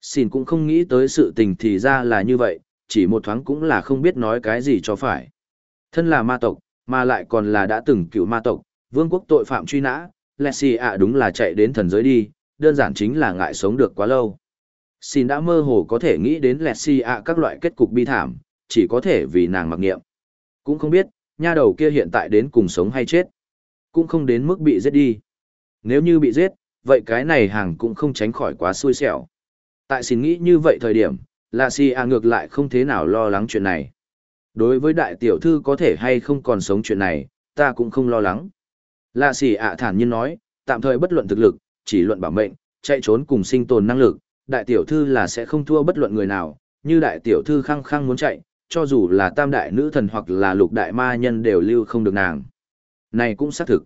Xin cũng không nghĩ tới sự tình thì ra là như vậy, chỉ một thoáng cũng là không biết nói cái gì cho phải. Thân là ma tộc, mà lại còn là đã từng cựu ma tộc, vương quốc tội phạm truy nã, Lexi ạ đúng là chạy đến thần giới đi, đơn giản chính là ngại sống được quá lâu. Xin đã mơ hồ có thể nghĩ đến Lexi ạ các loại kết cục bi thảm, chỉ có thể vì nàng mặc nghiệm. Cũng không biết, nha đầu kia hiện tại đến cùng sống hay chết. Cũng không đến mức bị giết đi. Nếu như bị giết, vậy cái này hàng cũng không tránh khỏi quá xui xẻo. Tại xin nghĩ như vậy thời điểm, là si a ngược lại không thế nào lo lắng chuyện này. Đối với đại tiểu thư có thể hay không còn sống chuyện này, ta cũng không lo lắng. Lạ xỉ ạ thản nhiên nói, tạm thời bất luận thực lực, chỉ luận bảo mệnh, chạy trốn cùng sinh tồn năng lực, đại tiểu thư là sẽ không thua bất luận người nào, như đại tiểu thư khăng khăng muốn chạy, cho dù là tam đại nữ thần hoặc là lục đại ma nhân đều lưu không được nàng. Này cũng xác thực.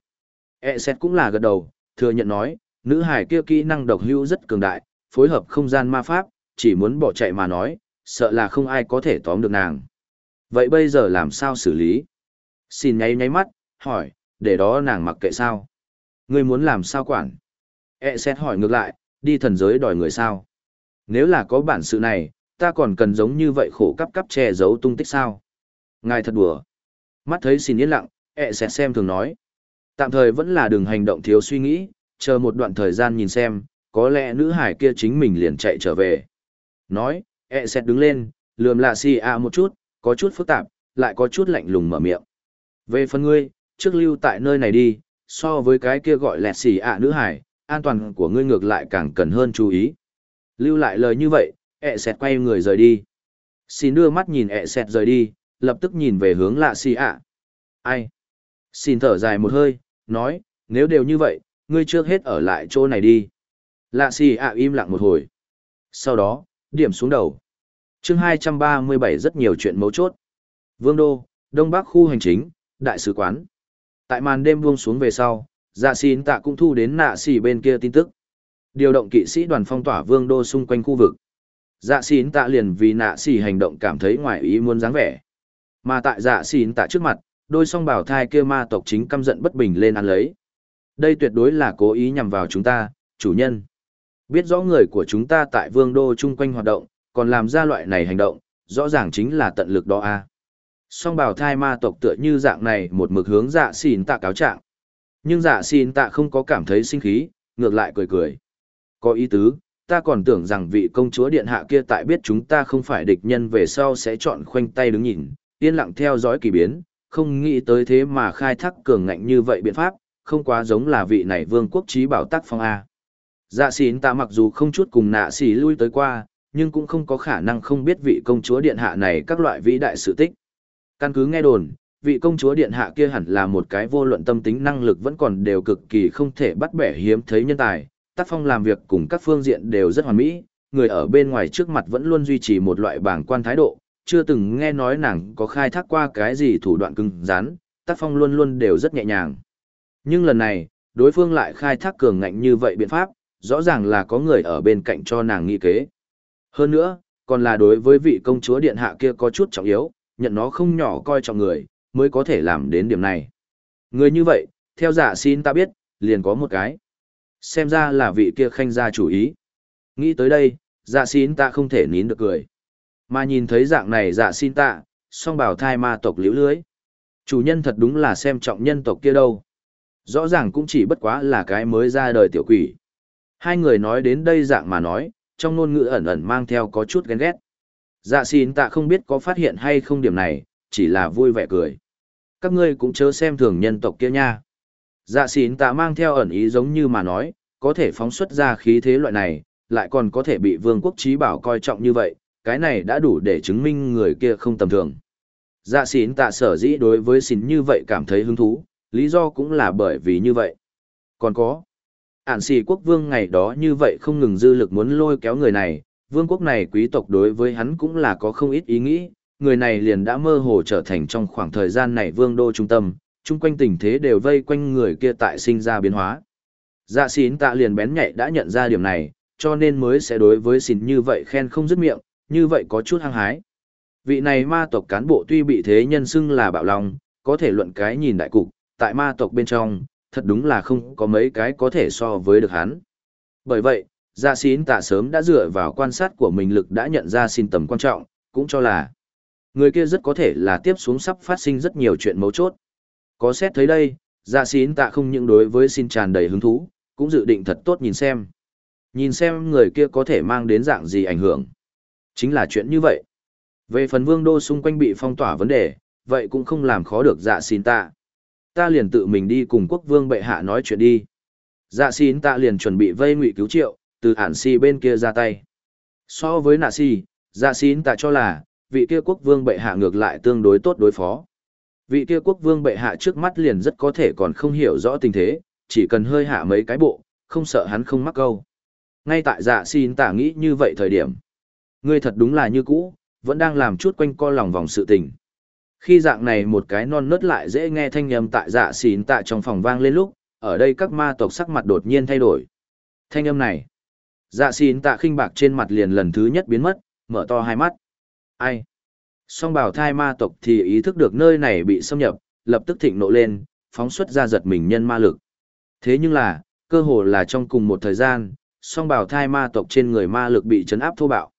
E xét cũng là gật đầu, thừa nhận nói, nữ hải kia kỹ năng độc hữu rất cường đại, phối hợp không gian ma pháp, chỉ muốn bỏ chạy mà nói, sợ là không ai có thể tóm được nàng. Vậy bây giờ làm sao xử lý? Xin nháy nháy mắt, hỏi, để đó nàng mặc kệ sao? Ngươi muốn làm sao quản? E xét hỏi ngược lại, đi thần giới đòi người sao? Nếu là có bản sự này, ta còn cần giống như vậy khổ cấp cấp che giấu tung tích sao? Ngài thật đùa. Mắt thấy xin yên lặng, E xét xem thường nói. Tạm thời vẫn là đừng hành động thiếu suy nghĩ, chờ một đoạn thời gian nhìn xem, có lẽ nữ hải kia chính mình liền chạy trở về. Nói, E xét đứng lên, lườm lạ si a một chút, có chút phức tạp, lại có chút lạnh lùng mở miệng. Về phần ngươi, trước lưu tại nơi này đi, so với cái kia gọi lẹt xì ạ nữ hải, an toàn của ngươi ngược lại càng cần hơn chú ý. Lưu lại lời như vậy, ẹ xẹt quay người rời đi. Xin đưa mắt nhìn ẹ xẹt rời đi, lập tức nhìn về hướng lạ xì ạ. Ai? Xin thở dài một hơi, nói, nếu đều như vậy, ngươi trước hết ở lại chỗ này đi. Lạ xì ạ im lặng một hồi. Sau đó, điểm xuống đầu. chương 237 rất nhiều chuyện mấu chốt. Vương Đô, Đông Bắc khu hành chính, Đại sứ quán. Tại màn đêm buông xuống về sau, dạ xin tạ cũng thu đến nạ xì bên kia tin tức. Điều động kỵ sĩ đoàn phong tỏa vương đô xung quanh khu vực. Dạ xin tạ liền vì nạ xì hành động cảm thấy ngoài ý muốn dáng vẻ. Mà tại dạ xin tạ trước mặt, đôi song bảo thai kia ma tộc chính căm giận bất bình lên ăn lấy. Đây tuyệt đối là cố ý nhằm vào chúng ta, chủ nhân. Biết rõ người của chúng ta tại vương đô chung quanh hoạt động, còn làm ra loại này hành động, rõ ràng chính là tận lực đó a. À. Song bào thai ma tộc tựa như dạng này một mực hướng dạ xin tạ cáo trạng. Nhưng dạ xin tạ không có cảm thấy sinh khí ngược lại cười cười. Có ý tứ ta còn tưởng rằng vị công chúa điện hạ kia tại biết chúng ta không phải địch nhân về sau sẽ chọn khoanh tay đứng nhìn yên lặng theo dõi kỳ biến không nghĩ tới thế mà khai thác cường ngạnh như vậy biện pháp không quá giống là vị này vương quốc trí bảo tác phong a dạ xín ta mặc dù không chút cùng nạ xì lui tới qua nhưng cũng không có khả năng không biết vị công chúa điện hạ này các loại vĩ đại sự tích Căn cứ nghe đồn, vị công chúa điện hạ kia hẳn là một cái vô luận tâm tính năng lực vẫn còn đều cực kỳ không thể bắt bẻ hiếm thấy nhân tài, tác phong làm việc cùng các phương diện đều rất hoàn mỹ, người ở bên ngoài trước mặt vẫn luôn duy trì một loại bảng quan thái độ, chưa từng nghe nói nàng có khai thác qua cái gì thủ đoạn cứng rắn, tác phong luôn luôn đều rất nhẹ nhàng. Nhưng lần này, đối phương lại khai thác cường ngạnh như vậy biện pháp, rõ ràng là có người ở bên cạnh cho nàng nghi kế. Hơn nữa, còn là đối với vị công chúa điện hạ kia có chút trọng yếu, nhận nó không nhỏ coi trọng người, mới có thể làm đến điểm này. Người như vậy, theo giả xin ta biết, liền có một cái. Xem ra là vị kia khanh gia chủ ý. Nghĩ tới đây, dạ xin ta không thể nín được cười. Mà nhìn thấy dạng này dạ xin ta, song bảo thai ma tộc liễu lưới. Chủ nhân thật đúng là xem trọng nhân tộc kia đâu. Rõ ràng cũng chỉ bất quá là cái mới ra đời tiểu quỷ. Hai người nói đến đây dạng mà nói, trong ngôn ngữ ẩn ẩn mang theo có chút ghen ghét. Dạ xin tạ không biết có phát hiện hay không điểm này, chỉ là vui vẻ cười. Các ngươi cũng chớ xem thường nhân tộc kia nha. Dạ xin tạ mang theo ẩn ý giống như mà nói, có thể phóng xuất ra khí thế loại này, lại còn có thể bị vương quốc trí bảo coi trọng như vậy, cái này đã đủ để chứng minh người kia không tầm thường. Dạ xin tạ sở dĩ đối với xin như vậy cảm thấy hứng thú, lý do cũng là bởi vì như vậy. Còn có, ản xì quốc vương ngày đó như vậy không ngừng dư lực muốn lôi kéo người này, vương quốc này quý tộc đối với hắn cũng là có không ít ý nghĩ, người này liền đã mơ hồ trở thành trong khoảng thời gian này vương đô trung tâm, chung quanh tình thế đều vây quanh người kia tại sinh ra biến hóa. Dạ xín tạ liền bén nhạy đã nhận ra điểm này, cho nên mới sẽ đối với xín như vậy khen không dứt miệng, như vậy có chút hăng hái. Vị này ma tộc cán bộ tuy bị thế nhân xưng là bạo lòng, có thể luận cái nhìn đại cục, tại ma tộc bên trong, thật đúng là không có mấy cái có thể so với được hắn. Bởi vậy, dạ xín tạ sớm đã dựa vào quan sát của mình lực đã nhận ra xin tầm quan trọng, cũng cho là người kia rất có thể là tiếp xuống sắp phát sinh rất nhiều chuyện mấu chốt. Có xét thấy đây, dạ xín tạ không những đối với xin tràn đầy hứng thú, cũng dự định thật tốt nhìn xem. Nhìn xem người kia có thể mang đến dạng gì ảnh hưởng. Chính là chuyện như vậy. Về phần vương đô xung quanh bị phong tỏa vấn đề, vậy cũng không làm khó được dạ xín tạ. Ta liền tự mình đi cùng quốc vương bệ hạ nói chuyện đi. Dạ xin ta liền chuẩn bị vây ngụy cứu triệu, từ ản si bên kia ra tay. So với nạ si, dạ xin ta cho là, vị kia quốc vương bệ hạ ngược lại tương đối tốt đối phó. Vị kia quốc vương bệ hạ trước mắt liền rất có thể còn không hiểu rõ tình thế, chỉ cần hơi hạ mấy cái bộ, không sợ hắn không mắc câu. Ngay tại dạ xin ta nghĩ như vậy thời điểm. Ngươi thật đúng là như cũ, vẫn đang làm chút quanh co lòng vòng sự tình. Khi dạng này một cái non nớt lại dễ nghe thanh âm tại dạ xín tạ trong phòng vang lên lúc, ở đây các ma tộc sắc mặt đột nhiên thay đổi. Thanh âm này, dạ xín tạ khinh bạc trên mặt liền lần thứ nhất biến mất, mở to hai mắt. Ai? Song bảo thai ma tộc thì ý thức được nơi này bị xâm nhập, lập tức thịnh nộ lên, phóng xuất ra giật mình nhân ma lực. Thế nhưng là, cơ hồ là trong cùng một thời gian, song bảo thai ma tộc trên người ma lực bị chấn áp thô bạo.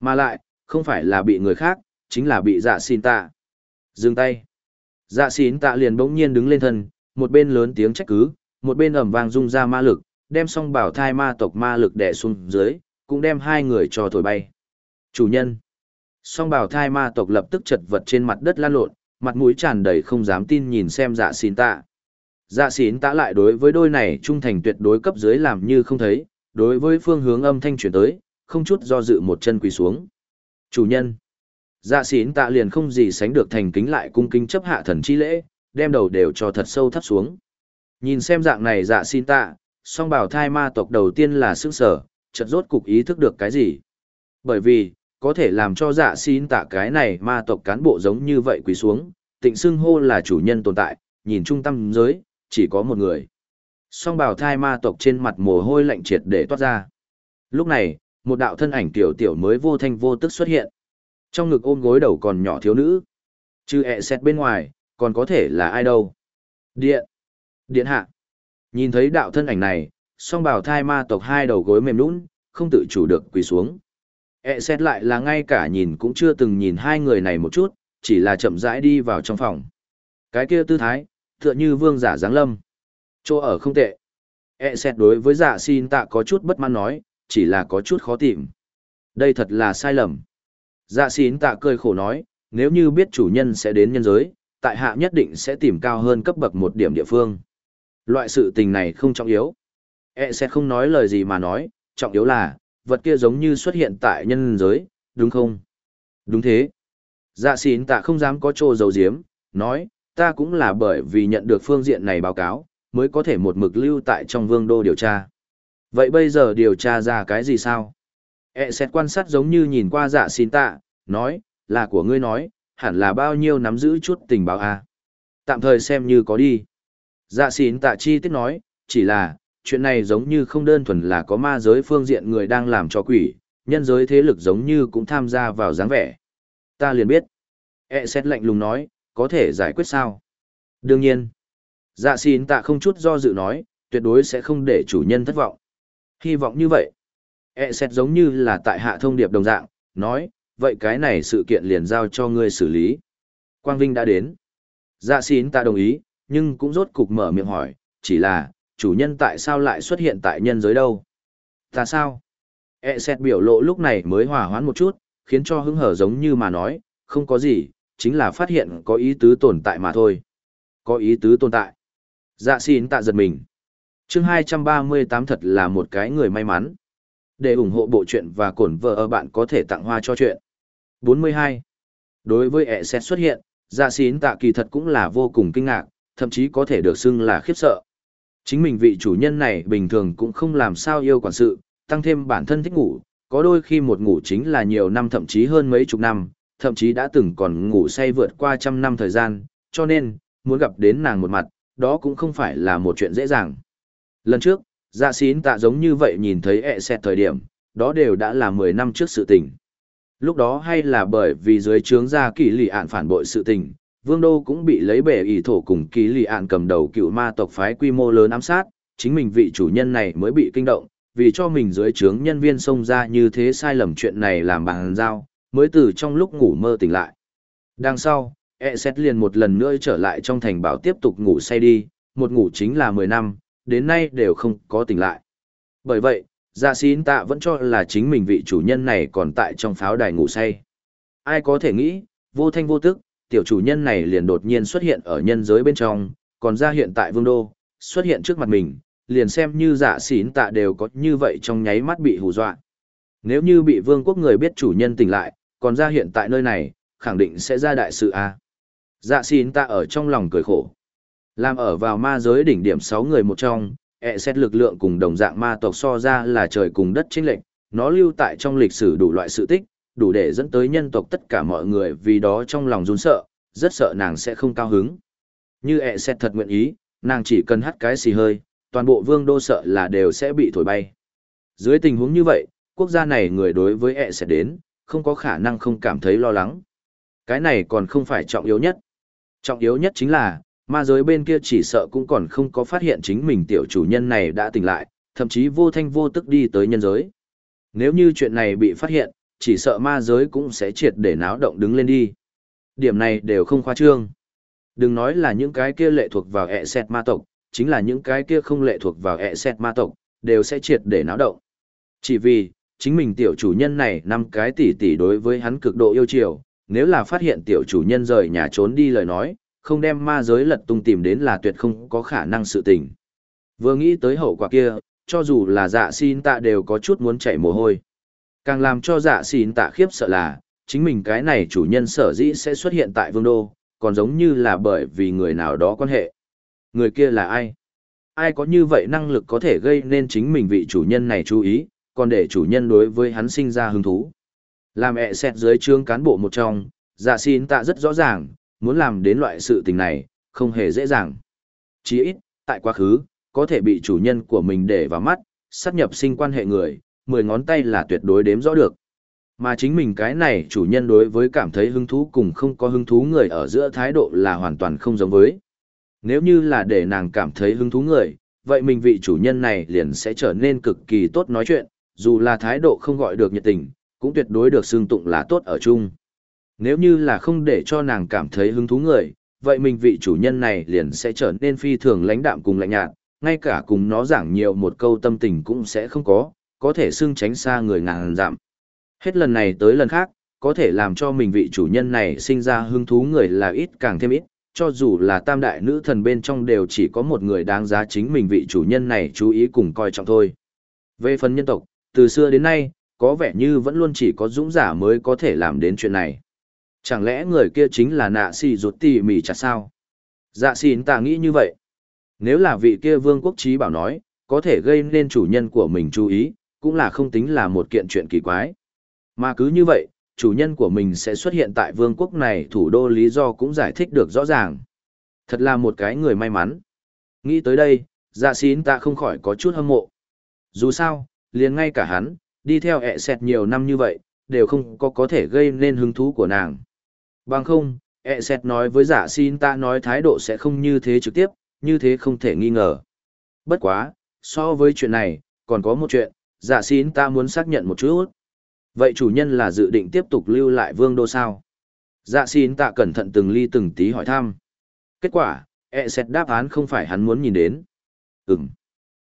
Mà lại, không phải là bị người khác, chính là bị dạ xin tạ. Dừng tay. Dạ xín tạ liền bỗng nhiên đứng lên thân, một bên lớn tiếng trách cứ, một bên ẩm vang rung ra ma lực, đem Song bảo thai ma tộc ma lực đè xuống dưới, cũng đem hai người cho thổi bay. Chủ nhân. Song bảo thai ma tộc lập tức chật vật trên mặt đất lan lộn, mặt mũi tràn đầy không dám tin nhìn xem dạ xín tạ. Dạ xín tạ lại đối với đôi này trung thành tuyệt đối cấp dưới làm như không thấy, đối với phương hướng âm thanh chuyển tới, không chút do dự một chân quỳ xuống. Chủ nhân. Dạ xín tạ liền không gì sánh được thành kính lại cung kính chấp hạ thần chi lễ, đem đầu đều cho thật sâu thấp xuống. Nhìn xem dạng này dạ xin tạ, song bảo thai ma tộc đầu tiên là sức sở, chợt rốt cục ý thức được cái gì. Bởi vì, có thể làm cho dạ xin tạ cái này ma tộc cán bộ giống như vậy quỳ xuống, tịnh xưng hô là chủ nhân tồn tại, nhìn trung tâm giới, chỉ có một người. Song bảo thai ma tộc trên mặt mồ hôi lạnh triệt để toát ra. Lúc này, một đạo thân ảnh tiểu tiểu mới vô thanh vô tức xuất hiện. Trong ngực ôm gối đầu còn nhỏ thiếu nữ. Chứ ẹ xét bên ngoài, còn có thể là ai đâu. Điện. Điện hạ. Nhìn thấy đạo thân ảnh này, song bảo thai ma tộc hai đầu gối mềm nũng, không tự chủ được quỳ xuống. ẹ xét lại là ngay cả nhìn cũng chưa từng nhìn hai người này một chút, chỉ là chậm rãi đi vào trong phòng. Cái kia tư thái, tựa như vương giả giáng lâm. Chỗ ở không tệ. ẹ xét đối với dạ xin tạ có chút bất mãn nói, chỉ là có chút khó tìm. Đây thật là sai lầm. Dạ xín tạ cười khổ nói, nếu như biết chủ nhân sẽ đến nhân giới, tại hạ nhất định sẽ tìm cao hơn cấp bậc một điểm địa phương. Loại sự tình này không trọng yếu. E sẽ không nói lời gì mà nói, trọng yếu là, vật kia giống như xuất hiện tại nhân giới, đúng không? Đúng thế. Dạ xín tạ không dám có trô dầu diếm, nói, ta cũng là bởi vì nhận được phương diện này báo cáo, mới có thể một mực lưu tại trong vương đô điều tra. Vậy bây giờ điều tra ra cái gì sao? E xét quan sát giống như nhìn qua dạ xin tạ, nói, là của ngươi nói, hẳn là bao nhiêu nắm giữ chút tình báo à. Tạm thời xem như có đi. Dạ xin tạ chi tiết nói, chỉ là, chuyện này giống như không đơn thuần là có ma giới phương diện người đang làm cho quỷ, nhân giới thế lực giống như cũng tham gia vào dáng vẻ. Ta liền biết. E xét lạnh lùng nói, có thể giải quyết sao? Đương nhiên. Dạ xin tạ không chút do dự nói, tuyệt đối sẽ không để chủ nhân thất vọng. Hy vọng như vậy. E xét giống như là tại hạ thông điệp đồng dạng, nói, vậy cái này sự kiện liền giao cho ngươi xử lý. Quang Vinh đã đến. Dạ xín ta đồng ý, nhưng cũng rốt cục mở miệng hỏi, chỉ là, chủ nhân tại sao lại xuất hiện tại nhân giới đâu? Ta sao? E xét biểu lộ lúc này mới hòa hoãn một chút, khiến cho hứng hở giống như mà nói, không có gì, chính là phát hiện có ý tứ tồn tại mà thôi. Có ý tứ tồn tại. Dạ xin tạ giật mình. chương 238 thật là một cái người may mắn. Để ủng hộ bộ truyện và cổn vợ ở bạn có thể tặng hoa cho chuyện. 42. Đối với ẹ xét xuất hiện, dạ xín tạ kỳ thật cũng là vô cùng kinh ngạc, thậm chí có thể được xưng là khiếp sợ. Chính mình vị chủ nhân này bình thường cũng không làm sao yêu quản sự, tăng thêm bản thân thích ngủ, có đôi khi một ngủ chính là nhiều năm thậm chí hơn mấy chục năm, thậm chí đã từng còn ngủ say vượt qua trăm năm thời gian, cho nên, muốn gặp đến nàng một mặt, đó cũng không phải là một chuyện dễ dàng. Lần trước, dạ xín tạ giống như vậy nhìn thấy ẹ xẹt thời điểm, đó đều đã là 10 năm trước sự tình. Lúc đó hay là bởi vì dưới trướng ra kỳ lì ạn phản bội sự tình, vương đô cũng bị lấy bể ỷ thổ cùng kỳ lì ạn cầm đầu cựu ma tộc phái quy mô lớn ám sát, chính mình vị chủ nhân này mới bị kinh động, vì cho mình dưới trướng nhân viên xông ra như thế sai lầm chuyện này làm bằng giao, mới từ trong lúc ngủ mơ tỉnh lại. Đằng sau, e xét liền một lần nữa trở lại trong thành bảo tiếp tục ngủ say đi, một ngủ chính là 10 năm, đến nay đều không có tỉnh lại. Bởi vậy, dạ Xín tạ vẫn cho là chính mình vị chủ nhân này còn tại trong pháo đài ngủ say. Ai có thể nghĩ, vô thanh vô tức, tiểu chủ nhân này liền đột nhiên xuất hiện ở nhân giới bên trong, còn ra hiện tại vương đô, xuất hiện trước mặt mình, liền xem như dạ xín tạ đều có như vậy trong nháy mắt bị hù dọa. Nếu như bị vương quốc người biết chủ nhân tỉnh lại, còn ra hiện tại nơi này, khẳng định sẽ ra đại sự a. Dạ xín tạ ở trong lòng cười khổ. Làm ở vào ma giới đỉnh điểm 6 người một trong, ẹ xét lực lượng cùng đồng dạng ma tộc so ra là trời cùng đất chính lệnh, nó lưu tại trong lịch sử đủ loại sự tích, đủ để dẫn tới nhân tộc tất cả mọi người vì đó trong lòng run sợ, rất sợ nàng sẽ không cao hứng. Như ẹ xét thật nguyện ý, nàng chỉ cần hắt cái xì hơi, toàn bộ vương đô sợ là đều sẽ bị thổi bay. Dưới tình huống như vậy, quốc gia này người đối với ẹ sẽ đến, không có khả năng không cảm thấy lo lắng. Cái này còn không phải trọng yếu nhất. Trọng yếu nhất chính là, ma giới bên kia chỉ sợ cũng còn không có phát hiện chính mình tiểu chủ nhân này đã tỉnh lại, thậm chí vô thanh vô tức đi tới nhân giới. Nếu như chuyện này bị phát hiện, chỉ sợ ma giới cũng sẽ triệt để náo động đứng lên đi. Điểm này đều không khoa trương. Đừng nói là những cái kia lệ thuộc vào ẹ xét ma tộc, chính là những cái kia không lệ thuộc vào ẹ xét ma tộc, đều sẽ triệt để náo động. Chỉ vì, chính mình tiểu chủ nhân này năm cái tỷ tỷ đối với hắn cực độ yêu chiều, nếu là phát hiện tiểu chủ nhân rời nhà trốn đi lời nói, không đem ma giới lật tung tìm đến là tuyệt không có khả năng sự tình. Vừa nghĩ tới hậu quả kia, cho dù là dạ xin tạ đều có chút muốn chảy mồ hôi. Càng làm cho dạ xin tạ khiếp sợ là, chính mình cái này chủ nhân sở dĩ sẽ xuất hiện tại vương đô, còn giống như là bởi vì người nào đó quan hệ. Người kia là ai? Ai có như vậy năng lực có thể gây nên chính mình vị chủ nhân này chú ý, còn để chủ nhân đối với hắn sinh ra hứng thú. Làm ẹ xét dưới trương cán bộ một trong, dạ xin tạ rất rõ ràng, muốn làm đến loại sự tình này, không hề dễ dàng. Chỉ ít, tại quá khứ, có thể bị chủ nhân của mình để vào mắt, sát nhập sinh quan hệ người, mười ngón tay là tuyệt đối đếm rõ được. Mà chính mình cái này chủ nhân đối với cảm thấy hứng thú cùng không có hứng thú người ở giữa thái độ là hoàn toàn không giống với. Nếu như là để nàng cảm thấy hứng thú người, vậy mình vị chủ nhân này liền sẽ trở nên cực kỳ tốt nói chuyện, dù là thái độ không gọi được nhiệt tình, cũng tuyệt đối được xương tụng là tốt ở chung. Nếu như là không để cho nàng cảm thấy hứng thú người, vậy mình vị chủ nhân này liền sẽ trở nên phi thường lãnh đạm cùng lạnh nhạt, ngay cả cùng nó giảng nhiều một câu tâm tình cũng sẽ không có, có thể xưng tránh xa người ngàn giảm. Hết lần này tới lần khác, có thể làm cho mình vị chủ nhân này sinh ra hứng thú người là ít càng thêm ít, cho dù là tam đại nữ thần bên trong đều chỉ có một người đáng giá chính mình vị chủ nhân này chú ý cùng coi trọng thôi. Về phần nhân tộc, từ xưa đến nay, có vẻ như vẫn luôn chỉ có dũng giả mới có thể làm đến chuyện này. Chẳng lẽ người kia chính là nạ xì rụt tỉ mỉ chặt sao? Dạ xỉn ta nghĩ như vậy. Nếu là vị kia vương quốc trí bảo nói, có thể gây nên chủ nhân của mình chú ý, cũng là không tính là một kiện chuyện kỳ quái. Mà cứ như vậy, chủ nhân của mình sẽ xuất hiện tại vương quốc này thủ đô lý do cũng giải thích được rõ ràng. Thật là một cái người may mắn. Nghĩ tới đây, dạ xín ta không khỏi có chút hâm mộ. Dù sao, liền ngay cả hắn, đi theo ẹ xẹt nhiều năm như vậy, đều không có có thể gây nên hứng thú của nàng. Bằng không, ẹ xẹt nói với dạ xin ta nói thái độ sẽ không như thế trực tiếp, như thế không thể nghi ngờ. Bất quá, so với chuyện này, còn có một chuyện, dạ xin ta muốn xác nhận một chút. Vậy chủ nhân là dự định tiếp tục lưu lại vương đô sao? Dạ xin tạ cẩn thận từng ly từng tí hỏi thăm. Kết quả, e xét đáp án không phải hắn muốn nhìn đến. Ừm.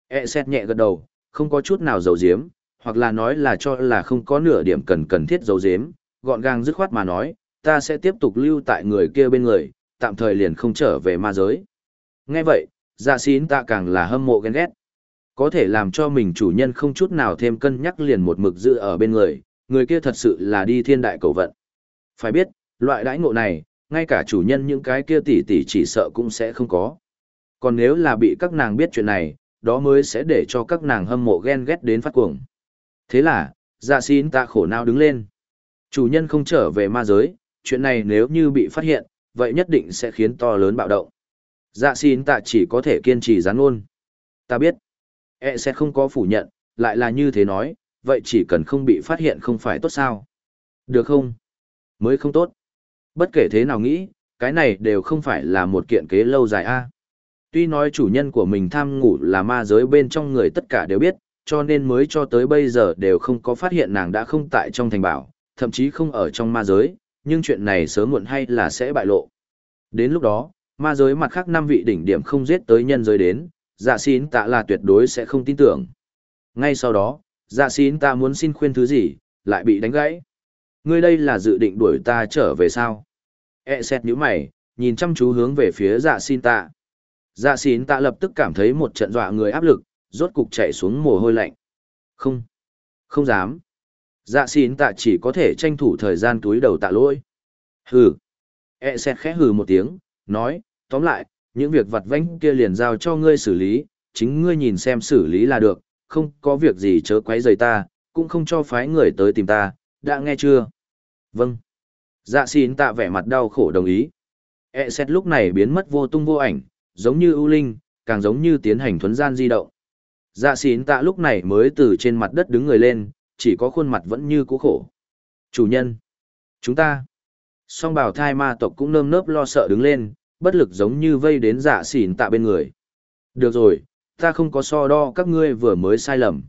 E xét nhẹ gật đầu, không có chút nào dầu diếm, hoặc là nói là cho là không có nửa điểm cần cần thiết dầu diếm, gọn gàng dứt khoát mà nói, ta sẽ tiếp tục lưu tại người kia bên người, tạm thời liền không trở về ma giới. Nghe vậy, dạ xín ta càng là hâm mộ ghen ghét. Có thể làm cho mình chủ nhân không chút nào thêm cân nhắc liền một mực giữ ở bên người, người kia thật sự là đi thiên đại cầu vận. Phải biết, loại đãi ngộ này, ngay cả chủ nhân những cái kia tỷ tỷ chỉ sợ cũng sẽ không có. Còn nếu là bị các nàng biết chuyện này, đó mới sẽ để cho các nàng hâm mộ ghen ghét đến phát cuồng. Thế là, dạ xin ta khổ nào đứng lên. Chủ nhân không trở về ma giới, chuyện này nếu như bị phát hiện, vậy nhất định sẽ khiến to lớn bạo động. Dạ xin tạ chỉ có thể kiên trì gián luôn. Ta biết, e sẽ không có phủ nhận, lại là như thế nói, vậy chỉ cần không bị phát hiện không phải tốt sao. Được không? Mới không tốt. Bất kể thế nào nghĩ, cái này đều không phải là một kiện kế lâu dài a. Tuy nói chủ nhân của mình tham ngủ là ma giới bên trong người tất cả đều biết, cho nên mới cho tới bây giờ đều không có phát hiện nàng đã không tại trong thành bảo, thậm chí không ở trong ma giới, nhưng chuyện này sớm muộn hay là sẽ bại lộ. Đến lúc đó, ma giới mặt khác năm vị đỉnh điểm không giết tới nhân giới đến, dạ xin tạ là tuyệt đối sẽ không tin tưởng. Ngay sau đó, dạ xin ta muốn xin khuyên thứ gì, lại bị đánh gãy. Ngươi đây là dự định đuổi ta trở về sao? E xét nhíu mày, nhìn chăm chú hướng về phía dạ xin tạ. Dạ xin tạ lập tức cảm thấy một trận dọa người áp lực, rốt cục chạy xuống mồ hôi lạnh. Không, không dám. Dạ xin tạ chỉ có thể tranh thủ thời gian túi đầu tạ lỗi. Hừ. E xét khẽ hừ một tiếng, nói, tóm lại, những việc vặt vãnh kia liền giao cho ngươi xử lý, chính ngươi nhìn xem xử lý là được, không có việc gì chớ quấy rầy ta, cũng không cho phái người tới tìm ta, đã nghe chưa? Vâng. Dạ xin tạ vẻ mặt đau khổ đồng ý. E xét lúc này biến mất vô tung vô ảnh, giống như ưu linh, càng giống như tiến hành thuấn gian di động. Dạ xin tạ lúc này mới từ trên mặt đất đứng người lên, chỉ có khuôn mặt vẫn như cũ khổ. Chủ nhân. Chúng ta. Song bảo thai ma tộc cũng nơm nớp lo sợ đứng lên, bất lực giống như vây đến dạ xỉn tạ bên người. Được rồi, ta không có so đo các ngươi vừa mới sai lầm.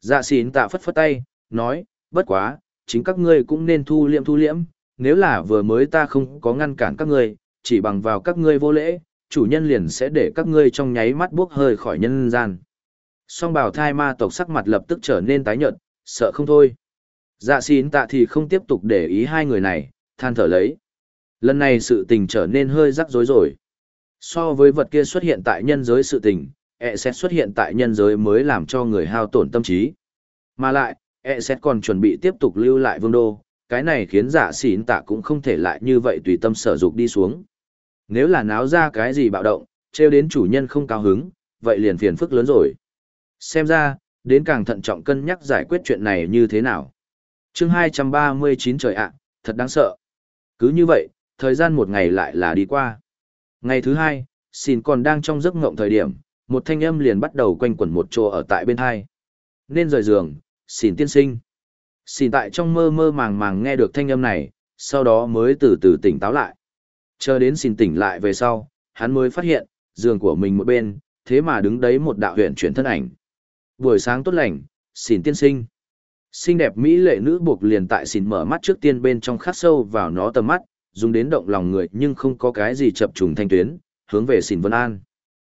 Dạ xỉn tạ phất phất tay, nói, bất quá, chính các ngươi cũng nên thu liệm thu liễm, nếu là vừa mới ta không có ngăn cản các ngươi, chỉ bằng vào các ngươi vô lễ, chủ nhân liền sẽ để các ngươi trong nháy mắt buốc hơi khỏi nhân gian. Song bảo thai ma tộc sắc mặt lập tức trở nên tái nhợt, sợ không thôi. Dạ xín tạ thì không tiếp tục để ý hai người này, than thở lấy. Lần này sự tình trở nên hơi rắc rối rồi. So với vật kia xuất hiện tại nhân giới sự tình, e sẽ xuất hiện tại nhân giới mới làm cho người hao tổn tâm trí. Mà lại, e sẽ còn chuẩn bị tiếp tục lưu lại vương đô, cái này khiến dạ giả xỉn tạ cũng không thể lại như vậy tùy tâm sở dục đi xuống. Nếu là náo ra cái gì bạo động, treo đến chủ nhân không cao hứng, vậy liền phiền phức lớn rồi. Xem ra, đến càng thận trọng cân nhắc giải quyết chuyện này như thế nào. chương 239 trời ạ, thật đáng sợ. Cứ như vậy, thời gian một ngày lại là đi qua. Ngày thứ hai, xin còn đang trong giấc ngộng thời điểm, một thanh âm liền bắt đầu quanh quẩn một chỗ ở tại bên hai. Nên rời giường, xin tiên sinh. Xin tại trong mơ mơ màng màng nghe được thanh âm này, sau đó mới từ từ tỉnh táo lại. Chờ đến xin tỉnh lại về sau, hắn mới phát hiện, giường của mình một bên, thế mà đứng đấy một đạo huyện chuyển thân ảnh. Buổi sáng tốt lành, xin tiên sinh. Xinh đẹp mỹ lệ nữ buộc liền tại xin mở mắt trước tiên bên trong khắc sâu vào nó tầm mắt, dùng đến động lòng người nhưng không có cái gì chập trùng thanh tuyến, hướng về xin vân an.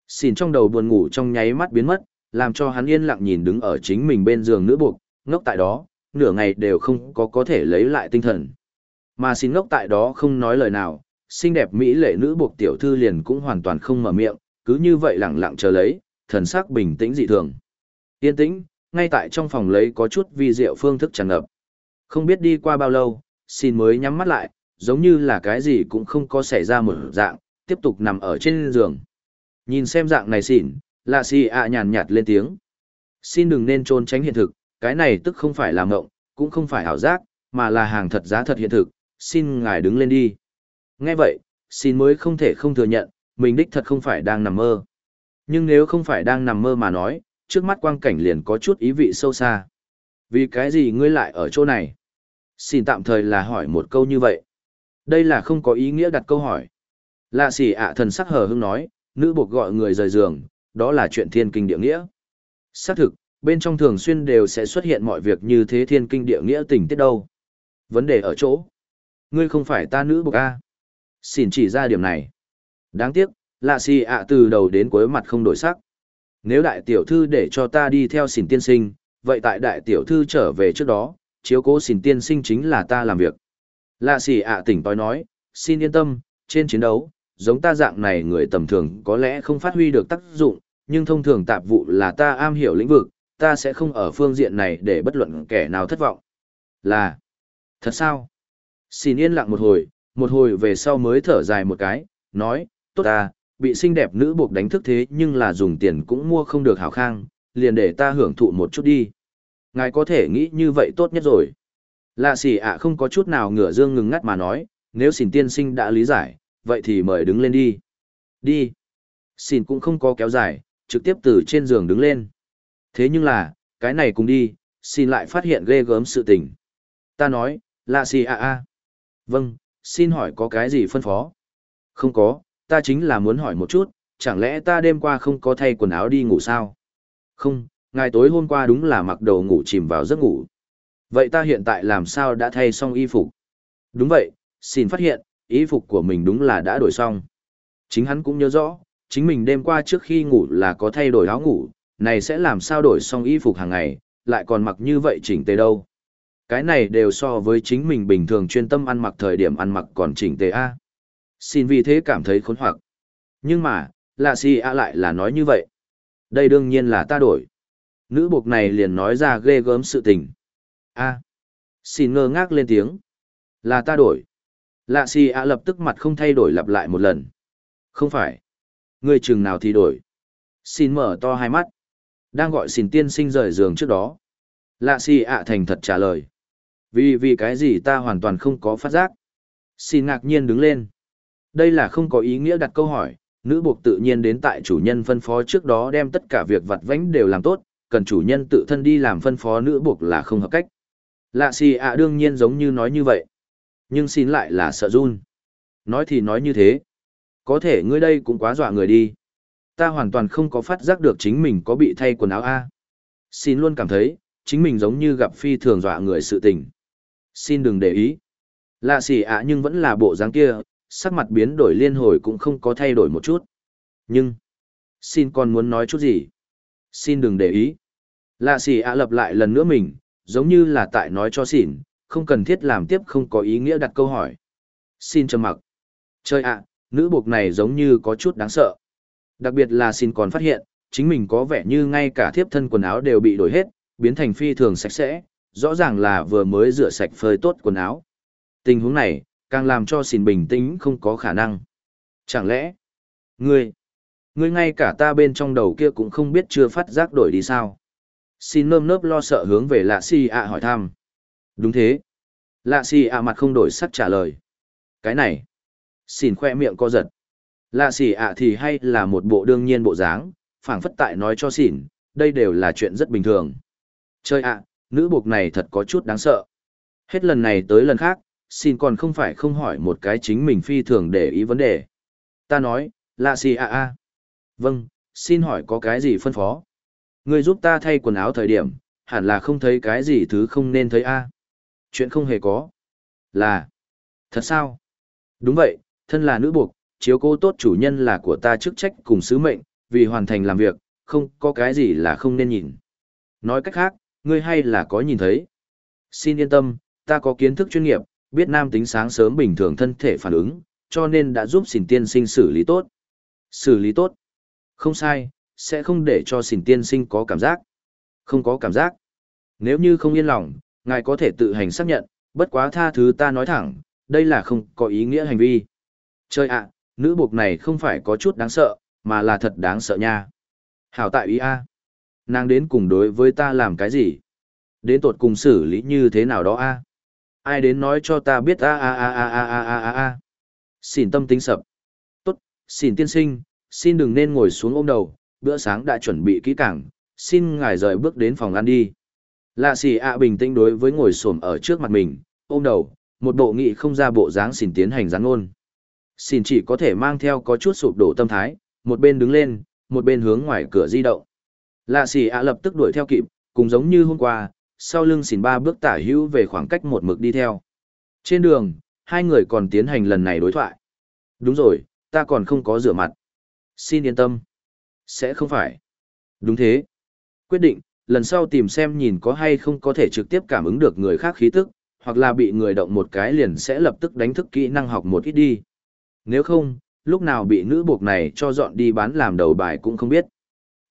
Xin trong đầu buồn ngủ trong nháy mắt biến mất, làm cho hắn yên lặng nhìn đứng ở chính mình bên giường nữ buộc, ngốc tại đó, nửa ngày đều không có có thể lấy lại tinh thần. Mà xin ngốc tại đó không nói lời nào, xinh đẹp mỹ lệ nữ buộc tiểu thư liền cũng hoàn toàn không mở miệng, cứ như vậy lặng lặng chờ lấy, thần sắc bình tĩnh dị thường. Yên tĩnh, ngay tại trong phòng lấy có chút vi diệu phương thức tràn ngập. Không biết đi qua bao lâu, xin mới nhắm mắt lại, giống như là cái gì cũng không có xảy ra một dạng, tiếp tục nằm ở trên giường. Nhìn xem dạng này xỉn, lạ xì ạ nhàn nhạt lên tiếng. Xin đừng nên trốn tránh hiện thực, cái này tức không phải là mộng, cũng không phải ảo giác, mà là hàng thật giá thật hiện thực, xin ngài đứng lên đi. Nghe vậy, xin mới không thể không thừa nhận, mình đích thật không phải đang nằm mơ. Nhưng nếu không phải đang nằm mơ mà nói, trước mắt quang cảnh liền có chút ý vị sâu xa. Vì cái gì ngươi lại ở chỗ này? Xin tạm thời là hỏi một câu như vậy. Đây là không có ý nghĩa đặt câu hỏi. Lạ xỉ ạ thần sắc hờ hưng nói, nữ buộc gọi người rời giường, đó là chuyện thiên kinh địa nghĩa. Xác thực, bên trong thường xuyên đều sẽ xuất hiện mọi việc như thế thiên kinh địa nghĩa tình tiết đâu. Vấn đề ở chỗ. Ngươi không phải ta nữ buộc A. Xin chỉ ra điểm này. Đáng tiếc, lạ xì ạ từ đầu đến cuối mặt không đổi sắc. Nếu đại tiểu thư để cho ta đi theo xỉn tiên sinh, vậy tại đại tiểu thư trở về trước đó, chiếu cố xỉn tiên sinh chính là ta làm việc. Lạ xỉ ạ tỉnh tối nói, xin yên tâm, trên chiến đấu, giống ta dạng này người tầm thường có lẽ không phát huy được tác dụng, nhưng thông thường tạp vụ là ta am hiểu lĩnh vực, ta sẽ không ở phương diện này để bất luận kẻ nào thất vọng. Là, thật sao? Xin yên lặng một hồi, một hồi về sau mới thở dài một cái, nói, tốt ta, bị xinh đẹp nữ buộc đánh thức thế nhưng là dùng tiền cũng mua không được hảo khang, liền để ta hưởng thụ một chút đi. Ngài có thể nghĩ như vậy tốt nhất rồi. Lạ xỉ ạ không có chút nào ngửa dương ngừng ngắt mà nói, nếu xỉn tiên sinh đã lý giải, vậy thì mời đứng lên đi. Đi. Xỉn cũng không có kéo dài, trực tiếp từ trên giường đứng lên. Thế nhưng là, cái này cùng đi, xin lại phát hiện ghê gớm sự tình. Ta nói, lạ xì ạ a. Vâng, xin hỏi có cái gì phân phó? Không có, ta chính là muốn hỏi một chút, chẳng lẽ ta đêm qua không có thay quần áo đi ngủ sao? Không, ngài tối hôm qua đúng là mặc đồ ngủ chìm vào giấc ngủ. Vậy ta hiện tại làm sao đã thay xong y phục? Đúng vậy, xin phát hiện, y phục của mình đúng là đã đổi xong. Chính hắn cũng nhớ rõ, chính mình đêm qua trước khi ngủ là có thay đổi áo ngủ, này sẽ làm sao đổi xong y phục hàng ngày, lại còn mặc như vậy chỉnh tề đâu. Cái này đều so với chính mình bình thường chuyên tâm ăn mặc thời điểm ăn mặc còn chỉnh tề A. Xin vì thế cảm thấy khốn hoặc. Nhưng mà, lạ si a lại là nói như vậy. Đây đương nhiên là ta đổi. Nữ buộc này liền nói ra ghê gớm sự tình. A. Xin ngơ ngác lên tiếng. Là ta đổi. Lạ si a lập tức mặt không thay đổi lặp lại một lần. Không phải. Người chừng nào thì đổi. Xin mở to hai mắt. Đang gọi xin tiên sinh rời giường trước đó. Lạ si ạ thành thật trả lời. Vì vì cái gì ta hoàn toàn không có phát giác. Xin ngạc nhiên đứng lên. Đây là không có ý nghĩa đặt câu hỏi, nữ buộc tự nhiên đến tại chủ nhân phân phó trước đó đem tất cả việc vặt vãnh đều làm tốt, cần chủ nhân tự thân đi làm phân phó nữ buộc là không hợp cách. Lạ xì ạ đương nhiên giống như nói như vậy. Nhưng xin lại là sợ run. Nói thì nói như thế. Có thể ngươi đây cũng quá dọa người đi. Ta hoàn toàn không có phát giác được chính mình có bị thay quần áo A. Xin luôn cảm thấy, chính mình giống như gặp phi thường dọa người sự tình. Xin đừng để ý. Lạ xì ạ nhưng vẫn là bộ dáng kia, sắc mặt biến đổi liên hồi cũng không có thay đổi một chút. Nhưng, xin còn muốn nói chút gì? Xin đừng để ý. Lạ xì ạ lập lại lần nữa mình, giống như là tại nói cho xỉn, không cần thiết làm tiếp không có ý nghĩa đặt câu hỏi. Xin trầm mặc. Chơi ạ, nữ buộc này giống như có chút đáng sợ. Đặc biệt là xin còn phát hiện, chính mình có vẻ như ngay cả thiếp thân quần áo đều bị đổi hết, biến thành phi thường sạch sẽ, rõ ràng là vừa mới rửa sạch phơi tốt quần áo. Tình huống này, càng làm cho xin bình tĩnh không có khả năng. Chẳng lẽ, ngươi, ngươi ngay cả ta bên trong đầu kia cũng không biết chưa phát giác đổi đi sao? Xin nơm nớp lo sợ hướng về lạ si ạ hỏi thăm. Đúng thế. Lạ si ạ mặt không đổi sắc trả lời. Cái này, xin khoe miệng co giật. Lạ si ạ thì hay là một bộ đương nhiên bộ dáng, phảng phất tại nói cho xỉn, đây đều là chuyện rất bình thường. Chơi ạ, nữ buộc này thật có chút đáng sợ. Hết lần này tới lần khác, xin còn không phải không hỏi một cái chính mình phi thường để ý vấn đề. Ta nói, lạ xì a a. Vâng, xin hỏi có cái gì phân phó? Người giúp ta thay quần áo thời điểm, hẳn là không thấy cái gì thứ không nên thấy a. Chuyện không hề có. Là. Thật sao? Đúng vậy, thân là nữ buộc, chiếu cố tốt chủ nhân là của ta chức trách cùng sứ mệnh, vì hoàn thành làm việc, không có cái gì là không nên nhìn. Nói cách khác, ngươi hay là có nhìn thấy. Xin yên tâm, ta có kiến thức chuyên nghiệp, biết nam tính sáng sớm bình thường thân thể phản ứng, cho nên đã giúp xỉn tiên sinh xử lý tốt. Xử lý tốt. Không sai, sẽ không để cho xỉn tiên sinh có cảm giác. Không có cảm giác. Nếu như không yên lòng, ngài có thể tự hành xác nhận, bất quá tha thứ ta nói thẳng, đây là không có ý nghĩa hành vi. Chơi ạ, nữ buộc này không phải có chút đáng sợ, mà là thật đáng sợ nha. Hảo tại ý A. Nàng đến cùng đối với ta làm cái gì? Đến tột cùng xử lý như thế nào đó A? Ai đến nói cho ta biết, a a a a a a a a a. Xin tâm tính sập. Tốt xin tiên sinh, xin đừng nên ngồi xuống ôm đầu, bữa sáng đã chuẩn bị kỹ càng, xin ngài rời bước đến phòng ăn đi. Lạ xì ạ bình tĩnh đối với ngồi xổm ở trước mặt mình, ôm đầu, một bộ nghị không ra bộ dáng xin tiến hành gián ngôn. Xin chỉ có thể mang theo có chút sụp đổ tâm thái, một bên đứng lên, một bên hướng ngoài cửa di động. Lạ xì ạ lập tức đuổi theo kịp, cùng giống như hôm qua sau lưng xỉn ba bước tả hữu về khoảng cách một mực đi theo. Trên đường, hai người còn tiến hành lần này đối thoại. Đúng rồi, ta còn không có rửa mặt. Xin yên tâm. Sẽ không phải. Đúng thế. Quyết định, lần sau tìm xem nhìn có hay không có thể trực tiếp cảm ứng được người khác khí tức, hoặc là bị người động một cái liền sẽ lập tức đánh thức kỹ năng học một ít đi. Nếu không, lúc nào bị nữ buộc này cho dọn đi bán làm đầu bài cũng không biết.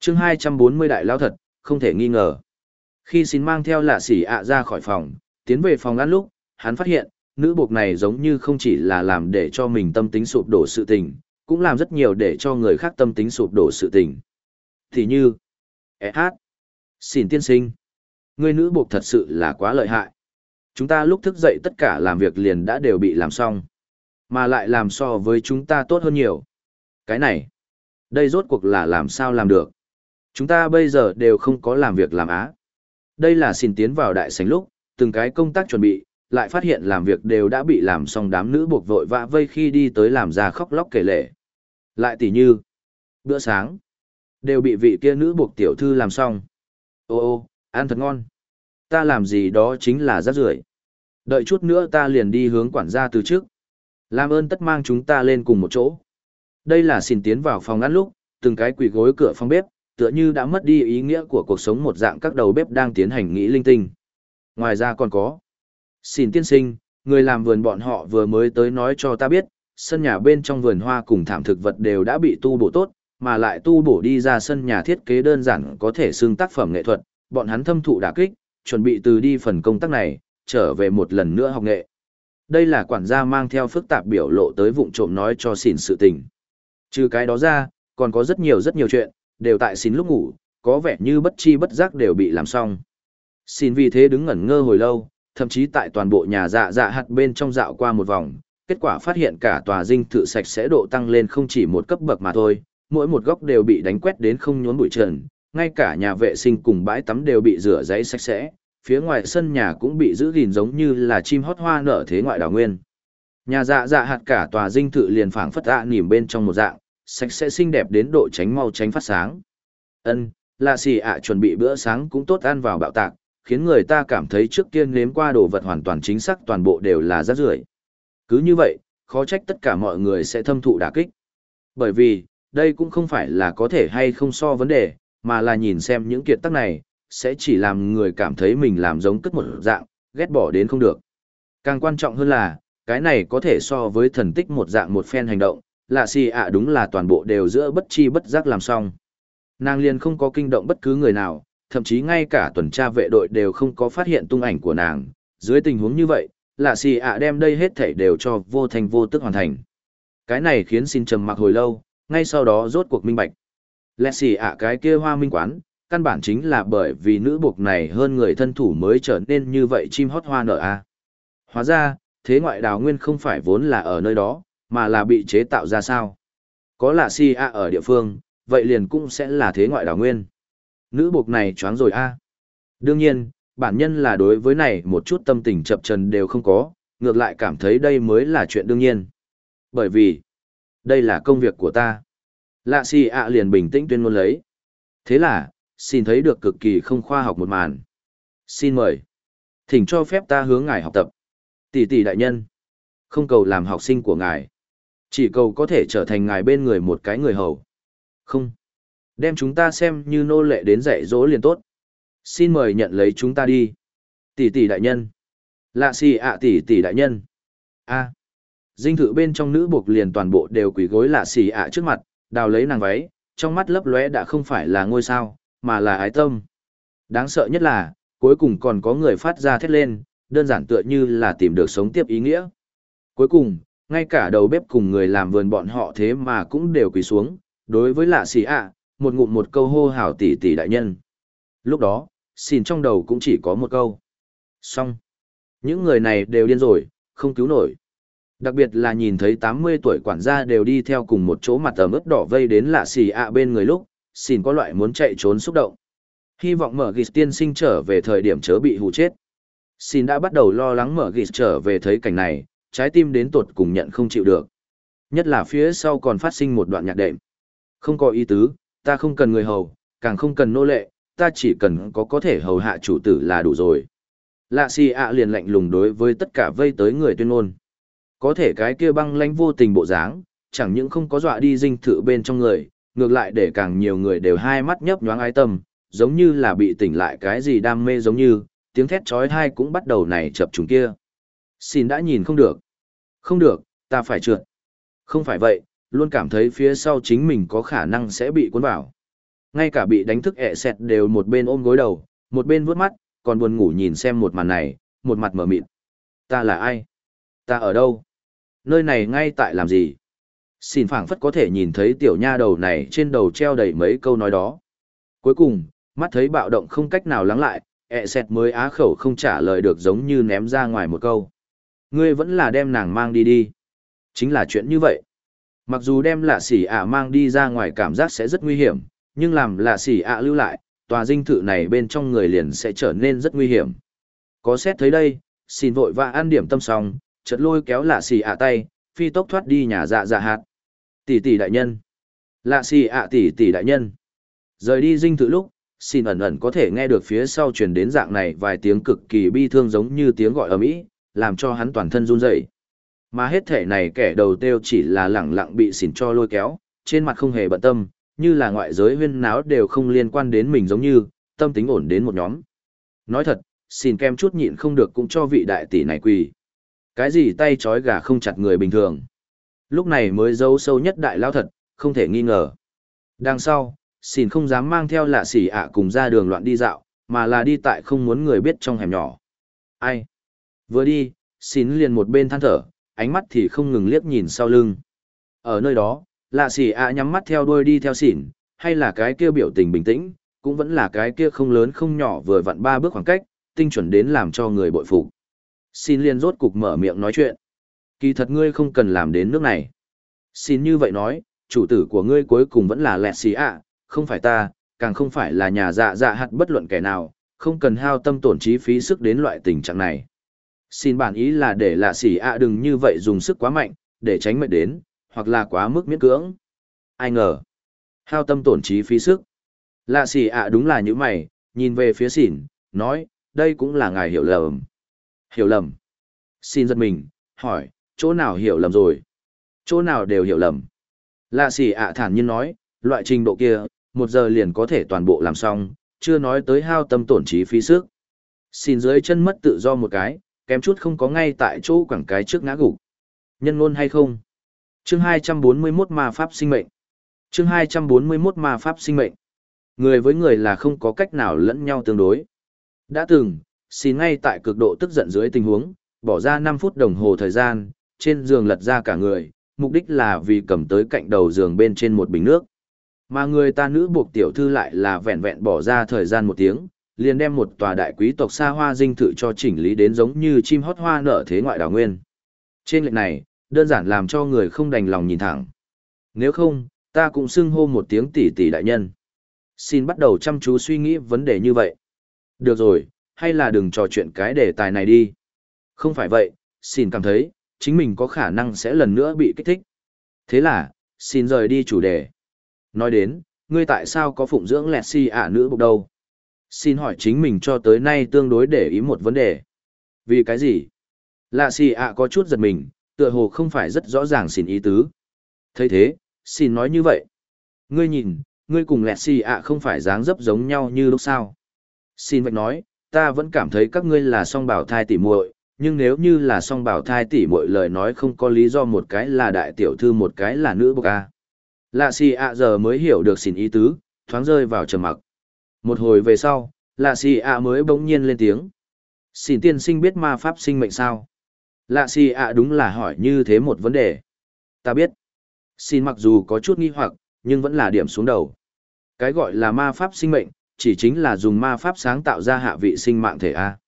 chương 240 đại lao thật, không thể nghi ngờ. Khi xin mang theo lạ xỉ ạ ra khỏi phòng, tiến về phòng ăn lúc, hắn phát hiện, nữ buộc này giống như không chỉ là làm để cho mình tâm tính sụp đổ sự tình, cũng làm rất nhiều để cho người khác tâm tính sụp đổ sự tình. Thì như, ế hát, xin tiên sinh, người nữ buộc thật sự là quá lợi hại. Chúng ta lúc thức dậy tất cả làm việc liền đã đều bị làm xong, mà lại làm so với chúng ta tốt hơn nhiều. Cái này, đây rốt cuộc là làm sao làm được. Chúng ta bây giờ đều không có làm việc làm á. Đây là xin tiến vào đại sảnh lúc, từng cái công tác chuẩn bị, lại phát hiện làm việc đều đã bị làm xong đám nữ buộc vội vã vây khi đi tới làm ra khóc lóc kể lệ. Lại tỉ như, bữa sáng, đều bị vị kia nữ buộc tiểu thư làm xong. Ô ô, ăn thật ngon. Ta làm gì đó chính là rác rưởi. Đợi chút nữa ta liền đi hướng quản gia từ trước. Làm ơn tất mang chúng ta lên cùng một chỗ. Đây là xin tiến vào phòng ăn lúc, từng cái quỷ gối cửa phòng bếp, tựa như đã mất đi ý nghĩa của cuộc sống một dạng các đầu bếp đang tiến hành nghĩ linh tinh. Ngoài ra còn có. Xin tiên sinh, người làm vườn bọn họ vừa mới tới nói cho ta biết, sân nhà bên trong vườn hoa cùng thảm thực vật đều đã bị tu bổ tốt, mà lại tu bổ đi ra sân nhà thiết kế đơn giản có thể xưng tác phẩm nghệ thuật, bọn hắn thâm thụ đả kích, chuẩn bị từ đi phần công tác này, trở về một lần nữa học nghệ. Đây là quản gia mang theo phức tạp biểu lộ tới vụng trộm nói cho xỉn sự tình. Trừ cái đó ra, còn có rất nhiều rất nhiều chuyện, đều tại xin lúc ngủ, có vẻ như bất chi bất giác đều bị làm xong. Xin vì thế đứng ngẩn ngơ hồi lâu, thậm chí tại toàn bộ nhà dạ dạ hạt bên trong dạo qua một vòng, kết quả phát hiện cả tòa dinh thự sạch sẽ độ tăng lên không chỉ một cấp bậc mà thôi, mỗi một góc đều bị đánh quét đến không nhốn bụi trần, ngay cả nhà vệ sinh cùng bãi tắm đều bị rửa giấy sạch sẽ, phía ngoài sân nhà cũng bị giữ gìn giống như là chim hót hoa nở thế ngoại đảo nguyên. Nhà dạ dạ hạt cả tòa dinh thự liền phảng phất ạ nỉm bên trong một dạng, sạch sẽ xinh đẹp đến độ tránh mau tránh phát sáng. Ân, lạ xì ạ chuẩn bị bữa sáng cũng tốt ăn vào bạo tạc, khiến người ta cảm thấy trước kia nếm qua đồ vật hoàn toàn chính xác toàn bộ đều là rác rưởi. Cứ như vậy, khó trách tất cả mọi người sẽ thâm thụ đả kích. Bởi vì, đây cũng không phải là có thể hay không so vấn đề, mà là nhìn xem những kiệt tác này, sẽ chỉ làm người cảm thấy mình làm giống cất một dạng, ghét bỏ đến không được. Càng quan trọng hơn là, cái này có thể so với thần tích một dạng một phen hành động, lạ xì ạ đúng là toàn bộ đều giữa bất chi bất giác làm xong. Nàng liền không có kinh động bất cứ người nào, thậm chí ngay cả tuần tra vệ đội đều không có phát hiện tung ảnh của nàng. Dưới tình huống như vậy, lạ xì ạ đem đây hết thảy đều cho vô thành vô tức hoàn thành. Cái này khiến xin trầm mặc hồi lâu, ngay sau đó rốt cuộc minh bạch. Lạ xì ạ cái kia hoa minh quán, căn bản chính là bởi vì nữ buộc này hơn người thân thủ mới trở nên như vậy chim hót hoa nở a. Hóa ra, thế ngoại đào nguyên không phải vốn là ở nơi đó, mà là bị chế tạo ra sao. Có là si a ở địa phương, vậy liền cũng sẽ là thế ngoại đảo nguyên. Nữ buộc này choáng rồi a. Đương nhiên, bản nhân là đối với này một chút tâm tình chập trần đều không có, ngược lại cảm thấy đây mới là chuyện đương nhiên. Bởi vì, đây là công việc của ta. Lạ si ạ liền bình tĩnh tuyên ngôn lấy. Thế là, xin thấy được cực kỳ không khoa học một màn. Xin mời. Thỉnh cho phép ta hướng ngài học tập. Tỷ tỷ đại nhân. Không cầu làm học sinh của ngài. Chỉ cầu có thể trở thành ngài bên người một cái người hầu. Không. Đem chúng ta xem như nô lệ đến dạy dỗ liền tốt. Xin mời nhận lấy chúng ta đi. Tỷ tỷ đại nhân. Lạ xì ạ tỷ tỷ đại nhân. a Dinh thự bên trong nữ buộc liền toàn bộ đều quỳ gối lạ xì ạ trước mặt, đào lấy nàng váy, trong mắt lấp lóe đã không phải là ngôi sao, mà là ái tâm. Đáng sợ nhất là, cuối cùng còn có người phát ra thét lên, đơn giản tựa như là tìm được sống tiếp ý nghĩa. Cuối cùng, ngay cả đầu bếp cùng người làm vườn bọn họ thế mà cũng đều quỳ xuống, đối với lạ xì ạ, một ngụm một câu hô hào tỷ tỷ đại nhân. Lúc đó, xin trong đầu cũng chỉ có một câu. Xong. Những người này đều điên rồi, không cứu nổi. Đặc biệt là nhìn thấy 80 tuổi quản gia đều đi theo cùng một chỗ mặt tầm ướp đỏ vây đến lạ xì ạ bên người lúc, xin có loại muốn chạy trốn xúc động. Hy vọng mở ghis tiên sinh trở về thời điểm chớ bị hù chết. Xin đã bắt đầu lo lắng mở ghis trở về thấy cảnh này, trái tim đến tột cùng nhận không chịu được. Nhất là phía sau còn phát sinh một đoạn nhạc đệm. Không có ý tứ, ta không cần người hầu, càng không cần nô lệ, ta chỉ cần có có thể hầu hạ chủ tử là đủ rồi. Lạ si ạ liền lạnh lùng đối với tất cả vây tới người tuyên ngôn. Có thể cái kia băng lãnh vô tình bộ dáng, chẳng những không có dọa đi dinh thự bên trong người, ngược lại để càng nhiều người đều hai mắt nhấp nhoáng ái tâm, giống như là bị tỉnh lại cái gì đam mê giống như, tiếng thét trói thai cũng bắt đầu này chập trùng kia. Xin đã nhìn không được. Không được, ta phải trượt. Không phải vậy, luôn cảm thấy phía sau chính mình có khả năng sẽ bị cuốn vào. Ngay cả bị đánh thức ẹ sẹt đều một bên ôm gối đầu, một bên vuốt mắt, còn buồn ngủ nhìn xem một màn này, một mặt mở mịt. Ta là ai? Ta ở đâu? Nơi này ngay tại làm gì? Xin phảng phất có thể nhìn thấy tiểu nha đầu này trên đầu treo đầy mấy câu nói đó. Cuối cùng, mắt thấy bạo động không cách nào lắng lại, ẹ sẹt mới á khẩu không trả lời được giống như ném ra ngoài một câu. Ngươi vẫn là đem nàng mang đi đi. Chính là chuyện như vậy. Mặc dù đem lạ xỉ ạ mang đi ra ngoài cảm giác sẽ rất nguy hiểm, nhưng làm lạ xỉ ạ lưu lại, tòa dinh thự này bên trong người liền sẽ trở nên rất nguy hiểm. Có xét thấy đây, xin vội và ăn điểm tâm xong, chợt lôi kéo lạ xỉ ạ tay, phi tốc thoát đi nhà dạ dạ hạt. Tỷ tỷ đại nhân. Lạ xỉ ạ tỷ tỷ đại nhân. Rời đi dinh thự lúc, xin ẩn ẩn có thể nghe được phía sau truyền đến dạng này vài tiếng cực kỳ bi thương giống như tiếng gọi ở mỹ làm cho hắn toàn thân run rẩy. Mà hết thể này kẻ đầu tiêu chỉ là lẳng lặng bị xỉn cho lôi kéo, trên mặt không hề bận tâm, như là ngoại giới huyên náo đều không liên quan đến mình giống như, tâm tính ổn đến một nhóm. Nói thật, xin kem chút nhịn không được cũng cho vị đại tỷ này quỳ. Cái gì tay trói gà không chặt người bình thường. Lúc này mới giấu sâu nhất đại lao thật, không thể nghi ngờ. Đằng sau, xin không dám mang theo lạ xỉ ạ cùng ra đường loạn đi dạo, mà là đi tại không muốn người biết trong hẻm nhỏ. Ai? Vừa đi, xin liền một bên than thở, ánh mắt thì không ngừng liếc nhìn sau lưng. Ở nơi đó, lạ xỉ ạ nhắm mắt theo đuôi đi theo xỉn, hay là cái kia biểu tình bình tĩnh, cũng vẫn là cái kia không lớn không nhỏ vừa vặn ba bước khoảng cách, tinh chuẩn đến làm cho người bội phục. Xin liền rốt cục mở miệng nói chuyện. Kỳ thật ngươi không cần làm đến nước này. Xin như vậy nói, chủ tử của ngươi cuối cùng vẫn là lẹt xì ạ, không phải ta, càng không phải là nhà dạ dạ hạt bất luận kẻ nào, không cần hao tâm tổn trí phí sức đến loại tình trạng này. Xin bản ý là để lạ xỉ ạ đừng như vậy dùng sức quá mạnh, để tránh mệt đến, hoặc là quá mức miễn cưỡng. Ai ngờ, hao tâm tổn trí phí sức. Lạ xỉ ạ đúng là như mày, nhìn về phía xỉn, nói, đây cũng là ngài hiểu lầm. Hiểu lầm. Xin giật mình, hỏi, chỗ nào hiểu lầm rồi? Chỗ nào đều hiểu lầm. Lạ xỉ ạ thản nhiên nói, loại trình độ kia, một giờ liền có thể toàn bộ làm xong, chưa nói tới hao tâm tổn trí phí sức. Xin dưới chân mất tự do một cái, kém chút không có ngay tại chỗ quảng cái trước ngã gục. Nhân ngôn hay không? Chương 241 ma pháp sinh mệnh. Chương 241 ma pháp sinh mệnh. Người với người là không có cách nào lẫn nhau tương đối. Đã từng, xin ngay tại cực độ tức giận dưới tình huống, bỏ ra 5 phút đồng hồ thời gian, trên giường lật ra cả người, mục đích là vì cầm tới cạnh đầu giường bên trên một bình nước. Mà người ta nữ buộc tiểu thư lại là vẹn vẹn bỏ ra thời gian một tiếng, liền đem một tòa đại quý tộc xa hoa dinh thự cho chỉnh lý đến giống như chim hót hoa nở thế ngoại đảo nguyên. Trên lệnh này, đơn giản làm cho người không đành lòng nhìn thẳng. Nếu không, ta cũng xưng hô một tiếng tỷ tỷ đại nhân. Xin bắt đầu chăm chú suy nghĩ vấn đề như vậy. Được rồi, hay là đừng trò chuyện cái đề tài này đi. Không phải vậy, xin cảm thấy, chính mình có khả năng sẽ lần nữa bị kích thích. Thế là, xin rời đi chủ đề. Nói đến, ngươi tại sao có phụng dưỡng lẹt si ả nữ bục đâu? Xin hỏi chính mình cho tới nay tương đối để ý một vấn đề. Vì cái gì? Lạ si ạ có chút giật mình, tựa hồ không phải rất rõ ràng xin ý tứ. thấy thế, xin nói như vậy. Ngươi nhìn, ngươi cùng lẹ si ạ không phải dáng dấp giống nhau như lúc sao. Xin vạch nói, ta vẫn cảm thấy các ngươi là song bảo thai tỉ muội, nhưng nếu như là song bảo thai tỉ muội lời nói không có lý do một cái là đại tiểu thư một cái là nữ bộc a. Lạ xì ạ giờ mới hiểu được xin ý tứ, thoáng rơi vào trầm mặc. Một hồi về sau, lạ xì ạ mới bỗng nhiên lên tiếng. Xin tiên sinh biết ma pháp sinh mệnh sao? Lạ xì ạ đúng là hỏi như thế một vấn đề. Ta biết. Xin mặc dù có chút nghi hoặc, nhưng vẫn là điểm xuống đầu. Cái gọi là ma pháp sinh mệnh, chỉ chính là dùng ma pháp sáng tạo ra hạ vị sinh mạng thể A.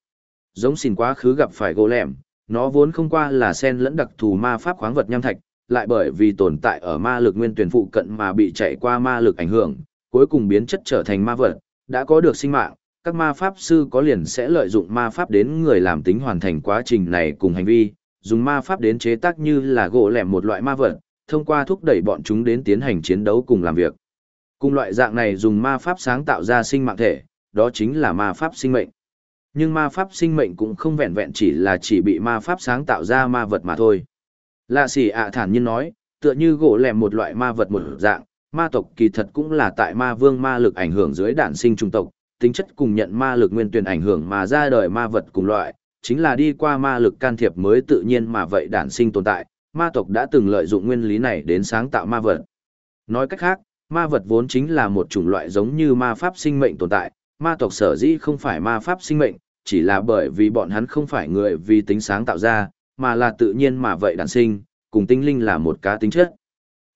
Giống xin quá khứ gặp phải gỗ lẻm, nó vốn không qua là sen lẫn đặc thù ma pháp khoáng vật nham thạch, lại bởi vì tồn tại ở ma lực nguyên tuyển phụ cận mà bị chạy qua ma lực ảnh hưởng, cuối cùng biến chất trở thành ma vật, đã có được sinh mạng, các ma pháp sư có liền sẽ lợi dụng ma pháp đến người làm tính hoàn thành quá trình này cùng hành vi, dùng ma pháp đến chế tác như là gỗ lẻm một loại ma vật, thông qua thúc đẩy bọn chúng đến tiến hành chiến đấu cùng làm việc. Cùng loại dạng này dùng ma pháp sáng tạo ra sinh mạng thể, đó chính là ma pháp sinh mệnh. Nhưng ma pháp sinh mệnh cũng không vẹn vẹn chỉ là chỉ bị ma pháp sáng tạo ra ma vật mà thôi. Lạ sỉ ạ thản nhiên nói, tựa như gỗ lẻm một loại ma vật một dạng, ma tộc kỳ thật cũng là tại ma vương ma lực ảnh hưởng dưới đản sinh trung tộc, tính chất cùng nhận ma lực nguyên tuyển ảnh hưởng mà ra đời ma vật cùng loại, chính là đi qua ma lực can thiệp mới tự nhiên mà vậy đản sinh tồn tại, ma tộc đã từng lợi dụng nguyên lý này đến sáng tạo ma vật. Nói cách khác, ma vật vốn chính là một chủng loại giống như ma pháp sinh mệnh tồn tại, ma tộc sở dĩ không phải ma pháp sinh mệnh, chỉ là bởi vì bọn hắn không phải người vì tính sáng tạo ra, mà là tự nhiên mà vậy đản sinh, cùng tinh linh là một cá tính chất.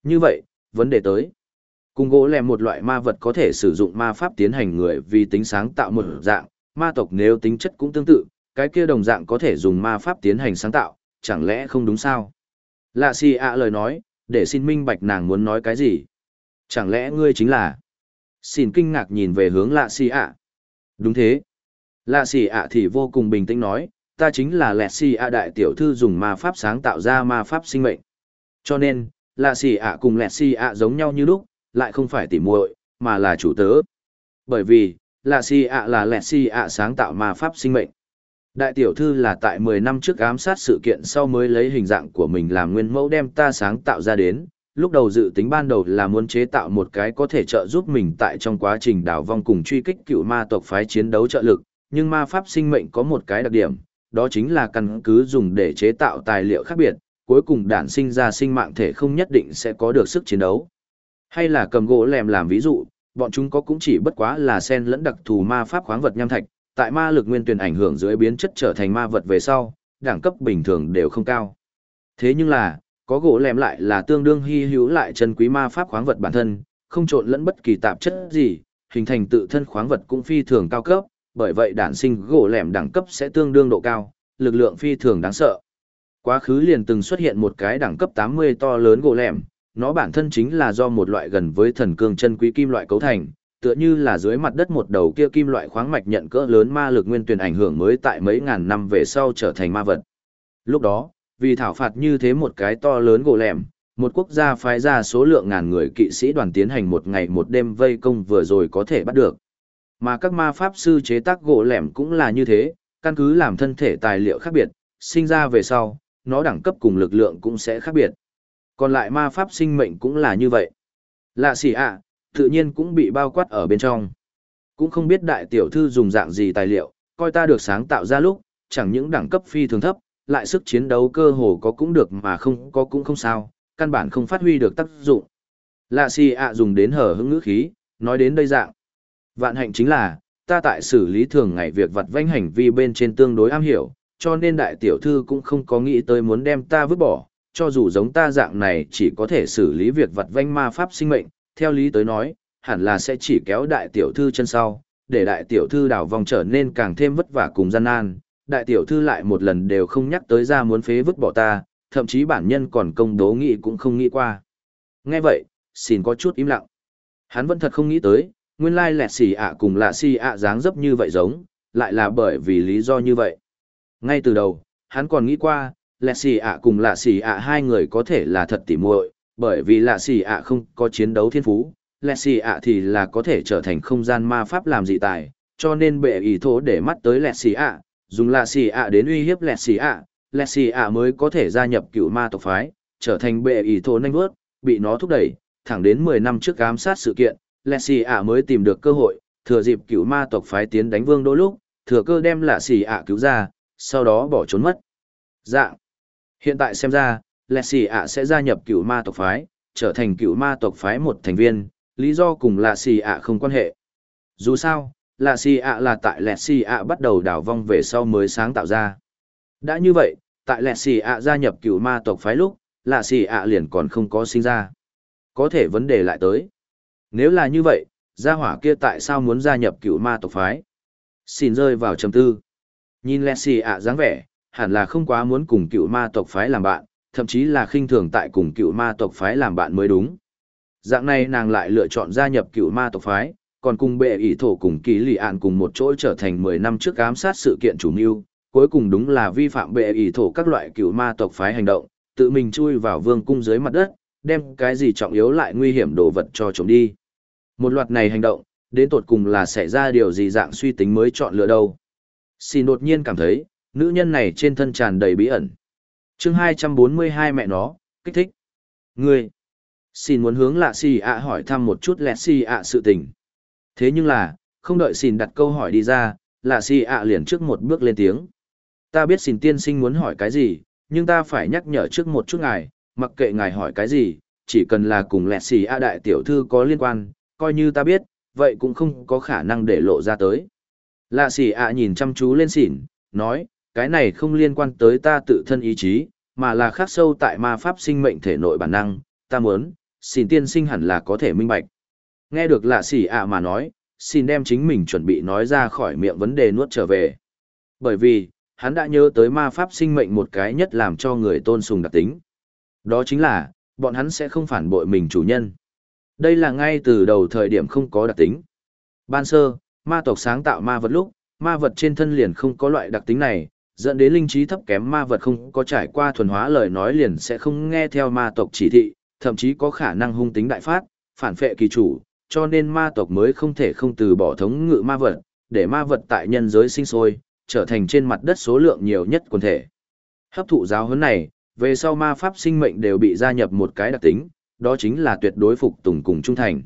Như vậy, vấn đề tới. Cùng gỗ lèm một loại ma vật có thể sử dụng ma pháp tiến hành người vì tính sáng tạo một dạng, ma tộc nếu tính chất cũng tương tự, cái kia đồng dạng có thể dùng ma pháp tiến hành sáng tạo, chẳng lẽ không đúng sao? Lạ si ạ lời nói, để xin minh bạch nàng muốn nói cái gì? Chẳng lẽ ngươi chính là... Xin kinh ngạc nhìn về hướng lạ si ạ. Đúng thế. Lạ si ạ thì vô cùng bình tĩnh nói, ta chính là lẹ si ạ đại tiểu thư dùng ma pháp sáng tạo ra ma pháp sinh mệnh. Cho nên, lạ si ạ cùng lẹ si ạ giống nhau như lúc, lại không phải tỉ muội, mà là chủ tớ. Bởi vì, lạ xì ạ là lẹ xì ạ sáng tạo ma pháp sinh mệnh. Đại tiểu thư là tại 10 năm trước ám sát sự kiện sau mới lấy hình dạng của mình làm nguyên mẫu đem ta sáng tạo ra đến. Lúc đầu dự tính ban đầu là muốn chế tạo một cái có thể trợ giúp mình tại trong quá trình đào vong cùng truy kích cựu ma tộc phái chiến đấu trợ lực, nhưng ma pháp sinh mệnh có một cái đặc điểm, đó chính là căn cứ dùng để chế tạo tài liệu khác biệt, cuối cùng đản sinh ra sinh mạng thể không nhất định sẽ có được sức chiến đấu. Hay là cầm gỗ lèm làm ví dụ, bọn chúng có cũng chỉ bất quá là sen lẫn đặc thù ma pháp khoáng vật nham thạch, tại ma lực nguyên tuyển ảnh hưởng dưới biến chất trở thành ma vật về sau, đẳng cấp bình thường đều không cao. Thế nhưng là, có gỗ lèm lại là tương đương hy hữu lại chân quý ma pháp khoáng vật bản thân, không trộn lẫn bất kỳ tạp chất gì, hình thành tự thân khoáng vật cũng phi thường cao cấp, bởi vậy đản sinh gỗ lẻm đẳng cấp sẽ tương đương độ cao, lực lượng phi thường đáng sợ. Quá khứ liền từng xuất hiện một cái đẳng cấp 80 to lớn gỗ lẻm, nó bản thân chính là do một loại gần với thần cương chân quý kim loại cấu thành, tựa như là dưới mặt đất một đầu kia kim loại khoáng mạch nhận cỡ lớn ma lực nguyên tuyển ảnh hưởng mới tại mấy ngàn năm về sau trở thành ma vật. Lúc đó, vì thảo phạt như thế một cái to lớn gỗ lẻm, một quốc gia phái ra số lượng ngàn người kỵ sĩ đoàn tiến hành một ngày một đêm vây công vừa rồi có thể bắt được. Mà các ma pháp sư chế tác gỗ lẻm cũng là như thế, căn cứ làm thân thể tài liệu khác biệt, sinh ra về sau, nó đẳng cấp cùng lực lượng cũng sẽ khác biệt. Còn lại ma pháp sinh mệnh cũng là như vậy. Lạ xỉ ạ, tự nhiên cũng bị bao quát ở bên trong. Cũng không biết đại tiểu thư dùng dạng gì tài liệu, coi ta được sáng tạo ra lúc, chẳng những đẳng cấp phi thường thấp, lại sức chiến đấu cơ hồ có cũng được mà không có cũng không sao, căn bản không phát huy được tác dụng. Lạ xì ạ dùng đến hở hững ngữ khí, nói đến đây dạng. Vạn hạnh chính là, ta tại xử lý thường ngày việc vặt vanh hành vi bên trên tương đối am hiểu, cho nên đại tiểu thư cũng không có nghĩ tới muốn đem ta vứt bỏ, cho dù giống ta dạng này chỉ có thể xử lý việc vặt vanh ma pháp sinh mệnh, theo lý tới nói, hẳn là sẽ chỉ kéo đại tiểu thư chân sau, để đại tiểu thư đảo vòng trở nên càng thêm vất vả cùng gian nan. Đại tiểu thư lại một lần đều không nhắc tới ra muốn phế vứt bỏ ta, thậm chí bản nhân còn công đố nghị cũng không nghĩ qua. Nghe vậy, xin có chút im lặng. Hắn vẫn thật không nghĩ tới, nguyên lai lẹt xì ạ cùng lạ xì ạ dáng dấp như vậy giống, lại là bởi vì lý do như vậy. Ngay từ đầu, hắn còn nghĩ qua, lẹt xì ạ cùng lạ xì ạ hai người có thể là thật tỉ muội, bởi vì lạ xì ạ không có chiến đấu thiên phú, lẹt xì ạ thì là có thể trở thành không gian ma pháp làm dị tài, cho nên bệ ý thố để mắt tới lẹt xì ạ, dùng lạ xì ạ đến uy hiếp lẹt xì ạ, lẹt xì ạ mới có thể gia nhập cựu ma tộc phái, trở thành bệ ý thố nanh vớt, bị nó thúc đẩy, thẳng đến mười năm trước ám sát sự kiện, lẹ xì ạ mới tìm được cơ hội thừa dịp cựu ma tộc phái tiến đánh vương đôi lúc thừa cơ đem lạ xì ạ cứu ra sau đó bỏ trốn mất. Dạng hiện tại xem ra lẹ xì ạ sẽ gia nhập cựu ma tộc phái trở thành cựu ma tộc phái một thành viên lý do cùng lạ xì ạ không quan hệ dù sao lạ xì ạ là tại lẹ xì ạ bắt đầu đảo vong về sau mới sáng tạo ra đã như vậy tại lẹ xì ạ gia nhập cựu ma tộc phái lúc lạ xì ạ liền còn không có sinh ra có thể vấn đề lại tới nếu là như vậy, gia hỏa kia tại sao muốn gia nhập cựu ma tộc phái? Xin rơi vào trầm tư. Nhìn Leslie ạ dáng vẻ, hẳn là không quá muốn cùng cựu ma tộc phái làm bạn, thậm chí là khinh thường tại cùng cựu ma tộc phái làm bạn mới đúng. Dạng này nàng lại lựa chọn gia nhập cựu ma tộc phái, còn cùng bệ ỷ thổ cùng ký lì ạn cùng một chỗ trở thành 10 năm trước ám sát sự kiện chủ mưu, cuối cùng đúng là vi phạm bệ ỷ thổ các loại cựu ma tộc phái hành động, tự mình chui vào vương cung dưới mặt đất, đem cái gì trọng yếu lại nguy hiểm đồ vật cho trộm đi. Một loạt này hành động, đến tột cùng là xảy ra điều gì dạng suy tính mới chọn lựa đâu. Xin đột nhiên cảm thấy, nữ nhân này trên thân tràn đầy bí ẩn. chương 242 mẹ nó, kích thích. Ngươi, xin muốn hướng lạ xì ạ hỏi thăm một chút lẹ xì ạ sự tình. Thế nhưng là, không đợi xin đặt câu hỏi đi ra, lạ xì ạ liền trước một bước lên tiếng. Ta biết xin tiên sinh muốn hỏi cái gì, nhưng ta phải nhắc nhở trước một chút ngài, mặc kệ ngài hỏi cái gì, chỉ cần là cùng lẹ xì ạ đại tiểu thư có liên quan, coi như ta biết, vậy cũng không có khả năng để lộ ra tới. Lạ xì ạ nhìn chăm chú lên xỉn, nói, cái này không liên quan tới ta tự thân ý chí, mà là khắc sâu tại ma pháp sinh mệnh thể nội bản năng, ta muốn, xin tiên sinh hẳn là có thể minh bạch. Nghe được lạ xỉ ạ mà nói, xin đem chính mình chuẩn bị nói ra khỏi miệng vấn đề nuốt trở về. Bởi vì, hắn đã nhớ tới ma pháp sinh mệnh một cái nhất làm cho người tôn sùng đặc tính. Đó chính là, bọn hắn sẽ không phản bội mình chủ nhân. Đây là ngay từ đầu thời điểm không có đặc tính. Ban sơ, ma tộc sáng tạo ma vật lúc, ma vật trên thân liền không có loại đặc tính này, dẫn đến linh trí thấp kém ma vật không có trải qua thuần hóa lời nói liền sẽ không nghe theo ma tộc chỉ thị, thậm chí có khả năng hung tính đại phát, phản phệ kỳ chủ, cho nên ma tộc mới không thể không từ bỏ thống ngự ma vật, để ma vật tại nhân giới sinh sôi, trở thành trên mặt đất số lượng nhiều nhất quần thể. Hấp thụ giáo huấn này, về sau ma pháp sinh mệnh đều bị gia nhập một cái đặc tính, đó chính là tuyệt đối phục tùng cùng trung thành.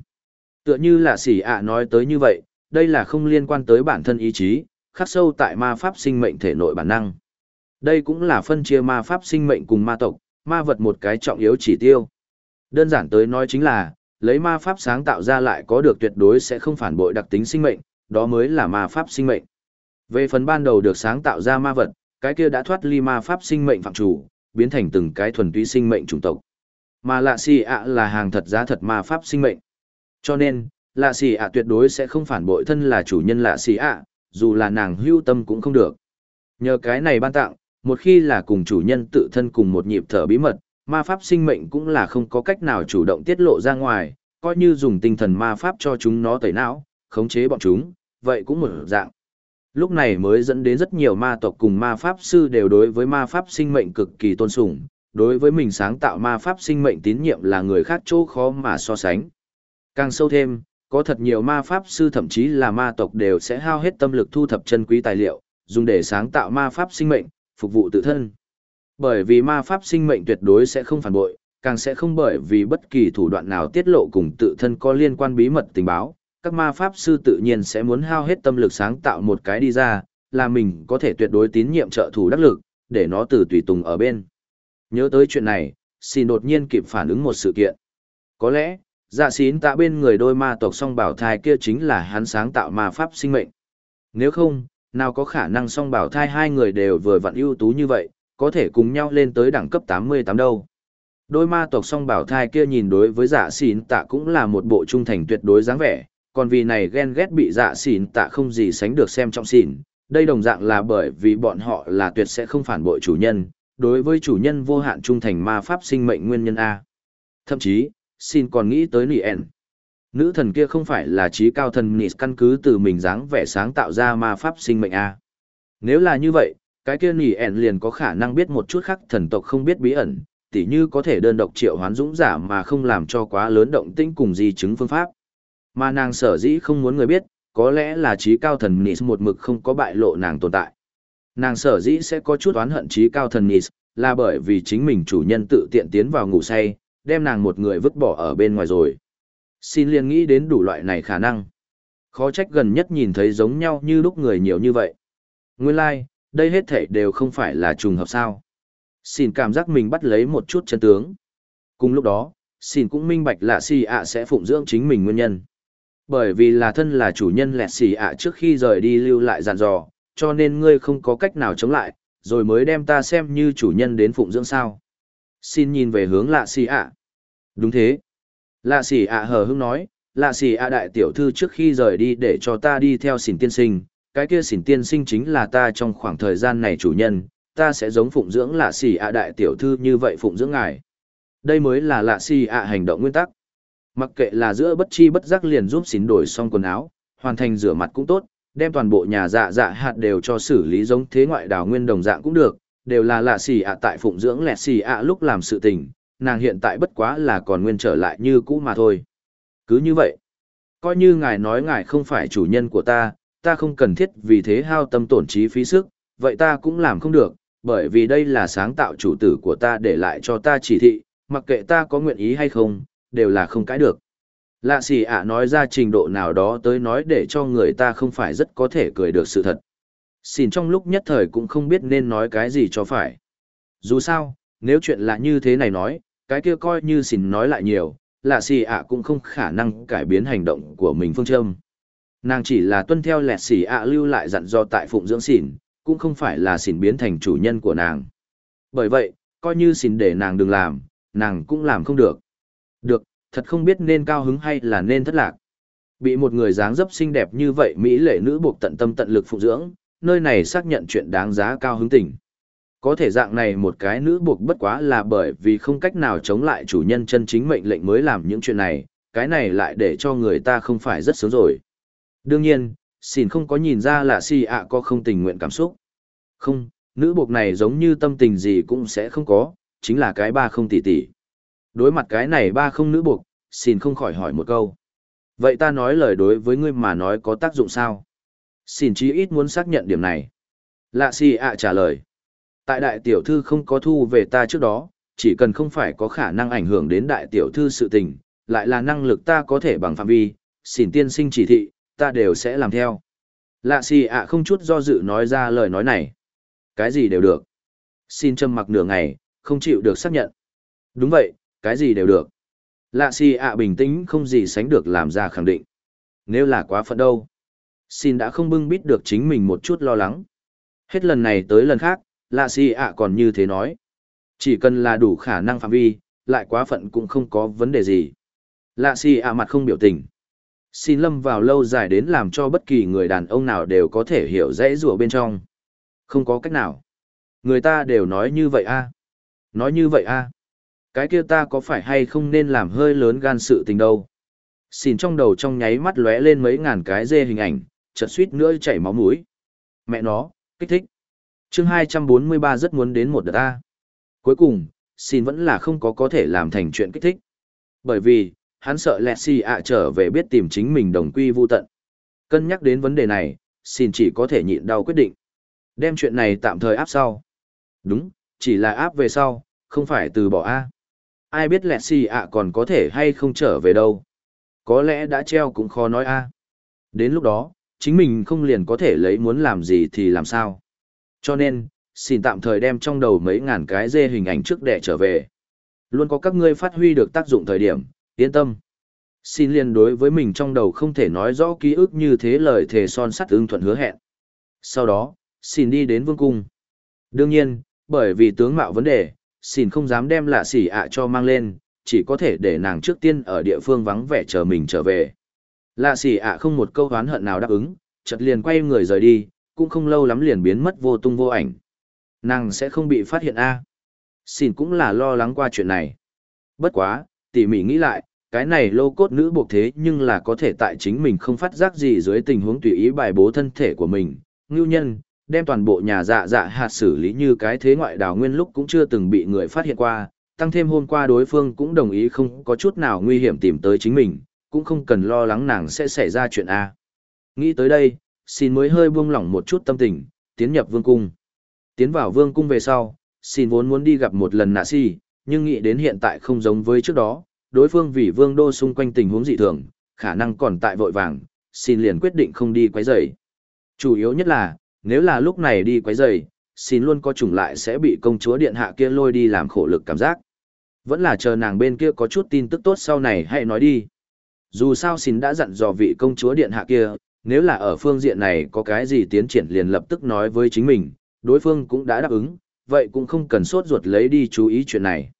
Tựa như là sỉ ạ nói tới như vậy, đây là không liên quan tới bản thân ý chí, khắc sâu tại ma pháp sinh mệnh thể nội bản năng. Đây cũng là phân chia ma pháp sinh mệnh cùng ma tộc, ma vật một cái trọng yếu chỉ tiêu. Đơn giản tới nói chính là, lấy ma pháp sáng tạo ra lại có được tuyệt đối sẽ không phản bội đặc tính sinh mệnh, đó mới là ma pháp sinh mệnh. Về phần ban đầu được sáng tạo ra ma vật, cái kia đã thoát ly ma pháp sinh mệnh phạm chủ, biến thành từng cái thuần túy sinh mệnh chủng tộc. Mà lạ xì ạ là hàng thật giá thật ma pháp sinh mệnh. Cho nên, lạ xì ạ tuyệt đối sẽ không phản bội thân là chủ nhân lạ xì ạ, dù là nàng hưu tâm cũng không được. Nhờ cái này ban tặng, một khi là cùng chủ nhân tự thân cùng một nhịp thở bí mật, ma pháp sinh mệnh cũng là không có cách nào chủ động tiết lộ ra ngoài, coi như dùng tinh thần ma pháp cho chúng nó tẩy não, khống chế bọn chúng, vậy cũng một dạng. Lúc này mới dẫn đến rất nhiều ma tộc cùng ma pháp sư đều đối với ma pháp sinh mệnh cực kỳ tôn sùng, đối với mình sáng tạo ma pháp sinh mệnh tín nhiệm là người khác chỗ khó mà so sánh. Càng sâu thêm, có thật nhiều ma pháp sư thậm chí là ma tộc đều sẽ hao hết tâm lực thu thập chân quý tài liệu, dùng để sáng tạo ma pháp sinh mệnh, phục vụ tự thân. Bởi vì ma pháp sinh mệnh tuyệt đối sẽ không phản bội, càng sẽ không bởi vì bất kỳ thủ đoạn nào tiết lộ cùng tự thân có liên quan bí mật tình báo, các ma pháp sư tự nhiên sẽ muốn hao hết tâm lực sáng tạo một cái đi ra, là mình có thể tuyệt đối tín nhiệm trợ thủ đắc lực, để nó từ tùy tùng ở bên. Nhớ tới chuyện này, xin đột nhiên kịp phản ứng một sự kiện. Có lẽ, dạ xín tạ bên người đôi ma tộc song bảo thai kia chính là hắn sáng tạo ma pháp sinh mệnh. Nếu không, nào có khả năng song bảo thai hai người đều vừa vặn ưu tú như vậy, có thể cùng nhau lên tới đẳng cấp 88 đâu. Đôi ma tộc song bảo thai kia nhìn đối với dạ xín tạ cũng là một bộ trung thành tuyệt đối dáng vẻ, còn vì này ghen ghét bị dạ xỉn tạ không gì sánh được xem trọng xỉn, đây đồng dạng là bởi vì bọn họ là tuyệt sẽ không phản bội chủ nhân, đối với chủ nhân vô hạn trung thành ma pháp sinh mệnh nguyên nhân A. Thậm chí, xin còn nghĩ tới nỉ ẹn Nữ thần kia không phải là trí cao thần nỉ căn cứ từ mình dáng vẻ sáng tạo ra ma pháp sinh mệnh A. Nếu là như vậy, cái kia nỉ ẹn liền có khả năng biết một chút khác thần tộc không biết bí ẩn, tỉ như có thể đơn độc triệu hoán dũng giả mà không làm cho quá lớn động tĩnh cùng di chứng phương pháp. Mà nàng sở dĩ không muốn người biết, có lẽ là trí cao thần Nis một mực không có bại lộ nàng tồn tại. Nàng sở dĩ sẽ có chút oán hận trí cao thần Nis, là bởi vì chính mình chủ nhân tự tiện tiến vào ngủ say, đem nàng một người vứt bỏ ở bên ngoài rồi. Xin liền nghĩ đến đủ loại này khả năng. Khó trách gần nhất nhìn thấy giống nhau như lúc người nhiều như vậy. Nguyên lai, like, đây hết thảy đều không phải là trùng hợp sao. Xin cảm giác mình bắt lấy một chút chân tướng. Cùng lúc đó, xin cũng minh bạch là si ạ sẽ phụng dưỡng chính mình nguyên nhân. Bởi vì là thân là chủ nhân lẹt xì ạ trước khi rời đi lưu lại dàn dò, cho nên ngươi không có cách nào chống lại, rồi mới đem ta xem như chủ nhân đến phụng dưỡng sao. Xin nhìn về hướng lạ xì ạ. Đúng thế. Lạ xì ạ hờ hững nói, lạ xì ạ đại tiểu thư trước khi rời đi để cho ta đi theo xỉn tiên sinh, cái kia xỉn tiên sinh chính là ta trong khoảng thời gian này chủ nhân, ta sẽ giống phụng dưỡng lạ xì ạ đại tiểu thư như vậy phụng dưỡng ngài. Đây mới là lạ xì ạ hành động nguyên tắc. Mặc kệ là giữa bất chi bất giác liền giúp xỉn đổi xong quần áo, hoàn thành rửa mặt cũng tốt, đem toàn bộ nhà dạ dạ hạt đều cho xử lý giống thế ngoại đào nguyên đồng dạng cũng được, đều là lạ xì ạ tại phụng dưỡng lẹ xì ạ lúc làm sự tình, nàng hiện tại bất quá là còn nguyên trở lại như cũ mà thôi. Cứ như vậy, coi như ngài nói ngài không phải chủ nhân của ta, ta không cần thiết vì thế hao tâm tổn trí phí sức, vậy ta cũng làm không được, bởi vì đây là sáng tạo chủ tử của ta để lại cho ta chỉ thị, mặc kệ ta có nguyện ý hay không, đều là không cãi được. Lạ xì ạ nói ra trình độ nào đó tới nói để cho người ta không phải rất có thể cười được sự thật. Xin trong lúc nhất thời cũng không biết nên nói cái gì cho phải. Dù sao, nếu chuyện là như thế này nói, cái kia coi như xin nói lại nhiều, là xì ạ cũng không khả năng cải biến hành động của mình phương châm. Nàng chỉ là tuân theo lẹt xì ạ lưu lại dặn do tại phụng dưỡng xỉn, cũng không phải là xỉn biến thành chủ nhân của nàng. Bởi vậy, coi như xỉn để nàng đừng làm, nàng cũng làm không được. Được, thật không biết nên cao hứng hay là nên thất lạc. Bị một người dáng dấp xinh đẹp như vậy Mỹ lệ nữ buộc tận tâm tận lực phụng dưỡng, nơi này xác nhận chuyện đáng giá cao hứng tình. Có thể dạng này một cái nữ buộc bất quá là bởi vì không cách nào chống lại chủ nhân chân chính mệnh lệnh mới làm những chuyện này, cái này lại để cho người ta không phải rất sướng rồi. Đương nhiên, xin không có nhìn ra là si ạ có không tình nguyện cảm xúc. Không, nữ buộc này giống như tâm tình gì cũng sẽ không có, chính là cái ba không tỷ tỷ. Đối mặt cái này ba không nữ buộc, xin không khỏi hỏi một câu. Vậy ta nói lời đối với ngươi mà nói có tác dụng sao? Xin chí ít muốn xác nhận điểm này. Lạ si ạ trả lời. Tại đại tiểu thư không có thu về ta trước đó, chỉ cần không phải có khả năng ảnh hưởng đến đại tiểu thư sự tình, lại là năng lực ta có thể bằng phạm vi, xin tiên sinh chỉ thị, ta đều sẽ làm theo. Lạ si ạ không chút do dự nói ra lời nói này. Cái gì đều được. Xin châm mặc nửa ngày, không chịu được xác nhận. Đúng vậy, cái gì đều được. Lạ si ạ bình tĩnh không gì sánh được làm ra khẳng định. Nếu là quá phận đâu. Xin đã không bưng bít được chính mình một chút lo lắng. Hết lần này tới lần khác, lạ si ạ còn như thế nói. Chỉ cần là đủ khả năng phạm vi, lại quá phận cũng không có vấn đề gì. Lạ si ạ mặt không biểu tình. Xin lâm vào lâu dài đến làm cho bất kỳ người đàn ông nào đều có thể hiểu dễ rùa bên trong. Không có cách nào. Người ta đều nói như vậy a Nói như vậy a Cái kia ta có phải hay không nên làm hơi lớn gan sự tình đâu. Xin trong đầu trong nháy mắt lóe lên mấy ngàn cái dê hình ảnh, chật suýt nữa chảy máu mũi. Mẹ nó, kích thích. chương 243 rất muốn đến một đợt ta. Cuối cùng, xin vẫn là không có có thể làm thành chuyện kích thích. Bởi vì, hắn sợ lẹ xì ạ trở về biết tìm chính mình đồng quy vô tận. Cân nhắc đến vấn đề này, xin chỉ có thể nhịn đau quyết định. Đem chuyện này tạm thời áp sau. Đúng, chỉ là áp về sau, không phải từ bỏ A. Ai biết lẹ xì ạ còn có thể hay không trở về đâu. Có lẽ đã treo cũng khó nói A. Đến lúc đó, chính mình không liền có thể lấy muốn làm gì thì làm sao. Cho nên, xin tạm thời đem trong đầu mấy ngàn cái dê hình ảnh trước để trở về. Luôn có các ngươi phát huy được tác dụng thời điểm, yên tâm. Xin liên đối với mình trong đầu không thể nói rõ ký ức như thế lời thề son sắt ưng thuận hứa hẹn. Sau đó, xin đi đến vương cung. Đương nhiên, bởi vì tướng mạo vấn đề, xin không dám đem lạ xỉ ạ cho mang lên, chỉ có thể để nàng trước tiên ở địa phương vắng vẻ chờ mình trở về. Lạ xỉ ạ không một câu oán hận nào đáp ứng, chợt liền quay người rời đi, cũng không lâu lắm liền biến mất vô tung vô ảnh. Nàng sẽ không bị phát hiện a. Xin cũng là lo lắng qua chuyện này. Bất quá, tỉ mỉ nghĩ lại, cái này lô cốt nữ buộc thế nhưng là có thể tại chính mình không phát giác gì dưới tình huống tùy ý bài bố thân thể của mình. Ngưu nhân, đem toàn bộ nhà dạ dạ hạt xử lý như cái thế ngoại đào nguyên lúc cũng chưa từng bị người phát hiện qua, tăng thêm hôm qua đối phương cũng đồng ý không có chút nào nguy hiểm tìm tới chính mình, cũng không cần lo lắng nàng sẽ xảy ra chuyện A. Nghĩ tới đây, xin mới hơi buông lỏng một chút tâm tình, tiến nhập vương cung. Tiến vào vương cung về sau, xin vốn muốn đi gặp một lần nạ si, nhưng nghĩ đến hiện tại không giống với trước đó, đối phương vì vương đô xung quanh tình huống dị thường, khả năng còn tại vội vàng, xin liền quyết định không đi quấy rầy. Chủ yếu nhất là, nếu là lúc này đi quấy rầy, xin luôn có chủng lại sẽ bị công chúa điện hạ kia lôi đi làm khổ lực cảm giác. Vẫn là chờ nàng bên kia có chút tin tức tốt sau này hãy nói đi. Dù sao xin đã dặn dò vị công chúa điện hạ kia, nếu là ở phương diện này có cái gì tiến triển liền lập tức nói với chính mình, đối phương cũng đã đáp ứng, vậy cũng không cần sốt ruột lấy đi chú ý chuyện này.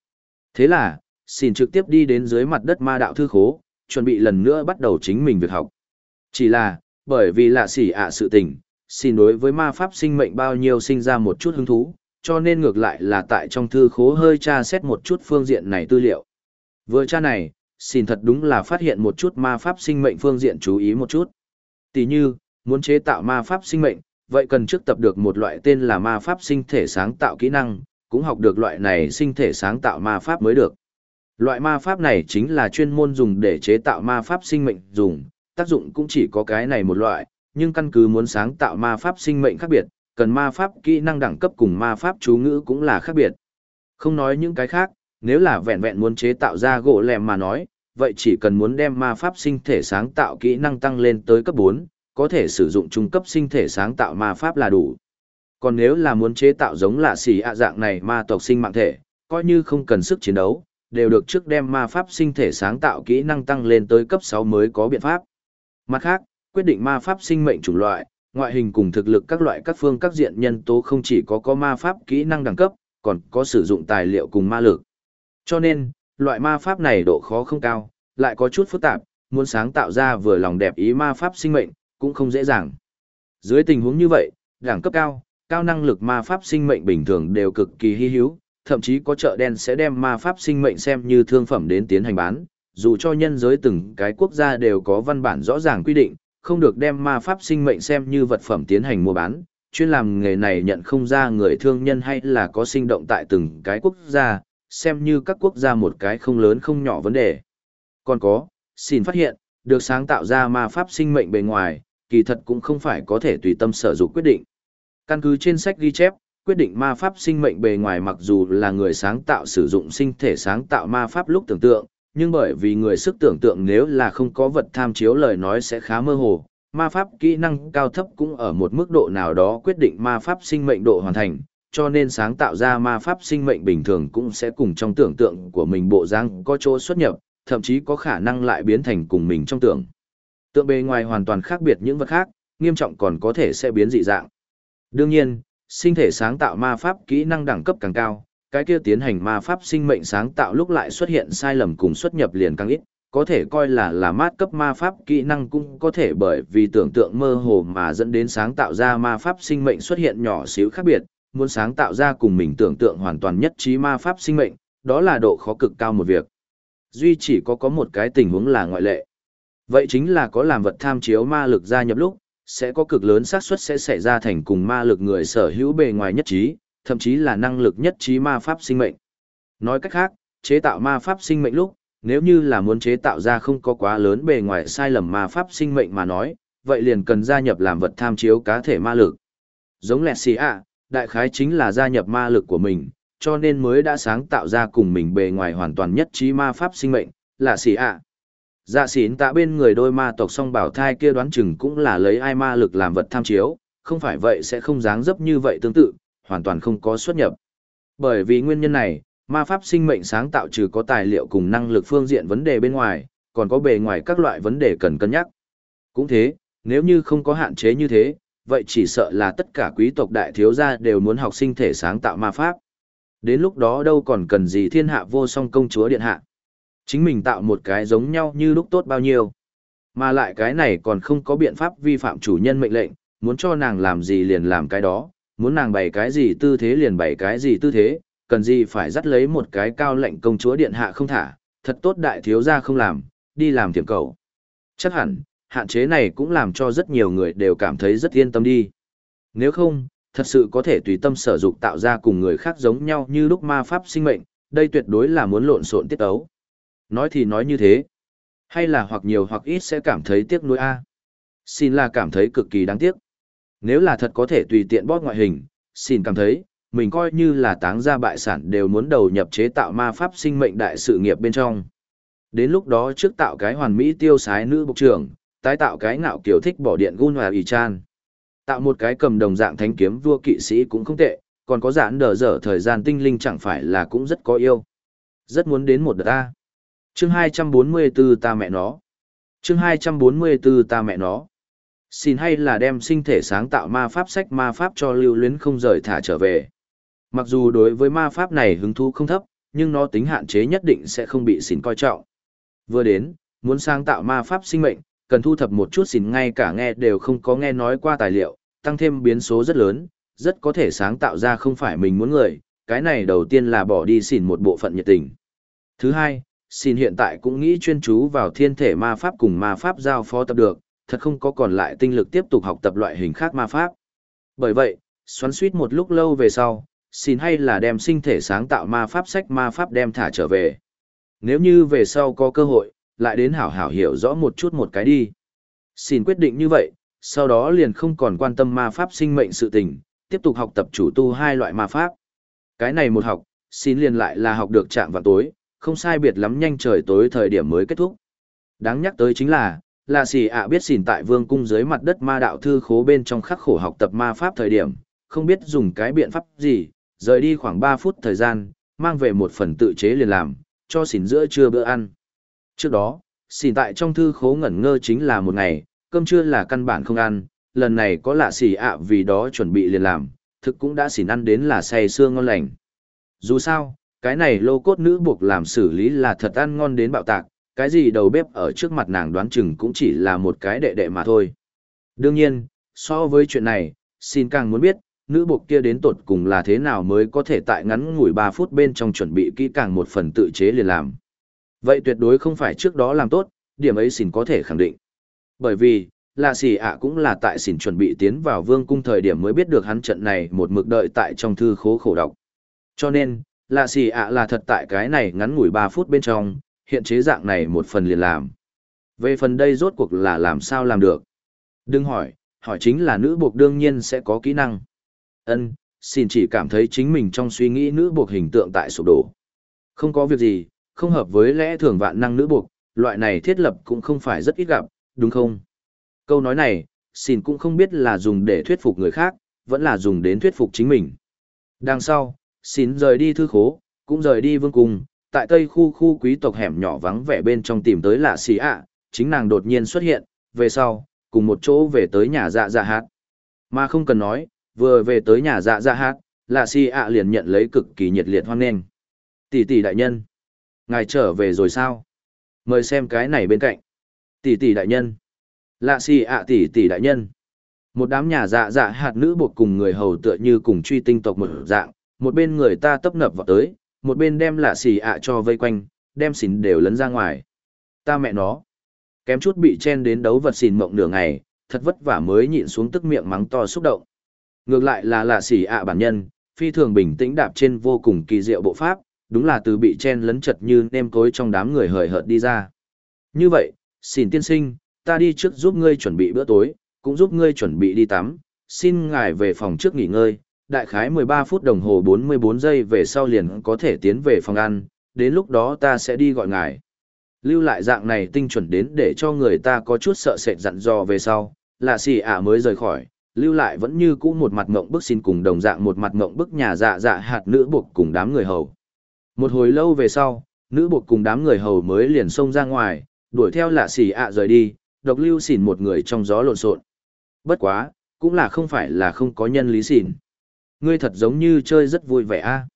Thế là, xin trực tiếp đi đến dưới mặt đất ma đạo thư khố, chuẩn bị lần nữa bắt đầu chính mình việc học. Chỉ là, bởi vì lạ xỉ ạ sự tình, xin đối với ma pháp sinh mệnh bao nhiêu sinh ra một chút hứng thú, cho nên ngược lại là tại trong thư khố hơi tra xét một chút phương diện này tư liệu. Vừa tra này, xin thật đúng là phát hiện một chút ma pháp sinh mệnh phương diện chú ý một chút. Tỷ như, muốn chế tạo ma pháp sinh mệnh, vậy cần trước tập được một loại tên là ma pháp sinh thể sáng tạo kỹ năng, cũng học được loại này sinh thể sáng tạo ma pháp mới được. Loại ma pháp này chính là chuyên môn dùng để chế tạo ma pháp sinh mệnh dùng, tác dụng cũng chỉ có cái này một loại, nhưng căn cứ muốn sáng tạo ma pháp sinh mệnh khác biệt, cần ma pháp kỹ năng đẳng cấp cùng ma pháp chú ngữ cũng là khác biệt. Không nói những cái khác, nếu là vẹn vẹn muốn chế tạo ra gỗ lẻm mà nói, vậy chỉ cần muốn đem ma pháp sinh thể sáng tạo kỹ năng tăng lên tới cấp 4, có thể sử dụng trung cấp sinh thể sáng tạo ma pháp là đủ. Còn nếu là muốn chế tạo giống lạ xì ạ dạng này ma tộc sinh mạng thể, coi như không cần sức chiến đấu, đều được trước đem ma pháp sinh thể sáng tạo kỹ năng tăng lên tới cấp 6 mới có biện pháp. Mặt khác, quyết định ma pháp sinh mệnh chủng loại, ngoại hình cùng thực lực các loại các phương các diện nhân tố không chỉ có có ma pháp kỹ năng đẳng cấp, còn có sử dụng tài liệu cùng ma lực. Cho nên, loại ma pháp này độ khó không cao, lại có chút phức tạp, muốn sáng tạo ra vừa lòng đẹp ý ma pháp sinh mệnh, cũng không dễ dàng. Dưới tình huống như vậy, đẳng cấp cao, cao năng lực ma pháp sinh mệnh bình thường đều cực kỳ hy hữu, thậm chí có chợ đen sẽ đem ma pháp sinh mệnh xem như thương phẩm đến tiến hành bán, dù cho nhân giới từng cái quốc gia đều có văn bản rõ ràng quy định, không được đem ma pháp sinh mệnh xem như vật phẩm tiến hành mua bán, chuyên làm nghề này nhận không ra người thương nhân hay là có sinh động tại từng cái quốc gia, xem như các quốc gia một cái không lớn không nhỏ vấn đề. Còn có, xin phát hiện, được sáng tạo ra ma pháp sinh mệnh bề ngoài, kỳ thật cũng không phải có thể tùy tâm sở dụng quyết định. Căn cứ trên sách ghi chép, quyết định ma pháp sinh mệnh bề ngoài mặc dù là người sáng tạo sử dụng sinh thể sáng tạo ma pháp lúc tưởng tượng, nhưng bởi vì người sức tưởng tượng nếu là không có vật tham chiếu lời nói sẽ khá mơ hồ, ma pháp kỹ năng cao thấp cũng ở một mức độ nào đó quyết định ma pháp sinh mệnh độ hoàn thành, cho nên sáng tạo ra ma pháp sinh mệnh bình thường cũng sẽ cùng trong tưởng tượng của mình bộ dáng có chỗ xuất nhập, thậm chí có khả năng lại biến thành cùng mình trong tưởng. Tượng bề ngoài hoàn toàn khác biệt những vật khác, nghiêm trọng còn có thể sẽ biến dị dạng. Đương nhiên, sinh thể sáng tạo ma pháp kỹ năng đẳng cấp càng cao, cái kia tiến hành ma pháp sinh mệnh sáng tạo lúc lại xuất hiện sai lầm cùng xuất nhập liền càng ít, có thể coi là là mát cấp ma pháp kỹ năng cũng có thể bởi vì tưởng tượng mơ hồ mà dẫn đến sáng tạo ra ma pháp sinh mệnh xuất hiện nhỏ xíu khác biệt, muốn sáng tạo ra cùng mình tưởng tượng hoàn toàn nhất trí ma pháp sinh mệnh, đó là độ khó cực cao một việc. Duy chỉ có có một cái tình huống là ngoại lệ. Vậy chính là có làm vật tham chiếu ma lực gia nhập lúc, sẽ có cực lớn xác suất sẽ xảy ra thành cùng ma lực người sở hữu bề ngoài nhất trí, thậm chí là năng lực nhất trí ma pháp sinh mệnh. Nói cách khác, chế tạo ma pháp sinh mệnh lúc, nếu như là muốn chế tạo ra không có quá lớn bề ngoài sai lầm ma pháp sinh mệnh mà nói, vậy liền cần gia nhập làm vật tham chiếu cá thể ma lực. Giống lẹt xì ạ, đại khái chính là gia nhập ma lực của mình, cho nên mới đã sáng tạo ra cùng mình bề ngoài hoàn toàn nhất trí ma pháp sinh mệnh, là xì ạ. Dạ xỉn tạ bên người đôi ma tộc song bảo thai kia đoán chừng cũng là lấy ai ma lực làm vật tham chiếu, không phải vậy sẽ không dáng dấp như vậy tương tự, hoàn toàn không có xuất nhập. Bởi vì nguyên nhân này, ma pháp sinh mệnh sáng tạo trừ có tài liệu cùng năng lực phương diện vấn đề bên ngoài, còn có bề ngoài các loại vấn đề cần cân nhắc. Cũng thế, nếu như không có hạn chế như thế, vậy chỉ sợ là tất cả quý tộc đại thiếu gia đều muốn học sinh thể sáng tạo ma pháp. Đến lúc đó đâu còn cần gì thiên hạ vô song công chúa điện hạ. Chính mình tạo một cái giống nhau như lúc tốt bao nhiêu. Mà lại cái này còn không có biện pháp vi phạm chủ nhân mệnh lệnh, muốn cho nàng làm gì liền làm cái đó, muốn nàng bày cái gì tư thế liền bày cái gì tư thế, cần gì phải dắt lấy một cái cao lệnh công chúa điện hạ không thả, thật tốt đại thiếu gia không làm, đi làm tiệm cầu. Chắc hẳn, hạn chế này cũng làm cho rất nhiều người đều cảm thấy rất yên tâm đi. Nếu không, thật sự có thể tùy tâm sở dục tạo ra cùng người khác giống nhau như lúc ma pháp sinh mệnh, đây tuyệt đối là muốn lộn xộn tiết ấu. Nói thì nói như thế. Hay là hoặc nhiều hoặc ít sẽ cảm thấy tiếc nuối a. Xin là cảm thấy cực kỳ đáng tiếc. Nếu là thật có thể tùy tiện bóp ngoại hình, xin cảm thấy, mình coi như là táng gia bại sản đều muốn đầu nhập chế tạo ma pháp sinh mệnh đại sự nghiệp bên trong. Đến lúc đó trước tạo cái hoàn mỹ tiêu sái nữ bộc trưởng, tái tạo cái ngạo kiểu thích bỏ điện gun và y chan. Tạo một cái cầm đồng dạng thánh kiếm vua kỵ sĩ cũng không tệ, còn có giãn đờ dở thời gian tinh linh chẳng phải là cũng rất có yêu. Rất muốn đến một đợt ta. Chương 244 ta mẹ nó. Chương 244 ta mẹ nó. Xin hay là đem sinh thể sáng tạo ma pháp sách ma pháp cho lưu luyến không rời thả trở về. Mặc dù đối với ma pháp này hứng thú không thấp, nhưng nó tính hạn chế nhất định sẽ không bị xin coi trọng. Vừa đến, muốn sáng tạo ma pháp sinh mệnh, cần thu thập một chút xỉn ngay cả nghe đều không có nghe nói qua tài liệu, tăng thêm biến số rất lớn, rất có thể sáng tạo ra không phải mình muốn người, cái này đầu tiên là bỏ đi xỉn một bộ phận nhiệt tình. Thứ hai, xin hiện tại cũng nghĩ chuyên chú vào thiên thể ma pháp cùng ma pháp giao phó tập được, thật không có còn lại tinh lực tiếp tục học tập loại hình khác ma pháp. Bởi vậy, xoắn suýt một lúc lâu về sau, xin hay là đem sinh thể sáng tạo ma pháp sách ma pháp đem thả trở về. Nếu như về sau có cơ hội, lại đến hảo hảo hiểu rõ một chút một cái đi. Xin quyết định như vậy, sau đó liền không còn quan tâm ma pháp sinh mệnh sự tình, tiếp tục học tập chủ tu hai loại ma pháp. Cái này một học, xin liền lại là học được chạm vào tối, không sai biệt lắm nhanh trời tối thời điểm mới kết thúc. Đáng nhắc tới chính là, là xì ạ biết xỉn tại vương cung dưới mặt đất ma đạo thư khố bên trong khắc khổ học tập ma pháp thời điểm, không biết dùng cái biện pháp gì, rời đi khoảng 3 phút thời gian, mang về một phần tự chế liền làm, cho xỉn giữa trưa bữa ăn. Trước đó, xỉn tại trong thư khố ngẩn ngơ chính là một ngày, cơm trưa là căn bản không ăn, lần này có lạ xì ạ vì đó chuẩn bị liền làm, thực cũng đã xỉn ăn đến là say xương ngon lành. Dù sao, cái này lô cốt nữ buộc làm xử lý là thật ăn ngon đến bạo tạc, cái gì đầu bếp ở trước mặt nàng đoán chừng cũng chỉ là một cái đệ đệ mà thôi. Đương nhiên, so với chuyện này, xin càng muốn biết, nữ buộc kia đến tột cùng là thế nào mới có thể tại ngắn ngủi 3 phút bên trong chuẩn bị kỹ càng một phần tự chế liền làm. Vậy tuyệt đối không phải trước đó làm tốt, điểm ấy xin có thể khẳng định. Bởi vì, là xì ạ cũng là tại xỉn chuẩn bị tiến vào vương cung thời điểm mới biết được hắn trận này một mực đợi tại trong thư khố khổ đọc. Cho nên, là xì ạ là thật tại cái này ngắn ngủi 3 phút bên trong, hiện chế dạng này một phần liền làm. Về phần đây rốt cuộc là làm sao làm được? Đừng hỏi, hỏi chính là nữ buộc đương nhiên sẽ có kỹ năng. Ân, xin chỉ cảm thấy chính mình trong suy nghĩ nữ buộc hình tượng tại sụp đổ. Không có việc gì, không hợp với lẽ thường vạn năng nữ buộc, loại này thiết lập cũng không phải rất ít gặp, đúng không? Câu nói này, xin cũng không biết là dùng để thuyết phục người khác, vẫn là dùng đến thuyết phục chính mình. Đằng sau, xin rời đi thư khố, cũng rời đi vương cung, tại tây khu khu quý tộc hẻm nhỏ vắng vẻ bên trong tìm tới lạ xì ạ, chính nàng đột nhiên xuất hiện, về sau, cùng một chỗ về tới nhà dạ dạ hát. Mà không cần nói, vừa về tới nhà dạ dạ hát, lạ xì ạ liền nhận lấy cực kỳ nhiệt liệt hoan nghênh. Tỷ tỷ đại nhân, ngài trở về rồi sao? Mời xem cái này bên cạnh. Tỷ tỷ đại nhân, lạ xì ạ tỷ tỷ đại nhân. Một đám nhà dạ dạ hạt nữ buộc cùng người hầu tựa như cùng truy tinh tộc một dạng, một bên người ta tấp nập vào tới, một bên đem lạ xì ạ cho vây quanh, đem xỉn đều lấn ra ngoài. Ta mẹ nó. Kém chút bị chen đến đấu vật xỉn mộng nửa ngày, thật vất vả mới nhịn xuống tức miệng mắng to xúc động. Ngược lại là lạ xì ạ bản nhân, phi thường bình tĩnh đạp trên vô cùng kỳ diệu bộ pháp, đúng là từ bị chen lấn chật như nêm cối trong đám người hời hợt đi ra. Như vậy, xin tiên sinh, ta đi trước giúp ngươi chuẩn bị bữa tối, cũng giúp ngươi chuẩn bị đi tắm, xin ngài về phòng trước nghỉ ngơi, đại khái 13 phút đồng hồ 44 giây về sau liền có thể tiến về phòng ăn, đến lúc đó ta sẽ đi gọi ngài. Lưu lại dạng này tinh chuẩn đến để cho người ta có chút sợ sệt dặn dò về sau, là xì ả mới rời khỏi, lưu lại vẫn như cũ một mặt ngộng bức xin cùng đồng dạng một mặt ngộng bức nhà dạ dạ hạt nữ buộc cùng đám người hầu. Một hồi lâu về sau, nữ buộc cùng đám người hầu mới liền xông ra ngoài, đuổi theo lạ xỉ ạ rời đi, độc lưu xỉn một người trong gió lộn xộn. Bất quá, cũng là không phải là không có nhân lý xỉn. Ngươi thật giống như chơi rất vui vẻ a.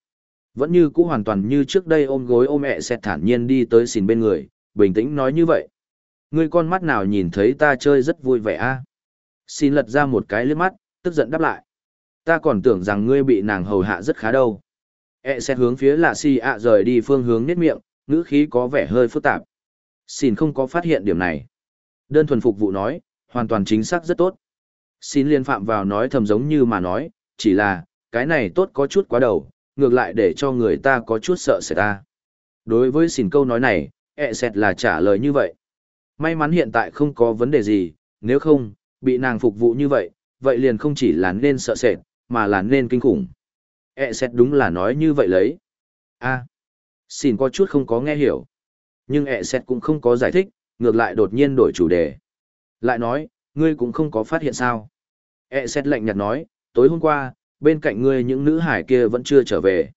Vẫn như cũ hoàn toàn như trước đây ôm gối ôm ẹ sẽ thản nhiên đi tới xỉn bên người, bình tĩnh nói như vậy. Ngươi con mắt nào nhìn thấy ta chơi rất vui vẻ a? Xin lật ra một cái liếc mắt, tức giận đáp lại. Ta còn tưởng rằng ngươi bị nàng hầu hạ rất khá đâu. E sẽ hướng phía lạ xì ạ rời đi phương hướng nét miệng, ngữ khí có vẻ hơi phức tạp. Xin không có phát hiện điểm này. Đơn thuần phục vụ nói, hoàn toàn chính xác rất tốt. Xin liên phạm vào nói thầm giống như mà nói, chỉ là, cái này tốt có chút quá đầu, ngược lại để cho người ta có chút sợ sẽ ta. Đối với xin câu nói này, e ẹ sẹt là trả lời như vậy. May mắn hiện tại không có vấn đề gì, nếu không, bị nàng phục vụ như vậy, vậy liền không chỉ là nên sợ sệt, mà là nên kinh khủng. E xét đúng là nói như vậy lấy. a xin có chút không có nghe hiểu. Nhưng E xét cũng không có giải thích, ngược lại đột nhiên đổi chủ đề. Lại nói, ngươi cũng không có phát hiện sao. E xét lạnh nhạt nói, tối hôm qua, bên cạnh ngươi những nữ hải kia vẫn chưa trở về.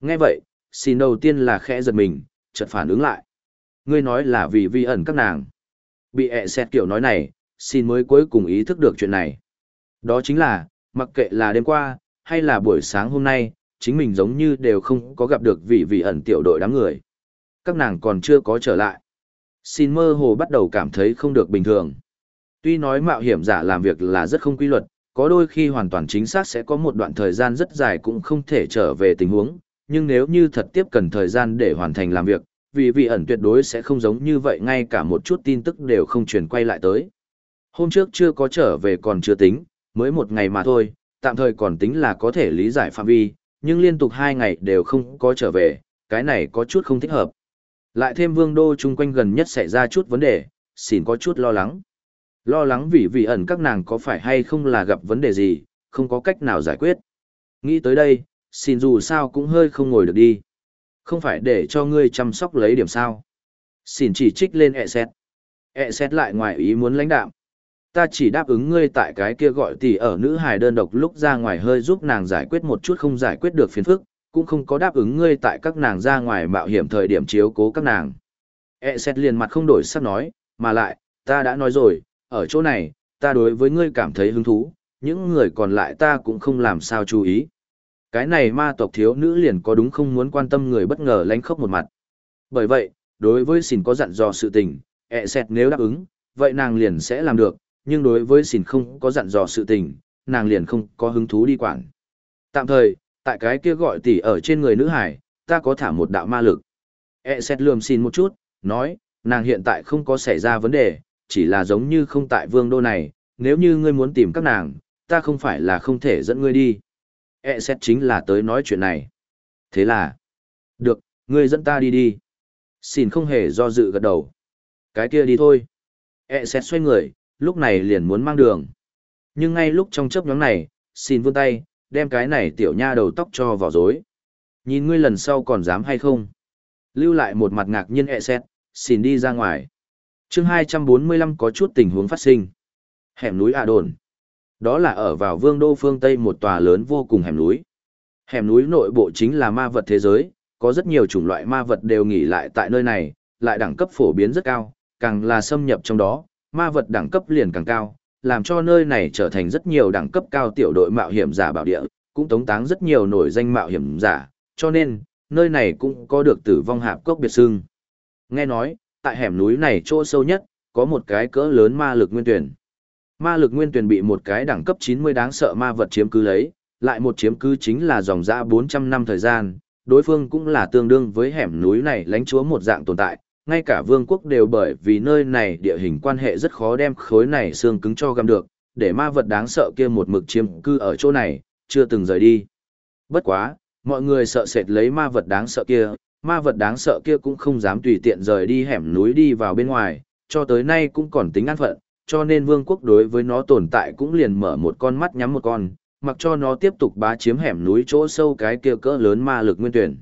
Nghe vậy, xin đầu tiên là khẽ giật mình, chợt phản ứng lại. Ngươi nói là vì vi ẩn các nàng. Bị ẹ xét kiểu nói này, xin mới cuối cùng ý thức được chuyện này. Đó chính là, mặc kệ là đêm qua, hay là buổi sáng hôm nay, chính mình giống như đều không có gặp được vị vị ẩn tiểu đội đám người. Các nàng còn chưa có trở lại. Xin mơ hồ bắt đầu cảm thấy không được bình thường. Tuy nói mạo hiểm giả làm việc là rất không quy luật, có đôi khi hoàn toàn chính xác sẽ có một đoạn thời gian rất dài cũng không thể trở về tình huống, nhưng nếu như thật tiếp cần thời gian để hoàn thành làm việc, vì vị ẩn tuyệt đối sẽ không giống như vậy ngay cả một chút tin tức đều không truyền quay lại tới. Hôm trước chưa có trở về còn chưa tính, mới một ngày mà thôi, tạm thời còn tính là có thể lý giải phạm vi, nhưng liên tục hai ngày đều không có trở về, cái này có chút không thích hợp. Lại thêm vương đô chung quanh gần nhất xảy ra chút vấn đề, xin có chút lo lắng. Lo lắng vì vị ẩn các nàng có phải hay không là gặp vấn đề gì, không có cách nào giải quyết. Nghĩ tới đây, xin dù sao cũng hơi không ngồi được đi. Không phải để cho ngươi chăm sóc lấy điểm sao. Xin chỉ trích lên ẹ xét. ẹ xét lại ngoài ý muốn lãnh đạm. Ta chỉ đáp ứng ngươi tại cái kia gọi tỷ ở nữ hài đơn độc lúc ra ngoài hơi giúp nàng giải quyết một chút không giải quyết được phiền phức, cũng không có đáp ứng ngươi tại các nàng ra ngoài mạo hiểm thời điểm chiếu cố các nàng. E xét liền mặt không đổi sắc nói, mà lại, ta đã nói rồi, ở chỗ này, ta đối với ngươi cảm thấy hứng thú, những người còn lại ta cũng không làm sao chú ý. Cái này ma tộc thiếu nữ liền có đúng không muốn quan tâm người bất ngờ lánh khóc một mặt. Bởi vậy, đối với xin có dặn dò sự tình, e xét nếu đáp ứng, vậy nàng liền sẽ làm được, nhưng đối với xỉn không có dặn dò sự tình, nàng liền không có hứng thú đi quản. Tạm thời, tại cái kia gọi tỷ ở trên người nữ hải, ta có thả một đạo ma lực. E xét lườm xỉn một chút, nói, nàng hiện tại không có xảy ra vấn đề, chỉ là giống như không tại vương đô này, nếu như ngươi muốn tìm các nàng, ta không phải là không thể dẫn ngươi đi. E xét chính là tới nói chuyện này. Thế là, được, ngươi dẫn ta đi đi. Xin không hề do dự gật đầu. Cái kia đi thôi. E xét xoay người, lúc này liền muốn mang đường. Nhưng ngay lúc trong chớp nhóm này, xin vươn tay, đem cái này tiểu nha đầu tóc cho vào rối. Nhìn ngươi lần sau còn dám hay không? Lưu lại một mặt ngạc nhiên E xét, xin đi ra ngoài. chương 245 có chút tình huống phát sinh. Hẻm núi A Đồn. Đó là ở vào vương đô phương Tây một tòa lớn vô cùng hẻm núi. Hẻm núi nội bộ chính là ma vật thế giới, có rất nhiều chủng loại ma vật đều nghỉ lại tại nơi này, lại đẳng cấp phổ biến rất cao, càng là xâm nhập trong đó, ma vật đẳng cấp liền càng cao, làm cho nơi này trở thành rất nhiều đẳng cấp cao tiểu đội mạo hiểm giả bảo địa, cũng tống táng rất nhiều nổi danh mạo hiểm giả, cho nên, nơi này cũng có được tử vong hạp cốc biệt xưng. Nghe nói, tại hẻm núi này chỗ sâu nhất, có một cái cỡ lớn ma lực nguyên tuyển. Ma lực nguyên tuyển bị một cái đẳng cấp 90 đáng sợ ma vật chiếm cứ lấy, lại một chiếm cứ chính là dòng dã 400 năm thời gian, đối phương cũng là tương đương với hẻm núi này lãnh chúa một dạng tồn tại, ngay cả vương quốc đều bởi vì nơi này địa hình quan hệ rất khó đem khối này xương cứng cho găm được, để ma vật đáng sợ kia một mực chiếm cư ở chỗ này, chưa từng rời đi. Bất quá, mọi người sợ sệt lấy ma vật đáng sợ kia, ma vật đáng sợ kia cũng không dám tùy tiện rời đi hẻm núi đi vào bên ngoài, cho tới nay cũng còn tính an phận, cho nên vương quốc đối với nó tồn tại cũng liền mở một con mắt nhắm một con, mặc cho nó tiếp tục bá chiếm hẻm núi chỗ sâu cái kia cỡ lớn ma lực nguyên tuyển.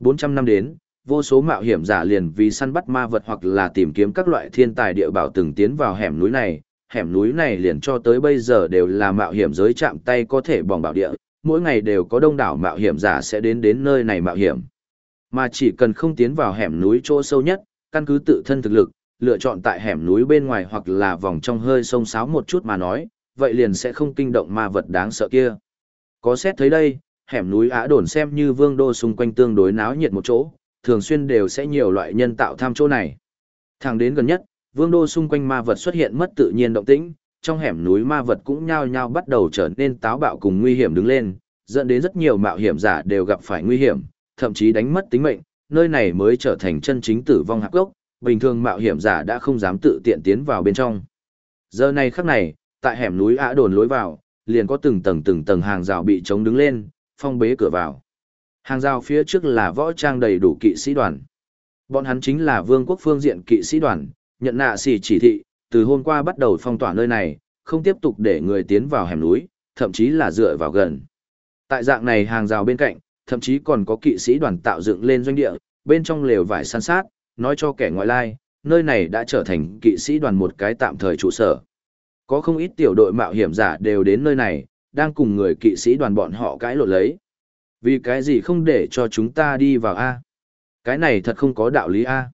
400 năm đến, vô số mạo hiểm giả liền vì săn bắt ma vật hoặc là tìm kiếm các loại thiên tài địa bảo từng tiến vào hẻm núi này, hẻm núi này liền cho tới bây giờ đều là mạo hiểm giới chạm tay có thể bỏng bảo địa, mỗi ngày đều có đông đảo mạo hiểm giả sẽ đến đến nơi này mạo hiểm. Mà chỉ cần không tiến vào hẻm núi chỗ sâu nhất, căn cứ tự thân thực lực, lựa chọn tại hẻm núi bên ngoài hoặc là vòng trong hơi sông sáo một chút mà nói, vậy liền sẽ không kinh động ma vật đáng sợ kia. Có xét thấy đây, hẻm núi Á Đồn xem như vương đô xung quanh tương đối náo nhiệt một chỗ, thường xuyên đều sẽ nhiều loại nhân tạo tham chỗ này. Thẳng đến gần nhất, vương đô xung quanh ma vật xuất hiện mất tự nhiên động tĩnh, trong hẻm núi ma vật cũng nhao nhao bắt đầu trở nên táo bạo cùng nguy hiểm đứng lên, dẫn đến rất nhiều mạo hiểm giả đều gặp phải nguy hiểm, thậm chí đánh mất tính mệnh, nơi này mới trở thành chân chính tử vong hạc gốc, bình thường mạo hiểm giả đã không dám tự tiện tiến vào bên trong. Giờ này khắc này, tại hẻm núi Ả đồn lối vào, liền có từng tầng từng tầng hàng rào bị chống đứng lên, phong bế cửa vào. Hàng rào phía trước là võ trang đầy đủ kỵ sĩ đoàn. Bọn hắn chính là vương quốc phương diện kỵ sĩ đoàn, nhận nạ xỉ chỉ thị, từ hôm qua bắt đầu phong tỏa nơi này, không tiếp tục để người tiến vào hẻm núi, thậm chí là dựa vào gần. Tại dạng này hàng rào bên cạnh, thậm chí còn có kỵ sĩ đoàn tạo dựng lên doanh địa, bên trong lều vải san sát, nói cho kẻ ngoại lai, nơi này đã trở thành kỵ sĩ đoàn một cái tạm thời trụ sở. Có không ít tiểu đội mạo hiểm giả đều đến nơi này, đang cùng người kỵ sĩ đoàn bọn họ cãi lộn lấy. Vì cái gì không để cho chúng ta đi vào A? Cái này thật không có đạo lý A.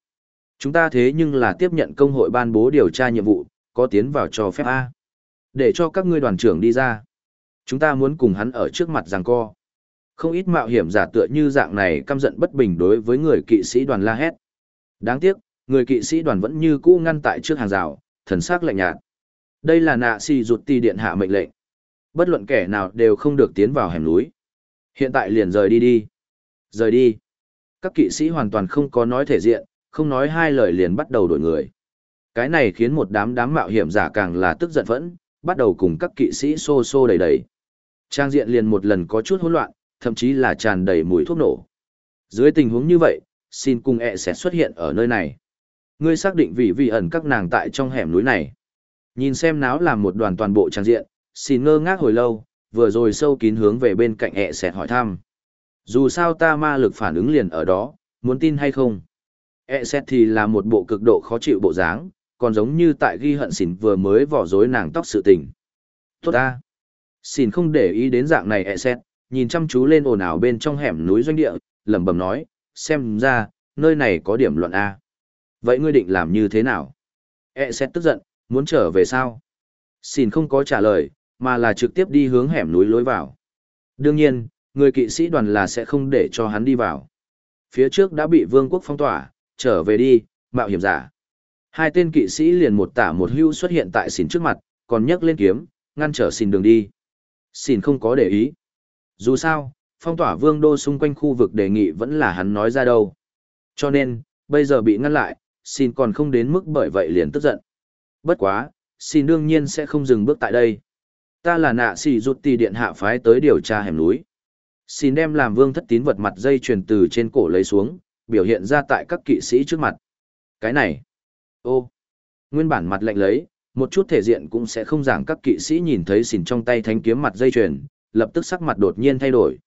Chúng ta thế nhưng là tiếp nhận công hội ban bố điều tra nhiệm vụ, có tiến vào cho phép A. Để cho các ngươi đoàn trưởng đi ra. Chúng ta muốn cùng hắn ở trước mặt giằng co. Không ít mạo hiểm giả tựa như dạng này căm giận bất bình đối với người kỵ sĩ đoàn la hét. Đáng tiếc, người kỵ sĩ đoàn vẫn như cũ ngăn tại trước hàng rào, thần sắc lạnh nhạt. Đây là nạ xì rụt ti điện hạ mệnh lệnh. Bất luận kẻ nào đều không được tiến vào hẻm núi. Hiện tại liền rời đi đi. Rời đi. Các kỵ sĩ hoàn toàn không có nói thể diện, không nói hai lời liền bắt đầu đổi người. Cái này khiến một đám đám mạo hiểm giả càng là tức giận phẫn, bắt đầu cùng các kỵ sĩ xô xô đầy đầy. Trang diện liền một lần có chút hỗn loạn, thậm chí là tràn đầy mùi thuốc nổ. Dưới tình huống như vậy, xin cùng ẹ sẽ xuất hiện ở nơi này. Ngươi xác định vị vị ẩn các nàng tại trong hẻm núi này. Nhìn xem náo làm một đoàn toàn bộ trang diện, xin ngơ ngác hồi lâu, vừa rồi sâu kín hướng về bên cạnh ẹ sẽ hỏi thăm. Dù sao ta ma lực phản ứng liền ở đó, muốn tin hay không? E xét thì là một bộ cực độ khó chịu bộ dáng, còn giống như tại ghi hận xỉn vừa mới vỏ rối nàng tóc sự tình. Tốt ta! Xỉn không để ý đến dạng này E xét, nhìn chăm chú lên ồn ào bên trong hẻm núi doanh địa, lẩm bẩm nói, xem ra, nơi này có điểm luận A. Vậy ngươi định làm như thế nào? E xét tức giận, muốn trở về sao? Xỉn không có trả lời, mà là trực tiếp đi hướng hẻm núi lối vào. Đương nhiên, người kỵ sĩ đoàn là sẽ không để cho hắn đi vào. Phía trước đã bị vương quốc phong tỏa, trở về đi, mạo hiểm giả. Hai tên kỵ sĩ liền một tả một hưu xuất hiện tại xỉn trước mặt, còn nhấc lên kiếm, ngăn trở xỉn đường đi. Xỉn không có để ý. Dù sao, phong tỏa vương đô xung quanh khu vực đề nghị vẫn là hắn nói ra đâu. Cho nên, bây giờ bị ngăn lại, xin còn không đến mức bởi vậy liền tức giận. Bất quá, xin đương nhiên sẽ không dừng bước tại đây. Ta là nạ xì rụt tì điện hạ phái tới điều tra hẻm núi. Xin đem làm vương thất tín vật mặt dây truyền từ trên cổ lấy xuống, biểu hiện ra tại các kỵ sĩ trước mặt. Cái này, ô, Nguyên bản mặt lạnh lấy, một chút thể diện cũng sẽ không giảng các kỵ sĩ nhìn thấy xỉn trong tay thánh kiếm mặt dây chuyền, lập tức sắc mặt đột nhiên thay đổi.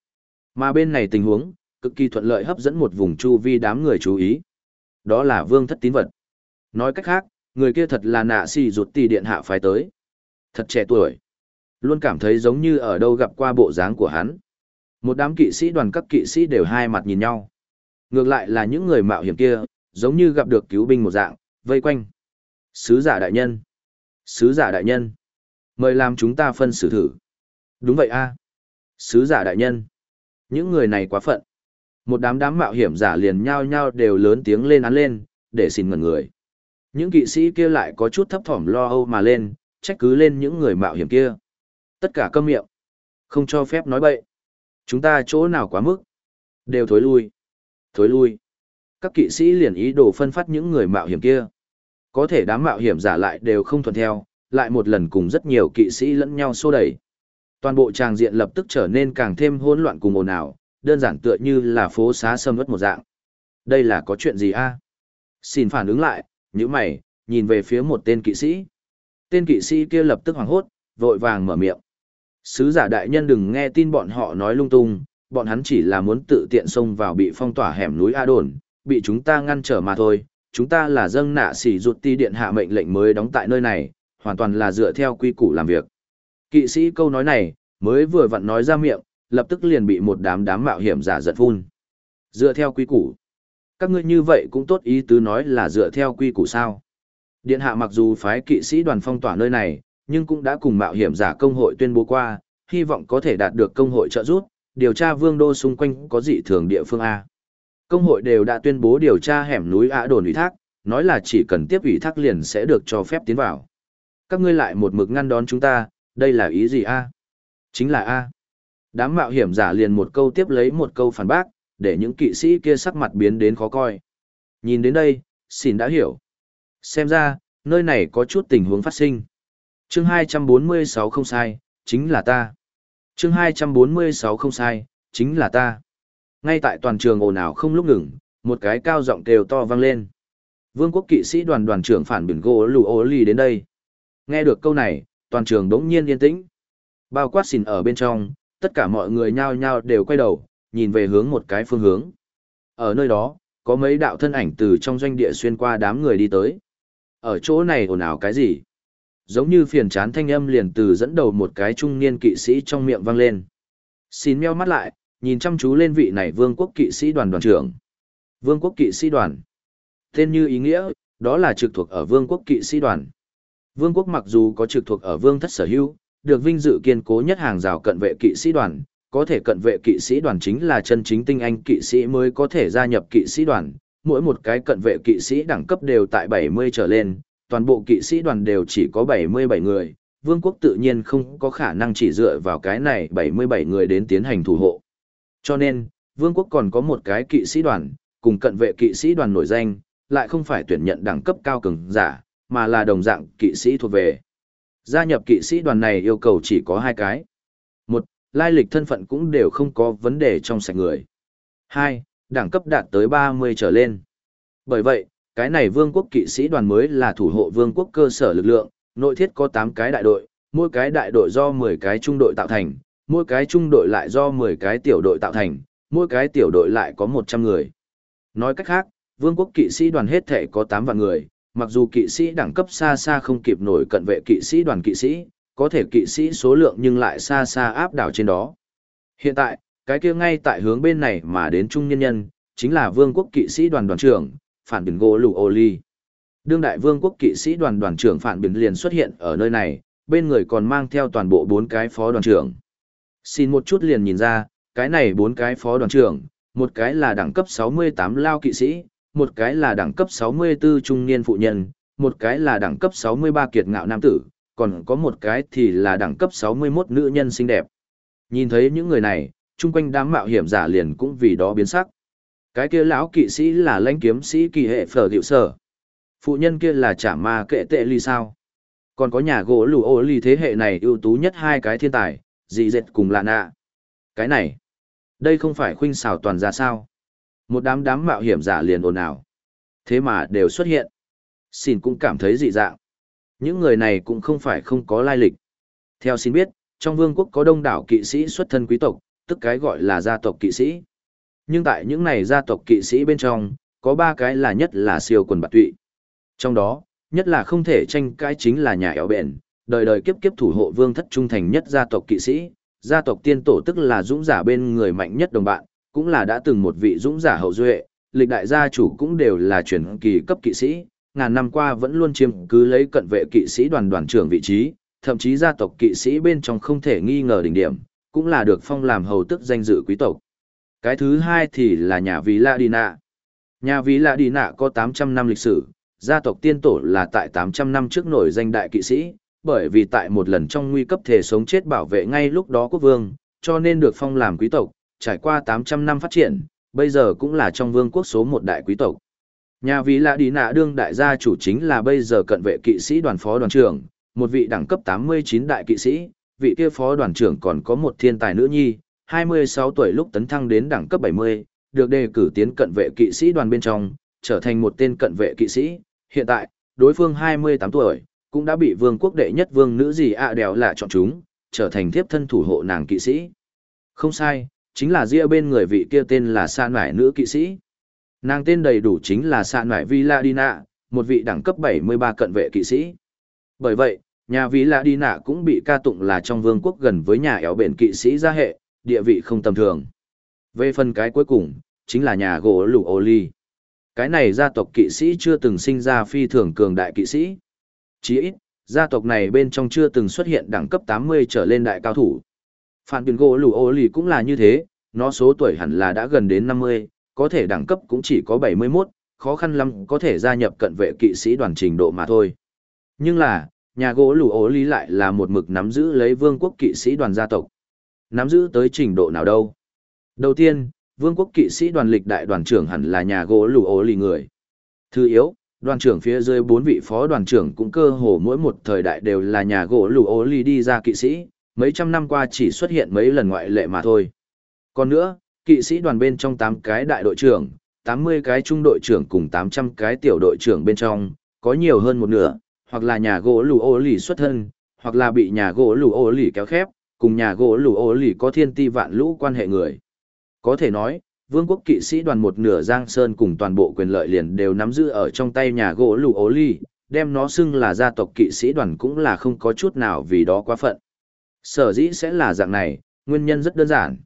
Mà bên này tình huống, cực kỳ thuận lợi hấp dẫn một vùng chu vi đám người chú ý. Đó là vương thất tín vật. Nói cách khác, người kia thật là nạ xì rụt tì điện hạ phái tới. Thật trẻ tuổi. Luôn cảm thấy giống như ở đâu gặp qua bộ dáng của hắn. Một đám kỵ sĩ đoàn các kỵ sĩ đều hai mặt nhìn nhau. Ngược lại là những người mạo hiểm kia, giống như gặp được cứu binh một dạng, vây quanh. Sứ giả đại nhân. Sứ giả đại nhân. Mời làm chúng ta phân xử thử. Đúng vậy a Sứ giả đại nhân. Những người này quá phận. Một đám đám mạo hiểm giả liền nhao nhao đều lớn tiếng lên án lên, để xin ngẩn người. Những kỵ sĩ kia lại có chút thấp thỏm lo âu mà lên, trách cứ lên những người mạo hiểm kia. Tất cả câm miệng. Không cho phép nói bậy. Chúng ta chỗ nào quá mức. Đều thối lui. Thối lui. Các kỵ sĩ liền ý đồ phân phát những người mạo hiểm kia. Có thể đám mạo hiểm giả lại đều không thuận theo, lại một lần cùng rất nhiều kỵ sĩ lẫn nhau xô đẩy. Toàn bộ tràng diện lập tức trở nên càng thêm hỗn loạn cùng ồn ào, đơn giản tựa như là phố xá sâm ướt một dạng. Đây là có chuyện gì a? Xin phản ứng lại, như mày, nhìn về phía một tên kỵ sĩ. Tên kỵ sĩ kia lập tức hoảng hốt, vội vàng mở miệng. Sứ giả đại nhân đừng nghe tin bọn họ nói lung tung, bọn hắn chỉ là muốn tự tiện xông vào bị phong tỏa hẻm núi A Đồn, bị chúng ta ngăn trở mà thôi. Chúng ta là dâng nạ xỉ rụt ti điện hạ mệnh lệnh mới đóng tại nơi này, hoàn toàn là dựa theo quy củ làm việc. Kỵ sĩ câu nói này, mới vừa vặn nói ra miệng, lập tức liền bị một đám đám mạo hiểm giả giật phun. Dựa theo quy củ. Các ngươi như vậy cũng tốt ý tứ nói là dựa theo quy củ sao. Điện hạ mặc dù phái kỵ sĩ đoàn phong tỏa nơi này, nhưng cũng đã cùng mạo hiểm giả công hội tuyên bố qua, hy vọng có thể đạt được công hội trợ giúp, điều tra vương đô xung quanh có dị thường địa phương A. Công hội đều đã tuyên bố điều tra hẻm núi Ả đồn ủy thác, nói là chỉ cần tiếp ủy thác liền sẽ được cho phép tiến vào. Các ngươi lại một mực ngăn đón chúng ta, đây là ý gì A? Chính là A. Đám mạo hiểm giả liền một câu tiếp lấy một câu phản bác, để những kỵ sĩ kia sắc mặt biến đến khó coi. Nhìn đến đây, xin đã hiểu. Xem ra, nơi này có chút tình huống phát sinh. Chương 246 không sai, chính là ta. Chương 246 không sai, chính là ta. Ngay tại toàn trường ồn ào không lúc ngừng, một cái cao giọng kêu to vang lên. Vương quốc kỵ sĩ đoàn đoàn trưởng phản biển gỗ lù ô lì đến đây. Nghe được câu này, toàn trường đống nhiên yên tĩnh. Bao quát xìn ở bên trong, tất cả mọi người nhao nhao đều quay đầu, nhìn về hướng một cái phương hướng. Ở nơi đó, có mấy đạo thân ảnh từ trong doanh địa xuyên qua đám người đi tới. Ở chỗ này ồn ào cái gì? Giống như phiền chán thanh âm liền từ dẫn đầu một cái trung niên kỵ sĩ trong miệng vang lên. Xin meo mắt lại, nhìn chăm chú lên vị này vương quốc kỵ sĩ đoàn đoàn trưởng. Vương quốc kỵ sĩ đoàn. Tên như ý nghĩa, đó là trực thuộc ở vương quốc kỵ sĩ đoàn. Vương quốc mặc dù có trực thuộc ở vương thất sở hữu, được vinh dự kiên cố nhất hàng rào cận vệ kỵ sĩ đoàn, có thể cận vệ kỵ sĩ đoàn chính là chân chính tinh anh kỵ sĩ mới có thể gia nhập kỵ sĩ đoàn, mỗi một cái cận vệ kỵ sĩ đẳng cấp đều tại 70 trở lên, toàn bộ kỵ sĩ đoàn đều chỉ có 77 người, vương quốc tự nhiên không có khả năng chỉ dựa vào cái này 77 người đến tiến hành thủ hộ. Cho nên, vương quốc còn có một cái kỵ sĩ đoàn, cùng cận vệ kỵ sĩ đoàn nổi danh, lại không phải tuyển nhận đẳng cấp cao cường giả, mà là đồng dạng kỵ sĩ thuộc về. Gia nhập kỵ sĩ đoàn này yêu cầu chỉ có hai cái. Một, lai lịch thân phận cũng đều không có vấn đề trong sạch người. Hai, đẳng cấp đạt tới 30 trở lên. Bởi vậy, cái này vương quốc kỵ sĩ đoàn mới là thủ hộ vương quốc cơ sở lực lượng, nội thiết có 8 cái đại đội, mỗi cái đại đội do 10 cái trung đội tạo thành, mỗi cái trung đội lại do 10 cái tiểu đội tạo thành, mỗi cái tiểu đội lại có 100 người. Nói cách khác, vương quốc kỵ sĩ đoàn hết thể có 8 vạn người, mặc dù kỵ sĩ đẳng cấp xa xa không kịp nổi cận vệ kỵ sĩ đoàn kỵ sĩ, có thể kỵ sĩ số lượng nhưng lại xa xa áp đảo trên đó. Hiện tại, cái kia ngay tại hướng bên này mà đến trung nhân nhân, chính là vương quốc kỵ sĩ đoàn đoàn trưởng, phản biển gỗ lù ô ly. Đương đại vương quốc kỵ sĩ đoàn đoàn trưởng phản biển liền xuất hiện ở nơi này, bên người còn mang theo toàn bộ bốn cái phó đoàn trưởng. Xin một chút liền nhìn ra, cái này bốn cái phó đoàn trưởng, một cái là đẳng cấp 68 lao kỵ sĩ, một cái là đẳng cấp 64 trung niên phụ nhân, một cái là đẳng cấp 63 kiệt ngạo nam tử, còn có một cái thì là đẳng cấp 61 nữ nhân xinh đẹp. Nhìn thấy những người này, chung quanh đám mạo hiểm giả liền cũng vì đó biến sắc. Cái kia lão kỵ sĩ là lãnh kiếm sĩ kỳ hệ phở hiệu sở. Phụ nhân kia là chả ma kệ tệ ly sao. Còn có nhà gỗ lù ô ly thế hệ này ưu tú nhất hai cái thiên tài, dị dệt cùng lạ nạ. Cái này, đây không phải khuynh xảo toàn ra sao. Một đám đám mạo hiểm giả liền ồn ào. Thế mà đều xuất hiện. xin cũng cảm thấy dị dạng. Những người này cũng không phải không có lai lịch. Theo xin biết, trong vương quốc có đông đảo kỵ sĩ xuất thân quý tộc, tức cái gọi là gia tộc kỵ sĩ. Nhưng tại những này gia tộc kỵ sĩ bên trong, có ba cái là nhất là siêu quần bạc tụy. Trong đó, nhất là không thể tranh cãi chính là nhà éo bền, đời đời kiếp kiếp thủ hộ vương thất trung thành nhất gia tộc kỵ sĩ, gia tộc tiên tổ tức là dũng giả bên người mạnh nhất đồng bạn, cũng là đã từng một vị dũng giả hậu duệ, lịch đại gia chủ cũng đều là truyền kỳ cấp kỵ sĩ, ngàn năm qua vẫn luôn chiếm cứ lấy cận vệ kỵ sĩ đoàn đoàn trưởng vị trí, thậm chí gia tộc kỵ sĩ bên trong không thể nghi ngờ đỉnh điểm, cũng là được phong làm hầu tức danh dự quý tộc. Cái thứ hai thì là nhà Ví La Đi Nạ. Nhà Ví La Đi Nạ có 800 năm lịch sử, gia tộc tiên tổ là tại 800 năm trước nổi danh đại kỵ sĩ, bởi vì tại một lần trong nguy cấp thể sống chết bảo vệ ngay lúc đó quốc vương, cho nên được phong làm quý tộc, trải qua 800 năm phát triển, bây giờ cũng là trong vương quốc số một đại quý tộc. Nhà Ví La Đi Nạ đương đại gia chủ chính là bây giờ cận vệ kỵ sĩ đoàn phó đoàn trưởng, một vị đẳng cấp 89 đại kỵ sĩ, vị kia phó đoàn trưởng còn có một thiên tài nữ nhi, 26 tuổi lúc tấn thăng đến đẳng cấp 70, được đề cử tiến cận vệ kỵ sĩ đoàn bên trong, trở thành một tên cận vệ kỵ sĩ. Hiện tại, đối phương 28 tuổi, cũng đã bị vương quốc đệ nhất vương nữ gì ạ đèo là chọn chúng, trở thành thiếp thân thủ hộ nàng kỵ sĩ. Không sai, chính là ria bên người vị kia tên là sa nải nữ kỵ sĩ. Nàng tên đầy đủ chính là sa nải Villadina, một vị đẳng cấp 73 cận vệ kỵ sĩ. Bởi vậy, nhà Villadina cũng bị ca tụng là trong vương quốc gần với nhà éo bền kỵ sĩ gia hệ, địa vị không tầm thường. Về phần cái cuối cùng, chính là nhà gỗ lũ ô ly. Cái này gia tộc kỵ sĩ chưa từng sinh ra phi thường cường đại kỵ sĩ. Chỉ ít, gia tộc này bên trong chưa từng xuất hiện đẳng cấp 80 trở lên đại cao thủ. Phản biển gỗ lũ ô ly cũng là như thế, nó số tuổi hẳn là đã gần đến 50, có thể đẳng cấp cũng chỉ có 71, khó khăn lắm có thể gia nhập cận vệ kỵ sĩ đoàn trình độ mà thôi. Nhưng là, nhà gỗ lũ ố lý lại là một mực nắm giữ lấy vương quốc kỵ sĩ đoàn gia tộc. Nắm giữ tới trình độ nào đâu? Đầu tiên, vương quốc kỵ sĩ đoàn lịch đại đoàn trưởng hẳn là nhà gỗ lù ố lì người. Thứ yếu, đoàn trưởng phía dưới bốn vị phó đoàn trưởng cũng cơ hồ mỗi một thời đại đều là nhà gỗ lù ố lì đi ra kỵ sĩ, mấy trăm năm qua chỉ xuất hiện mấy lần ngoại lệ mà thôi. Còn nữa, kỵ sĩ đoàn bên trong 8 cái đại đội trưởng, 80 cái trung đội trưởng cùng 800 cái tiểu đội trưởng bên trong, có nhiều hơn một nửa, hoặc là nhà gỗ lù ố lì xuất thân, hoặc là bị nhà gỗ lù ố lì kéo khép, cùng nhà gỗ lù ô lì có thiên ti vạn lũ quan hệ người. Có thể nói, vương quốc kỵ sĩ đoàn một nửa giang sơn cùng toàn bộ quyền lợi liền đều nắm giữ ở trong tay nhà gỗ lù ô lì, đem nó xưng là gia tộc kỵ sĩ đoàn cũng là không có chút nào vì đó quá phận. Sở dĩ sẽ là dạng này, nguyên nhân rất đơn giản.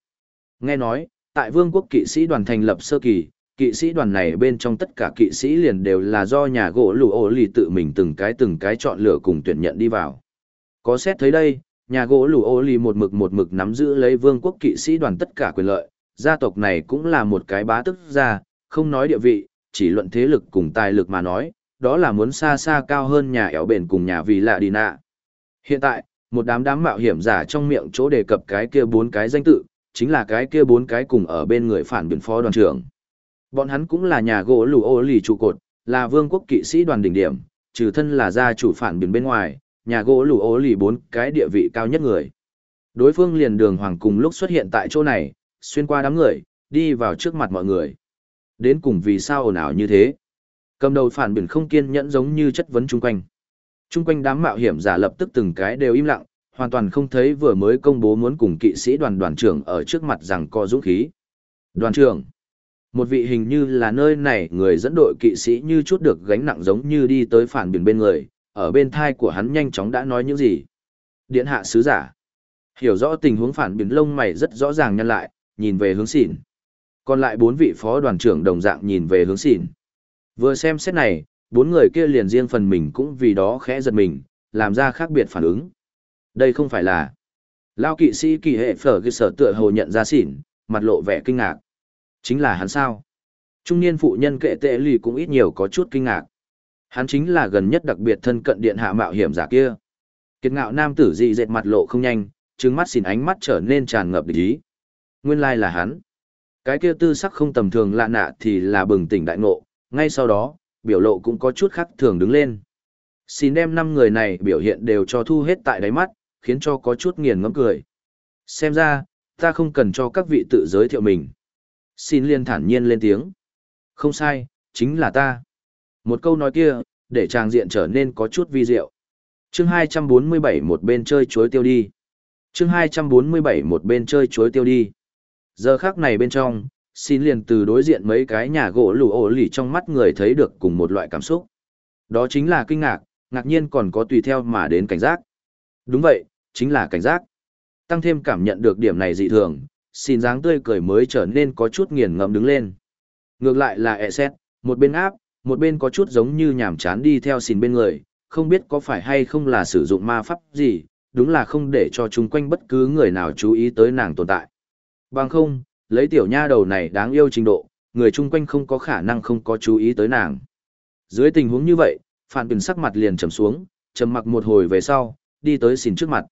Nghe nói, tại vương quốc kỵ sĩ đoàn thành lập sơ kỳ, kỵ sĩ đoàn này bên trong tất cả kỵ sĩ liền đều là do nhà gỗ lù ô lì tự mình từng cái từng cái chọn lựa cùng tuyển nhận đi vào. Có xét thấy đây, nhà gỗ lù ô lì một mực một mực nắm giữ lấy vương quốc kỵ sĩ đoàn tất cả quyền lợi, gia tộc này cũng là một cái bá tức gia, không nói địa vị, chỉ luận thế lực cùng tài lực mà nói, đó là muốn xa xa cao hơn nhà éo bền cùng nhà vì lạ đi nạ. Hiện tại, một đám đám mạo hiểm giả trong miệng chỗ đề cập cái kia bốn cái danh tự, chính là cái kia bốn cái cùng ở bên người phản biện phó đoàn trưởng. Bọn hắn cũng là nhà gỗ lù ô lì trụ cột, là vương quốc kỵ sĩ đoàn đỉnh điểm, trừ thân là gia chủ phản biện bên ngoài, nhà gỗ lù ố lì bốn cái địa vị cao nhất người. Đối phương liền đường hoàng cùng lúc xuất hiện tại chỗ này, xuyên qua đám người, đi vào trước mặt mọi người. Đến cùng vì sao ồn ào như thế? Cầm đầu phản biển không kiên nhẫn giống như chất vấn chung quanh. Chung quanh đám mạo hiểm giả lập tức từng cái đều im lặng, hoàn toàn không thấy vừa mới công bố muốn cùng kỵ sĩ đoàn đoàn trưởng ở trước mặt rằng co dũng khí. Đoàn trưởng, một vị hình như là nơi này người dẫn đội kỵ sĩ như chút được gánh nặng giống như đi tới phản biển bên người, ở bên thai của hắn nhanh chóng đã nói những gì. Điện hạ sứ giả. Hiểu rõ tình huống phản biến lông mày rất rõ ràng nhân lại, nhìn về hướng xỉn. Còn lại bốn vị phó đoàn trưởng đồng dạng nhìn về hướng xỉn. Vừa xem xét này, bốn người kia liền riêng phần mình cũng vì đó khẽ giật mình, làm ra khác biệt phản ứng. Đây không phải là... Lao kỵ sĩ kỳ hệ phở cơ sở tựa hồ nhận ra xỉn, mặt lộ vẻ kinh ngạc. Chính là hắn sao? Trung niên phụ nhân kệ tệ lì cũng ít nhiều có chút kinh ngạc. Hắn chính là gần nhất đặc biệt thân cận điện hạ mạo hiểm giả kia. Kiệt ngạo nam tử dị dệt mặt lộ không nhanh, trừng mắt xỉn ánh mắt trở nên tràn ngập địch ý. Nguyên lai là hắn. Cái kia tư sắc không tầm thường lạ nạ thì là bừng tỉnh đại ngộ, ngay sau đó, biểu lộ cũng có chút khác thường đứng lên. Xin đem năm người này biểu hiện đều cho thu hết tại đáy mắt, khiến cho có chút nghiền ngẫm cười. Xem ra, ta không cần cho các vị tự giới thiệu mình. Xin liên thản nhiên lên tiếng. Không sai, chính là ta. Một câu nói kia, để trang diện trở nên có chút vi diệu. Chương 247 một bên chơi chuối tiêu đi. Chương 247 một bên chơi chuối tiêu đi. Giờ khắc này bên trong, xin liền từ đối diện mấy cái nhà gỗ lù ổ lì trong mắt người thấy được cùng một loại cảm xúc. Đó chính là kinh ngạc, ngạc nhiên còn có tùy theo mà đến cảnh giác. Đúng vậy, chính là cảnh giác. Tăng thêm cảm nhận được điểm này dị thường, xin dáng tươi cười mới trở nên có chút nghiền ngẫm đứng lên. Ngược lại là e xét, một bên áp, một bên có chút giống như nhảm chán đi theo xin bên người, không biết có phải hay không là sử dụng ma pháp gì, đúng là không để cho chung quanh bất cứ người nào chú ý tới nàng tồn tại. Bằng không, lấy tiểu nha đầu này đáng yêu trình độ, người chung quanh không có khả năng không có chú ý tới nàng. Dưới tình huống như vậy, Phan Bình sắc mặt liền trầm xuống, trầm mặc một hồi về sau, đi tới xin trước mặt.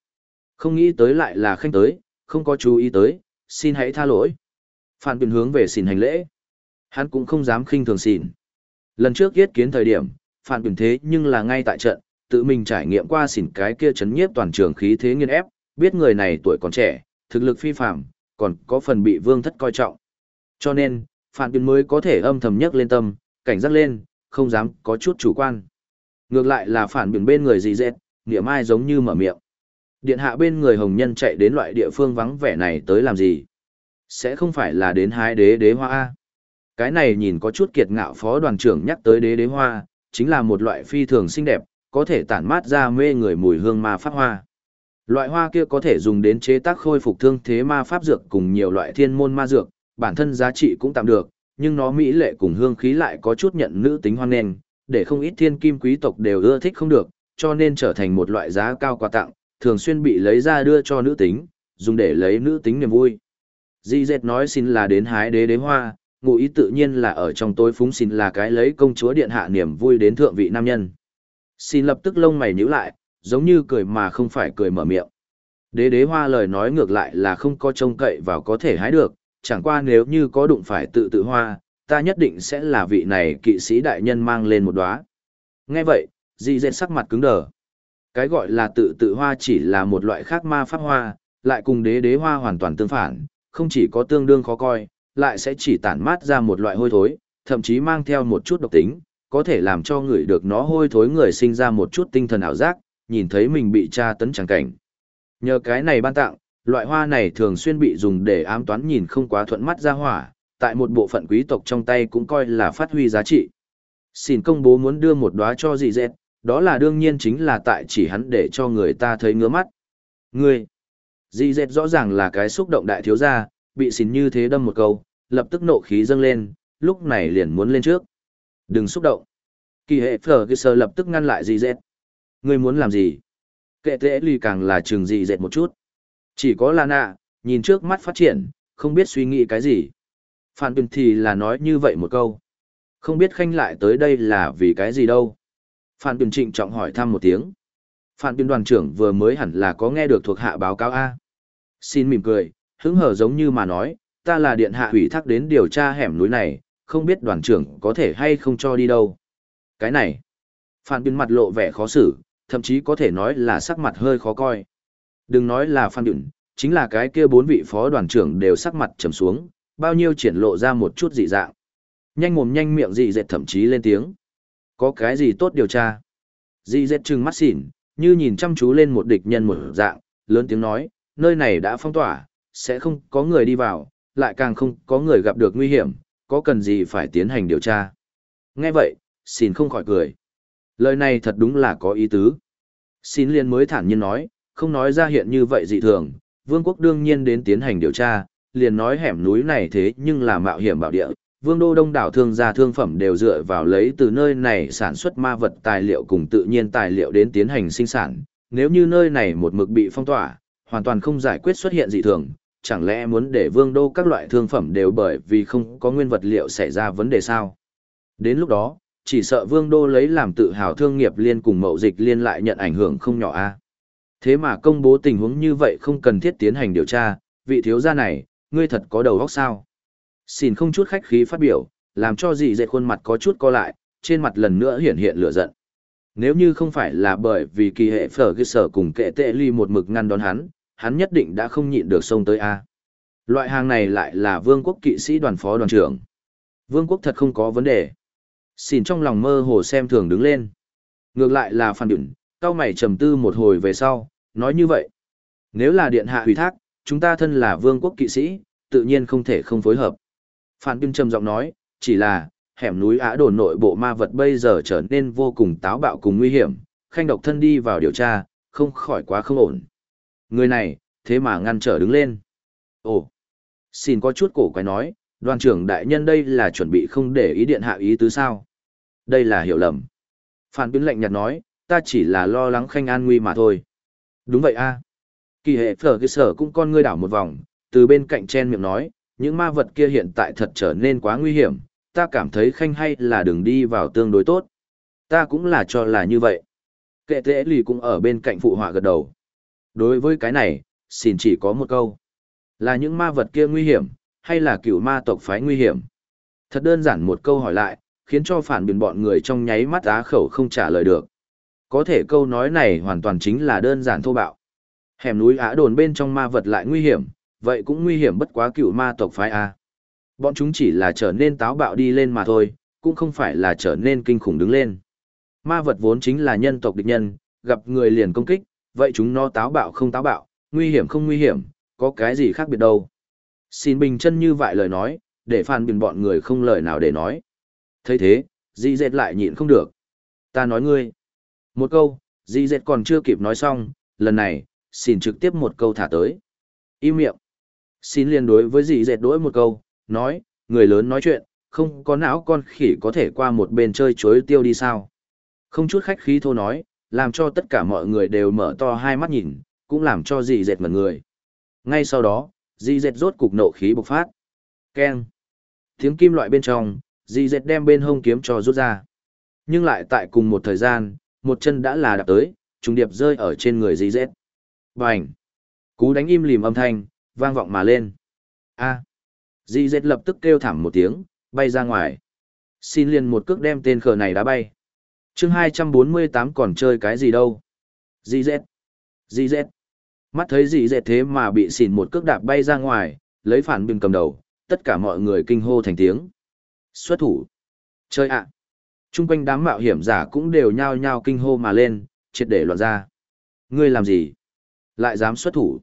Không nghĩ tới lại là khanh tới, không có chú ý tới, xin hãy tha lỗi. Phan Bình hướng về xin hành lễ. Hắn cũng không dám khinh thường xin. Lần trước yết kiến thời điểm, Phản Bình thế nhưng là ngay tại trận, tự mình trải nghiệm qua xỉn cái kia chấn nhiếp toàn trường khí thế nghiên ép, biết người này tuổi còn trẻ, thực lực phi phạm, còn có phần bị vương thất coi trọng. Cho nên, Phản Tuyên mới có thể âm thầm nhấc lên tâm, cảnh giác lên, không dám có chút chủ quan. Ngược lại là phản biển bên người gì dệt, niệm ai giống như mở miệng. Điện hạ bên người hồng nhân chạy đến loại địa phương vắng vẻ này tới làm gì? Sẽ không phải là đến hái đế đế hoa A. Cái này nhìn có chút kiệt ngạo phó đoàn trưởng nhắc tới đế đế hoa, chính là một loại phi thường xinh đẹp, có thể tản mát ra mê người mùi hương ma pháp hoa. Loại hoa kia có thể dùng đến chế tác khôi phục thương thế ma pháp dược cùng nhiều loại thiên môn ma dược, bản thân giá trị cũng tạm được, nhưng nó mỹ lệ cùng hương khí lại có chút nhận nữ tính hoan nghênh, để không ít thiên kim quý tộc đều ưa thích không được, cho nên trở thành một loại giá cao quà tặng, thường xuyên bị lấy ra đưa cho nữ tính, dùng để lấy nữ tính niềm vui. Di dệt nói xin là đến hái đế đế hoa, ngụ ý tự nhiên là ở trong tối phúng xin là cái lấy công chúa điện hạ niềm vui đến thượng vị nam nhân. Xin lập tức lông mày nhíu lại, giống như cười mà không phải cười mở miệng. Đế đế hoa lời nói ngược lại là không có trông cậy vào có thể hái được, chẳng qua nếu như có đụng phải tự tự hoa, ta nhất định sẽ là vị này kỵ sĩ đại nhân mang lên một đóa. Nghe vậy, dị dẹn sắc mặt cứng đờ. Cái gọi là tự tự hoa chỉ là một loại khác ma pháp hoa, lại cùng đế đế hoa hoàn toàn tương phản, không chỉ có tương đương khó coi, lại sẽ chỉ tản mát ra một loại hôi thối, thậm chí mang theo một chút độc tính, có thể làm cho người được nó hôi thối người sinh ra một chút tinh thần ảo giác, nhìn thấy mình bị tra tấn chẳng cảnh. Nhờ cái này ban tặng, loại hoa này thường xuyên bị dùng để ám toán nhìn không quá thuận mắt ra hỏa, tại một bộ phận quý tộc trong tay cũng coi là phát huy giá trị. Xin công bố muốn đưa một đóa cho dị dẹt, đó là đương nhiên chính là tại chỉ hắn để cho người ta thấy ngứa mắt. Ngươi, dị dẹt rõ ràng là cái xúc động đại thiếu gia, bị xin như thế đâm một câu, lập tức nộ khí dâng lên, lúc này liền muốn lên trước. Đừng xúc động. Kỳ hệ phở cơ sơ lập tức ngăn lại dị dẹt. Ngươi muốn làm gì? Kệ tệ lì càng là trường dị dẹt một chút. Chỉ có Lana, nhìn trước mắt phát triển, không biết suy nghĩ cái gì. Phan Tuyền thì là nói như vậy một câu. Không biết khanh lại tới đây là vì cái gì đâu. Phan Tuyền trịnh trọng hỏi thăm một tiếng. Phan Tuyền đoàn trưởng vừa mới hẳn là có nghe được thuộc hạ báo cáo A. Xin mỉm cười, hứng hở giống như mà nói, ta là điện hạ ủy thác đến điều tra hẻm núi này, không biết đoàn trưởng có thể hay không cho đi đâu. Cái này, Phan biên mặt lộ vẻ khó xử, thậm chí có thể nói là sắc mặt hơi khó coi. Đừng nói là Phan Tuyền, chính là cái kia bốn vị phó đoàn trưởng đều sắc mặt trầm xuống, bao nhiêu triển lộ ra một chút dị dạng. Nhanh mồm nhanh miệng dị dệt thậm chí lên tiếng. Có cái gì tốt điều tra? Dị dệt trừng mắt xỉn, như nhìn chăm chú lên một địch nhân một dạng, lớn tiếng nói, nơi này đã phong tỏa, sẽ không có người đi vào, lại càng không có người gặp được nguy hiểm, có cần gì phải tiến hành điều tra. Nghe vậy, xin không khỏi cười. Lời này thật đúng là có ý tứ. Xin liên mới thản nhiên nói, không nói ra hiện như vậy dị thường, vương quốc đương nhiên đến tiến hành điều tra, liền nói hẻm núi này thế nhưng là mạo hiểm bảo địa, vương đô đông đảo thương gia thương phẩm đều dựa vào lấy từ nơi này sản xuất ma vật tài liệu cùng tự nhiên tài liệu đến tiến hành sinh sản. Nếu như nơi này một mực bị phong tỏa, hoàn toàn không giải quyết xuất hiện dị thường, chẳng lẽ muốn để vương đô các loại thương phẩm đều bởi vì không có nguyên vật liệu xảy ra vấn đề sao? Đến lúc đó, chỉ sợ vương đô lấy làm tự hào thương nghiệp liên cùng mậu dịch liên lại nhận ảnh hưởng không nhỏ a. Thế mà công bố tình huống như vậy không cần thiết tiến hành điều tra, vị thiếu gia này, ngươi thật có đầu óc sao? Xin không chút khách khí phát biểu, làm cho dị dệt khuôn mặt có chút co lại, trên mặt lần nữa hiện hiện lửa giận. Nếu như không phải là bởi vì kỳ hệ phở ghi sở cùng kệ tệ ly một mực ngăn đón hắn, hắn nhất định đã không nhịn được xông tới A. Loại hàng này lại là vương quốc kỵ sĩ đoàn phó đoàn trưởng. Vương quốc thật không có vấn đề. Xin trong lòng mơ hồ xem thường đứng lên. Ngược lại là Phan Điển, cao mày trầm tư một hồi về sau, nói như vậy. Nếu là điện hạ hủy thác, chúng ta thân là vương quốc kỵ sĩ, tự nhiên không thể không phối hợp. Phan Điển trầm giọng nói, chỉ là, hẻm núi Á đồn nội bộ ma vật bây giờ trở nên vô cùng táo bạo cùng nguy hiểm, khanh độc thân đi vào điều tra, không khỏi quá không ổn. Người này, thế mà ngăn trở đứng lên. Ồ, xin có chút cổ quái nói, đoàn trưởng đại nhân đây là chuẩn bị không để ý điện hạ ý tứ sao. Đây là hiểu lầm. Phan Biến lạnh nhạt nói, ta chỉ là lo lắng khanh an nguy mà thôi. Đúng vậy a. Kỳ hệ phở cái sở cũng con ngươi đảo một vòng, từ bên cạnh chen miệng nói, những ma vật kia hiện tại thật trở nên quá nguy hiểm, ta cảm thấy khanh hay là đừng đi vào tương đối tốt. Ta cũng là cho là như vậy. Kệ tễ lì cũng ở bên cạnh phụ họa gật đầu. Đối với cái này, xin chỉ có một câu. Là những ma vật kia nguy hiểm, hay là cựu ma tộc phái nguy hiểm? Thật đơn giản một câu hỏi lại, khiến cho phản biện bọn người trong nháy mắt á khẩu không trả lời được. Có thể câu nói này hoàn toàn chính là đơn giản thô bạo. Hẻm núi Á đồn bên trong ma vật lại nguy hiểm, vậy cũng nguy hiểm bất quá cựu ma tộc phái A. Bọn chúng chỉ là trở nên táo bạo đi lên mà thôi, cũng không phải là trở nên kinh khủng đứng lên. Ma vật vốn chính là nhân tộc địch nhân, gặp người liền công kích, vậy chúng nó táo bạo không táo bạo, nguy hiểm không nguy hiểm, có cái gì khác biệt đâu. Xin bình chân như vậy lời nói, để phàn bình bọn người không lời nào để nói. Thấy thế dị dệt lại nhịn không được. Ta nói ngươi. Một câu dị dệt còn chưa kịp nói xong lần này xin trực tiếp một câu thả tới. Im miệng. Xin liên đối với dị dệt đối một câu nói người lớn nói chuyện không có não con khỉ có thể qua một bên chơi chối tiêu đi sao. Không chút khách khí thô nói làm cho tất cả mọi người đều mở to hai mắt nhìn cũng làm cho dì dệt mật người ngay sau đó dì dệt rốt cục nộ khí bộc phát keng tiếng kim loại bên trong Dì dệt đem bên hông kiếm cho rút ra. Nhưng lại tại cùng một thời gian, một chân đã là đạp tới, trùng điệp rơi ở trên người dì dệt. Bành! Cú đánh im lìm âm thanh, vang vọng mà lên. A! Dì dệt lập tức kêu thảm một tiếng, bay ra ngoài. Xin liền một cước đem tên khờ này đá bay chương 248 còn chơi cái gì đâu. Dì dẹt. Dì dẹt. Mắt thấy dì dẹt thế mà bị xỉn một cước đạp bay ra ngoài, lấy phản bình cầm đầu, tất cả mọi người kinh hô thành tiếng. Xuất thủ. Chơi ạ. À. Trung quanh đám mạo hiểm giả cũng đều nhao nhao kinh hô mà lên, triệt để loạn ra. Ngươi làm gì? Lại dám xuất thủ.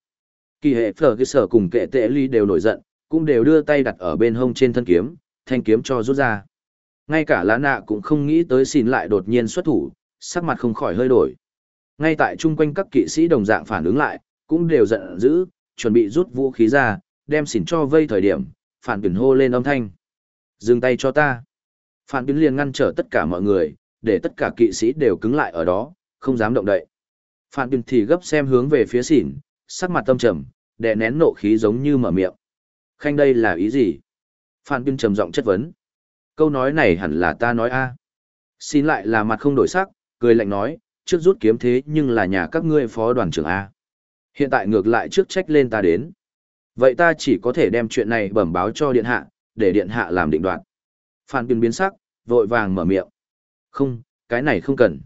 Kỳ hệ phở cái sở cùng kệ tệ ly đều nổi giận, cũng đều đưa tay đặt ở bên hông trên thân kiếm, thanh kiếm cho rút ra. Ngay cả lá nạ cũng không nghĩ tới xin lại đột nhiên xuất thủ, sắc mặt không khỏi hơi đổi. Ngay tại chung quanh các kỵ sĩ đồng dạng phản ứng lại, cũng đều giận dữ, chuẩn bị rút vũ khí ra, đem xỉn cho vây thời điểm, phản tuyển hô lên âm thanh. Dừng tay cho ta. Phản biến liền ngăn trở tất cả mọi người, để tất cả kỵ sĩ đều cứng lại ở đó, không dám động đậy. Phản biến thì gấp xem hướng về phía xỉn, sắc mặt tâm trầm, đè nén nộ khí giống như mở miệng. Khanh đây là ý gì? Phản biến trầm giọng chất vấn. Câu nói này hẳn là ta nói a. Xin lại là mặt không đổi sắc, cười lạnh nói, trước rút kiếm thế nhưng là nhà các ngươi phó đoàn trưởng A. Hiện tại ngược lại trước trách lên ta đến. Vậy ta chỉ có thể đem chuyện này bẩm báo cho điện hạ, để điện hạ làm định đoạt. Phan Tuyền biến sắc, vội vàng mở miệng. Không, cái này không cần.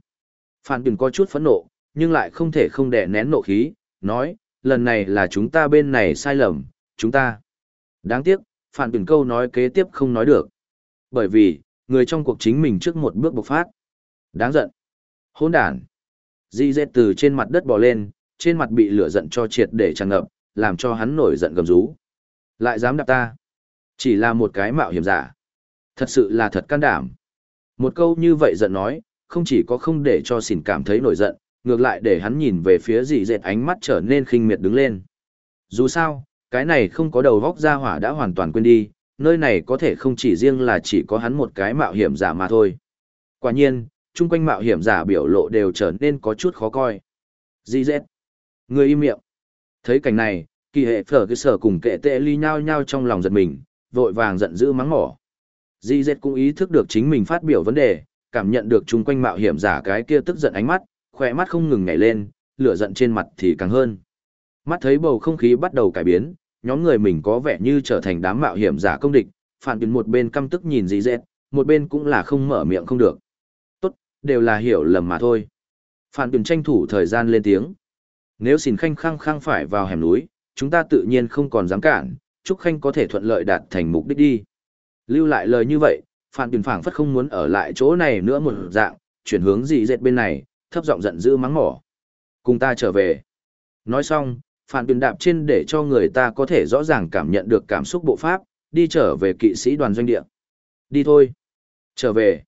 Phan Tuyền có chút phẫn nộ, nhưng lại không thể không đè nén nộ khí, nói, lần này là chúng ta bên này sai lầm, chúng ta. Đáng tiếc, Phan Tuyền câu nói kế tiếp không nói được. Bởi vì, người trong cuộc chính mình trước một bước bộc phát. Đáng giận. Hỗn đản. Di dệt từ trên mặt đất bò lên, trên mặt bị lửa giận cho triệt để tràn ngập, làm cho hắn nổi giận gầm rú. Lại dám đạp ta. Chỉ là một cái mạo hiểm giả. Thật sự là thật can đảm. Một câu như vậy giận nói, không chỉ có không để cho xỉn cảm thấy nổi giận, ngược lại để hắn nhìn về phía dì dệt ánh mắt trở nên khinh miệt đứng lên. Dù sao, cái này không có đầu vóc ra hỏa đã hoàn toàn quên đi, nơi này có thể không chỉ riêng là chỉ có hắn một cái mạo hiểm giả mà thôi. Quả nhiên, chung quanh mạo hiểm giả biểu lộ đều trở nên có chút khó coi. Di dệt. Người im miệng. Thấy cảnh này, kỳ hệ phở cái sở cùng kệ tệ ly nhau nhau trong lòng giật mình, vội vàng giận dữ mắng mỏ. Di Dệt cũng ý thức được chính mình phát biểu vấn đề, cảm nhận được chung quanh mạo hiểm giả cái kia tức giận ánh mắt, khỏe mắt không ngừng nhảy lên, lửa giận trên mặt thì càng hơn. Mắt thấy bầu không khí bắt đầu cải biến, nhóm người mình có vẻ như trở thành đám mạo hiểm giả công địch, phản biến một bên căm tức nhìn dì dẹt, một bên cũng là không mở miệng không được. Tốt, đều là hiểu lầm mà thôi. Phản biến tranh thủ thời gian lên tiếng. Nếu xin khanh khăng khăng phải vào hẻm núi, chúng ta tự nhiên không còn dám cản, Trúc Khanh có thể thuận lợi đạt thành mục đích đi. Lưu lại lời như vậy, Phản Tuyền phảng phất không muốn ở lại chỗ này nữa một dạng, chuyển hướng dì dẹt bên này, thấp giọng giận dữ mắng mỏ. Cùng ta trở về. Nói xong, phản tuyển đạp trên để cho người ta có thể rõ ràng cảm nhận được cảm xúc bộ pháp, đi trở về kỵ sĩ đoàn doanh địa. Đi thôi. Trở về.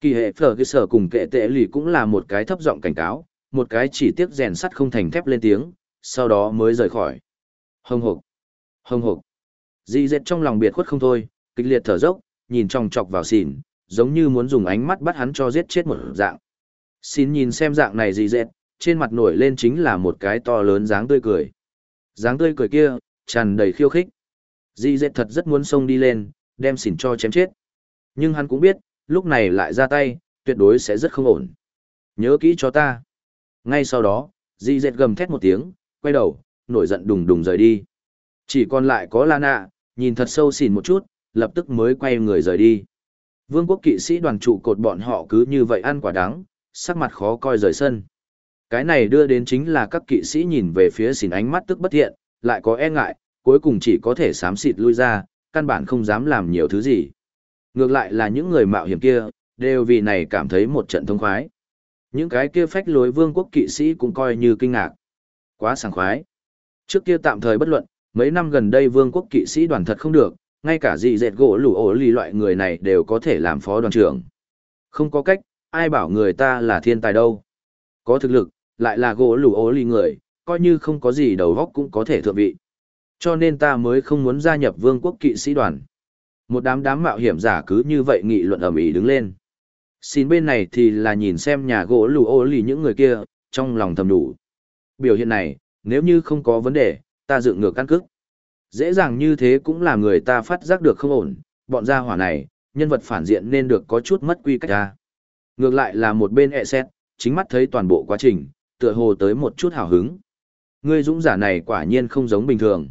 Kỳ hệ phở cái sở cùng kệ tệ lì cũng là một cái thấp giọng cảnh cáo, một cái chỉ tiếc rèn sắt không thành thép lên tiếng, sau đó mới rời khỏi. Hồng hộc. Hồng hộc. Dị dệt trong lòng biệt khuất không thôi, kịch liệt thở dốc, nhìn trong chọc vào xỉn, giống như muốn dùng ánh mắt bắt hắn cho giết chết một dạng. Xin nhìn xem dạng này dị dệt, trên mặt nổi lên chính là một cái to lớn dáng tươi cười. Dáng tươi cười kia, tràn đầy khiêu khích. Di dệt thật rất muốn xông đi lên, đem xỉn cho chém chết. Nhưng hắn cũng biết, lúc này lại ra tay, tuyệt đối sẽ rất không ổn. Nhớ kỹ cho ta. Ngay sau đó, Di dệt gầm thét một tiếng, quay đầu, nổi giận đùng đùng rời đi. Chỉ còn lại có Lana, nhìn thật sâu xỉn một chút, lập tức mới quay người rời đi. Vương quốc kỵ sĩ đoàn trụ cột bọn họ cứ như vậy ăn quả đắng, sắc mặt khó coi rời sân. Cái này đưa đến chính là các kỵ sĩ nhìn về phía xỉn ánh mắt tức bất thiện, lại có e ngại, cuối cùng chỉ có thể sám xịt lui ra, căn bản không dám làm nhiều thứ gì. Ngược lại là những người mạo hiểm kia, đều vì này cảm thấy một trận thông khoái. Những cái kia phách lối vương quốc kỵ sĩ cũng coi như kinh ngạc. Quá sảng khoái. Trước kia tạm thời bất luận, mấy năm gần đây vương quốc kỵ sĩ đoàn thật không được, ngay cả dị dệt gỗ lủ ổ lì loại người này đều có thể làm phó đoàn trưởng. Không có cách, ai bảo người ta là thiên tài đâu. Có thực lực, lại là gỗ lủ ố lì người, coi như không có gì đầu góc cũng có thể thượng vị. Cho nên ta mới không muốn gia nhập vương quốc kỵ sĩ đoàn. Một đám đám mạo hiểm giả cứ như vậy nghị luận ầm ĩ đứng lên. Xin bên này thì là nhìn xem nhà gỗ lù ô lì những người kia, trong lòng thầm đủ. Biểu hiện này, nếu như không có vấn đề, ta dựng ngược căn cức. Dễ dàng như thế cũng là người ta phát giác được không ổn, bọn gia hỏa này, nhân vật phản diện nên được có chút mất quy cách ra. Ngược lại là một bên ẹ xét, chính mắt thấy toàn bộ quá trình, tựa hồ tới một chút hào hứng. Ngươi dũng giả này quả nhiên không giống bình thường.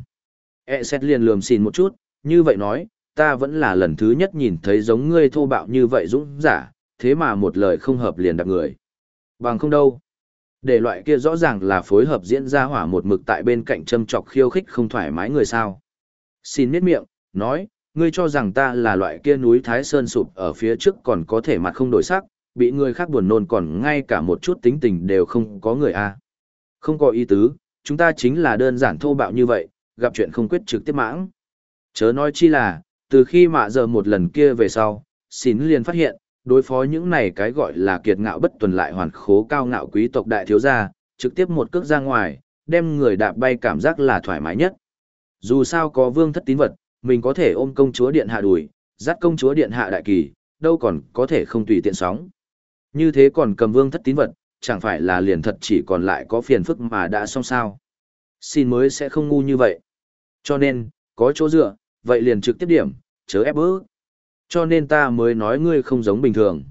E xét liền lườm xìn một chút, như vậy nói, ta vẫn là lần thứ nhất nhìn thấy giống ngươi thô bạo như vậy dũng giả, thế mà một lời không hợp liền đạp người. Bằng không đâu. Để loại kia rõ ràng là phối hợp diễn ra hỏa một mực tại bên cạnh châm chọc khiêu khích không thoải mái người sao. Xin miết miệng, nói, ngươi cho rằng ta là loại kia núi Thái Sơn sụp ở phía trước còn có thể mặt không đổi sắc, bị người khác buồn nôn còn ngay cả một chút tính tình đều không có người a Không có ý tứ, chúng ta chính là đơn giản thô bạo như vậy, gặp chuyện không quyết trực tiếp mãng. Chớ nói chi là, từ khi mạ giờ một lần kia về sau, xín liền phát hiện, đối phó những này cái gọi là kiệt ngạo bất tuần lại hoàn khố cao ngạo quý tộc đại thiếu gia, trực tiếp một cước ra ngoài, đem người đạp bay cảm giác là thoải mái nhất. Dù sao có vương thất tín vật, mình có thể ôm công chúa điện hạ đùi, dắt công chúa điện hạ đại kỳ, đâu còn có thể không tùy tiện sóng. Như thế còn cầm vương thất tín vật, chẳng phải là liền thật chỉ còn lại có phiền phức mà đã xong sao. Xin mới sẽ không ngu như vậy. Cho nên, có chỗ dựa, vậy liền trực tiếp điểm, chớ ép bớ. Cho nên ta mới nói ngươi không giống bình thường.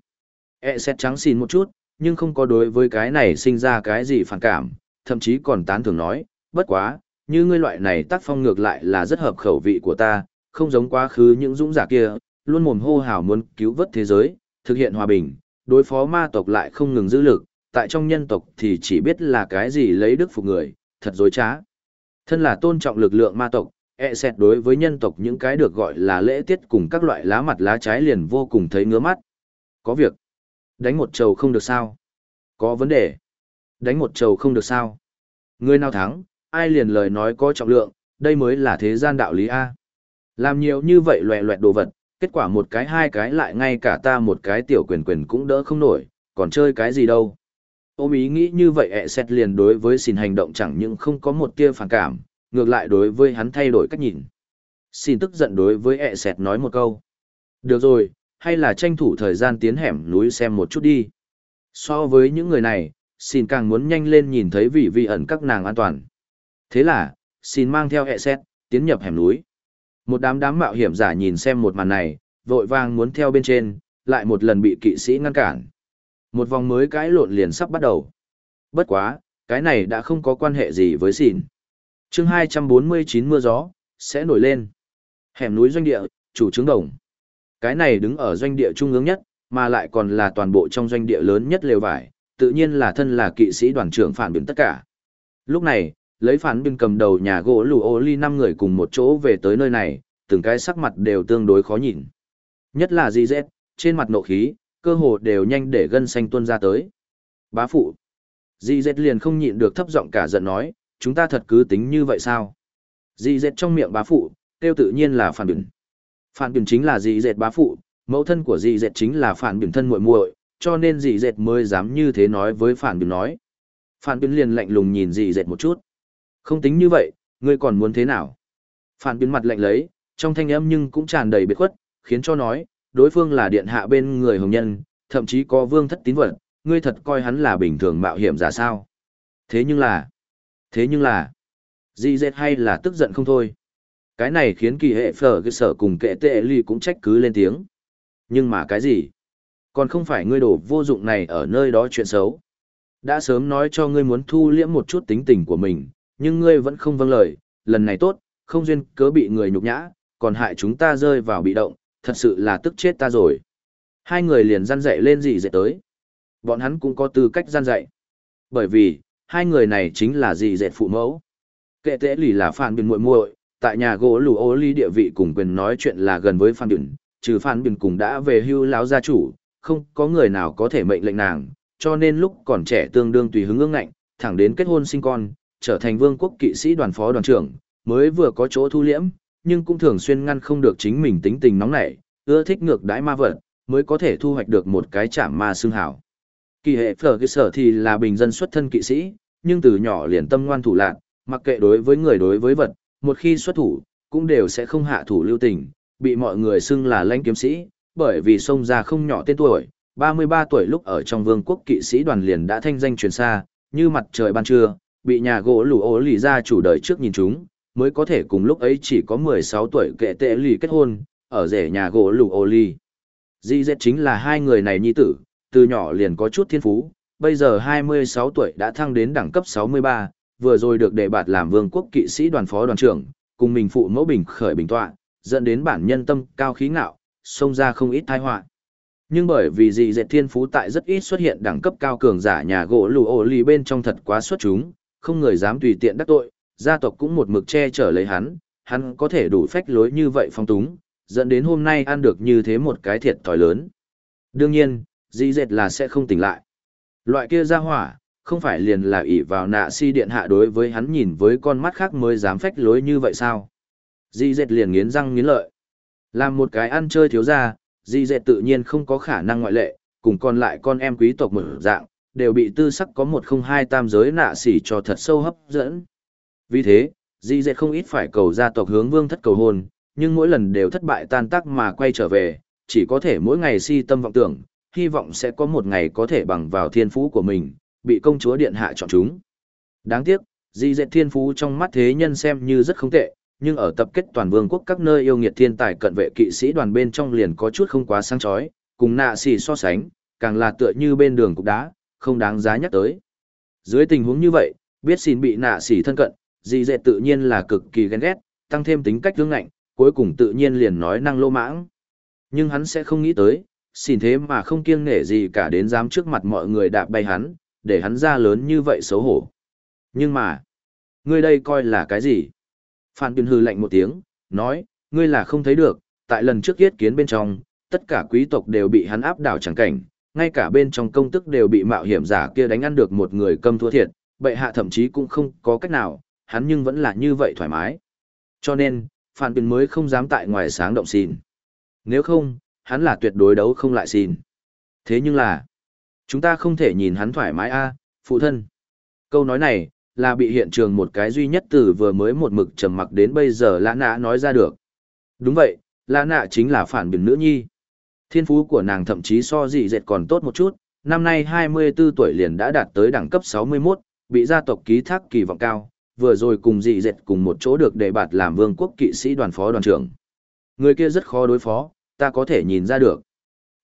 E xét trắng xin một chút, nhưng không có đối với cái này sinh ra cái gì phản cảm, thậm chí còn tán thưởng nói, bất quá, như ngươi loại này tác phong ngược lại là rất hợp khẩu vị của ta, không giống quá khứ những dũng giả kia, luôn mồm hô hào muốn cứu vớt thế giới, thực hiện hòa bình, đối phó ma tộc lại không ngừng giữ lực, tại trong nhân tộc thì chỉ biết là cái gì lấy đức phục người, thật dối trá. Thân là tôn trọng lực lượng ma tộc, e xét đối với nhân tộc những cái được gọi là lễ tiết cùng các loại lá mặt lá trái liền vô cùng thấy ngứa mắt. Có việc. Đánh một trầu không được sao. Có vấn đề. Đánh một trầu không được sao. Người nào thắng, ai liền lời nói có trọng lượng, đây mới là thế gian đạo lý A. Làm nhiều như vậy loẹ loẹt đồ vật, kết quả một cái hai cái lại ngay cả ta một cái tiểu quyền quyền cũng đỡ không nổi, còn chơi cái gì đâu. Ôm ý nghĩ như vậy ẹ xét liền đối với xin hành động chẳng những không có một tia phản cảm, ngược lại đối với hắn thay đổi cách nhìn. Xin tức giận đối với ẹ xét nói một câu. Được rồi, hay là tranh thủ thời gian tiến hẻm núi xem một chút đi. So với những người này, xin càng muốn nhanh lên nhìn thấy vị vị ẩn các nàng an toàn. Thế là, xin mang theo ẹ xét, tiến nhập hẻm núi. Một đám đám mạo hiểm giả nhìn xem một màn này, vội vàng muốn theo bên trên, lại một lần bị kỵ sĩ ngăn cản. Một vòng mới cãi lộn liền sắp bắt đầu. Bất quá, cái này đã không có quan hệ gì với xỉn chương 249 mưa gió, sẽ nổi lên. Hẻm núi doanh địa, chủ trướng đồng. Cái này đứng ở doanh địa trung ương nhất, mà lại còn là toàn bộ trong doanh địa lớn nhất lều vải, tự nhiên là thân là kỵ sĩ đoàn trưởng phản biến tất cả. Lúc này, lấy phản biên cầm đầu nhà gỗ lù ô ly năm người cùng một chỗ về tới nơi này, từng cái sắc mặt đều tương đối khó nhìn. Nhất là Di Z, trên mặt nộ khí, cơ hồ đều nhanh để gân xanh tuôn ra tới. Bá phụ. Di dệt liền không nhịn được thấp giọng cả giận nói, chúng ta thật cứ tính như vậy sao? Di dệt trong miệng bá phụ, tiêu tự nhiên là phản bừng. Phản bừng chính là di dệt bá phụ, mẫu thân của di dệt chính là phản bừng thân muội muội, cho nên di dệt mới dám như thế nói với phản bừng nói. Phản bừng liền lạnh lùng nhìn di dệt một chút. Không tính như vậy, ngươi còn muốn thế nào? Phản biến mặt lạnh lấy, trong thanh âm nhưng cũng tràn đầy biệt khuất, khiến cho nói, đối phương là điện hạ bên người hồng nhân, thậm chí có vương thất tín vật, ngươi thật coi hắn là bình thường mạo hiểm giả sao. Thế nhưng là, thế nhưng là, di dệt hay là tức giận không thôi. Cái này khiến kỳ hệ phở cái sở cùng kệ tệ ly cũng trách cứ lên tiếng. Nhưng mà cái gì? Còn không phải ngươi đổ vô dụng này ở nơi đó chuyện xấu. Đã sớm nói cho ngươi muốn thu liễm một chút tính tình của mình, nhưng ngươi vẫn không vâng lời, lần này tốt, không duyên cớ bị người nhục nhã, còn hại chúng ta rơi vào bị động, thật sự là tức chết ta rồi. Hai người liền răn dậy lên gì dậy tới. Bọn hắn cũng có tư cách gian dạy. Bởi vì, hai người này chính là dị dệt phụ mẫu. Kệ tễ lì là Phan biên muội muội, tại nhà gỗ lù ô ly địa vị cùng quyền nói chuyện là gần với Phan biên trừ Phan biên cùng đã về hưu lão gia chủ, không có người nào có thể mệnh lệnh nàng, cho nên lúc còn trẻ tương đương tùy hứng ương ngạnh, thẳng đến kết hôn sinh con, trở thành vương quốc kỵ sĩ đoàn phó đoàn trưởng, mới vừa có chỗ thu liễm, nhưng cũng thường xuyên ngăn không được chính mình tính tình nóng nảy, ưa thích ngược đãi ma vật, mới có thể thu hoạch được một cái chạm ma xương hảo. Kỳ hệ phở cơ sở thì là bình dân xuất thân kỵ sĩ, nhưng từ nhỏ liền tâm ngoan thủ lạc, mặc kệ đối với người đối với vật, một khi xuất thủ, cũng đều sẽ không hạ thủ lưu tình, bị mọi người xưng là lãnh kiếm sĩ, bởi vì sông ra không nhỏ tên tuổi, 33 tuổi lúc ở trong vương quốc kỵ sĩ đoàn liền đã thanh danh truyền xa, như mặt trời ban trưa, bị nhà gỗ lù ố lì ra chủ đời trước nhìn chúng, mới có thể cùng lúc ấy chỉ có 16 tuổi kệ tệ lì kết hôn, ở rể nhà gỗ lù ố lì. Di dệt chính là hai người này nhi tử, từ nhỏ liền có chút thiên phú, bây giờ 26 tuổi đã thăng đến đẳng cấp 63, vừa rồi được đề bạt làm vương quốc kỵ sĩ đoàn phó đoàn trưởng, cùng mình phụ mẫu bình khởi bình tọa, dẫn đến bản nhân tâm cao khí ngạo, xông ra không ít tai họa. Nhưng bởi vì dị dệt thiên phú tại rất ít xuất hiện đẳng cấp cao cường giả nhà gỗ lù ô lì bên trong thật quá xuất chúng, không người dám tùy tiện đắc tội, gia tộc cũng một mực che chở lấy hắn, hắn có thể đủ phách lối như vậy phong túng, dẫn đến hôm nay ăn được như thế một cái thiệt thòi lớn. Đương nhiên, dĩ dệt là sẽ không tỉnh lại. Loại kia ra hỏa, không phải liền là ỷ vào nạ si điện hạ đối với hắn nhìn với con mắt khác mới dám phách lối như vậy sao? Dĩ dệt liền nghiến răng nghiến lợi. Làm một cái ăn chơi thiếu ra, dĩ dệt tự nhiên không có khả năng ngoại lệ, cùng còn lại con em quý tộc mở dạng, đều bị tư sắc có một không hai tam giới nạ xỉ cho thật sâu hấp dẫn. Vì thế, Di dệt không ít phải cầu gia tộc hướng vương thất cầu hôn, nhưng mỗi lần đều thất bại tan tác mà quay trở về, chỉ có thể mỗi ngày si tâm vọng tưởng, hy vọng sẽ có một ngày có thể bằng vào thiên phú của mình, bị công chúa điện hạ chọn chúng. Đáng tiếc, di dệt thiên phú trong mắt thế nhân xem như rất không tệ, nhưng ở tập kết toàn vương quốc các nơi yêu nghiệt thiên tài cận vệ kỵ sĩ đoàn bên trong liền có chút không quá sáng chói, cùng nạ xỉ so sánh, càng là tựa như bên đường cục đá, không đáng giá nhắc tới. Dưới tình huống như vậy, biết xin bị nạ sỉ thân cận, dì dệt tự nhiên là cực kỳ ghen ghét, tăng thêm tính cách hướng ngạnh, cuối cùng tự nhiên liền nói năng lô mãng. Nhưng hắn sẽ không nghĩ tới, xin thế mà không kiêng nể gì cả đến dám trước mặt mọi người đạp bay hắn, để hắn ra lớn như vậy xấu hổ. Nhưng mà, ngươi đây coi là cái gì? Phan Tuyên hư lạnh một tiếng, nói, ngươi là không thấy được, tại lần trước yết kiến bên trong, tất cả quý tộc đều bị hắn áp đảo chẳng cảnh, ngay cả bên trong công tức đều bị mạo hiểm giả kia đánh ăn được một người câm thua thiệt, bệ hạ thậm chí cũng không có cách nào, hắn nhưng vẫn là như vậy thoải mái. Cho nên, Phan Tuyền mới không dám tại ngoài sáng động xin. Nếu không, hắn là tuyệt đối đấu không lại xin. Thế nhưng là, chúng ta không thể nhìn hắn thoải mái a, phụ thân. Câu nói này, là bị hiện trường một cái duy nhất từ vừa mới một mực trầm mặc đến bây giờ lã nạ nói ra được. Đúng vậy, lã nạ chính là phản biển nữ nhi. Thiên phú của nàng thậm chí so dị dệt còn tốt một chút, năm nay 24 tuổi liền đã đạt tới đẳng cấp 61, bị gia tộc ký thác kỳ vọng cao, vừa rồi cùng dị dệt cùng một chỗ được đề bạt làm vương quốc kỵ sĩ đoàn phó đoàn trưởng. Người kia rất khó đối phó, ta có thể nhìn ra được.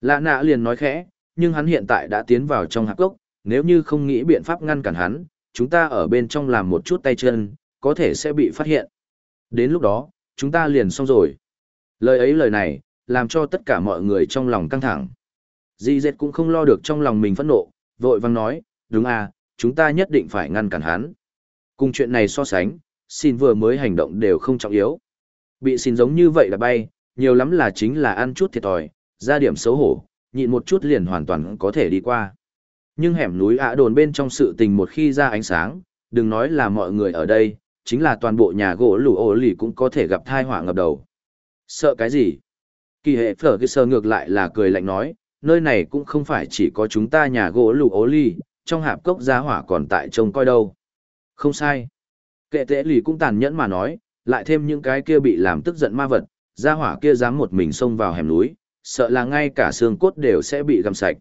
Lạ nạ liền nói khẽ, nhưng hắn hiện tại đã tiến vào trong hạp gốc, nếu như không nghĩ biện pháp ngăn cản hắn, chúng ta ở bên trong làm một chút tay chân, có thể sẽ bị phát hiện. Đến lúc đó, chúng ta liền xong rồi. Lời ấy lời này, làm cho tất cả mọi người trong lòng căng thẳng. Di dệt cũng không lo được trong lòng mình phẫn nộ, vội vang nói, đúng à, chúng ta nhất định phải ngăn cản hắn. Cùng chuyện này so sánh, xin vừa mới hành động đều không trọng yếu. Bị xin giống như vậy là bay, nhiều lắm là chính là ăn chút thiệt thòi, ra điểm xấu hổ, nhịn một chút liền hoàn toàn có thể đi qua. Nhưng hẻm núi ạ đồn bên trong sự tình một khi ra ánh sáng, đừng nói là mọi người ở đây, chính là toàn bộ nhà gỗ lù ổ lì cũng có thể gặp thai họa ngập đầu. Sợ cái gì? Kỳ hệ phở cái sơ ngược lại là cười lạnh nói, nơi này cũng không phải chỉ có chúng ta nhà gỗ lù ố ly, trong hạp cốc giá hỏa còn tại trông coi đâu. Không sai. Kệ tệ lì cũng tàn nhẫn mà nói, lại thêm những cái kia bị làm tức giận ma vật, gia hỏa kia dám một mình xông vào hẻm núi, sợ là ngay cả xương cốt đều sẽ bị găm sạch.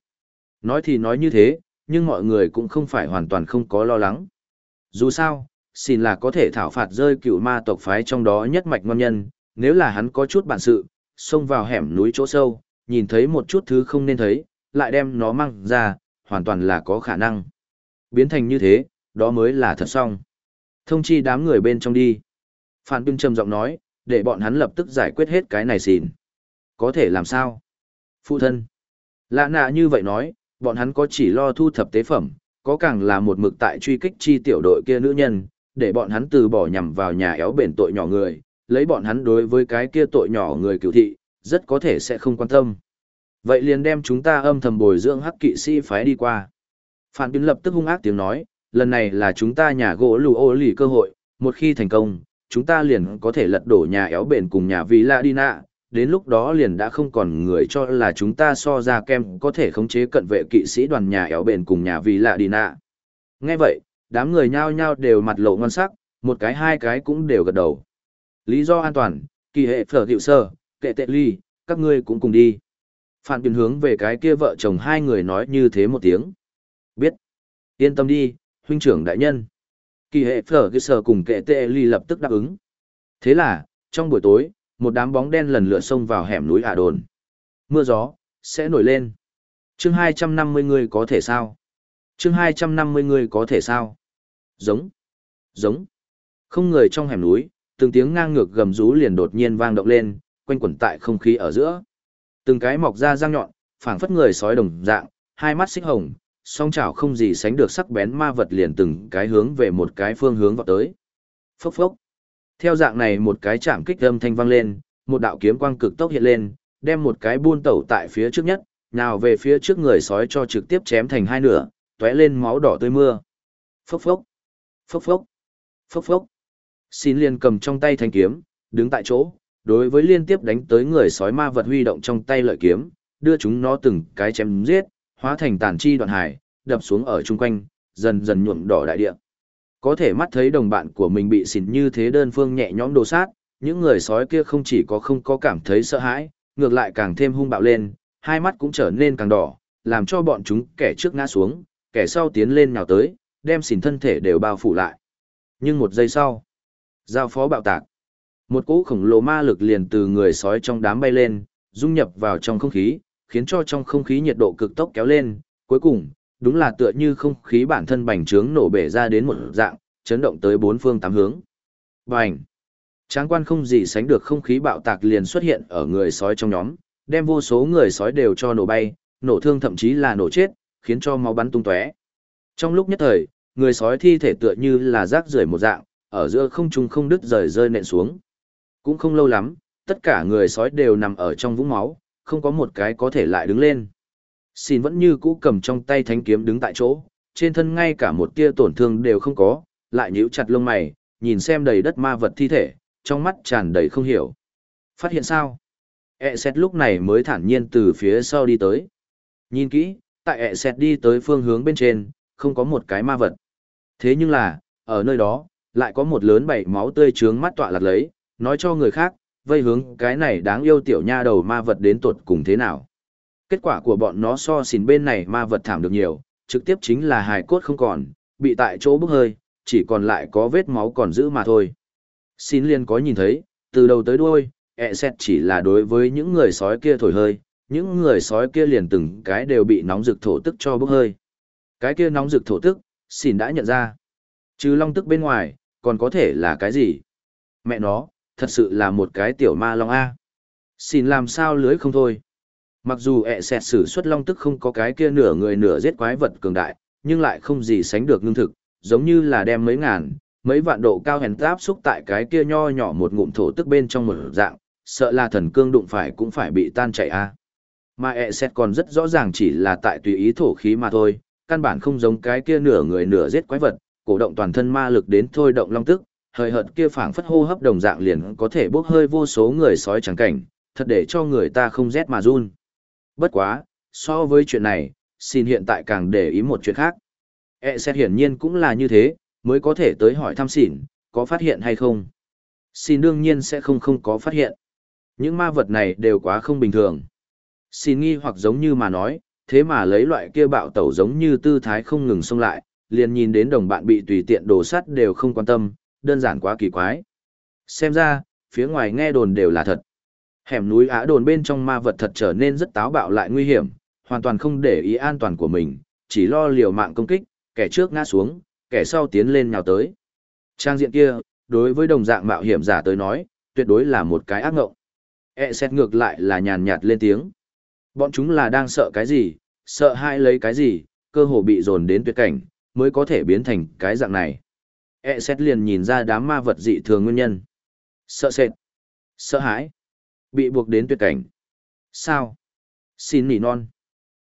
Nói thì nói như thế, nhưng mọi người cũng không phải hoàn toàn không có lo lắng. Dù sao, xin là có thể thảo phạt rơi cựu ma tộc phái trong đó nhất mạch ngon nhân, nếu là hắn có chút bản sự, xông vào hẻm núi chỗ sâu, nhìn thấy một chút thứ không nên thấy, lại đem nó mang ra, hoàn toàn là có khả năng. Biến thành như thế, đó mới là thật xong. Thông chi đám người bên trong đi. Phan Binh trầm giọng nói, để bọn hắn lập tức giải quyết hết cái này xỉn. Có thể làm sao? Phụ thân. Lạ nạ như vậy nói, bọn hắn có chỉ lo thu thập tế phẩm, có càng là một mực tại truy kích chi tiểu đội kia nữ nhân, để bọn hắn từ bỏ nhằm vào nhà éo bền tội nhỏ người, lấy bọn hắn đối với cái kia tội nhỏ người cựu thị, rất có thể sẽ không quan tâm. Vậy liền đem chúng ta âm thầm bồi dưỡng hắc kỵ sĩ phái đi qua. Phản biến lập tức hung ác tiếng nói, lần này là chúng ta nhà gỗ lù ô lì cơ hội, một khi thành công, chúng ta liền có thể lật đổ nhà éo bền cùng nhà vì lạ đi nạ, đến lúc đó liền đã không còn người cho là chúng ta so ra kem có thể khống chế cận vệ kỵ sĩ đoàn nhà éo bền cùng nhà vì lạ đi nạ. Nghe vậy, đám người nhao nhao đều mặt lộ ngon sắc, một cái hai cái cũng đều gật đầu. Lý do an toàn, kỳ hệ phở hiệu sơ, kệ tệ ly, các ngươi cũng cùng đi. Phản biến hướng về cái kia vợ chồng hai người nói như thế một tiếng. Biết. Yên tâm đi, huynh trưởng đại nhân. Kỳ hệ phở cái sơ cùng kệ tệ ly lập tức đáp ứng. Thế là, trong buổi tối, một đám bóng đen lần lượt xông vào hẻm núi ả đồn. Mưa gió, sẽ nổi lên. chương 250 người có thể sao? chương 250 người có thể sao? Giống, giống. Không người trong hẻm núi, từng tiếng ngang ngược gầm rú liền đột nhiên vang động lên, quanh quẩn tại không khí ở giữa. Từng cái mọc ra răng nhọn, phảng phất người sói đồng dạng, hai mắt xích hồng, song chảo không gì sánh được sắc bén ma vật liền từng cái hướng về một cái phương hướng vào tới. Phốc phốc. Theo dạng này một cái chạm kích âm thanh vang lên, một đạo kiếm quang cực tốc hiện lên, đem một cái buôn tẩu tại phía trước nhất, nào về phía trước người sói cho trực tiếp chém thành hai nửa, tóe lên máu đỏ tươi mưa. Phốc phốc, phốc phốc, phốc phốc. Xin liền cầm trong tay thanh kiếm, đứng tại chỗ, đối với liên tiếp đánh tới người sói ma vật huy động trong tay lợi kiếm, đưa chúng nó từng cái chém giết, hóa thành tàn chi đoạn hải, đập xuống ở chung quanh, dần dần nhuộm đỏ đại địa. Có thể mắt thấy đồng bạn của mình bị xỉn như thế đơn phương nhẹ nhõm đồ sát, những người sói kia không chỉ có không có cảm thấy sợ hãi, ngược lại càng thêm hung bạo lên, hai mắt cũng trở nên càng đỏ, làm cho bọn chúng kẻ trước ngã xuống, kẻ sau tiến lên nhào tới, đem xỉn thân thể đều bao phủ lại. Nhưng một giây sau, giao phó bạo tạc. Một cỗ khổng lồ ma lực liền từ người sói trong đám bay lên, dung nhập vào trong không khí, khiến cho trong không khí nhiệt độ cực tốc kéo lên, cuối cùng, đúng là tựa như không khí bản thân bành trướng nổ bể ra đến một dạng, chấn động tới bốn phương tám hướng. Bành! Tráng quan không gì sánh được không khí bạo tạc liền xuất hiện ở người sói trong nhóm, đem vô số người sói đều cho nổ bay, nổ thương thậm chí là nổ chết, khiến cho máu bắn tung tóe. Trong lúc nhất thời, người sói thi thể tựa như là rác rưởi một dạng, ở giữa không trung không đứt rời rơi nện xuống. Cũng không lâu lắm, tất cả người sói đều nằm ở trong vũng máu, không có một cái có thể lại đứng lên. Xin vẫn như cũ cầm trong tay thánh kiếm đứng tại chỗ, trên thân ngay cả một tia tổn thương đều không có, lại nhíu chặt lông mày, nhìn xem đầy đất ma vật thi thể, trong mắt tràn đầy không hiểu. Phát hiện sao? E xét lúc này mới thản nhiên từ phía sau đi tới. Nhìn kỹ, tại E xét đi tới phương hướng bên trên, không có một cái ma vật. Thế nhưng là, ở nơi đó, lại có một lớn bảy máu tươi trướng mắt tọa lạc lấy, nói cho người khác, vây hướng cái này đáng yêu tiểu nha đầu ma vật đến tuột cùng thế nào. Kết quả của bọn nó so xỉn bên này ma vật thảm được nhiều, trực tiếp chính là hài cốt không còn, bị tại chỗ bốc hơi, chỉ còn lại có vết máu còn giữ mà thôi. Xin liên có nhìn thấy, từ đầu tới đuôi, ẹ xét chỉ là đối với những người sói kia thổi hơi, những người sói kia liền từng cái đều bị nóng rực thổ tức cho bốc hơi. Cái kia nóng rực thổ tức, xin đã nhận ra. Chứ long tức bên ngoài, còn có thể là cái gì? Mẹ nó, thật sự là một cái tiểu ma long A. Xin làm sao lưới không thôi. Mặc dù ẹ xẹt sử xuất long tức không có cái kia nửa người nửa giết quái vật cường đại, nhưng lại không gì sánh được ngưng thực, giống như là đem mấy ngàn, mấy vạn độ cao hèn áp xúc tại cái kia nho nhỏ một ngụm thổ tức bên trong một dạng, sợ là thần cương đụng phải cũng phải bị tan chảy a. Mà ẹ xét còn rất rõ ràng chỉ là tại tùy ý thổ khí mà thôi, căn bản không giống cái kia nửa người nửa giết quái vật, cổ động toàn thân ma lực đến thôi động long tức, hơi hợt kia phảng phất hô hấp đồng dạng liền có thể bốc hơi vô số người sói trắng cảnh, thật để cho người ta không rét mà run. Bất quá, so với chuyện này, xin hiện tại càng để ý một chuyện khác. E xét hiển nhiên cũng là như thế, mới có thể tới hỏi thăm xỉn, có phát hiện hay không. Xin đương nhiên sẽ không không có phát hiện. Những ma vật này đều quá không bình thường. Xin nghi hoặc giống như mà nói, thế mà lấy loại kia bạo tẩu giống như tư thái không ngừng xông lại, liền nhìn đến đồng bạn bị tùy tiện đổ sắt đều không quan tâm, đơn giản quá kỳ quái. Xem ra, phía ngoài nghe đồn đều là thật. Hẻm núi Á đồn bên trong ma vật thật trở nên rất táo bạo lại nguy hiểm, hoàn toàn không để ý an toàn của mình, chỉ lo liều mạng công kích, kẻ trước ngã xuống, kẻ sau tiến lên nhào tới. Trang diện kia, đối với đồng dạng mạo hiểm giả tới nói, tuyệt đối là một cái ác ngộng. E xét ngược lại là nhàn nhạt lên tiếng. Bọn chúng là đang sợ cái gì, sợ hai lấy cái gì, cơ hồ bị dồn đến tuyệt cảnh, mới có thể biến thành cái dạng này. E xét liền nhìn ra đám ma vật dị thường nguyên nhân. Sợ sệt. Sợ hãi. Bị buộc đến tuyệt cảnh. Sao? Xin nỉ non.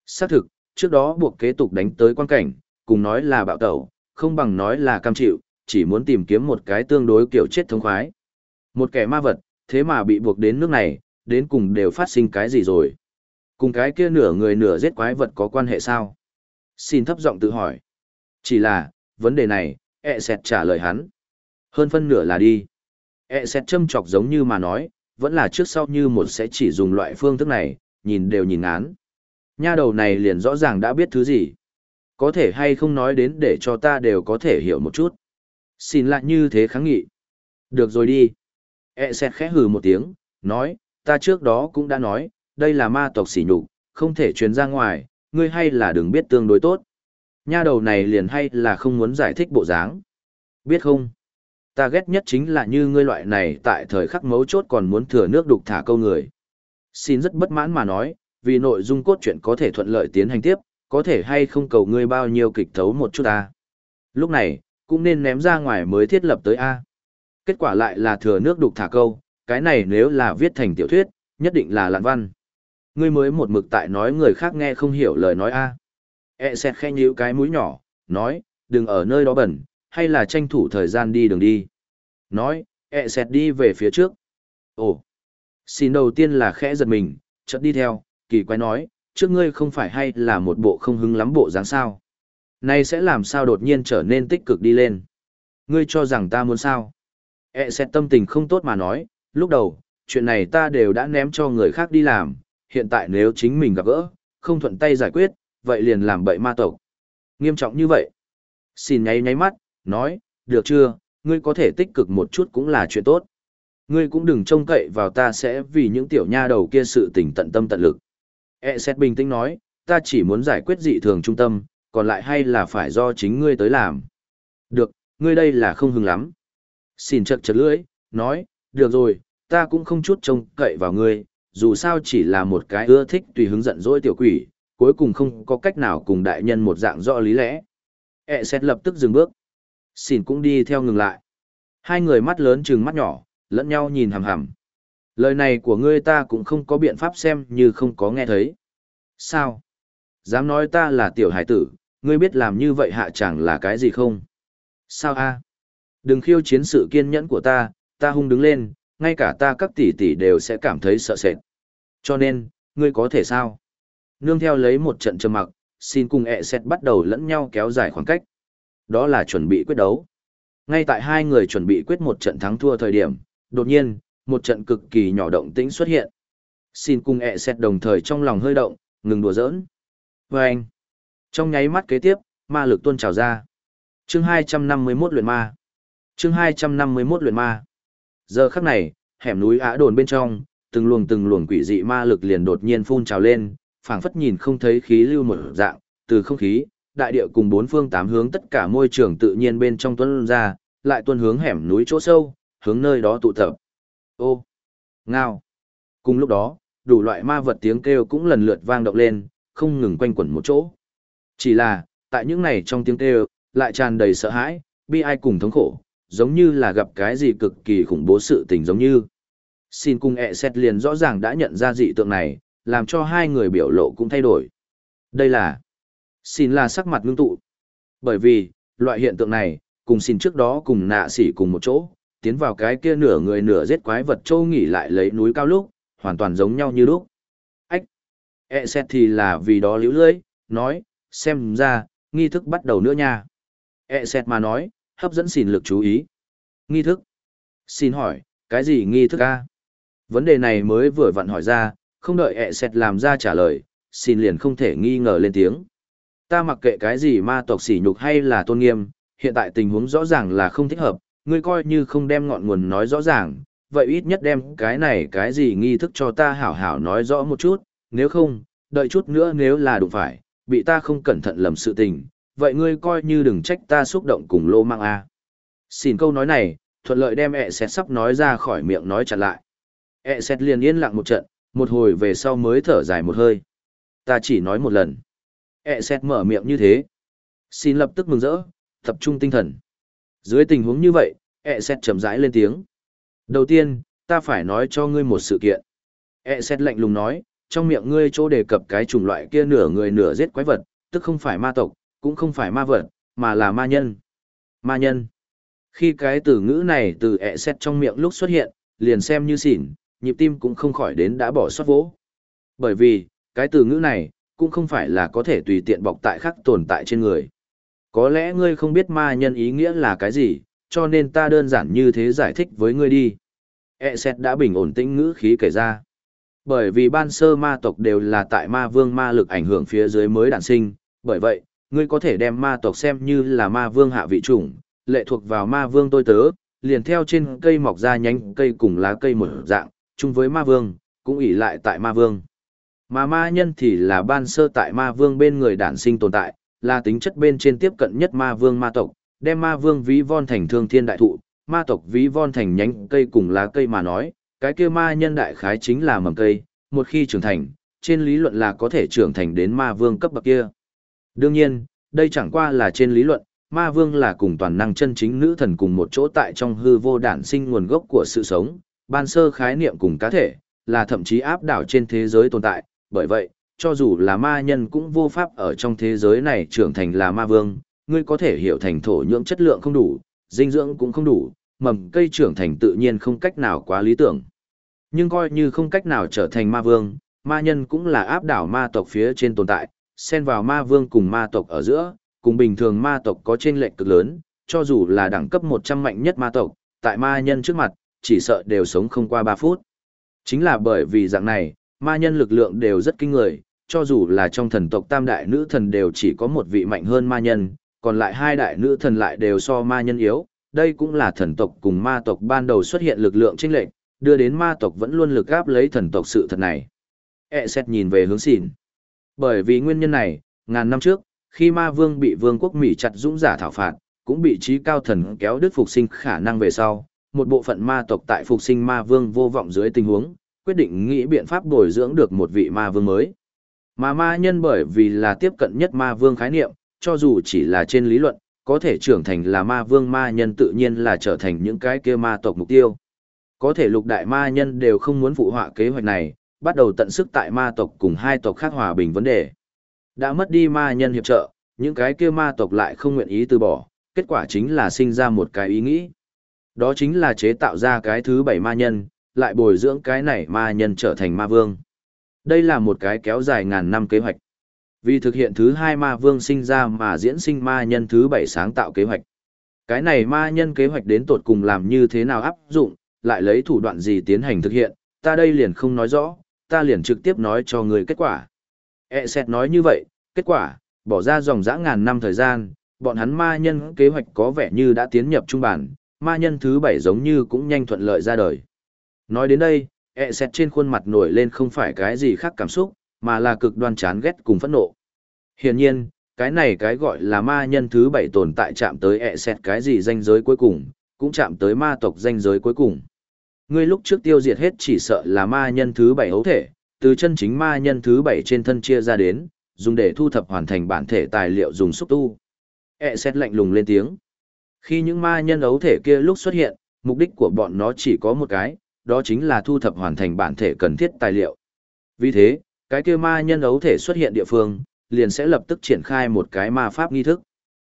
Xác thực, trước đó buộc kế tục đánh tới quan cảnh, cùng nói là bạo tẩu, không bằng nói là cam chịu, chỉ muốn tìm kiếm một cái tương đối kiểu chết thống khoái. Một kẻ ma vật, thế mà bị buộc đến nước này, đến cùng đều phát sinh cái gì rồi? Cùng cái kia nửa người nửa giết quái vật có quan hệ sao? Xin thấp giọng tự hỏi. Chỉ là, vấn đề này, ẹ e sẹt trả lời hắn. Hơn phân nửa là đi. ẹ e sẹt châm chọc giống như mà nói, vẫn là trước sau như một sẽ chỉ dùng loại phương thức này, nhìn đều nhìn án Nha đầu này liền rõ ràng đã biết thứ gì. Có thể hay không nói đến để cho ta đều có thể hiểu một chút. Xin lại như thế kháng nghị. Được rồi đi. E xét khẽ hừ một tiếng, nói, ta trước đó cũng đã nói, đây là ma tộc sỉ nhục, không thể truyền ra ngoài, ngươi hay là đừng biết tương đối tốt. Nha đầu này liền hay là không muốn giải thích bộ dáng. Biết không? Ta ghét nhất chính là như ngươi loại này tại thời khắc mấu chốt còn muốn thừa nước đục thả câu người. Xin rất bất mãn mà nói, vì nội dung cốt truyện có thể thuận lợi tiến hành tiếp, có thể hay không cầu ngươi bao nhiêu kịch thấu một chút ta. Lúc này, cũng nên ném ra ngoài mới thiết lập tới A. Kết quả lại là thừa nước đục thả câu, cái này nếu là viết thành tiểu thuyết, nhất định là lạn văn. Ngươi mới một mực tại nói người khác nghe không hiểu lời nói A. E xẹt khe nhíu cái mũi nhỏ, nói, đừng ở nơi đó bẩn, hay là tranh thủ thời gian đi đường đi. Nói, e xẹt đi về phía trước. Ồ, xin đầu tiên là khẽ giật mình, chợt đi theo, kỳ quái nói, trước ngươi không phải hay là một bộ không hứng lắm bộ dáng sao. Này sẽ làm sao đột nhiên trở nên tích cực đi lên. Ngươi cho rằng ta muốn sao. E xẹt tâm tình không tốt mà nói, lúc đầu, chuyện này ta đều đã ném cho người khác đi làm, hiện tại nếu chính mình gặp gỡ, không thuận tay giải quyết, vậy liền làm bậy ma tộc. Nghiêm trọng như vậy. Xin nháy nháy mắt, nói, được chưa, ngươi có thể tích cực một chút cũng là chuyện tốt. Ngươi cũng đừng trông cậy vào ta sẽ vì những tiểu nha đầu kia sự tình tận tâm tận lực. E xét bình tĩnh nói, ta chỉ muốn giải quyết dị thường trung tâm, còn lại hay là phải do chính ngươi tới làm. Được, ngươi đây là không hứng lắm. Xin chật chật lưỡi, nói, được rồi, ta cũng không chút trông cậy vào ngươi, dù sao chỉ là một cái ưa thích tùy hứng giận dỗi tiểu quỷ, cuối cùng không có cách nào cùng đại nhân một dạng rõ lý lẽ. E xét lập tức dừng bước. Xin cũng đi theo ngừng lại. Hai người mắt lớn trừng mắt nhỏ, lẫn nhau nhìn hằm hằm. Lời này của ngươi ta cũng không có biện pháp xem như không có nghe thấy. Sao? Dám nói ta là tiểu hải tử, ngươi biết làm như vậy hạ chẳng là cái gì không? Sao a? Đừng khiêu chiến sự kiên nhẫn của ta, ta hung đứng lên, ngay cả ta các tỷ tỷ đều sẽ cảm thấy sợ sệt. Cho nên, ngươi có thể sao? Nương theo lấy một trận trầm mặc, xin cùng ẹ xét bắt đầu lẫn nhau kéo dài khoảng cách. Đó là chuẩn bị quyết đấu. Ngay tại hai người chuẩn bị quyết một trận thắng thua thời điểm, đột nhiên, một trận cực kỳ nhỏ động tĩnh xuất hiện. Xin cùng ẹ xét đồng thời trong lòng hơi động, ngừng đùa giỡn. Và anh, trong nháy mắt kế tiếp, ma lực tuôn trào ra. chương 251 luyện ma. chương 251 luyện ma. Giờ khắc này, hẻm núi Á đồn bên trong, từng luồng từng luồng quỷ dị ma lực liền đột nhiên phun trào lên, phảng phất nhìn không thấy khí lưu một dạng, từ không khí, đại địa cùng bốn phương tám hướng tất cả môi trường tự nhiên bên trong tuôn ra, lại tuôn hướng hẻm núi chỗ sâu, hướng nơi đó tụ tập. Ô, ngao. Cùng lúc đó, đủ loại ma vật tiếng kêu cũng lần lượt vang động lên, không ngừng quanh quẩn một chỗ. Chỉ là, tại những này trong tiếng kêu, lại tràn đầy sợ hãi, bi ai cùng thống khổ, giống như là gặp cái gì cực kỳ khủng bố sự tình giống như. Xin cung ẹ xét liền rõ ràng đã nhận ra dị tượng này, làm cho hai người biểu lộ cũng thay đổi. Đây là... Xin là sắc mặt ngưng tụ. Bởi vì, loại hiện tượng này, cùng xin trước đó cùng nạ sỉ cùng một chỗ, tiến vào cái kia nửa người nửa giết quái vật châu nghỉ lại lấy núi cao lúc, hoàn toàn giống nhau như lúc. Ách! E xét thì là vì đó liễu lưỡi, nói, xem ra, nghi thức bắt đầu nữa nha. E xét mà nói, hấp dẫn xin lực chú ý. Nghi thức? Xin hỏi, cái gì nghi thức a? Vấn đề này mới vừa vặn hỏi ra, không đợi ẹ xẹt làm ra trả lời, xin liền không thể nghi ngờ lên tiếng. Ta mặc kệ cái gì ma tộc sỉ nhục hay là tôn nghiêm, hiện tại tình huống rõ ràng là không thích hợp, ngươi coi như không đem ngọn nguồn nói rõ ràng, vậy ít nhất đem cái này cái gì nghi thức cho ta hảo hảo nói rõ một chút, nếu không, đợi chút nữa nếu là đụng phải, bị ta không cẩn thận lầm sự tình, vậy ngươi coi như đừng trách ta xúc động cùng lô mang a. Xin câu nói này, thuận lợi đem ẹ xét sắp nói ra khỏi miệng nói chặn lại. ẹ xét liền yên lặng một trận, một hồi về sau mới thở dài một hơi. Ta chỉ nói một lần. E xét mở miệng như thế. Xin lập tức mừng rỡ, tập trung tinh thần. Dưới tình huống như vậy, E xét chậm rãi lên tiếng. Đầu tiên, ta phải nói cho ngươi một sự kiện. E xét lạnh lùng nói, trong miệng ngươi chỗ đề cập cái chủng loại kia nửa người nửa giết quái vật, tức không phải ma tộc, cũng không phải ma vật, mà là ma nhân. Ma nhân. Khi cái từ ngữ này từ e ẹ xét trong miệng lúc xuất hiện, liền xem như xỉn, nhịp tim cũng không khỏi đến đã bỏ sót vỗ. Bởi vì, cái từ ngữ này, cũng không phải là có thể tùy tiện bọc tại khắc tồn tại trên người. Có lẽ ngươi không biết ma nhân ý nghĩa là cái gì, cho nên ta đơn giản như thế giải thích với ngươi đi. E xét đã bình ổn tĩnh ngữ khí kể ra. Bởi vì ban sơ ma tộc đều là tại ma vương ma lực ảnh hưởng phía dưới mới đản sinh, bởi vậy, ngươi có thể đem ma tộc xem như là ma vương hạ vị chủng, lệ thuộc vào ma vương tôi tớ, liền theo trên cây mọc ra nhánh cây cùng lá cây một dạng, chung với ma vương, cũng ỷ lại tại ma vương. Mà ma nhân thì là ban sơ tại ma vương bên người đản sinh tồn tại, là tính chất bên trên tiếp cận nhất ma vương ma tộc, đem ma vương ví von thành thương thiên đại thụ, ma tộc ví von thành nhánh cây cùng lá cây mà nói, cái kia ma nhân đại khái chính là mầm cây, một khi trưởng thành, trên lý luận là có thể trưởng thành đến ma vương cấp bậc kia. Đương nhiên, đây chẳng qua là trên lý luận, ma vương là cùng toàn năng chân chính nữ thần cùng một chỗ tại trong hư vô đản sinh nguồn gốc của sự sống, ban sơ khái niệm cùng cá thể, là thậm chí áp đảo trên thế giới tồn tại, bởi vậy, cho dù là ma nhân cũng vô pháp ở trong thế giới này trưởng thành là ma vương, ngươi có thể hiểu thành thổ nhưỡng chất lượng không đủ, dinh dưỡng cũng không đủ, mầm cây trưởng thành tự nhiên không cách nào quá lý tưởng. Nhưng coi như không cách nào trở thành ma vương, ma nhân cũng là áp đảo ma tộc phía trên tồn tại, xen vào ma vương cùng ma tộc ở giữa, cùng bình thường ma tộc có trên lệnh cực lớn, cho dù là đẳng cấp 100 mạnh nhất ma tộc, tại ma nhân trước mặt, chỉ sợ đều sống không qua 3 phút. Chính là bởi vì dạng này, ma nhân lực lượng đều rất kinh người, cho dù là trong thần tộc tam đại nữ thần đều chỉ có một vị mạnh hơn ma nhân, còn lại hai đại nữ thần lại đều so ma nhân yếu, đây cũng là thần tộc cùng ma tộc ban đầu xuất hiện lực lượng chênh lệch, đưa đến ma tộc vẫn luôn lực gáp lấy thần tộc sự thật này. E xét nhìn về hướng xỉn. Bởi vì nguyên nhân này, ngàn năm trước, khi ma vương bị vương quốc Mỹ chặt dũng giả thảo phạt, cũng bị trí cao thần kéo đứt phục sinh khả năng về sau, một bộ phận ma tộc tại phục sinh ma vương vô vọng dưới tình huống, quyết định nghĩ biện pháp bồi dưỡng được một vị ma vương mới. Mà ma nhân bởi vì là tiếp cận nhất ma vương khái niệm, cho dù chỉ là trên lý luận, có thể trưởng thành là ma vương ma nhân tự nhiên là trở thành những cái kia ma tộc mục tiêu. Có thể lục đại ma nhân đều không muốn phụ họa kế hoạch này, bắt đầu tận sức tại ma tộc cùng hai tộc khác hòa bình vấn đề. Đã mất đi ma nhân hiệp trợ, những cái kia ma tộc lại không nguyện ý từ bỏ, kết quả chính là sinh ra một cái ý nghĩ. Đó chính là chế tạo ra cái thứ bảy ma nhân, lại bồi dưỡng cái này ma nhân trở thành ma vương. Đây là một cái kéo dài ngàn năm kế hoạch. Vì thực hiện thứ hai ma vương sinh ra mà diễn sinh ma nhân thứ bảy sáng tạo kế hoạch. Cái này ma nhân kế hoạch đến tột cùng làm như thế nào áp dụng, lại lấy thủ đoạn gì tiến hành thực hiện, ta đây liền không nói rõ, ta liền trực tiếp nói cho người kết quả. E xét nói như vậy, kết quả, bỏ ra dòng dã ngàn năm thời gian, bọn hắn ma nhân kế hoạch có vẻ như đã tiến nhập trung bản, ma nhân thứ bảy giống như cũng nhanh thuận lợi ra đời. Nói đến đây, E xẹt trên khuôn mặt nổi lên không phải cái gì khác cảm xúc, mà là cực đoan chán ghét cùng phẫn nộ. Hiển nhiên, cái này cái gọi là ma nhân thứ bảy tồn tại chạm tới ẹ xẹt cái gì danh giới cuối cùng, cũng chạm tới ma tộc danh giới cuối cùng. Ngươi lúc trước tiêu diệt hết chỉ sợ là ma nhân thứ bảy hấu thể, từ chân chính ma nhân thứ bảy trên thân chia ra đến, dùng để thu thập hoàn thành bản thể tài liệu dùng xúc tu. ẹ xét lạnh lùng lên tiếng. Khi những ma nhân ấu thể kia lúc xuất hiện, mục đích của bọn nó chỉ có một cái, đó chính là thu thập hoàn thành bản thể cần thiết tài liệu. Vì thế, cái kia ma nhân ấu thể xuất hiện địa phương, liền sẽ lập tức triển khai một cái ma pháp nghi thức.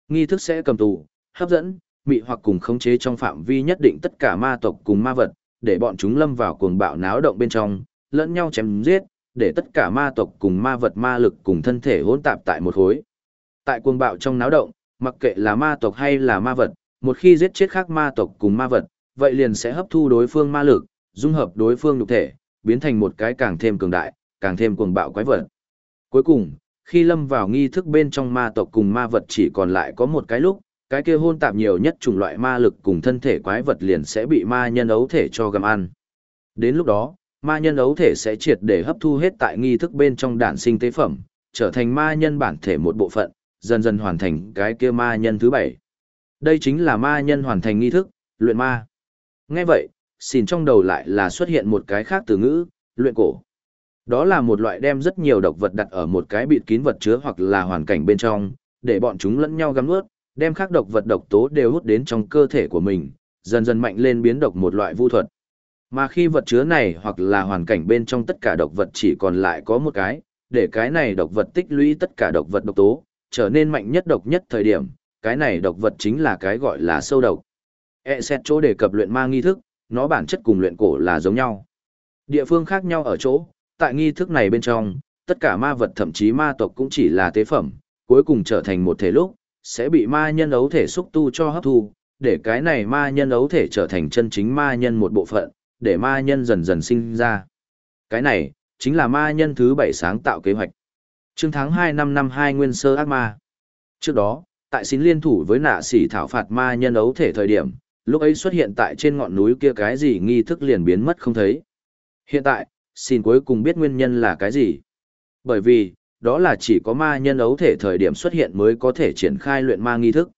Nghi thức sẽ cầm tù, hấp dẫn, mị hoặc cùng khống chế trong phạm vi nhất định tất cả ma tộc cùng ma vật, để bọn chúng lâm vào cuồng bạo náo động bên trong, lẫn nhau chém giết, để tất cả ma tộc cùng ma vật ma lực cùng thân thể hỗn tạp tại một khối. Tại cuồng bạo trong náo động, mặc kệ là ma tộc hay là ma vật, một khi giết chết khác ma tộc cùng ma vật, vậy liền sẽ hấp thu đối phương ma lực, dung hợp đối phương nhục thể, biến thành một cái càng thêm cường đại, càng thêm cuồng bạo quái vật. Cuối cùng, khi lâm vào nghi thức bên trong ma tộc cùng ma vật chỉ còn lại có một cái lúc, cái kia hôn tạp nhiều nhất chủng loại ma lực cùng thân thể quái vật liền sẽ bị ma nhân ấu thể cho gặm ăn. Đến lúc đó, ma nhân ấu thể sẽ triệt để hấp thu hết tại nghi thức bên trong đản sinh tế phẩm, trở thành ma nhân bản thể một bộ phận, dần dần hoàn thành cái kia ma nhân thứ bảy. Đây chính là ma nhân hoàn thành nghi thức, luyện ma. Nghe vậy, xin trong đầu lại là xuất hiện một cái khác từ ngữ, luyện cổ. Đó là một loại đem rất nhiều độc vật đặt ở một cái bịt kín vật chứa hoặc là hoàn cảnh bên trong, để bọn chúng lẫn nhau gắm nuốt, đem các độc vật độc tố đều hút đến trong cơ thể của mình, dần dần mạnh lên biến độc một loại vu thuật. Mà khi vật chứa này hoặc là hoàn cảnh bên trong tất cả độc vật chỉ còn lại có một cái, để cái này độc vật tích lũy tất cả độc vật độc tố, trở nên mạnh nhất độc nhất thời điểm, cái này độc vật chính là cái gọi là sâu độc. E xét chỗ đề cập luyện ma nghi thức, nó bản chất cùng luyện cổ là giống nhau. Địa phương khác nhau ở chỗ, tại nghi thức này bên trong, tất cả ma vật thậm chí ma tộc cũng chỉ là tế phẩm, cuối cùng trở thành một thể lúc, sẽ bị ma nhân ấu thể xúc tu cho hấp thu, để cái này ma nhân ấu thể trở thành chân chính ma nhân một bộ phận, để ma nhân dần dần sinh ra. Cái này, chính là ma nhân thứ bảy sáng tạo kế hoạch. Trương tháng 2 năm năm 2 nguyên sơ ác ma. Trước đó, tại xin liên thủ với nạ sĩ thảo phạt ma nhân ấu thể thời điểm, lúc ấy xuất hiện tại trên ngọn núi kia cái gì nghi thức liền biến mất không thấy. Hiện tại, xin cuối cùng biết nguyên nhân là cái gì. Bởi vì, đó là chỉ có ma nhân ấu thể thời điểm xuất hiện mới có thể triển khai luyện ma nghi thức.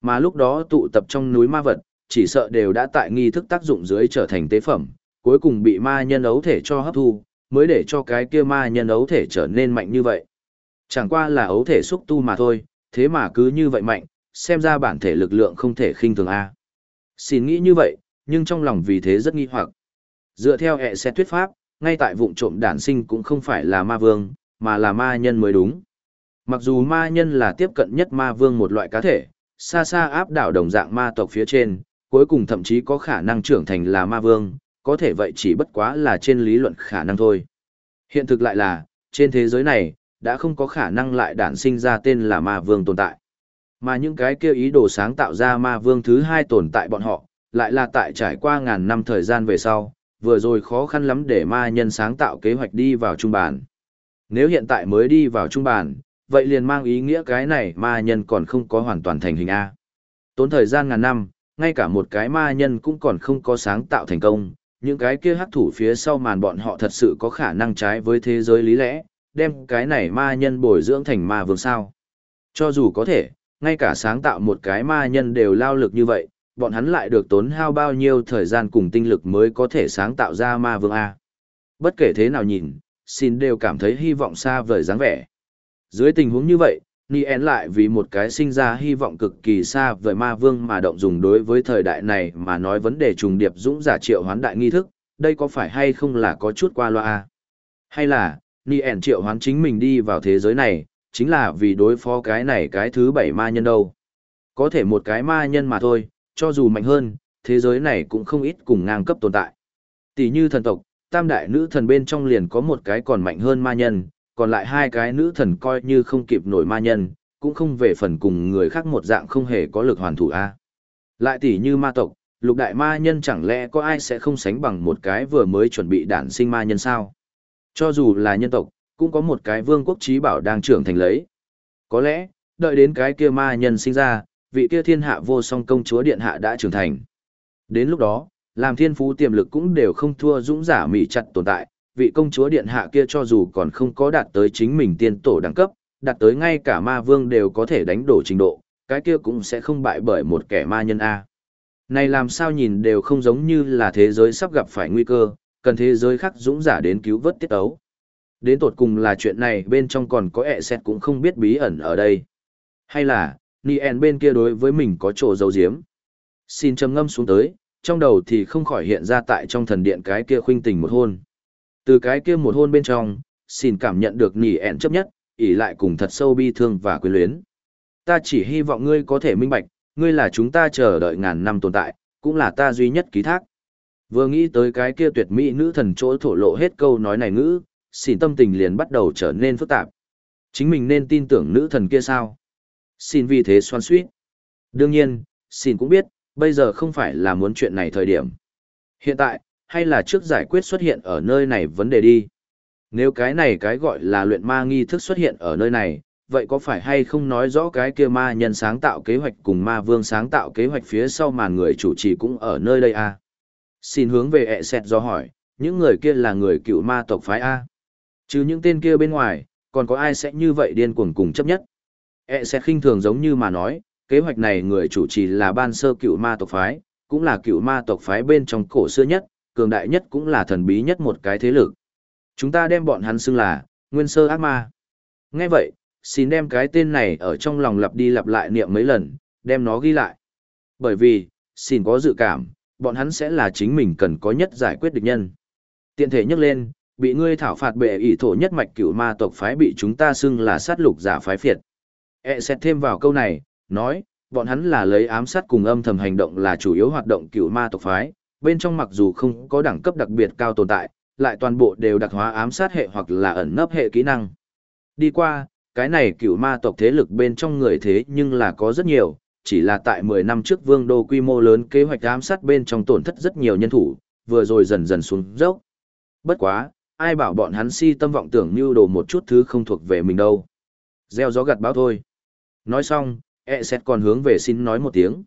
Mà lúc đó tụ tập trong núi ma vật, chỉ sợ đều đã tại nghi thức tác dụng dưới trở thành tế phẩm, cuối cùng bị ma nhân ấu thể cho hấp thu, mới để cho cái kia ma nhân ấu thể trở nên mạnh như vậy. Chẳng qua là ấu thể xúc tu mà thôi, thế mà cứ như vậy mạnh, xem ra bản thể lực lượng không thể khinh thường A. Xin nghĩ như vậy, nhưng trong lòng vì thế rất nghi hoặc. Dựa theo hệ xét thuyết pháp, ngay tại vụ trộm đản sinh cũng không phải là ma vương, mà là ma nhân mới đúng. Mặc dù ma nhân là tiếp cận nhất ma vương một loại cá thể, xa xa áp đảo đồng dạng ma tộc phía trên, cuối cùng thậm chí có khả năng trưởng thành là ma vương, có thể vậy chỉ bất quá là trên lý luận khả năng thôi. Hiện thực lại là, trên thế giới này, đã không có khả năng lại đản sinh ra tên là ma vương tồn tại. Mà những cái kia ý đồ sáng tạo ra ma vương thứ hai tồn tại bọn họ, lại là tại trải qua ngàn năm thời gian về sau, vừa rồi khó khăn lắm để ma nhân sáng tạo kế hoạch đi vào trung bản. Nếu hiện tại mới đi vào trung bản, vậy liền mang ý nghĩa cái này ma nhân còn không có hoàn toàn thành hình A. Tốn thời gian ngàn năm, ngay cả một cái ma nhân cũng còn không có sáng tạo thành công, những cái kia hắc thủ phía sau màn bọn họ thật sự có khả năng trái với thế giới lý lẽ, đem cái này ma nhân bồi dưỡng thành ma vương sao. Cho dù có thể, ngay cả sáng tạo một cái ma nhân đều lao lực như vậy, bọn hắn lại được tốn hao bao nhiêu thời gian cùng tinh lực mới có thể sáng tạo ra ma vương A. Bất kể thế nào nhìn, xin đều cảm thấy hy vọng xa vời dáng vẻ. Dưới tình huống như vậy, Nien lại vì một cái sinh ra hy vọng cực kỳ xa vời ma vương mà động dùng đối với thời đại này mà nói vấn đề trùng điệp dũng giả triệu hoán đại nghi thức, đây có phải hay không là có chút qua loa Hay là, Nien triệu hoán chính mình đi vào thế giới này, chính là vì đối phó cái này cái thứ bảy ma nhân đâu. Có thể một cái ma nhân mà thôi, cho dù mạnh hơn, thế giới này cũng không ít cùng ngang cấp tồn tại. Tỷ như thần tộc, tam đại nữ thần bên trong liền có một cái còn mạnh hơn ma nhân, còn lại hai cái nữ thần coi như không kịp nổi ma nhân, cũng không về phần cùng người khác một dạng không hề có lực hoàn thủ a. Lại tỷ như ma tộc, lục đại ma nhân chẳng lẽ có ai sẽ không sánh bằng một cái vừa mới chuẩn bị đản sinh ma nhân sao? Cho dù là nhân tộc, cũng có một cái vương quốc trí bảo đang trưởng thành lấy. Có lẽ, đợi đến cái kia ma nhân sinh ra, vị kia thiên hạ vô song công chúa điện hạ đã trưởng thành. Đến lúc đó, làm thiên phú tiềm lực cũng đều không thua dũng giả mỉ chặt tồn tại, vị công chúa điện hạ kia cho dù còn không có đạt tới chính mình tiên tổ đẳng cấp, đạt tới ngay cả ma vương đều có thể đánh đổ trình độ, cái kia cũng sẽ không bại bởi một kẻ ma nhân A. Này làm sao nhìn đều không giống như là thế giới sắp gặp phải nguy cơ, cần thế giới khác dũng giả đến cứu vớt tiết ấu. Đến tột cùng là chuyện này bên trong còn có ẹ xét cũng không biết bí ẩn ở đây. Hay là, Nien bên kia đối với mình có chỗ dấu diếm. Xin trầm ngâm xuống tới, trong đầu thì không khỏi hiện ra tại trong thần điện cái kia khuynh tình một hôn. Từ cái kia một hôn bên trong, xin cảm nhận được Nien ẹn chấp nhất, ỉ lại cùng thật sâu bi thương và quyến luyến. Ta chỉ hy vọng ngươi có thể minh bạch, ngươi là chúng ta chờ đợi ngàn năm tồn tại, cũng là ta duy nhất ký thác. Vừa nghĩ tới cái kia tuyệt mỹ nữ thần chỗ thổ lộ hết câu nói này ngữ, xin tâm tình liền bắt đầu trở nên phức tạp. Chính mình nên tin tưởng nữ thần kia sao? Xin vì thế xoan suýt. Đương nhiên, xin cũng biết, bây giờ không phải là muốn chuyện này thời điểm. Hiện tại, hay là trước giải quyết xuất hiện ở nơi này vấn đề đi. Nếu cái này cái gọi là luyện ma nghi thức xuất hiện ở nơi này, vậy có phải hay không nói rõ cái kia ma nhân sáng tạo kế hoạch cùng ma vương sáng tạo kế hoạch phía sau màn người chủ trì cũng ở nơi đây à? Xin hướng về ẹ xẹt do hỏi, những người kia là người cựu ma tộc phái A. Chứ những tên kia bên ngoài, còn có ai sẽ như vậy điên cuồng cùng chấp nhất? ẹ xẹt khinh thường giống như mà nói, kế hoạch này người chủ trì là ban sơ cựu ma tộc phái, cũng là cựu ma tộc phái bên trong cổ xưa nhất, cường đại nhất cũng là thần bí nhất một cái thế lực. Chúng ta đem bọn hắn xưng là, nguyên sơ ác ma. Nghe vậy, xin đem cái tên này ở trong lòng lặp đi lặp lại niệm mấy lần, đem nó ghi lại. Bởi vì, xin có dự cảm, bọn hắn sẽ là chính mình cần có nhất giải quyết địch nhân. Tiện thể nhắc lên, bị ngươi thảo phạt bệ ỷ thổ nhất mạch cựu ma tộc phái bị chúng ta xưng là sát lục giả phái phiệt. E xét thêm vào câu này, nói, bọn hắn là lấy ám sát cùng âm thầm hành động là chủ yếu hoạt động cựu ma tộc phái, bên trong mặc dù không có đẳng cấp đặc biệt cao tồn tại, lại toàn bộ đều đặc hóa ám sát hệ hoặc là ẩn nấp hệ kỹ năng. Đi qua, cái này cựu ma tộc thế lực bên trong người thế nhưng là có rất nhiều, chỉ là tại 10 năm trước vương đô quy mô lớn kế hoạch ám sát bên trong tổn thất rất nhiều nhân thủ, vừa rồi dần dần xuống dốc. Bất quá, ai bảo bọn hắn si tâm vọng tưởng như đồ một chút thứ không thuộc về mình đâu. Gieo gió gặt báo thôi. Nói xong, e xét còn hướng về xin nói một tiếng.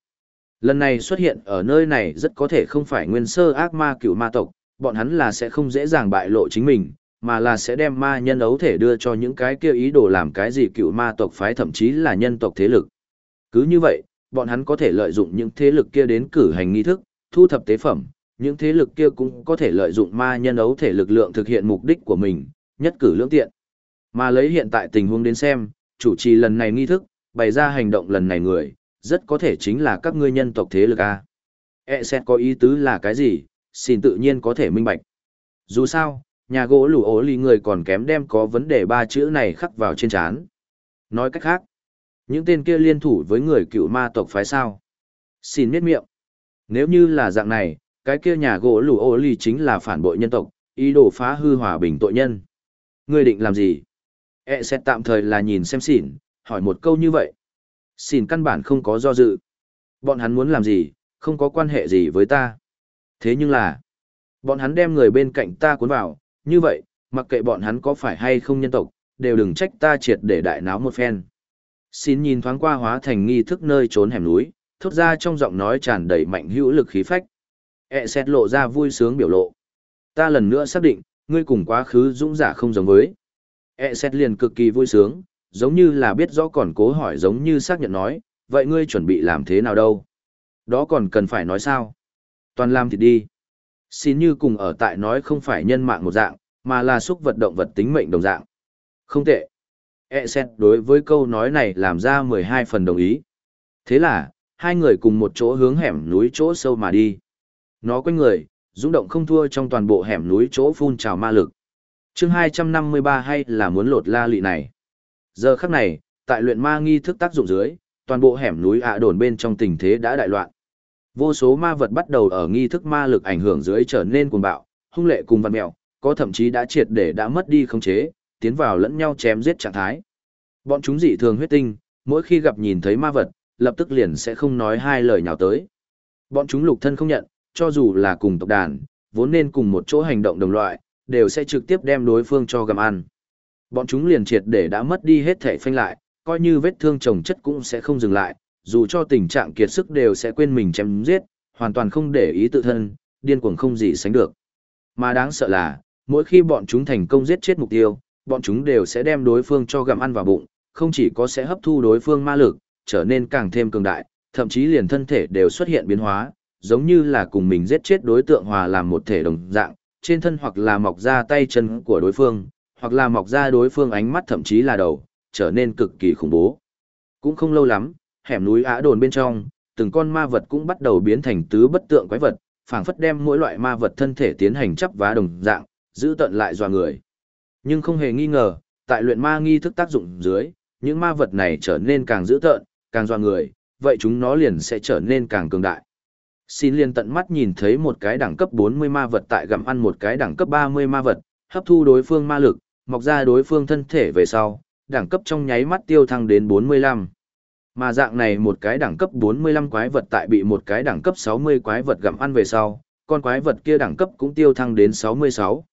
Lần này xuất hiện ở nơi này rất có thể không phải nguyên sơ ác ma cựu ma tộc, bọn hắn là sẽ không dễ dàng bại lộ chính mình, mà là sẽ đem ma nhân ấu thể đưa cho những cái kia ý đồ làm cái gì cựu ma tộc phái thậm chí là nhân tộc thế lực. Cứ như vậy, bọn hắn có thể lợi dụng những thế lực kia đến cử hành nghi thức, thu thập tế phẩm, những thế lực kia cũng có thể lợi dụng ma nhân ấu thể lực lượng thực hiện mục đích của mình, nhất cử lưỡng tiện. Mà lấy hiện tại tình huống đến xem, chủ trì lần này nghi thức, bày ra hành động lần này người, rất có thể chính là các ngươi nhân tộc thế lực A. E xét có ý tứ là cái gì, xin tự nhiên có thể minh bạch. Dù sao, nhà gỗ lù ố lì người còn kém đem có vấn đề ba chữ này khắc vào trên chán. Nói cách khác, những tên kia liên thủ với người cựu ma tộc phái sao. Xin miết miệng. Nếu như là dạng này, cái kia nhà gỗ lù ô ly chính là phản bội nhân tộc, ý đồ phá hư hòa bình tội nhân. Ngươi định làm gì? E sẽ tạm thời là nhìn xem xỉn, hỏi một câu như vậy. Xỉn căn bản không có do dự. Bọn hắn muốn làm gì, không có quan hệ gì với ta. Thế nhưng là, bọn hắn đem người bên cạnh ta cuốn vào, như vậy, mặc kệ bọn hắn có phải hay không nhân tộc, đều đừng trách ta triệt để đại náo một phen. Xin nhìn thoáng qua hóa thành nghi thức nơi trốn hẻm núi, thốt ra trong giọng nói tràn đầy mạnh hữu lực khí phách. E xét lộ ra vui sướng biểu lộ. Ta lần nữa xác định, ngươi cùng quá khứ dũng giả không giống với. E xét liền cực kỳ vui sướng, giống như là biết rõ còn cố hỏi giống như xác nhận nói, vậy ngươi chuẩn bị làm thế nào đâu? Đó còn cần phải nói sao? Toàn làm thì đi. Xin như cùng ở tại nói không phải nhân mạng một dạng, mà là xúc vật động vật tính mệnh đồng dạng. Không tệ. E xét đối với câu nói này làm ra 12 phần đồng ý. Thế là, hai người cùng một chỗ hướng hẻm núi chỗ sâu mà đi. Nó quanh người, dũng động không thua trong toàn bộ hẻm núi chỗ phun trào ma lực. chương 253 hay là muốn lột la lị này. Giờ khắc này, tại luyện ma nghi thức tác dụng dưới, toàn bộ hẻm núi ạ đồn bên trong tình thế đã đại loạn. Vô số ma vật bắt đầu ở nghi thức ma lực ảnh hưởng dưới trở nên cuồng bạo, hung lệ cùng văn mèo, có thậm chí đã triệt để đã mất đi khống chế, tiến vào lẫn nhau chém giết trạng thái. Bọn chúng dị thường huyết tinh, mỗi khi gặp nhìn thấy ma vật, lập tức liền sẽ không nói hai lời nhào tới. Bọn chúng lục thân không nhận, cho dù là cùng tộc đàn, vốn nên cùng một chỗ hành động đồng loại, đều sẽ trực tiếp đem đối phương cho gặm ăn. Bọn chúng liền triệt để đã mất đi hết thể phanh lại, coi như vết thương chồng chất cũng sẽ không dừng lại, dù cho tình trạng kiệt sức đều sẽ quên mình chém giết, hoàn toàn không để ý tự thân, điên cuồng không gì sánh được. Mà đáng sợ là, mỗi khi bọn chúng thành công giết chết mục tiêu, bọn chúng đều sẽ đem đối phương cho gặm ăn vào bụng, không chỉ có sẽ hấp thu đối phương ma lực, trở nên càng thêm cường đại, thậm chí liền thân thể đều xuất hiện biến hóa, giống như là cùng mình giết chết đối tượng hòa làm một thể đồng dạng, trên thân hoặc là mọc ra tay chân của đối phương, hoặc là mọc ra đối phương ánh mắt thậm chí là đầu, trở nên cực kỳ khủng bố. Cũng không lâu lắm, hẻm núi Á đồn bên trong, từng con ma vật cũng bắt đầu biến thành tứ bất tượng quái vật, phảng phất đem mỗi loại ma vật thân thể tiến hành chấp vá đồng dạng, giữ tận lại dọa người. Nhưng không hề nghi ngờ, tại luyện ma nghi thức tác dụng dưới, những ma vật này trở nên càng dữ tợn, càng doa người, vậy chúng nó liền sẽ trở nên càng cường đại. Xin liền tận mắt nhìn thấy một cái đẳng cấp 40 ma vật tại gặm ăn một cái đẳng cấp 30 ma vật, hấp thu đối phương ma lực, mọc ra đối phương thân thể về sau, đẳng cấp trong nháy mắt tiêu thăng đến 45. Mà dạng này một cái đẳng cấp 45 quái vật tại bị một cái đẳng cấp 60 quái vật gặm ăn về sau, con quái vật kia đẳng cấp cũng tiêu thăng đến 66.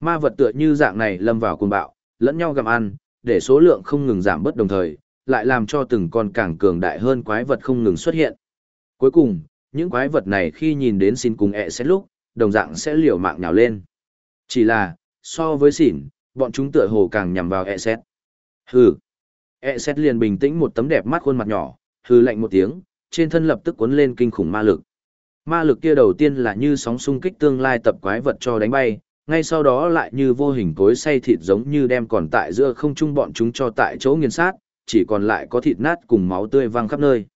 Ma vật tựa như dạng này lâm vào cuồng bạo, lẫn nhau gặm ăn, để số lượng không ngừng giảm bớt đồng thời, lại làm cho từng con càng cường đại hơn quái vật không ngừng xuất hiện. Cuối cùng, những quái vật này khi nhìn đến xin cùng ẹ sẽ lúc, đồng dạng sẽ liều mạng nhào lên. Chỉ là, so với xỉn, bọn chúng tựa hồ càng nhằm vào ẹ xét. Hừ. ẹ xét liền bình tĩnh một tấm đẹp mắt khuôn mặt nhỏ, hừ lạnh một tiếng, trên thân lập tức cuốn lên kinh khủng ma lực. Ma lực kia đầu tiên là như sóng xung kích tương lai tập quái vật cho đánh bay, ngay sau đó lại như vô hình cối say thịt giống như đem còn tại giữa không trung bọn chúng cho tại chỗ nghiền sát, chỉ còn lại có thịt nát cùng máu tươi văng khắp nơi.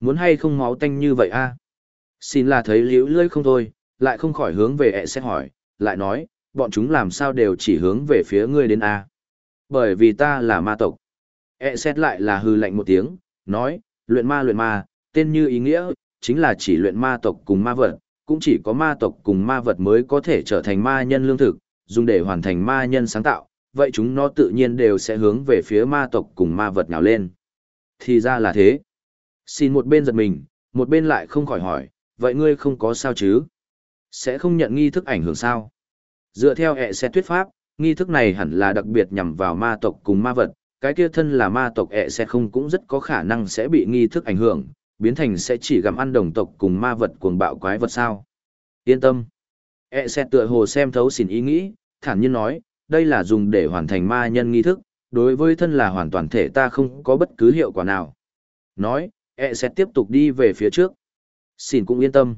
Muốn hay không máu tanh như vậy a? Xin là thấy liễu lưỡi không thôi, lại không khỏi hướng về ẹ xét hỏi, lại nói, bọn chúng làm sao đều chỉ hướng về phía ngươi đến a? Bởi vì ta là ma tộc. ẹ xét lại là hư lạnh một tiếng, nói, luyện ma luyện ma, tên như ý nghĩa, chính là chỉ luyện ma tộc cùng ma vật, cũng chỉ có ma tộc cùng ma vật mới có thể trở thành ma nhân lương thực, dùng để hoàn thành ma nhân sáng tạo, vậy chúng nó tự nhiên đều sẽ hướng về phía ma tộc cùng ma vật nào lên. Thì ra là thế. Xin một bên giật mình, một bên lại không khỏi hỏi, vậy ngươi không có sao chứ? Sẽ không nhận nghi thức ảnh hưởng sao? Dựa theo hệ xe thuyết pháp, nghi thức này hẳn là đặc biệt nhằm vào ma tộc cùng ma vật, cái kia thân là ma tộc hệ sẽ không cũng rất có khả năng sẽ bị nghi thức ảnh hưởng, biến thành sẽ chỉ gặm ăn đồng tộc cùng ma vật cuồng bạo quái vật sao. Yên tâm. E sẽ tựa hồ xem thấu xỉn ý nghĩ, thản nhiên nói, đây là dùng để hoàn thành ma nhân nghi thức, đối với thân là hoàn toàn thể ta không có bất cứ hiệu quả nào. Nói, E sẽ tiếp tục đi về phía trước. Xỉn cũng yên tâm.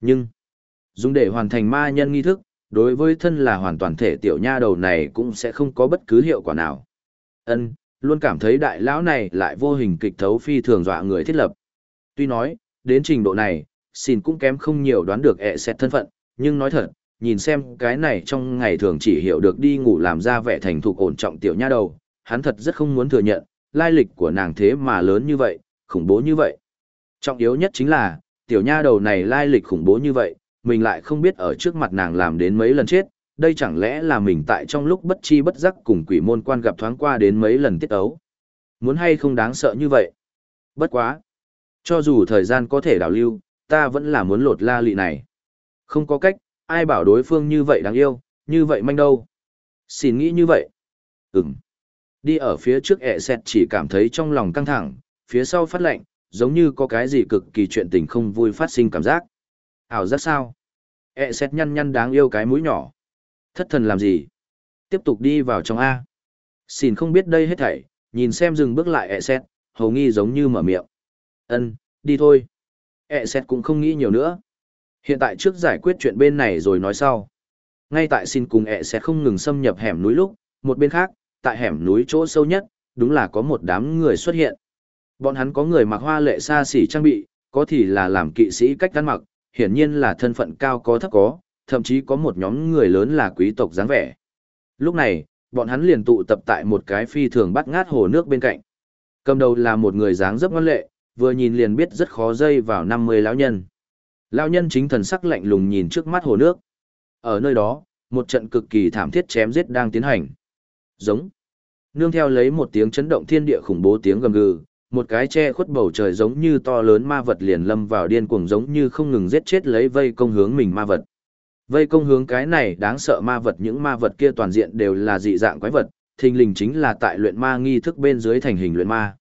Nhưng, dùng để hoàn thành ma nhân nghi thức, đối với thân là hoàn toàn thể tiểu nha đầu này cũng sẽ không có bất cứ hiệu quả nào. Ân, luôn cảm thấy đại lão này lại vô hình kịch thấu phi thường dọa người thiết lập. Tuy nói, đến trình độ này, xin cũng kém không nhiều đoán được ẹ xét thân phận, nhưng nói thật, nhìn xem cái này trong ngày thường chỉ hiểu được đi ngủ làm ra vẻ thành thục ổn trọng tiểu nha đầu, hắn thật rất không muốn thừa nhận, lai lịch của nàng thế mà lớn như vậy, khủng bố như vậy. Trọng yếu nhất chính là, tiểu nha đầu này lai lịch khủng bố như vậy, mình lại không biết ở trước mặt nàng làm đến mấy lần chết, đây chẳng lẽ là mình tại trong lúc bất chi bất giác cùng quỷ môn quan gặp thoáng qua đến mấy lần tiết ấu. Muốn hay không đáng sợ như vậy? Bất quá. Cho dù thời gian có thể đảo lưu, ta vẫn là muốn lột la lị này. Không có cách, ai bảo đối phương như vậy đáng yêu, như vậy manh đâu. Xin nghĩ như vậy. Ừm. Đi ở phía trước ẹ xẹt chỉ cảm thấy trong lòng căng thẳng, phía sau phát lạnh, giống như có cái gì cực kỳ chuyện tình không vui phát sinh cảm giác. Ảo giác sao? ẹ xẹt nhăn nhăn đáng yêu cái mũi nhỏ. Thất thần làm gì? Tiếp tục đi vào trong A. Xin không biết đây hết thảy, nhìn xem dừng bước lại ẹ xẹt, hầu nghi giống như mở miệng. Ân, đi thôi. E xét cũng không nghĩ nhiều nữa. Hiện tại trước giải quyết chuyện bên này rồi nói sau. Ngay tại xin cùng E xét không ngừng xâm nhập hẻm núi lúc, một bên khác, tại hẻm núi chỗ sâu nhất, đúng là có một đám người xuất hiện. Bọn hắn có người mặc hoa lệ xa xỉ trang bị, có thì là làm kỵ sĩ cách ăn mặc, hiển nhiên là thân phận cao có thấp có, thậm chí có một nhóm người lớn là quý tộc dáng vẻ. Lúc này, bọn hắn liền tụ tập tại một cái phi thường bắt ngát hồ nước bên cạnh. Cầm đầu là một người dáng dấp ngoan lệ, vừa nhìn liền biết rất khó dây vào năm mươi lão nhân. Lão nhân chính thần sắc lạnh lùng nhìn trước mắt hồ nước. Ở nơi đó, một trận cực kỳ thảm thiết chém giết đang tiến hành. Giống. Nương theo lấy một tiếng chấn động thiên địa khủng bố tiếng gầm gừ, một cái che khuất bầu trời giống như to lớn ma vật liền lâm vào điên cuồng giống như không ngừng giết chết lấy vây công hướng mình ma vật. Vây công hướng cái này đáng sợ ma vật những ma vật kia toàn diện đều là dị dạng quái vật, thình lình chính là tại luyện ma nghi thức bên dưới thành hình luyện ma.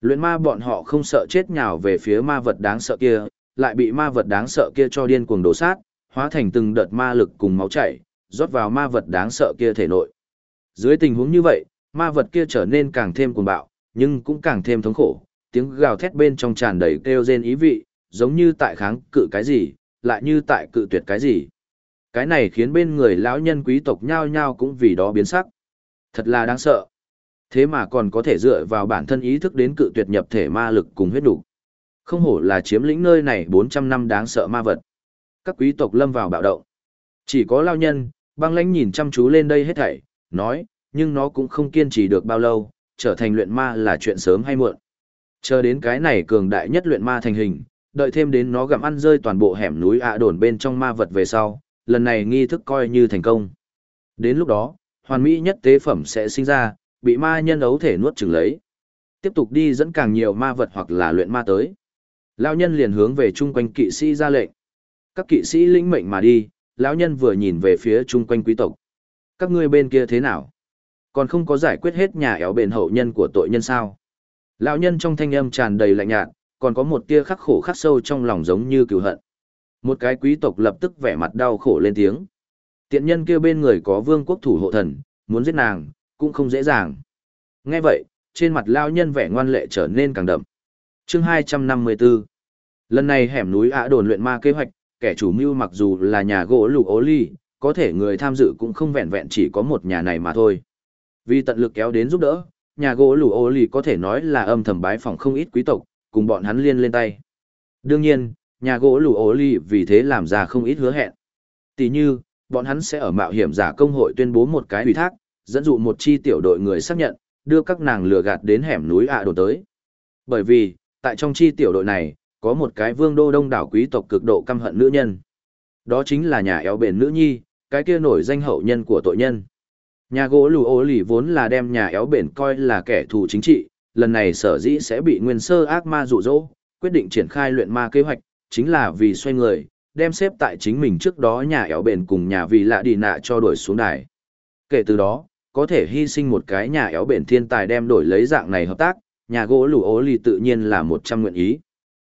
Luyện ma bọn họ không sợ chết nhào về phía ma vật đáng sợ kia, lại bị ma vật đáng sợ kia cho điên cuồng đổ sát, hóa thành từng đợt ma lực cùng máu chảy, rót vào ma vật đáng sợ kia thể nội. Dưới tình huống như vậy, ma vật kia trở nên càng thêm cuồng bạo, nhưng cũng càng thêm thống khổ, tiếng gào thét bên trong tràn đầy kêu rên ý vị, giống như tại kháng cự cái gì, lại như tại cự tuyệt cái gì. Cái này khiến bên người lão nhân quý tộc nhao nhao cũng vì đó biến sắc. Thật là đáng sợ. Thế mà còn có thể dựa vào bản thân ý thức đến cự tuyệt nhập thể ma lực cùng huyết đủ. Không hổ là chiếm lĩnh nơi này 400 năm đáng sợ ma vật. Các quý tộc lâm vào bạo động. Chỉ có lao nhân, băng lãnh nhìn chăm chú lên đây hết thảy, nói, nhưng nó cũng không kiên trì được bao lâu, trở thành luyện ma là chuyện sớm hay muộn. Chờ đến cái này cường đại nhất luyện ma thành hình, đợi thêm đến nó gặm ăn rơi toàn bộ hẻm núi ạ đồn bên trong ma vật về sau, lần này nghi thức coi như thành công. Đến lúc đó, hoàn mỹ nhất tế phẩm sẽ sinh ra, bị ma nhân ấu thể nuốt chửng lấy. Tiếp tục đi dẫn càng nhiều ma vật hoặc là luyện ma tới. Lão nhân liền hướng về chung quanh kỵ sĩ ra lệnh. Các kỵ sĩ lĩnh mệnh mà đi, lão nhân vừa nhìn về phía chung quanh quý tộc. Các ngươi bên kia thế nào? Còn không có giải quyết hết nhà éo bền hậu nhân của tội nhân sao? Lão nhân trong thanh âm tràn đầy lạnh nhạt, còn có một tia khắc khổ khắc sâu trong lòng giống như cừu hận. Một cái quý tộc lập tức vẻ mặt đau khổ lên tiếng. Tiện nhân kia bên người có vương quốc thủ hộ thần, muốn giết nàng, cũng không dễ dàng. Nghe vậy, trên mặt lao nhân vẻ ngoan lệ trở nên càng đậm. Chương 254 Lần này hẻm núi ạ đồn luyện ma kế hoạch, kẻ chủ mưu mặc dù là nhà gỗ lục ố ly, có thể người tham dự cũng không vẹn vẹn chỉ có một nhà này mà thôi. Vì tận lực kéo đến giúp đỡ, nhà gỗ lục ố ly có thể nói là âm thầm bái phòng không ít quý tộc, cùng bọn hắn liên lên tay. Đương nhiên, nhà gỗ lục ố ly vì thế làm ra không ít hứa hẹn. Tỷ như, bọn hắn sẽ ở mạo hiểm giả công hội tuyên bố một cái ủy thác, dẫn dụ một chi tiểu đội người xác nhận, đưa các nàng lừa gạt đến hẻm núi ạ à đổ tới. Bởi vì, tại trong chi tiểu đội này, có một cái vương đô đông đảo quý tộc cực độ căm hận nữ nhân. Đó chính là nhà éo bền nữ nhi, cái kia nổi danh hậu nhân của tội nhân. Nhà gỗ lù ô lì vốn là đem nhà éo bền coi là kẻ thù chính trị, lần này sở dĩ sẽ bị nguyên sơ ác ma dụ dỗ, quyết định triển khai luyện ma kế hoạch, chính là vì xoay người, đem xếp tại chính mình trước đó nhà éo bền cùng nhà vì lạ đi nạ cho đuổi xuống đài. Kể từ đó, có thể hy sinh một cái nhà éo bển thiên tài đem đổi lấy dạng này hợp tác, nhà gỗ lù ố lì tự nhiên là một trăm nguyện ý.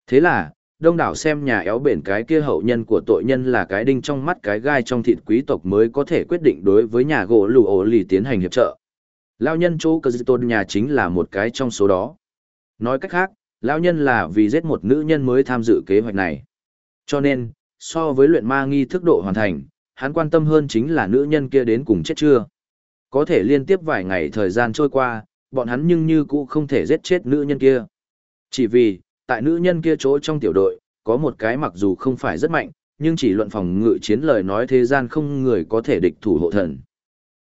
Thế là, đông đảo xem nhà éo bển cái kia hậu nhân của tội nhân là cái đinh trong mắt cái gai trong thịt quý tộc mới có thể quyết định đối với nhà gỗ lù ố lì tiến hành hiệp trợ. Lao nhân chỗ cơ tôn nhà chính là một cái trong số đó. Nói cách khác, Lao nhân là vì giết một nữ nhân mới tham dự kế hoạch này. Cho nên, so với luyện ma nghi thức độ hoàn thành, hắn quan tâm hơn chính là nữ nhân kia đến cùng chết chưa. Có thể liên tiếp vài ngày thời gian trôi qua, bọn hắn nhưng như cũ không thể giết chết nữ nhân kia. Chỉ vì, tại nữ nhân kia chỗ trong tiểu đội, có một cái mặc dù không phải rất mạnh, nhưng chỉ luận phòng ngự chiến lời nói thế gian không người có thể địch thủ hộ thần.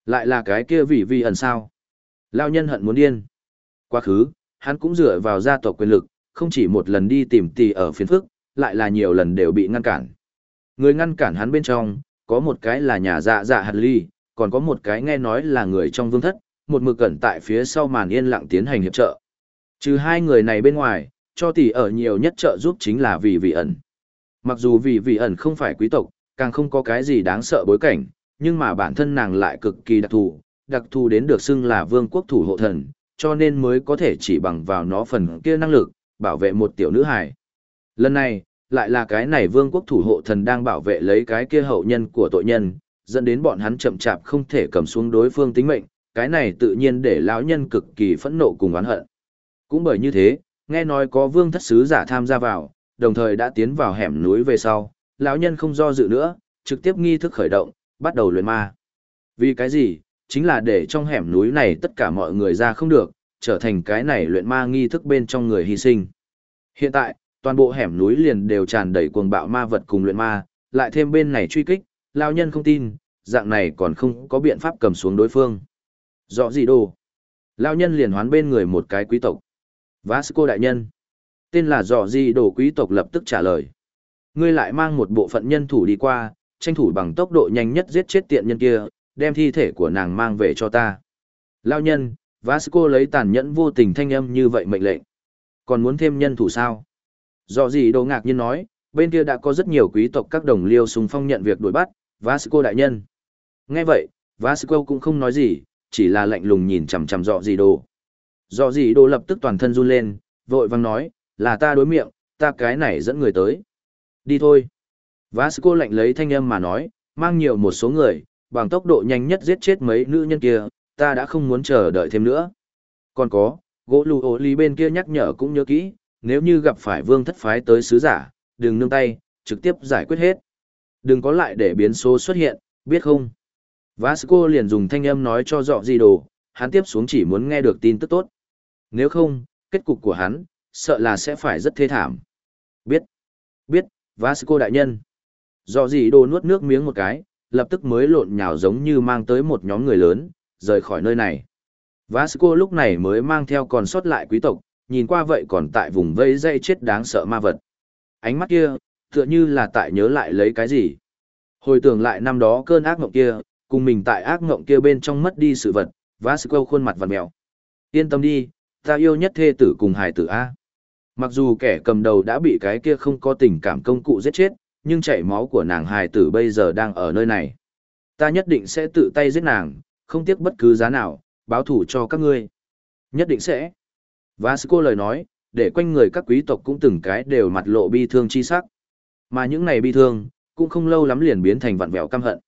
Lại là cái kia vì vì ẩn sao. Lao nhân hận muốn điên. Quá khứ, hắn cũng dựa vào gia tộc quyền lực, không chỉ một lần đi tìm tì ở phiến phức, lại là nhiều lần đều bị ngăn cản. Người ngăn cản hắn bên trong, có một cái là nhà dạ dạ hạt ly, còn có một cái nghe nói là người trong vương thất, một mực cẩn tại phía sau màn yên lặng tiến hành hiệp trợ. Trừ hai người này bên ngoài, cho tỷ ở nhiều nhất trợ giúp chính là vì vị ẩn. Mặc dù vì vị ẩn không phải quý tộc, càng không có cái gì đáng sợ bối cảnh, nhưng mà bản thân nàng lại cực kỳ đặc thù, đặc thù đến được xưng là vương quốc thủ hộ thần, cho nên mới có thể chỉ bằng vào nó phần kia năng lực, bảo vệ một tiểu nữ hài. Lần này, lại là cái này vương quốc thủ hộ thần đang bảo vệ lấy cái kia hậu nhân của tội nhân, dẫn đến bọn hắn chậm chạp không thể cầm xuống đối phương tính mệnh, cái này tự nhiên để lão nhân cực kỳ phẫn nộ cùng oán hận. Cũng bởi như thế, nghe nói có vương thất sứ giả tham gia vào, đồng thời đã tiến vào hẻm núi về sau, lão nhân không do dự nữa, trực tiếp nghi thức khởi động, bắt đầu luyện ma. Vì cái gì? Chính là để trong hẻm núi này tất cả mọi người ra không được, trở thành cái này luyện ma nghi thức bên trong người hy sinh. Hiện tại, toàn bộ hẻm núi liền đều tràn đầy cuồng bạo ma vật cùng luyện ma, lại thêm bên này truy kích, lao nhân không tin, dạng này còn không có biện pháp cầm xuống đối phương. Rõ gì đồ? Lao nhân liền hoán bên người một cái quý tộc. Vasco đại nhân. Tên là Rõ gì đồ quý tộc lập tức trả lời. Ngươi lại mang một bộ phận nhân thủ đi qua, tranh thủ bằng tốc độ nhanh nhất giết chết tiện nhân kia, đem thi thể của nàng mang về cho ta. Lao nhân, Vasco lấy tàn nhẫn vô tình thanh âm như vậy mệnh lệnh. Còn muốn thêm nhân thủ sao? Rõ gì đồ ngạc nhiên nói, bên kia đã có rất nhiều quý tộc các đồng liêu sùng phong nhận việc đuổi bắt, Vasco đại nhân. Nghe vậy, Vasco cũng không nói gì, chỉ là lạnh lùng nhìn chằm chằm dọ gì đồ. Dọ gì đồ lập tức toàn thân run lên, vội vàng nói, là ta đối miệng, ta cái này dẫn người tới. Đi thôi. Vasco lạnh lấy thanh âm mà nói, mang nhiều một số người, bằng tốc độ nhanh nhất giết chết mấy nữ nhân kia, ta đã không muốn chờ đợi thêm nữa. Còn có, gỗ lù ổ lý bên kia nhắc nhở cũng nhớ kỹ, nếu như gặp phải vương thất phái tới sứ giả, đừng nương tay, trực tiếp giải quyết hết. Đừng có lại để biến số xuất hiện, biết không? Vasco liền dùng thanh âm nói cho dọ gì đồ, hắn tiếp xuống chỉ muốn nghe được tin tức tốt. Nếu không, kết cục của hắn, sợ là sẽ phải rất thê thảm. Biết, biết, Vasco đại nhân. Dọ gì đồ nuốt nước miếng một cái, lập tức mới lộn nhào giống như mang tới một nhóm người lớn, rời khỏi nơi này. Vasco lúc này mới mang theo còn sót lại quý tộc, nhìn qua vậy còn tại vùng vây dây chết đáng sợ ma vật. Ánh mắt kia, tựa như là tại nhớ lại lấy cái gì. Hồi tưởng lại năm đó cơn ác mộng kia, cùng mình tại ác mộng kia bên trong mất đi sự vật, Vasco khuôn mặt vằn mèo. Yên tâm đi, ta yêu nhất thê tử cùng hài tử A. Mặc dù kẻ cầm đầu đã bị cái kia không có tình cảm công cụ giết chết, nhưng chảy máu của nàng hài tử bây giờ đang ở nơi này. Ta nhất định sẽ tự tay giết nàng, không tiếc bất cứ giá nào, báo thủ cho các ngươi. Nhất định sẽ. Vasco lời nói, để quanh người các quý tộc cũng từng cái đều mặt lộ bi thương chi sắc. Mà những này bi thương, cũng không lâu lắm liền biến thành vặn vẹo căm hận.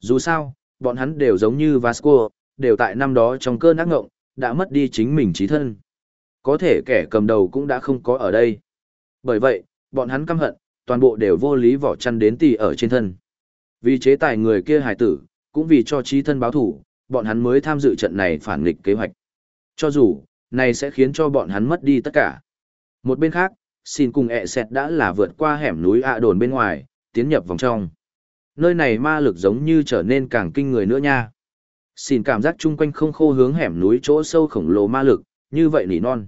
Dù sao, bọn hắn đều giống như Vasco, đều tại năm đó trong cơn ác ngộng, đã mất đi chính mình trí thân. Có thể kẻ cầm đầu cũng đã không có ở đây. Bởi vậy, bọn hắn căm hận, toàn bộ đều vô lý vỏ chăn đến tì ở trên thân. Vì chế tài người kia hài tử, cũng vì cho trí thân báo thủ, bọn hắn mới tham dự trận này phản nghịch kế hoạch. Cho dù, này sẽ khiến cho bọn hắn mất đi tất cả. Một bên khác, xin cùng ẹ xẹt đã là vượt qua hẻm núi ạ đồn bên ngoài, tiến nhập vòng trong. Nơi này ma lực giống như trở nên càng kinh người nữa nha. Xin cảm giác chung quanh không khô hướng hẻm núi chỗ sâu khổng lồ ma lực, như vậy nỉ non.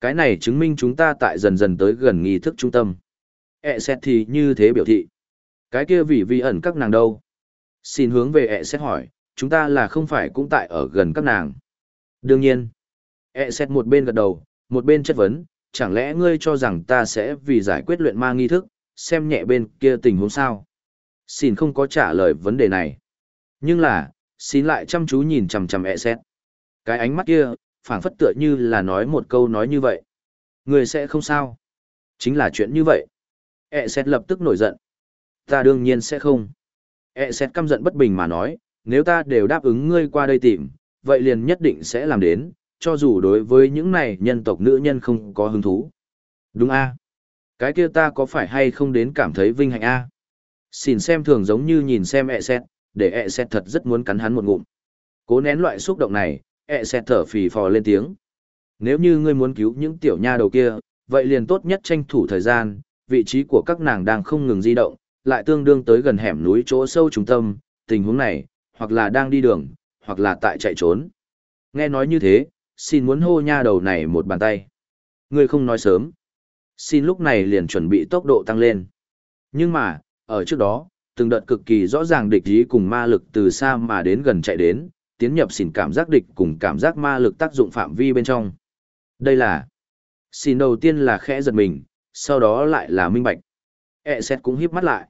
Cái này chứng minh chúng ta tại dần dần tới gần nghi thức trung tâm. ẹ xẹt thì như thế biểu thị. Cái kia vì vi ẩn các nàng đâu? Xin hướng về ẹ xẹt hỏi, chúng ta là không phải cũng tại ở gần các nàng. Đương nhiên. E xét một bên gật đầu, một bên chất vấn, chẳng lẽ ngươi cho rằng ta sẽ vì giải quyết luyện ma nghi thức, xem nhẹ bên kia tình huống sao? Xin không có trả lời vấn đề này. Nhưng là, xin lại chăm chú nhìn chằm chằm E xét. Cái ánh mắt kia, phảng phất tựa như là nói một câu nói như vậy. Ngươi sẽ không sao. Chính là chuyện như vậy. E xét lập tức nổi giận. Ta đương nhiên sẽ không. E xét căm giận bất bình mà nói, nếu ta đều đáp ứng ngươi qua đây tìm, vậy liền nhất định sẽ làm đến, cho dù đối với những này nhân tộc nữ nhân không có hứng thú. Đúng a Cái kia ta có phải hay không đến cảm thấy vinh hạnh a Xin xem thường giống như nhìn xem ẹ xét, để ẹ xét thật rất muốn cắn hắn một ngụm. Cố nén loại xúc động này, ẹ xét thở phì phò lên tiếng. Nếu như ngươi muốn cứu những tiểu nha đầu kia, vậy liền tốt nhất tranh thủ thời gian, vị trí của các nàng đang không ngừng di động, lại tương đương tới gần hẻm núi chỗ sâu trung tâm, tình huống này, hoặc là đang đi đường, hoặc là tại chạy trốn. Nghe nói như thế, xin muốn hô nha đầu này một bàn tay. Ngươi không nói sớm. Xin lúc này liền chuẩn bị tốc độ tăng lên. Nhưng mà, ở trước đó, từng đợt cực kỳ rõ ràng địch ý cùng ma lực từ xa mà đến gần chạy đến, tiến nhập xỉn cảm giác địch cùng cảm giác ma lực tác dụng phạm vi bên trong. Đây là... Xin đầu tiên là khẽ giật mình, sau đó lại là minh bạch. E xét cũng híp mắt lại.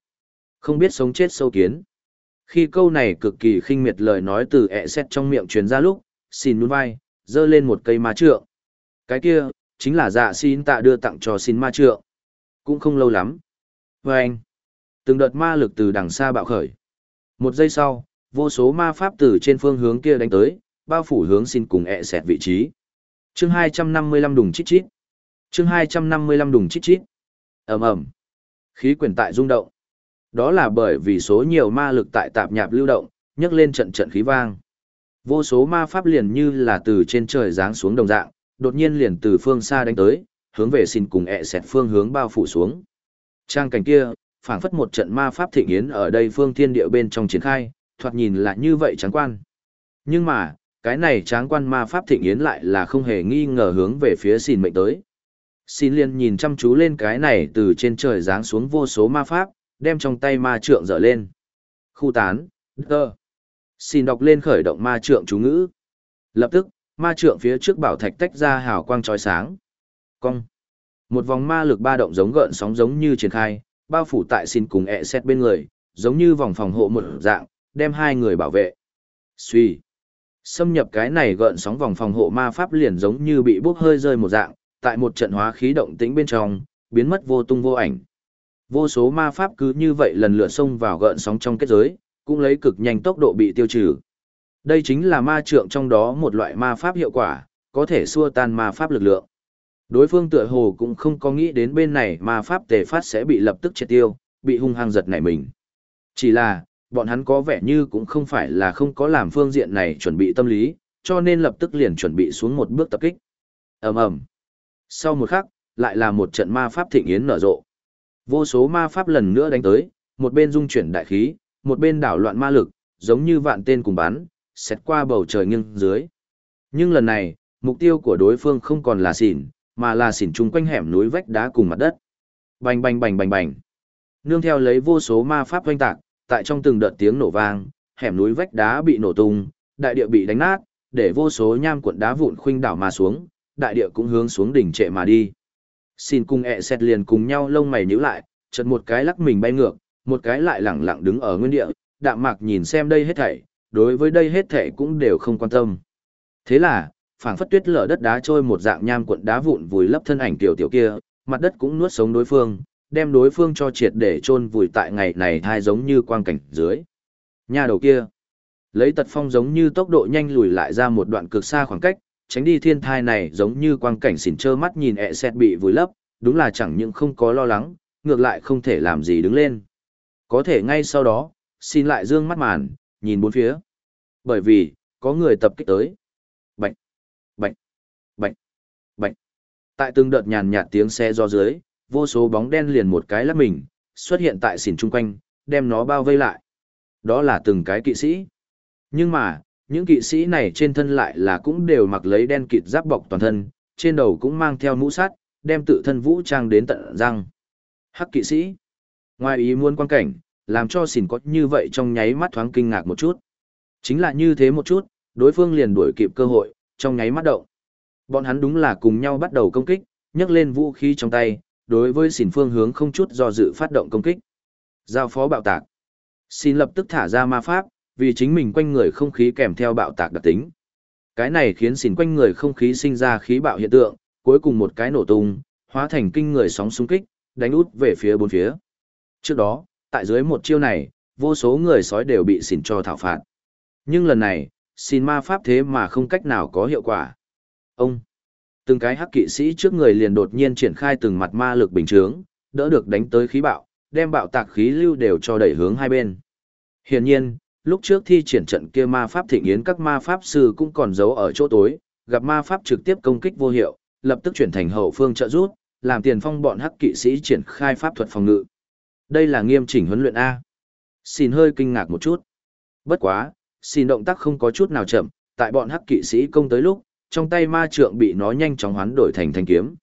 Không biết sống chết sâu kiến. Khi câu này cực kỳ khinh miệt lời nói từ e xét trong miệng truyền ra lúc, xin nhún vai, giơ lên một cây ma trượng. Cái kia, chính là dạ xin tạ đưa tặng cho xin ma trượng. Cũng không lâu lắm. Và anh, từng đợt ma lực từ đằng xa bạo khởi. Một giây sau, vô số ma pháp từ trên phương hướng kia đánh tới, bao phủ hướng xin cùng ẹ xẹt vị trí. chương 255 đùng chít chít. chương 255 đùng chít chít. ầm ầm Khí quyển tại rung động. Đó là bởi vì số nhiều ma lực tại tạp nhạp lưu động, nhấc lên trận trận khí vang. Vô số ma pháp liền như là từ trên trời giáng xuống đồng dạng, đột nhiên liền từ phương xa đánh tới, hướng về xin cùng ẹ xẹt phương hướng bao phủ xuống. Trang cảnh kia, phảng phất một trận ma pháp thịnh yến ở đây phương thiên địa bên trong triển khai, thoạt nhìn là như vậy tráng quan. Nhưng mà, cái này tráng quan ma pháp thịnh yến lại là không hề nghi ngờ hướng về phía xin mệnh tới. Xin liền nhìn chăm chú lên cái này từ trên trời giáng xuống vô số ma pháp, đem trong tay ma trượng dở lên. Khu tán, đơ. Xin đọc lên khởi động ma trượng chú ngữ. Lập tức, ma trượng phía trước bảo thạch tách ra hào quang chói sáng. Cong. Một vòng ma lực ba động giống gợn sóng giống như triển khai, bao phủ tại xin cùng ẹ xét bên người, giống như vòng phòng hộ một dạng, đem hai người bảo vệ. Suy. Xâm nhập cái này gợn sóng vòng phòng hộ ma pháp liền giống như bị bốc hơi rơi một dạng, tại một trận hóa khí động tĩnh bên trong, biến mất vô tung vô ảnh. Vô số ma pháp cứ như vậy lần lượt xông vào gợn sóng trong kết giới, cũng lấy cực nhanh tốc độ bị tiêu trừ. Đây chính là ma trượng trong đó một loại ma pháp hiệu quả, có thể xua tan ma pháp lực lượng. Đối phương tựa hồ cũng không có nghĩ đến bên này ma pháp tề phát sẽ bị lập tức triệt tiêu, bị hung hăng giật nảy mình. Chỉ là, bọn hắn có vẻ như cũng không phải là không có làm phương diện này chuẩn bị tâm lý, cho nên lập tức liền chuẩn bị xuống một bước tập kích. ầm ầm Sau một khắc, lại là một trận ma pháp thịnh yến nở rộ. Vô số ma pháp lần nữa đánh tới, một bên dung chuyển đại khí, một bên đảo loạn ma lực, giống như vạn tên cùng bắn, xét qua bầu trời nghiêng dưới. Nhưng lần này, mục tiêu của đối phương không còn là xỉn, mà là xỉn chung quanh hẻm núi vách đá cùng mặt đất. Bành bành bành bành bành. Nương theo lấy vô số ma pháp oanh tạc, tại trong từng đợt tiếng nổ vang, hẻm núi vách đá bị nổ tung, đại địa bị đánh nát, để vô số nham cuộn đá vụn khuynh đảo mà xuống, đại địa cũng hướng xuống đỉnh trệ mà đi. Xin cùng ẹ xét liền cùng nhau lông mày nhíu lại, chợt một cái lắc mình bay ngược, một cái lại lẳng lặng đứng ở nguyên địa, đạm mạc nhìn xem đây hết thảy, đối với đây hết thảy cũng đều không quan tâm. Thế là, phảng phất tuyết lở đất đá trôi một dạng nham cuộn đá vụn vùi lấp thân ảnh tiểu tiểu kia, mặt đất cũng nuốt sống đối phương, đem đối phương cho triệt để chôn vùi tại ngày này thai giống như quang cảnh dưới. Nhà đầu kia, lấy tật phong giống như tốc độ nhanh lùi lại ra một đoạn cực xa khoảng cách, tránh đi thiên thai này giống như quang cảnh xỉn trơ mắt nhìn ẹ xét bị vùi lấp, đúng là chẳng những không có lo lắng, ngược lại không thể làm gì đứng lên. Có thể ngay sau đó, xin lại dương mắt màn, nhìn bốn phía. Bởi vì, có người tập kích tới. Bạch, bạch, bạch, bạch. Tại từng đợt nhàn nhạt tiếng xe do dưới, vô số bóng đen liền một cái lắp mình, xuất hiện tại xỉn chung quanh, đem nó bao vây lại. Đó là từng cái kỵ sĩ. Nhưng mà, những kỵ sĩ này trên thân lại là cũng đều mặc lấy đen kịt giáp bọc toàn thân, trên đầu cũng mang theo mũ sắt, đem tự thân vũ trang đến tận răng. Hắc kỵ sĩ. Ngoài ý muốn quan cảnh, làm cho xỉn có như vậy trong nháy mắt thoáng kinh ngạc một chút. Chính là như thế một chút, đối phương liền đuổi kịp cơ hội, trong nháy mắt động. Bọn hắn đúng là cùng nhau bắt đầu công kích, nhấc lên vũ khí trong tay, đối với xỉn phương hướng không chút do dự phát động công kích. Giao phó bạo tạc. Xin lập tức thả ra ma pháp, vì chính mình quanh người không khí kèm theo bạo tạc đặc tính. Cái này khiến xỉn quanh người không khí sinh ra khí bạo hiện tượng, cuối cùng một cái nổ tung, hóa thành kinh người sóng xung kích, đánh út về phía bốn phía. Trước đó, tại dưới một chiêu này, vô số người sói đều bị xỉn cho thảo phạt. Nhưng lần này, xin ma pháp thế mà không cách nào có hiệu quả. Ông, từng cái hắc kỵ sĩ trước người liền đột nhiên triển khai từng mặt ma lực bình chướng, đỡ được đánh tới khí bạo, đem bạo tạc khí lưu đều cho đẩy hướng hai bên. Hiển nhiên, lúc trước thi triển trận kia ma pháp thịnh yến các ma pháp sư cũng còn giấu ở chỗ tối, gặp ma pháp trực tiếp công kích vô hiệu, lập tức chuyển thành hậu phương trợ rút, làm tiền phong bọn hắc kỵ sĩ triển khai pháp thuật phòng ngự. Đây là nghiêm chỉnh huấn luyện A. Xin hơi kinh ngạc một chút. Bất quá, xin động tác không có chút nào chậm, tại bọn hắc kỵ sĩ công tới lúc, trong tay ma trượng bị nó nhanh chóng hoán đổi thành thanh kiếm.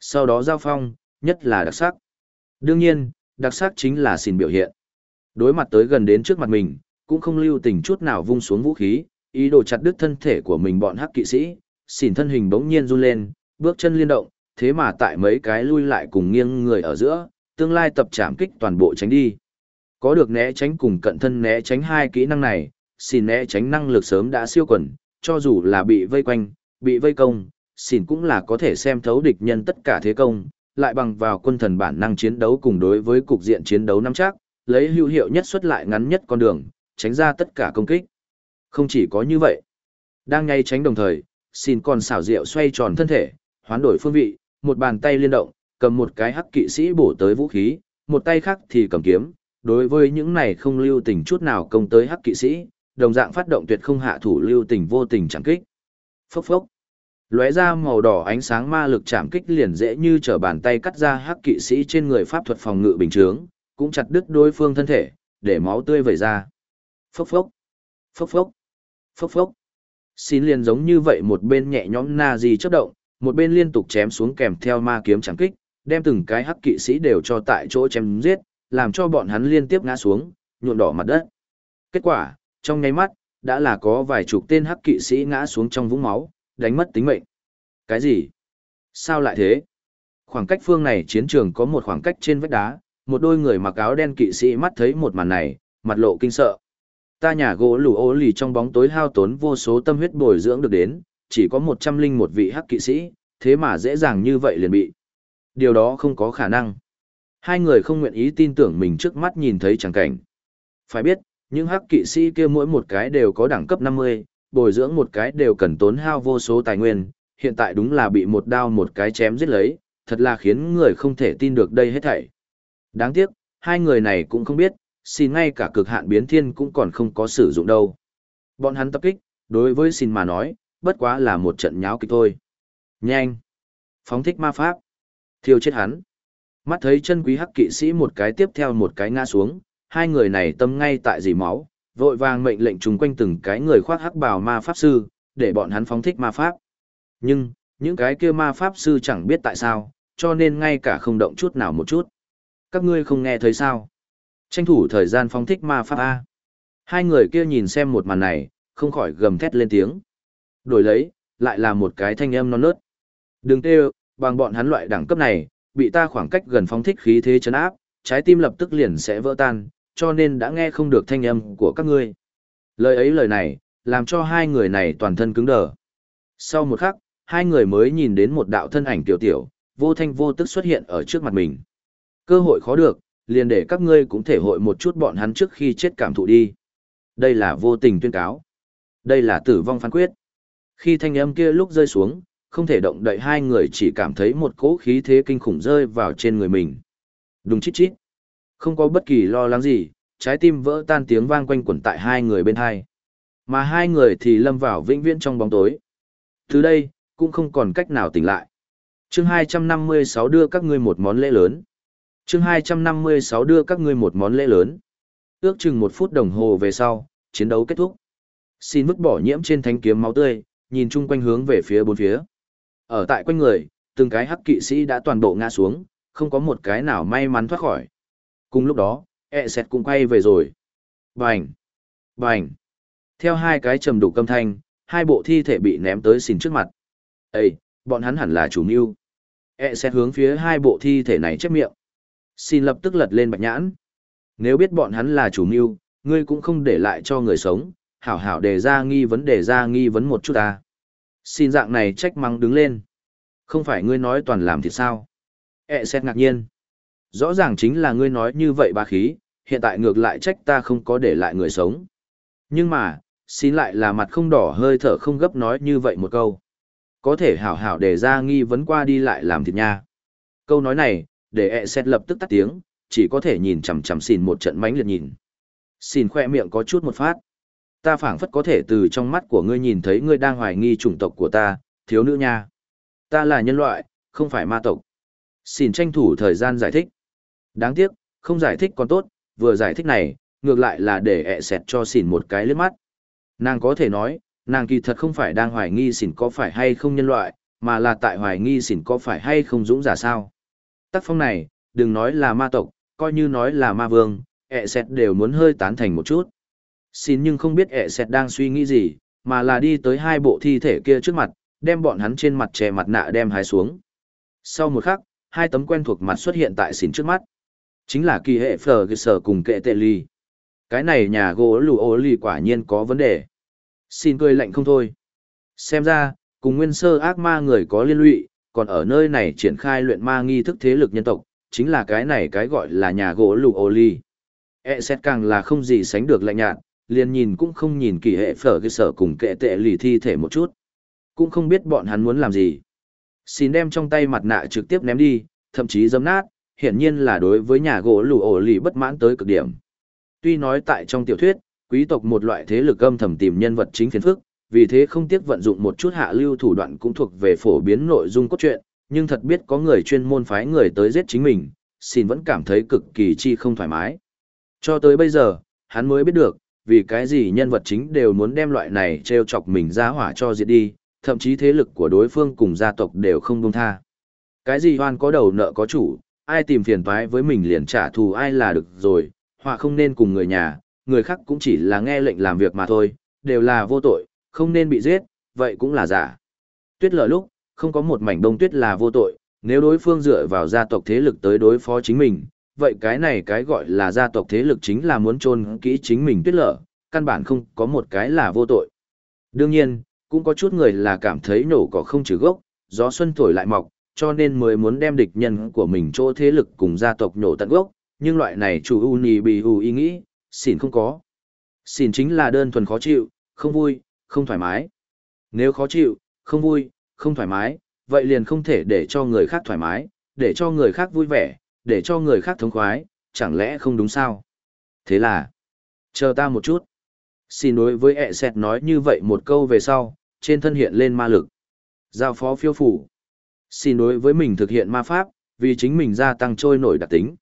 Sau đó giao phong, nhất là đặc sắc. Đương nhiên, đặc sắc chính là xin biểu hiện. Đối mặt tới gần đến trước mặt mình, cũng không lưu tình chút nào vung xuống vũ khí, ý đồ chặt đứt thân thể của mình bọn hắc kỵ sĩ, xỉn thân hình bỗng nhiên run lên, bước chân liên động, thế mà tại mấy cái lui lại cùng nghiêng người ở giữa, tương lai tập chạm kích toàn bộ tránh đi. Có được né tránh cùng cận thân né tránh hai kỹ năng này, xin né tránh năng lực sớm đã siêu quần, cho dù là bị vây quanh, bị vây công, xin cũng là có thể xem thấu địch nhân tất cả thế công, lại bằng vào quân thần bản năng chiến đấu cùng đối với cục diện chiến đấu nắm chắc, lấy hữu hiệu nhất xuất lại ngắn nhất con đường, tránh ra tất cả công kích. Không chỉ có như vậy, đang ngay tránh đồng thời, xin còn xảo diệu xoay tròn thân thể, hoán đổi phương vị, một bàn tay liên động, cầm một cái hắc kỵ sĩ bổ tới vũ khí, một tay khác thì cầm kiếm. Đối với những này không lưu tình chút nào công tới hắc kỵ sĩ, đồng dạng phát động tuyệt không hạ thủ lưu tình vô tình chẳng kích. Phốc phốc. Lóe ra màu đỏ ánh sáng ma lực chạm kích liền dễ như trở bàn tay cắt ra hắc kỵ sĩ trên người pháp thuật phòng ngự bình chướng, cũng chặt đứt đối phương thân thể, để máu tươi vẩy ra. Phốc phốc. Phốc phốc. Phốc phốc. Xin liền giống như vậy một bên nhẹ nhõm na gì chấp động, một bên liên tục chém xuống kèm theo ma kiếm chẳng kích, đem từng cái hắc kỵ sĩ đều cho tại chỗ chém giết, làm cho bọn hắn liên tiếp ngã xuống, nhuộm đỏ mặt đất. Kết quả, trong nháy mắt, đã là có vài chục tên hắc kỵ sĩ ngã xuống trong vũng máu, đánh mất tính mệnh. Cái gì? Sao lại thế? Khoảng cách phương này chiến trường có một khoảng cách trên vách đá, một đôi người mặc áo đen kỵ sĩ mắt thấy một màn này, mặt lộ kinh sợ. Ta nhà gỗ lù ô lì trong bóng tối hao tốn vô số tâm huyết bồi dưỡng được đến, chỉ có một trăm linh một vị hắc kỵ sĩ, thế mà dễ dàng như vậy liền bị. Điều đó không có khả năng. Hai người không nguyện ý tin tưởng mình trước mắt nhìn thấy chẳng cảnh. Phải biết, những hắc kỵ sĩ kia mỗi một cái đều có đẳng cấp năm mươi, bồi dưỡng một cái đều cần tốn hao vô số tài nguyên, hiện tại đúng là bị một đao một cái chém giết lấy, thật là khiến người không thể tin được đây hết thảy. Đáng tiếc, hai người này cũng không biết, xin ngay cả cực hạn biến thiên cũng còn không có sử dụng đâu. Bọn hắn tập kích, đối với xin mà nói, bất quá là một trận nháo kịch thôi. Nhanh! Phóng thích ma pháp. Thiêu chết hắn. Mắt thấy chân quý hắc kỵ sĩ một cái tiếp theo một cái ngã xuống, hai người này tâm ngay tại dì máu, Vội vàng mệnh lệnh chung quanh từng cái người khoác hắc bào ma pháp sư, để bọn hắn phóng thích ma pháp. Nhưng, những cái kia ma pháp sư chẳng biết tại sao, cho nên ngay cả không động chút nào một chút. Các ngươi không nghe thấy sao? Tranh thủ thời gian phóng thích ma pháp A. Hai người kia nhìn xem một màn này, không khỏi gầm thét lên tiếng. Đổi lấy, lại là một cái thanh âm non nớt. Đừng tê bằng bọn hắn loại đẳng cấp này, bị ta khoảng cách gần phóng thích khí thế chấn áp, trái tim lập tức liền sẽ vỡ tan, cho nên đã nghe không được thanh âm của các ngươi. Lời ấy lời này, làm cho hai người này toàn thân cứng đờ. Sau một khắc, hai người mới nhìn đến một đạo thân ảnh tiểu tiểu, vô thanh vô tức xuất hiện ở trước mặt mình. Cơ hội khó được, liền để các ngươi cũng thể hội một chút bọn hắn trước khi chết cảm thụ đi. Đây là vô tình tuyên cáo. Đây là tử vong phán quyết. Khi thanh âm kia lúc rơi xuống, không thể động đậy hai người chỉ cảm thấy một cỗ khí thế kinh khủng rơi vào trên người mình. Đúng chít chít. Không có bất kỳ lo lắng gì, trái tim vỡ tan tiếng vang quanh quẩn tại hai người bên hai. Mà hai người thì lâm vào vĩnh viễn trong bóng tối. Từ đây, cũng không còn cách nào tỉnh lại. chương 256 đưa các ngươi một món lễ lớn. chương 256 đưa các ngươi một món lễ lớn. Ước chừng một phút đồng hồ về sau, chiến đấu kết thúc. Xin vứt bỏ nhiễm trên thanh kiếm máu tươi, nhìn chung quanh hướng về phía bốn phía. Ở tại quanh người, từng cái hắc kỵ sĩ đã toàn bộ ngã xuống, không có một cái nào may mắn thoát khỏi. Cùng lúc đó, e sẹt cũng quay về rồi. Bành! Bành! Theo hai cái trầm đủ câm thanh, hai bộ thi thể bị ném tới xìn trước mặt. Ê, bọn hắn hẳn là chủ mưu. E sẹt hướng phía hai bộ thi thể này chép miệng. Xin lập tức lật lên bạch nhãn. Nếu biết bọn hắn là chủ mưu, ngươi cũng không để lại cho người sống, hảo hảo đề ra nghi vấn đề ra nghi vấn một chút ta. Xin dạng này trách mắng đứng lên. Không phải ngươi nói toàn làm thì sao? E xét ngạc nhiên. Rõ ràng chính là ngươi nói như vậy ba khí, hiện tại ngược lại trách ta không có để lại người sống. Nhưng mà, xin lại là mặt không đỏ hơi thở không gấp nói như vậy một câu. Có thể hảo hảo để ra nghi vấn qua đi lại làm thịt nha. Câu nói này, để e xét lập tức tắt tiếng, chỉ có thể nhìn chằm chằm xin một trận mánh liệt nhìn. Xin khoe miệng có chút một phát. Ta phảng phất có thể từ trong mắt của ngươi nhìn thấy ngươi đang hoài nghi chủng tộc của ta, thiếu nữ nha. Ta là nhân loại, không phải ma tộc. Xin tranh thủ thời gian giải thích. Đáng tiếc, không giải thích còn tốt, vừa giải thích này, ngược lại là để ẹ xẹt cho xỉn một cái lướt mắt. Nàng có thể nói, nàng kỳ thật không phải đang hoài nghi xỉn có phải hay không nhân loại, mà là tại hoài nghi xỉn có phải hay không dũng giả sao. Tác phong này, đừng nói là ma tộc, coi như nói là ma vương, ẹ xẹt đều muốn hơi tán thành một chút. Xin nhưng không biết ẹ xẹt đang suy nghĩ gì, mà là đi tới hai bộ thi thể kia trước mặt, đem bọn hắn trên mặt che mặt nạ đem hái xuống. Sau một khắc, hai tấm quen thuộc mặt xuất hiện tại xỉn trước mắt. Chính là kỳ hệ phờ cơ sở cùng kệ tệ ly. Cái này nhà gỗ lù ô ly quả nhiên có vấn đề. Xin cười lạnh không thôi. Xem ra, cùng nguyên sơ ác ma người có liên lụy, còn ở nơi này triển khai luyện ma nghi thức thế lực nhân tộc, chính là cái này cái gọi là nhà gỗ lù ô ly. E xét càng là không gì sánh được lạnh nhạt, liền nhìn cũng không nhìn kỳ hệ phở cơ sở cùng kệ tệ lì thi thể một chút. Cũng không biết bọn hắn muốn làm gì. Xin đem trong tay mặt nạ trực tiếp ném đi, thậm chí dấm nát, hiển nhiên là đối với nhà gỗ lù ổ lì bất mãn tới cực điểm. Tuy nói tại trong tiểu thuyết, quý tộc một loại thế lực âm thầm tìm nhân vật chính phiền phức, vì thế không tiếc vận dụng một chút hạ lưu thủ đoạn cũng thuộc về phổ biến nội dung cốt truyện, nhưng thật biết có người chuyên môn phái người tới giết chính mình, xin vẫn cảm thấy cực kỳ chi không thoải mái. Cho tới bây giờ, hắn mới biết được, vì cái gì nhân vật chính đều muốn đem loại này treo chọc mình ra hỏa cho diệt đi, thậm chí thế lực của đối phương cùng gia tộc đều không dung tha. Cái gì hoan có đầu nợ có chủ, ai tìm phiền toái với mình liền trả thù ai là được rồi, họa không nên cùng người nhà, người khác cũng chỉ là nghe lệnh làm việc mà thôi, đều là vô tội, không nên bị giết, vậy cũng là giả. Tuyết lở lúc, không có một mảnh đông tuyết là vô tội, nếu đối phương dựa vào gia tộc thế lực tới đối phó chính mình, vậy cái này cái gọi là gia tộc thế lực chính là muốn chôn kỹ chính mình tuyết lở, căn bản không có một cái là vô tội. Đương nhiên, cũng có chút người là cảm thấy nổ cỏ không trừ gốc, gió xuân thổi lại mọc, cho nên mới muốn đem địch nhân của mình chỗ thế lực cùng gia tộc nổ tận gốc, nhưng loại này chủ u nì bì u ý nghĩ, xỉn không có. Xỉn chính là đơn thuần khó chịu, không vui, không thoải mái. Nếu khó chịu, không vui, không thoải mái, vậy liền không thể để cho người khác thoải mái, để cho người khác vui vẻ, để cho người khác thống khoái, chẳng lẽ không đúng sao? Thế là, chờ ta một chút. Xin đối với ẹ sẹt nói như vậy một câu về sau, trên thân hiện lên ma lực. Giao phó phiêu phủ. Xin đối với mình thực hiện ma pháp, vì chính mình gia tăng trôi nổi đặc tính.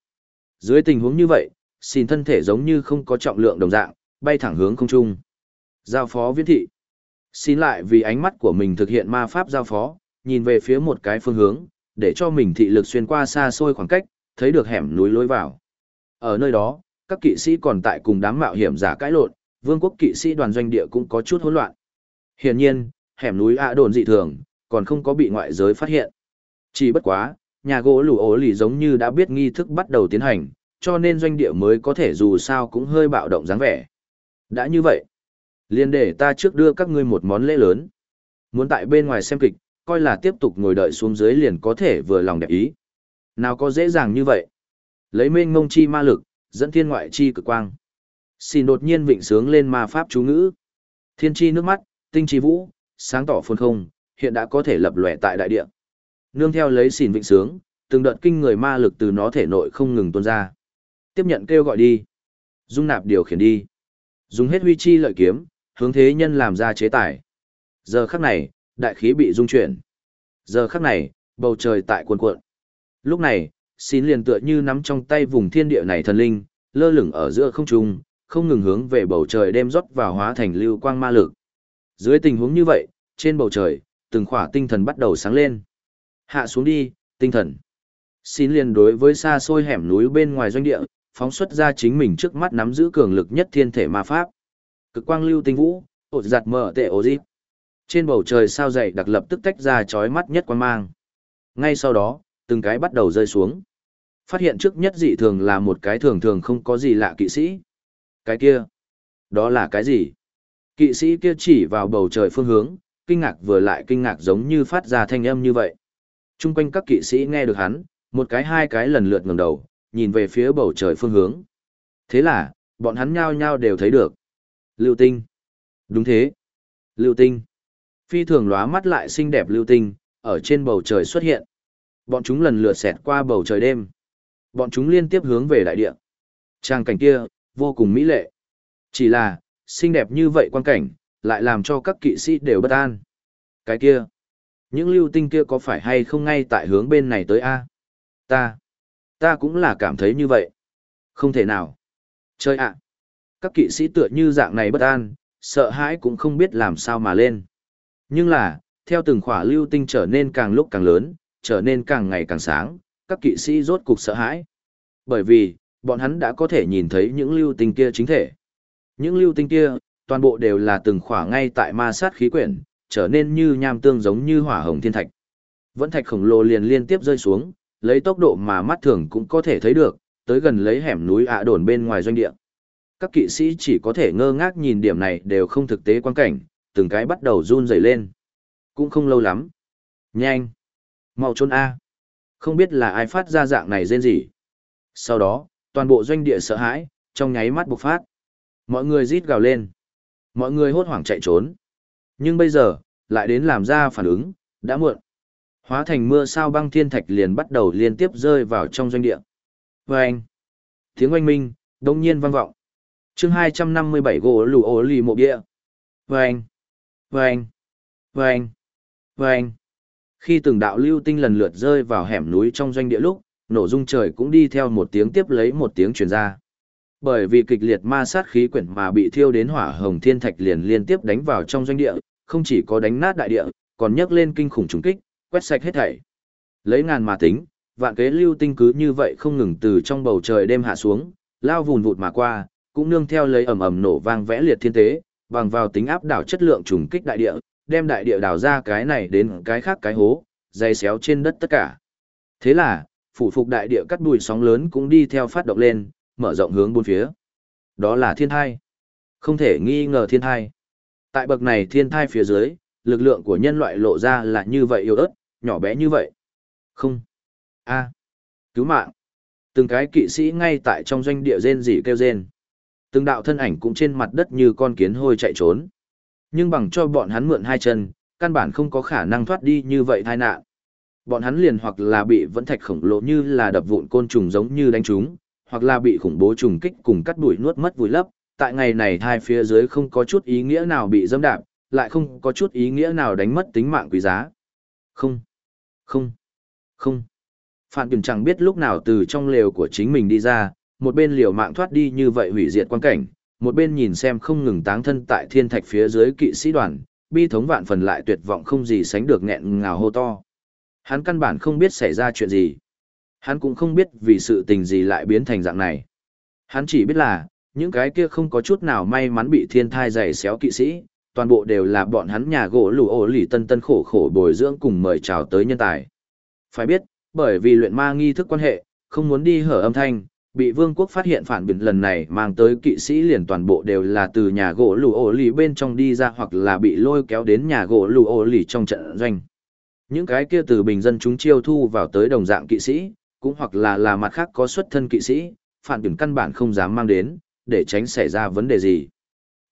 Dưới tình huống như vậy, xin thân thể giống như không có trọng lượng đồng dạng, bay thẳng hướng không trung. Giao phó viễn thị. Xin lại vì ánh mắt của mình thực hiện ma pháp giao phó, nhìn về phía một cái phương hướng, để cho mình thị lực xuyên qua xa xôi khoảng cách, thấy được hẻm núi lối vào. Ở nơi đó, các kỵ sĩ còn tại cùng đám mạo hiểm giả cãi lộn, vương quốc kỵ sĩ đoàn doanh địa cũng có chút hỗn loạn. Hiển nhiên, hẻm núi ạ đồn dị thường, còn không có bị ngoại giới phát hiện. Chỉ bất quá, nhà gỗ lù ố lì giống như đã biết nghi thức bắt đầu tiến hành, cho nên doanh địa mới có thể dù sao cũng hơi bạo động dáng vẻ. Đã như vậy, liền để ta trước đưa các ngươi một món lễ lớn. Muốn tại bên ngoài xem kịch, coi là tiếp tục ngồi đợi xuống dưới liền có thể vừa lòng đẹp ý. Nào có dễ dàng như vậy. Lấy mênh ngông chi ma lực, dẫn thiên ngoại chi cực quang. Xin đột nhiên vịnh sướng lên ma pháp chú ngữ. Thiên chi nước mắt, tinh chi vũ, sáng tỏ phồn không, hiện đã có thể lập lòe tại đại địa. Nương theo lấy xỉn vịnh sướng, từng đợt kinh người ma lực từ nó thể nội không ngừng tuôn ra. Tiếp nhận kêu gọi đi. Dung nạp điều khiển đi. Dùng hết huy chi lợi kiếm, hướng thế nhân làm ra chế tài. Giờ khắc này, đại khí bị dung chuyển. Giờ khắc này, bầu trời tại cuồn cuộn. Lúc này, xin liền tựa như nắm trong tay vùng thiên địa này thần linh, lơ lửng ở giữa không trung, không ngừng hướng về bầu trời đem rót vào hóa thành lưu quang ma lực. Dưới tình huống như vậy, trên bầu trời, từng khỏa tinh thần bắt đầu sáng lên. Hạ xuống đi, tinh thần. Xin liền đối với xa xôi hẻm núi bên ngoài doanh địa, phóng xuất ra chính mình trước mắt nắm giữ cường lực nhất thiên thể ma pháp. Cực quang lưu tinh vũ, ột giặt mở tệ ổ dịp. Trên bầu trời sao dày đặc lập tức tách ra chói mắt nhất quan mang. Ngay sau đó, từng cái bắt đầu rơi xuống. Phát hiện trước nhất dị thường là một cái thường thường không có gì lạ kỵ sĩ. Cái kia, đó là cái gì? Kỵ sĩ kia chỉ vào bầu trời phương hướng, kinh ngạc vừa lại kinh ngạc giống như phát ra thanh âm như vậy. Trung quanh các kỵ sĩ nghe được hắn, một cái hai cái lần lượt ngẩng đầu, nhìn về phía bầu trời phương hướng. Thế là, bọn hắn nhao nhao đều thấy được. Lưu tinh. Đúng thế. Lưu tinh. Phi thường lóa mắt lại xinh đẹp lưu tinh, ở trên bầu trời xuất hiện. Bọn chúng lần lượt xẹt qua bầu trời đêm. Bọn chúng liên tiếp hướng về đại địa. Trang cảnh kia, vô cùng mỹ lệ. Chỉ là, xinh đẹp như vậy quan cảnh, lại làm cho các kỵ sĩ đều bất an. Cái kia, những lưu tinh kia có phải hay không ngay tại hướng bên này tới A? Ta, ta cũng là cảm thấy như vậy. Không thể nào. Chơi ạ. Các kỵ sĩ tựa như dạng này bất an, sợ hãi cũng không biết làm sao mà lên. Nhưng là, theo từng khỏa lưu tinh trở nên càng lúc càng lớn, trở nên càng ngày càng sáng, các kỵ sĩ rốt cục sợ hãi. Bởi vì, bọn hắn đã có thể nhìn thấy những lưu tinh kia chính thể. Những lưu tinh kia, toàn bộ đều là từng khỏa ngay tại ma sát khí quyển, trở nên như nham tương giống như hỏa hồng thiên thạch. Vẫn thạch khổng lồ liền liên tiếp rơi xuống, lấy tốc độ mà mắt thường cũng có thể thấy được, tới gần lấy hẻm núi ạ đồn bên ngoài doanh địa. Các kỵ sĩ chỉ có thể ngơ ngác nhìn điểm này đều không thực tế quan cảnh, từng cái bắt đầu run rẩy lên. Cũng không lâu lắm. Nhanh! Mau trốn A! Không biết là ai phát ra dạng này rên gì. Sau đó, toàn bộ doanh địa sợ hãi, trong nháy mắt bộc phát. Mọi người rít gào lên. Mọi người hốt hoảng chạy trốn. Nhưng bây giờ, lại đến làm ra phản ứng, đã muộn. Hóa thành mưa sao băng thiên thạch liền bắt đầu liên tiếp rơi vào trong doanh địa. Vâng! Tiếng oanh minh, đông nhiên vang vọng. chương 257 gỗ lù ổ lì mộ địa. vê anh vê anh khi từng đạo lưu tinh lần lượt rơi vào hẻm núi trong doanh địa lúc, nổ rung trời cũng đi theo một tiếng tiếp lấy một tiếng truyền ra. Bởi vì kịch liệt ma sát khí quyển mà bị thiêu đến hỏa hồng thiên thạch liền liên tiếp đánh vào trong doanh địa, không chỉ có đánh nát đại địa, còn nhấc lên kinh khủng trùng kích, quét sạch hết thảy. Lấy ngàn mà tính, vạn kế lưu tinh cứ như vậy không ngừng từ trong bầu trời đêm hạ xuống, lao vùn vụt mà qua, cũng nương theo lấy ầm ầm nổ vang vẽ liệt thiên tế, bằng vào tính áp đảo chất lượng trùng kích đại địa, đem đại địa đào ra cái này đến cái khác cái hố, dày xéo trên đất tất cả. Thế là, phủ phục đại địa cắt đùi sóng lớn cũng đi theo phát động lên, mở rộng hướng bốn phía. Đó là thiên thai. Không thể nghi ngờ thiên thai. Tại bậc này thiên thai phía dưới, lực lượng của nhân loại lộ ra là như vậy yếu ớt, nhỏ bé như vậy. Không. a Cứu mạng. Từng cái kỵ sĩ ngay tại trong doanh địa rên rỉ kêu rên. Từng đạo thân ảnh cũng trên mặt đất như con kiến hôi chạy trốn. Nhưng bằng cho bọn hắn mượn hai chân, căn bản không có khả năng thoát đi như vậy tai nạn. Bọn hắn liền hoặc là bị vẫn thạch khổng lồ như là đập vụn côn trùng giống như đánh chúng, hoặc là bị khủng bố trùng kích cùng cắt đuổi nuốt mất vùi lấp. Tại ngày này hai phía dưới không có chút ý nghĩa nào bị dâm đạp, lại không có chút ý nghĩa nào đánh mất tính mạng quý giá. Không, không, không. Phạm kiểm chẳng biết lúc nào từ trong lều của chính mình đi ra, một bên liều mạng thoát đi như vậy hủy diệt quan cảnh, một bên nhìn xem không ngừng táng thân tại thiên thạch phía dưới kỵ sĩ đoàn, bi thống vạn phần lại tuyệt vọng không gì sánh được nghẹn ngào hô to. Hắn căn bản không biết xảy ra chuyện gì. Hắn cũng không biết vì sự tình gì lại biến thành dạng này. Hắn chỉ biết là, những cái kia không có chút nào may mắn bị thiên thai giày xéo kỵ sĩ, toàn bộ đều là bọn hắn nhà gỗ lù ổ lì tân tân khổ khổ bồi dưỡng cùng mời chào tới nhân tài. Phải biết, bởi vì luyện ma nghi thức quan hệ, không muốn đi hở âm thanh, bị vương quốc phát hiện phản biệt lần này mang tới kỵ sĩ liền toàn bộ đều là từ nhà gỗ lù ô lì bên trong đi ra hoặc là bị lôi kéo đến nhà gỗ lù ô lì trong trận doanh. Những cái kia từ bình dân chúng chiêu thu vào tới đồng dạng kỵ sĩ, cũng hoặc là là mặt khác có xuất thân kỵ sĩ, phản biệt căn bản không dám mang đến, để tránh xảy ra vấn đề gì.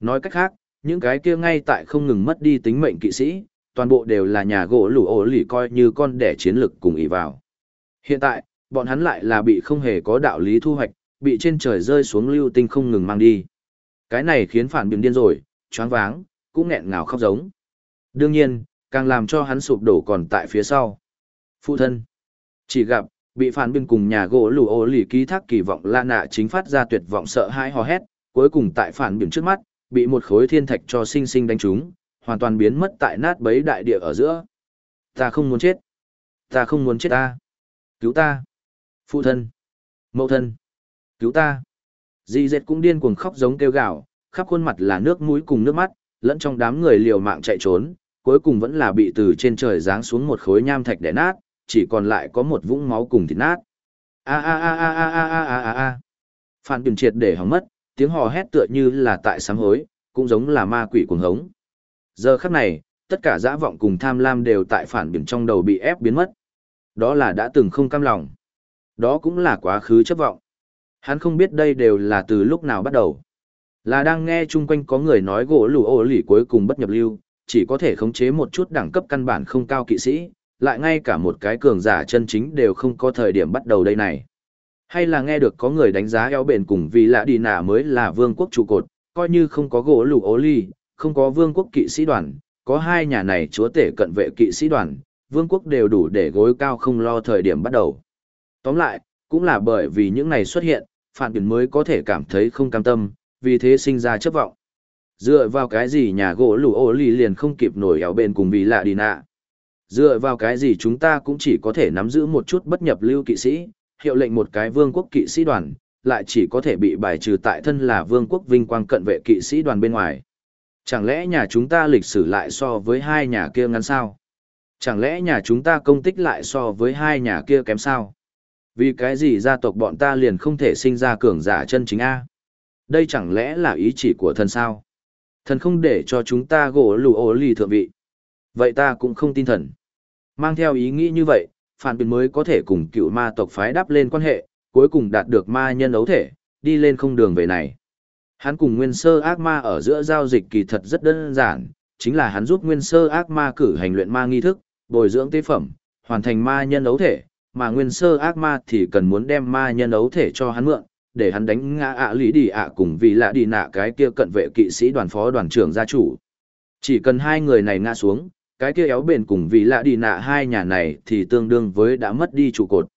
Nói cách khác, những cái kia ngay tại không ngừng mất đi tính mệnh kỵ sĩ, toàn bộ đều là nhà gỗ lù ô lì coi như con đẻ chiến lực cùng ý vào. Hiện tại, bọn hắn lại là bị không hề có đạo lý thu hoạch, bị trên trời rơi xuống lưu tinh không ngừng mang đi. Cái này khiến phản biện điên rồi, choáng váng, cũng nghẹn ngào khóc giống. Đương nhiên, càng làm cho hắn sụp đổ còn tại phía sau. Phụ thân. Chỉ gặp, bị phản biên cùng nhà gỗ lù ô lì ký thác kỳ vọng la nạ chính phát ra tuyệt vọng sợ hãi hò hét, cuối cùng tại phản biển trước mắt, bị một khối thiên thạch cho sinh sinh đánh trúng, hoàn toàn biến mất tại nát bấy đại địa ở giữa. Ta không muốn chết. Ta không muốn chết ta. Cứu ta. Phụ thân. Mẫu thân. Cứu ta. Dì dệt cũng điên cuồng khóc giống kêu gào, khắp khuôn mặt là nước mũi cùng nước mắt, lẫn trong đám người liều mạng chạy trốn, cuối cùng vẫn là bị từ trên trời giáng xuống một khối nham thạch để nát, chỉ còn lại có một vũng máu cùng thịt nát. A a a a a a a a a a. Phan triệt để hỏng mất, tiếng hò hét tựa như là tại sám hối, cũng giống là ma quỷ cuồng hống. Giờ khắc này, tất cả dã vọng cùng tham lam đều tại phản biển trong đầu bị ép biến mất. Đó là đã từng không cam lòng. Đó cũng là quá khứ chấp vọng. Hắn không biết đây đều là từ lúc nào bắt đầu. Là đang nghe chung quanh có người nói gỗ lù ô lỉ cuối cùng bất nhập lưu, chỉ có thể khống chế một chút đẳng cấp căn bản không cao kỵ sĩ, lại ngay cả một cái cường giả chân chính đều không có thời điểm bắt đầu đây này. Hay là nghe được có người đánh giá eo bền cùng vì lạ đi nạ mới là vương quốc trụ cột, coi như không có gỗ lù ố ly, không có vương quốc kỵ sĩ đoàn, có hai nhà này chúa tể cận vệ kỵ sĩ đoàn, vương quốc đều đủ để gối cao không lo thời điểm bắt đầu. Tóm lại, cũng là bởi vì những này xuất hiện, phản biển mới có thể cảm thấy không cam tâm, vì thế sinh ra chấp vọng. Dựa vào cái gì nhà gỗ lù ô lì liền không kịp nổi éo bên cùng vì lạ đi nạ. Dựa vào cái gì chúng ta cũng chỉ có thể nắm giữ một chút bất nhập lưu kỵ sĩ, hiệu lệnh một cái vương quốc kỵ sĩ đoàn, lại chỉ có thể bị bài trừ tại thân là vương quốc vinh quang cận vệ kỵ sĩ đoàn bên ngoài. Chẳng lẽ nhà chúng ta lịch sử lại so với hai nhà kia ngắn sao? Chẳng lẽ nhà chúng ta công tích lại so với hai nhà kia kém sao? Vì cái gì gia tộc bọn ta liền không thể sinh ra cường giả chân chính A? Đây chẳng lẽ là ý chỉ của thần sao? Thần không để cho chúng ta gỗ lù ô lì thượng vị. Vậy ta cũng không tin thần. Mang theo ý nghĩ như vậy, phản biện mới có thể cùng cựu ma tộc phái đáp lên quan hệ, cuối cùng đạt được ma nhân ấu thể, đi lên không đường về này. Hắn cùng nguyên sơ ác ma ở giữa giao dịch kỳ thật rất đơn giản, chính là hắn giúp nguyên sơ ác ma cử hành luyện ma nghi thức, bồi dưỡng tế phẩm, hoàn thành ma nhân ấu thể, mà nguyên sơ ác ma thì cần muốn đem ma nhân ấu thể cho hắn mượn, để hắn đánh ngã ạ lý đi ạ cùng vì lạ đi nạ cái kia cận vệ kỵ sĩ đoàn phó đoàn trưởng gia chủ. Chỉ cần hai người này ngã xuống, cái kia éo bền cùng vì lạ đi nạ hai nhà này thì tương đương với đã mất đi trụ cột.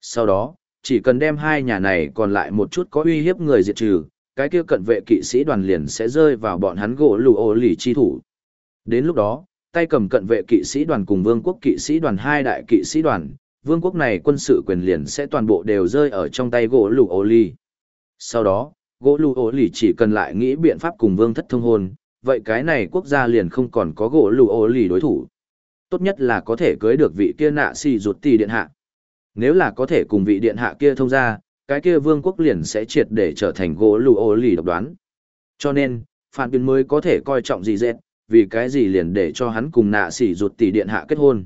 Sau đó, chỉ cần đem hai nhà này còn lại một chút có uy hiếp người diệt trừ, cái kia cận vệ kỵ sĩ đoàn liền sẽ rơi vào bọn hắn gỗ lù ô lì chi thủ. Đến lúc đó, tay cầm cận vệ kỵ sĩ đoàn cùng vương quốc kỵ sĩ đoàn hai đại kỵ sĩ đoàn, vương quốc này quân sự quyền liền sẽ toàn bộ đều rơi ở trong tay gỗ lù ô ly. Sau đó, gỗ lù ô ly chỉ cần lại nghĩ biện pháp cùng vương thất thông hôn, vậy cái này quốc gia liền không còn có gỗ lù ô ly đối thủ. Tốt nhất là có thể cưới được vị kia nạ si rụt tì điện hạ. Nếu là có thể cùng vị điện hạ kia thông ra, cái kia vương quốc liền sẽ triệt để trở thành gỗ lù ô ly độc đoán. Cho nên, phản Biến mới có thể coi trọng gì dệt, vì cái gì liền để cho hắn cùng nạ sỉ rụt tỷ điện hạ kết hôn.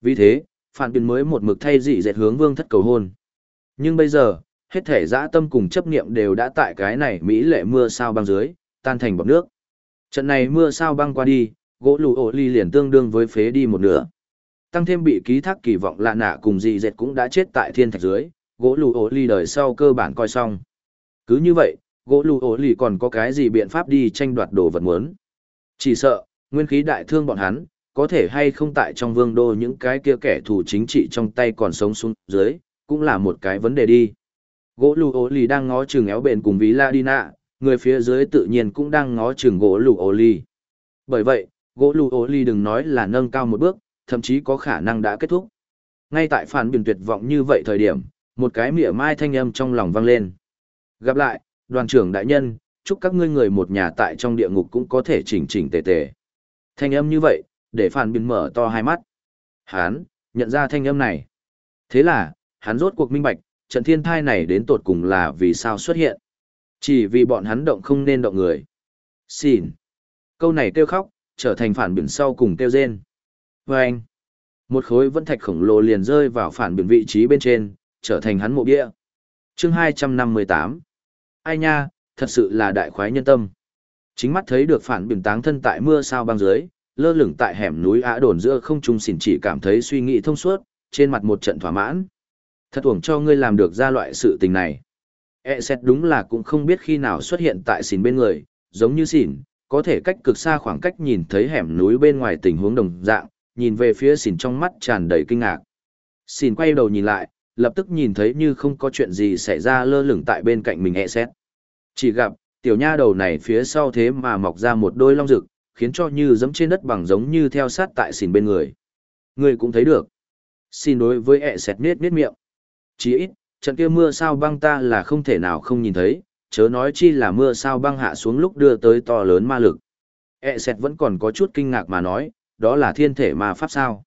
Vì thế, Phản Biến mới một mực thay dị dệt hướng vương thất cầu hôn. Nhưng bây giờ, hết thể dã tâm cùng chấp niệm đều đã tại cái này Mỹ lệ mưa sao băng dưới, tan thành bọc nước. Trận này mưa sao băng qua đi, gỗ lù ổ ly liền tương đương với phế đi một nửa. Tăng thêm bị ký thác kỳ vọng lạ nạ cùng dị dệt cũng đã chết tại thiên thạch dưới, gỗ lù ổ ly đời sau cơ bản coi xong. Cứ như vậy, gỗ lù ổ ly còn có cái gì biện pháp đi tranh đoạt đồ vật muốn. Chỉ sợ, nguyên khí đại thương bọn hắn, có thể hay không tại trong vương đô những cái kia kẻ thù chính trị trong tay còn sống xuống dưới, cũng là một cái vấn đề đi. Gỗ lù ố lì đang ngó chừng éo bền cùng ví la đi nạ, người phía dưới tự nhiên cũng đang ngó chừng gỗ lù ô lì. Bởi vậy, gỗ lù ô lì đừng nói là nâng cao một bước, thậm chí có khả năng đã kết thúc. Ngay tại phản biển tuyệt vọng như vậy thời điểm, một cái mỉa mai thanh âm trong lòng vang lên. Gặp lại, đoàn trưởng đại nhân, chúc các ngươi người một nhà tại trong địa ngục cũng có thể chỉnh chỉnh tề tề. Thanh âm như vậy, để phản biến mở to hai mắt. Hán, nhận ra thanh âm này. Thế là, hắn rốt cuộc minh bạch, trận thiên thai này đến tột cùng là vì sao xuất hiện. Chỉ vì bọn hắn động không nên động người. Xin. Câu này kêu khóc, trở thành phản biển sau cùng kêu rên. Và anh. Một khối vân thạch khổng lồ liền rơi vào phản biển vị trí bên trên, trở thành hắn mộ bia. chương 258. Ai nha, thật sự là đại khoái nhân tâm. Chính mắt thấy được phản biển táng thân tại mưa sao băng dưới, lơ lửng tại hẻm núi Á đồn giữa không trung xỉn chỉ cảm thấy suy nghĩ thông suốt, trên mặt một trận thỏa mãn. Thật uổng cho ngươi làm được ra loại sự tình này. E xét đúng là cũng không biết khi nào xuất hiện tại xỉn bên người, giống như xỉn, có thể cách cực xa khoảng cách nhìn thấy hẻm núi bên ngoài tình huống đồng dạng, nhìn về phía xỉn trong mắt tràn đầy kinh ngạc. Xỉn quay đầu nhìn lại, lập tức nhìn thấy như không có chuyện gì xảy ra lơ lửng tại bên cạnh mình e xét. Chỉ gặp, tiểu nha đầu này phía sau thế mà mọc ra một đôi long rực, khiến cho như giẫm trên đất bằng giống như theo sát tại xỉn bên người. Người cũng thấy được. Xin đối với ẹ sẹt nết nết miệng. Chỉ ít, trận kia mưa sao băng ta là không thể nào không nhìn thấy, chớ nói chi là mưa sao băng hạ xuống lúc đưa tới to lớn ma lực. ẹ sẹt vẫn còn có chút kinh ngạc mà nói, đó là thiên thể ma pháp sao.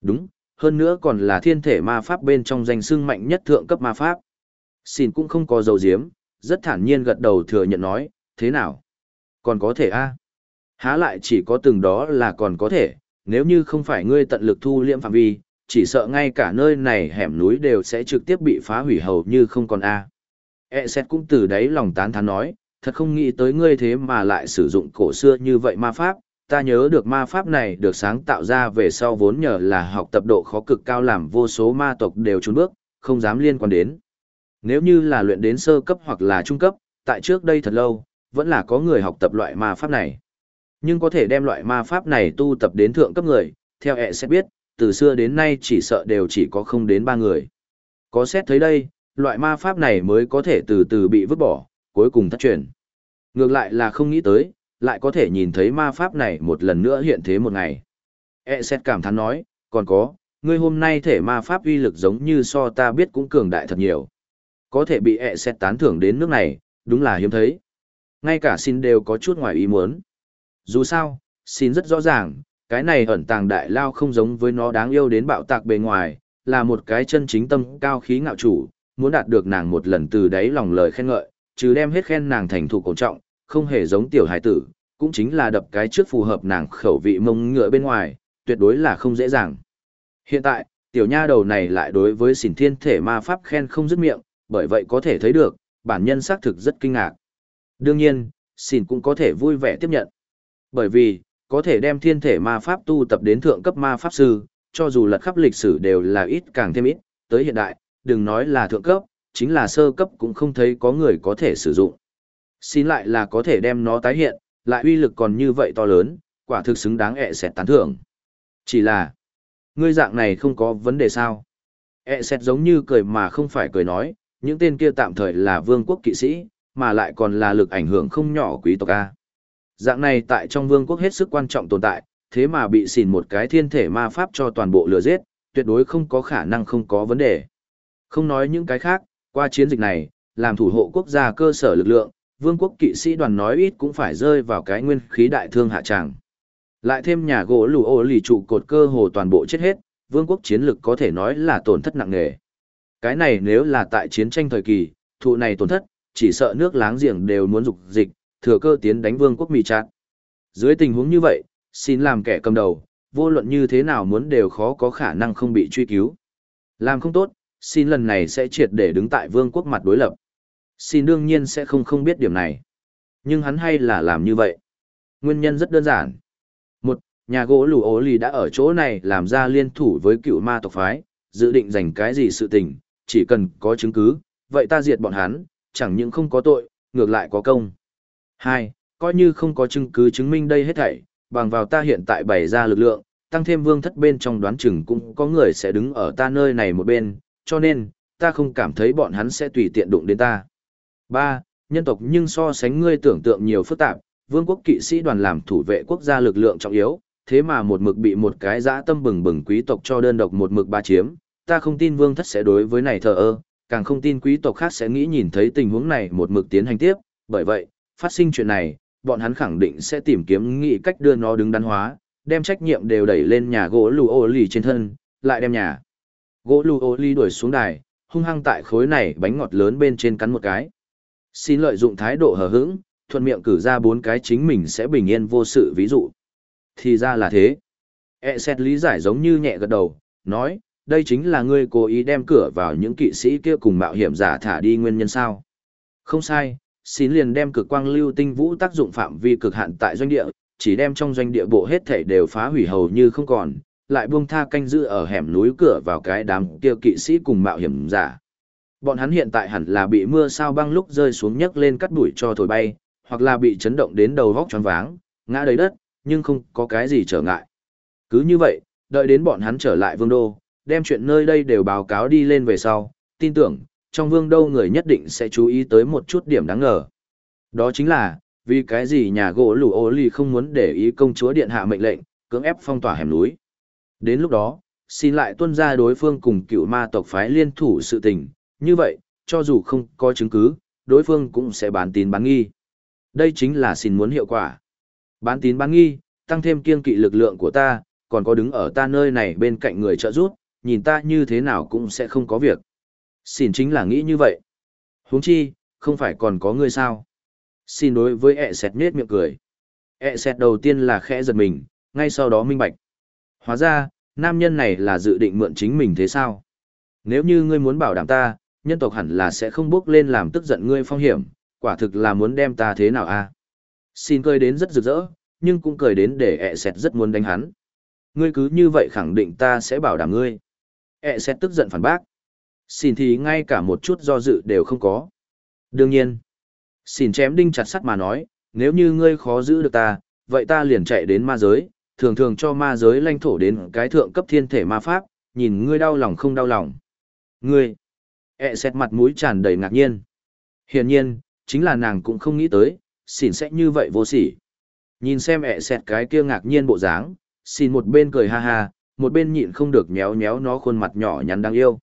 Đúng, hơn nữa còn là thiên thể ma pháp bên trong danh xưng mạnh nhất thượng cấp ma pháp. Xin cũng không có dầu diếm, rất thản nhiên gật đầu thừa nhận nói, thế nào? Còn có thể a Há lại chỉ có từng đó là còn có thể, nếu như không phải ngươi tận lực thu liễm phạm vi, chỉ sợ ngay cả nơi này hẻm núi đều sẽ trực tiếp bị phá hủy hầu như không còn a. E xét cũng từ đấy lòng tán thán nói, thật không nghĩ tới ngươi thế mà lại sử dụng cổ xưa như vậy ma pháp, ta nhớ được ma pháp này được sáng tạo ra về sau vốn nhờ là học tập độ khó cực cao làm vô số ma tộc đều trốn bước, không dám liên quan đến. Nếu như là luyện đến sơ cấp hoặc là trung cấp, tại trước đây thật lâu, vẫn là có người học tập loại ma pháp này. Nhưng có thể đem loại ma pháp này tu tập đến thượng cấp người, theo ẹ sẽ biết, từ xưa đến nay chỉ sợ đều chỉ có không đến ba người. Có xét thấy đây, loại ma pháp này mới có thể từ từ bị vứt bỏ, cuối cùng thất truyền. Ngược lại là không nghĩ tới, lại có thể nhìn thấy ma pháp này một lần nữa hiện thế một ngày. E xét cảm thán nói, còn có, ngươi hôm nay thể ma pháp uy lực giống như so ta biết cũng cường đại thật nhiều. Có thể bị E xét tán thưởng đến nước này, đúng là hiếm thấy. Ngay cả xin đều có chút ngoài ý muốn. Dù sao, xin rất rõ ràng, cái này ẩn tàng đại lao không giống với nó đáng yêu đến bạo tạc bề ngoài, là một cái chân chính tâm cao khí ngạo chủ, muốn đạt được nàng một lần từ đấy lòng lời khen ngợi, chứ đem hết khen nàng thành thủ cổ trọng, không hề giống tiểu hải tử, cũng chính là đập cái trước phù hợp nàng khẩu vị mông ngựa bên ngoài, tuyệt đối là không dễ dàng. Hiện tại, tiểu nha đầu này lại đối với xỉn thiên thể ma pháp khen không dứt miệng, bởi vậy có thể thấy được, bản nhân xác thực rất kinh ngạc. Đương nhiên, xỉn cũng có thể vui vẻ tiếp nhận. Bởi vì, có thể đem thiên thể ma pháp tu tập đến thượng cấp ma pháp sư, cho dù lật khắp lịch sử đều là ít càng thêm ít, tới hiện đại, đừng nói là thượng cấp, chính là sơ cấp cũng không thấy có người có thể sử dụng. Xin lại là có thể đem nó tái hiện, lại uy lực còn như vậy to lớn, quả thực xứng đáng ẹ sẹt tán thưởng. Chỉ là, ngươi dạng này không có vấn đề sao. ẹ sẹt giống như cười mà không phải cười nói, những tên kia tạm thời là vương quốc kỵ sĩ, mà lại còn là lực ảnh hưởng không nhỏ quý tộc A. Dạng này tại trong vương quốc hết sức quan trọng tồn tại, thế mà bị xỉn một cái thiên thể ma pháp cho toàn bộ lừa giết, tuyệt đối không có khả năng không có vấn đề. Không nói những cái khác, qua chiến dịch này, làm thủ hộ quốc gia cơ sở lực lượng, vương quốc kỵ sĩ đoàn nói ít cũng phải rơi vào cái nguyên khí đại thương hạ tràng. Lại thêm nhà gỗ lù ô lì trụ cột cơ hồ toàn bộ chết hết, vương quốc chiến lực có thể nói là tổn thất nặng nề. Cái này nếu là tại chiến tranh thời kỳ, thụ này tổn thất, chỉ sợ nước láng giềng đều muốn dục dịch, thừa cơ tiến đánh vương quốc mỹ chát. Dưới tình huống như vậy, xin làm kẻ cầm đầu, vô luận như thế nào muốn đều khó có khả năng không bị truy cứu. Làm không tốt, xin lần này sẽ triệt để đứng tại vương quốc mặt đối lập. Xin đương nhiên sẽ không không biết điểm này. Nhưng hắn hay là làm như vậy. Nguyên nhân rất đơn giản. Một, nhà gỗ lù ố lì đã ở chỗ này làm ra liên thủ với cựu ma tộc phái, dự định dành cái gì sự tình, chỉ cần có chứng cứ, vậy ta diệt bọn hắn, chẳng những không có tội, ngược lại có công. Hai, coi như không có chứng cứ chứng minh đây hết thảy, bằng vào ta hiện tại bày ra lực lượng, tăng thêm vương thất bên trong đoán chừng cũng có người sẽ đứng ở ta nơi này một bên, cho nên, ta không cảm thấy bọn hắn sẽ tùy tiện đụng đến ta. Ba, nhân tộc nhưng so sánh ngươi tưởng tượng nhiều phức tạp, vương quốc kỵ sĩ đoàn làm thủ vệ quốc gia lực lượng trọng yếu, thế mà một mực bị một cái dã tâm bừng bừng quý tộc cho đơn độc một mực ba chiếm, ta không tin vương thất sẽ đối với này thờ ơ, càng không tin quý tộc khác sẽ nghĩ nhìn thấy tình huống này một mực tiến hành tiếp, bởi vậy, phát sinh chuyện này, bọn hắn khẳng định sẽ tìm kiếm nghĩ cách đưa nó đứng đắn hóa, đem trách nhiệm đều đẩy lên nhà gỗ lù ô lì trên thân, lại đem nhà gỗ lù ô lì đuổi xuống đài, hung hăng tại khối này bánh ngọt lớn bên trên cắn một cái. Xin lợi dụng thái độ hờ hững, thuận miệng cử ra bốn cái chính mình sẽ bình yên vô sự ví dụ. Thì ra là thế. E xét lý giải giống như nhẹ gật đầu, nói, đây chính là ngươi cố ý đem cửa vào những kỵ sĩ kia cùng mạo hiểm giả thả đi nguyên nhân sao. Không sai, xin liền đem cực quang lưu tinh vũ tác dụng phạm vi cực hạn tại doanh địa, chỉ đem trong doanh địa bộ hết thể đều phá hủy hầu như không còn, lại buông tha canh giữ ở hẻm núi cửa vào cái đám kia kỵ sĩ cùng mạo hiểm giả. Bọn hắn hiện tại hẳn là bị mưa sao băng lúc rơi xuống nhấc lên cắt đuổi cho thổi bay, hoặc là bị chấn động đến đầu vóc choáng váng, ngã đầy đất, nhưng không có cái gì trở ngại. Cứ như vậy, đợi đến bọn hắn trở lại vương đô, đem chuyện nơi đây đều báo cáo đi lên về sau, tin tưởng, trong vương đô người nhất định sẽ chú ý tới một chút điểm đáng ngờ. Đó chính là, vì cái gì nhà gỗ lù ô ly không muốn để ý công chúa điện hạ mệnh lệnh, cưỡng ép phong tỏa hẻm núi. Đến lúc đó, xin lại tuân ra đối phương cùng cựu ma tộc phái liên thủ sự tình, như vậy, cho dù không có chứng cứ, đối phương cũng sẽ bán tín bán nghi. Đây chính là xin muốn hiệu quả. Bán tín bán nghi, tăng thêm kiên kỵ lực lượng của ta, còn có đứng ở ta nơi này bên cạnh người trợ giúp, nhìn ta như thế nào cũng sẽ không có việc. Xin chính là nghĩ như vậy. huống chi, không phải còn có ngươi sao. Xin đối với ẹ sẹt nết miệng cười. ẹ sẹt đầu tiên là khẽ giật mình, ngay sau đó minh bạch. Hóa ra, nam nhân này là dự định mượn chính mình thế sao? Nếu như ngươi muốn bảo đảm ta, nhân tộc hẳn là sẽ không bước lên làm tức giận ngươi phong hiểm, quả thực là muốn đem ta thế nào a? Xin cười đến rất rực rỡ, nhưng cũng cười đến để ẹ sẹt rất muốn đánh hắn. Ngươi cứ như vậy khẳng định ta sẽ bảo đảm ngươi. ẹ sẹt tức giận phản bác. Xin thì ngay cả một chút do dự đều không có. Đương nhiên, xin chém đinh chặt sắt mà nói, nếu như ngươi khó giữ được ta, vậy ta liền chạy đến ma giới, thường thường cho ma giới lãnh thổ đến cái thượng cấp thiên thể ma pháp, nhìn ngươi đau lòng không đau lòng. Ngươi, ẹ xẹt mặt mũi tràn đầy ngạc nhiên. Hiển nhiên, chính là nàng cũng không nghĩ tới, xỉn sẽ như vậy vô sỉ. Nhìn xem ẹ xẹt cái kia ngạc nhiên bộ dáng, xin một bên cười ha ha, một bên nhịn không được méo méo nó khuôn mặt nhỏ nhắn đáng yêu.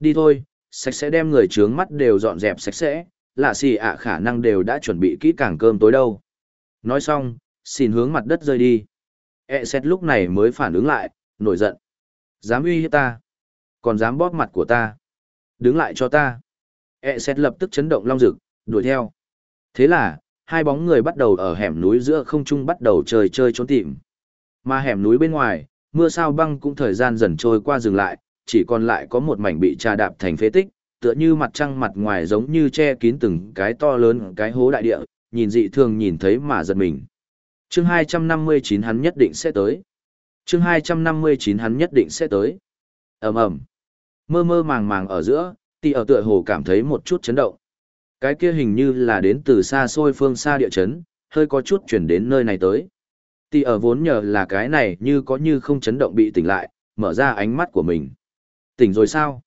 Đi thôi, sạch sẽ đem người trướng mắt đều dọn dẹp sạch sẽ, lạ xì ạ khả năng đều đã chuẩn bị kỹ càng cơm tối đâu. Nói xong, xin hướng mặt đất rơi đi. E xét lúc này mới phản ứng lại, nổi giận. Dám uy hiếp ta. Còn dám bóp mặt của ta. Đứng lại cho ta. E xét lập tức chấn động long rực, đuổi theo. Thế là, hai bóng người bắt đầu ở hẻm núi giữa không trung bắt đầu chơi chơi trốn tìm. Mà hẻm núi bên ngoài, mưa sao băng cũng thời gian dần trôi qua dừng lại, chỉ còn lại có một mảnh bị trà đạp thành phế tích, tựa như mặt trăng mặt ngoài giống như che kín từng cái to lớn cái hố đại địa, nhìn dị thường nhìn thấy mà giật mình. Chương 259 hắn nhất định sẽ tới. Chương 259 hắn nhất định sẽ tới. Ầm ầm. Mơ mơ màng màng ở giữa, tỷ ở tựa hồ cảm thấy một chút chấn động. Cái kia hình như là đến từ xa xôi phương xa địa chấn, hơi có chút chuyển đến nơi này tới. Tỷ ở vốn nhờ là cái này như có như không chấn động bị tỉnh lại, mở ra ánh mắt của mình. Tỉnh rồi sao?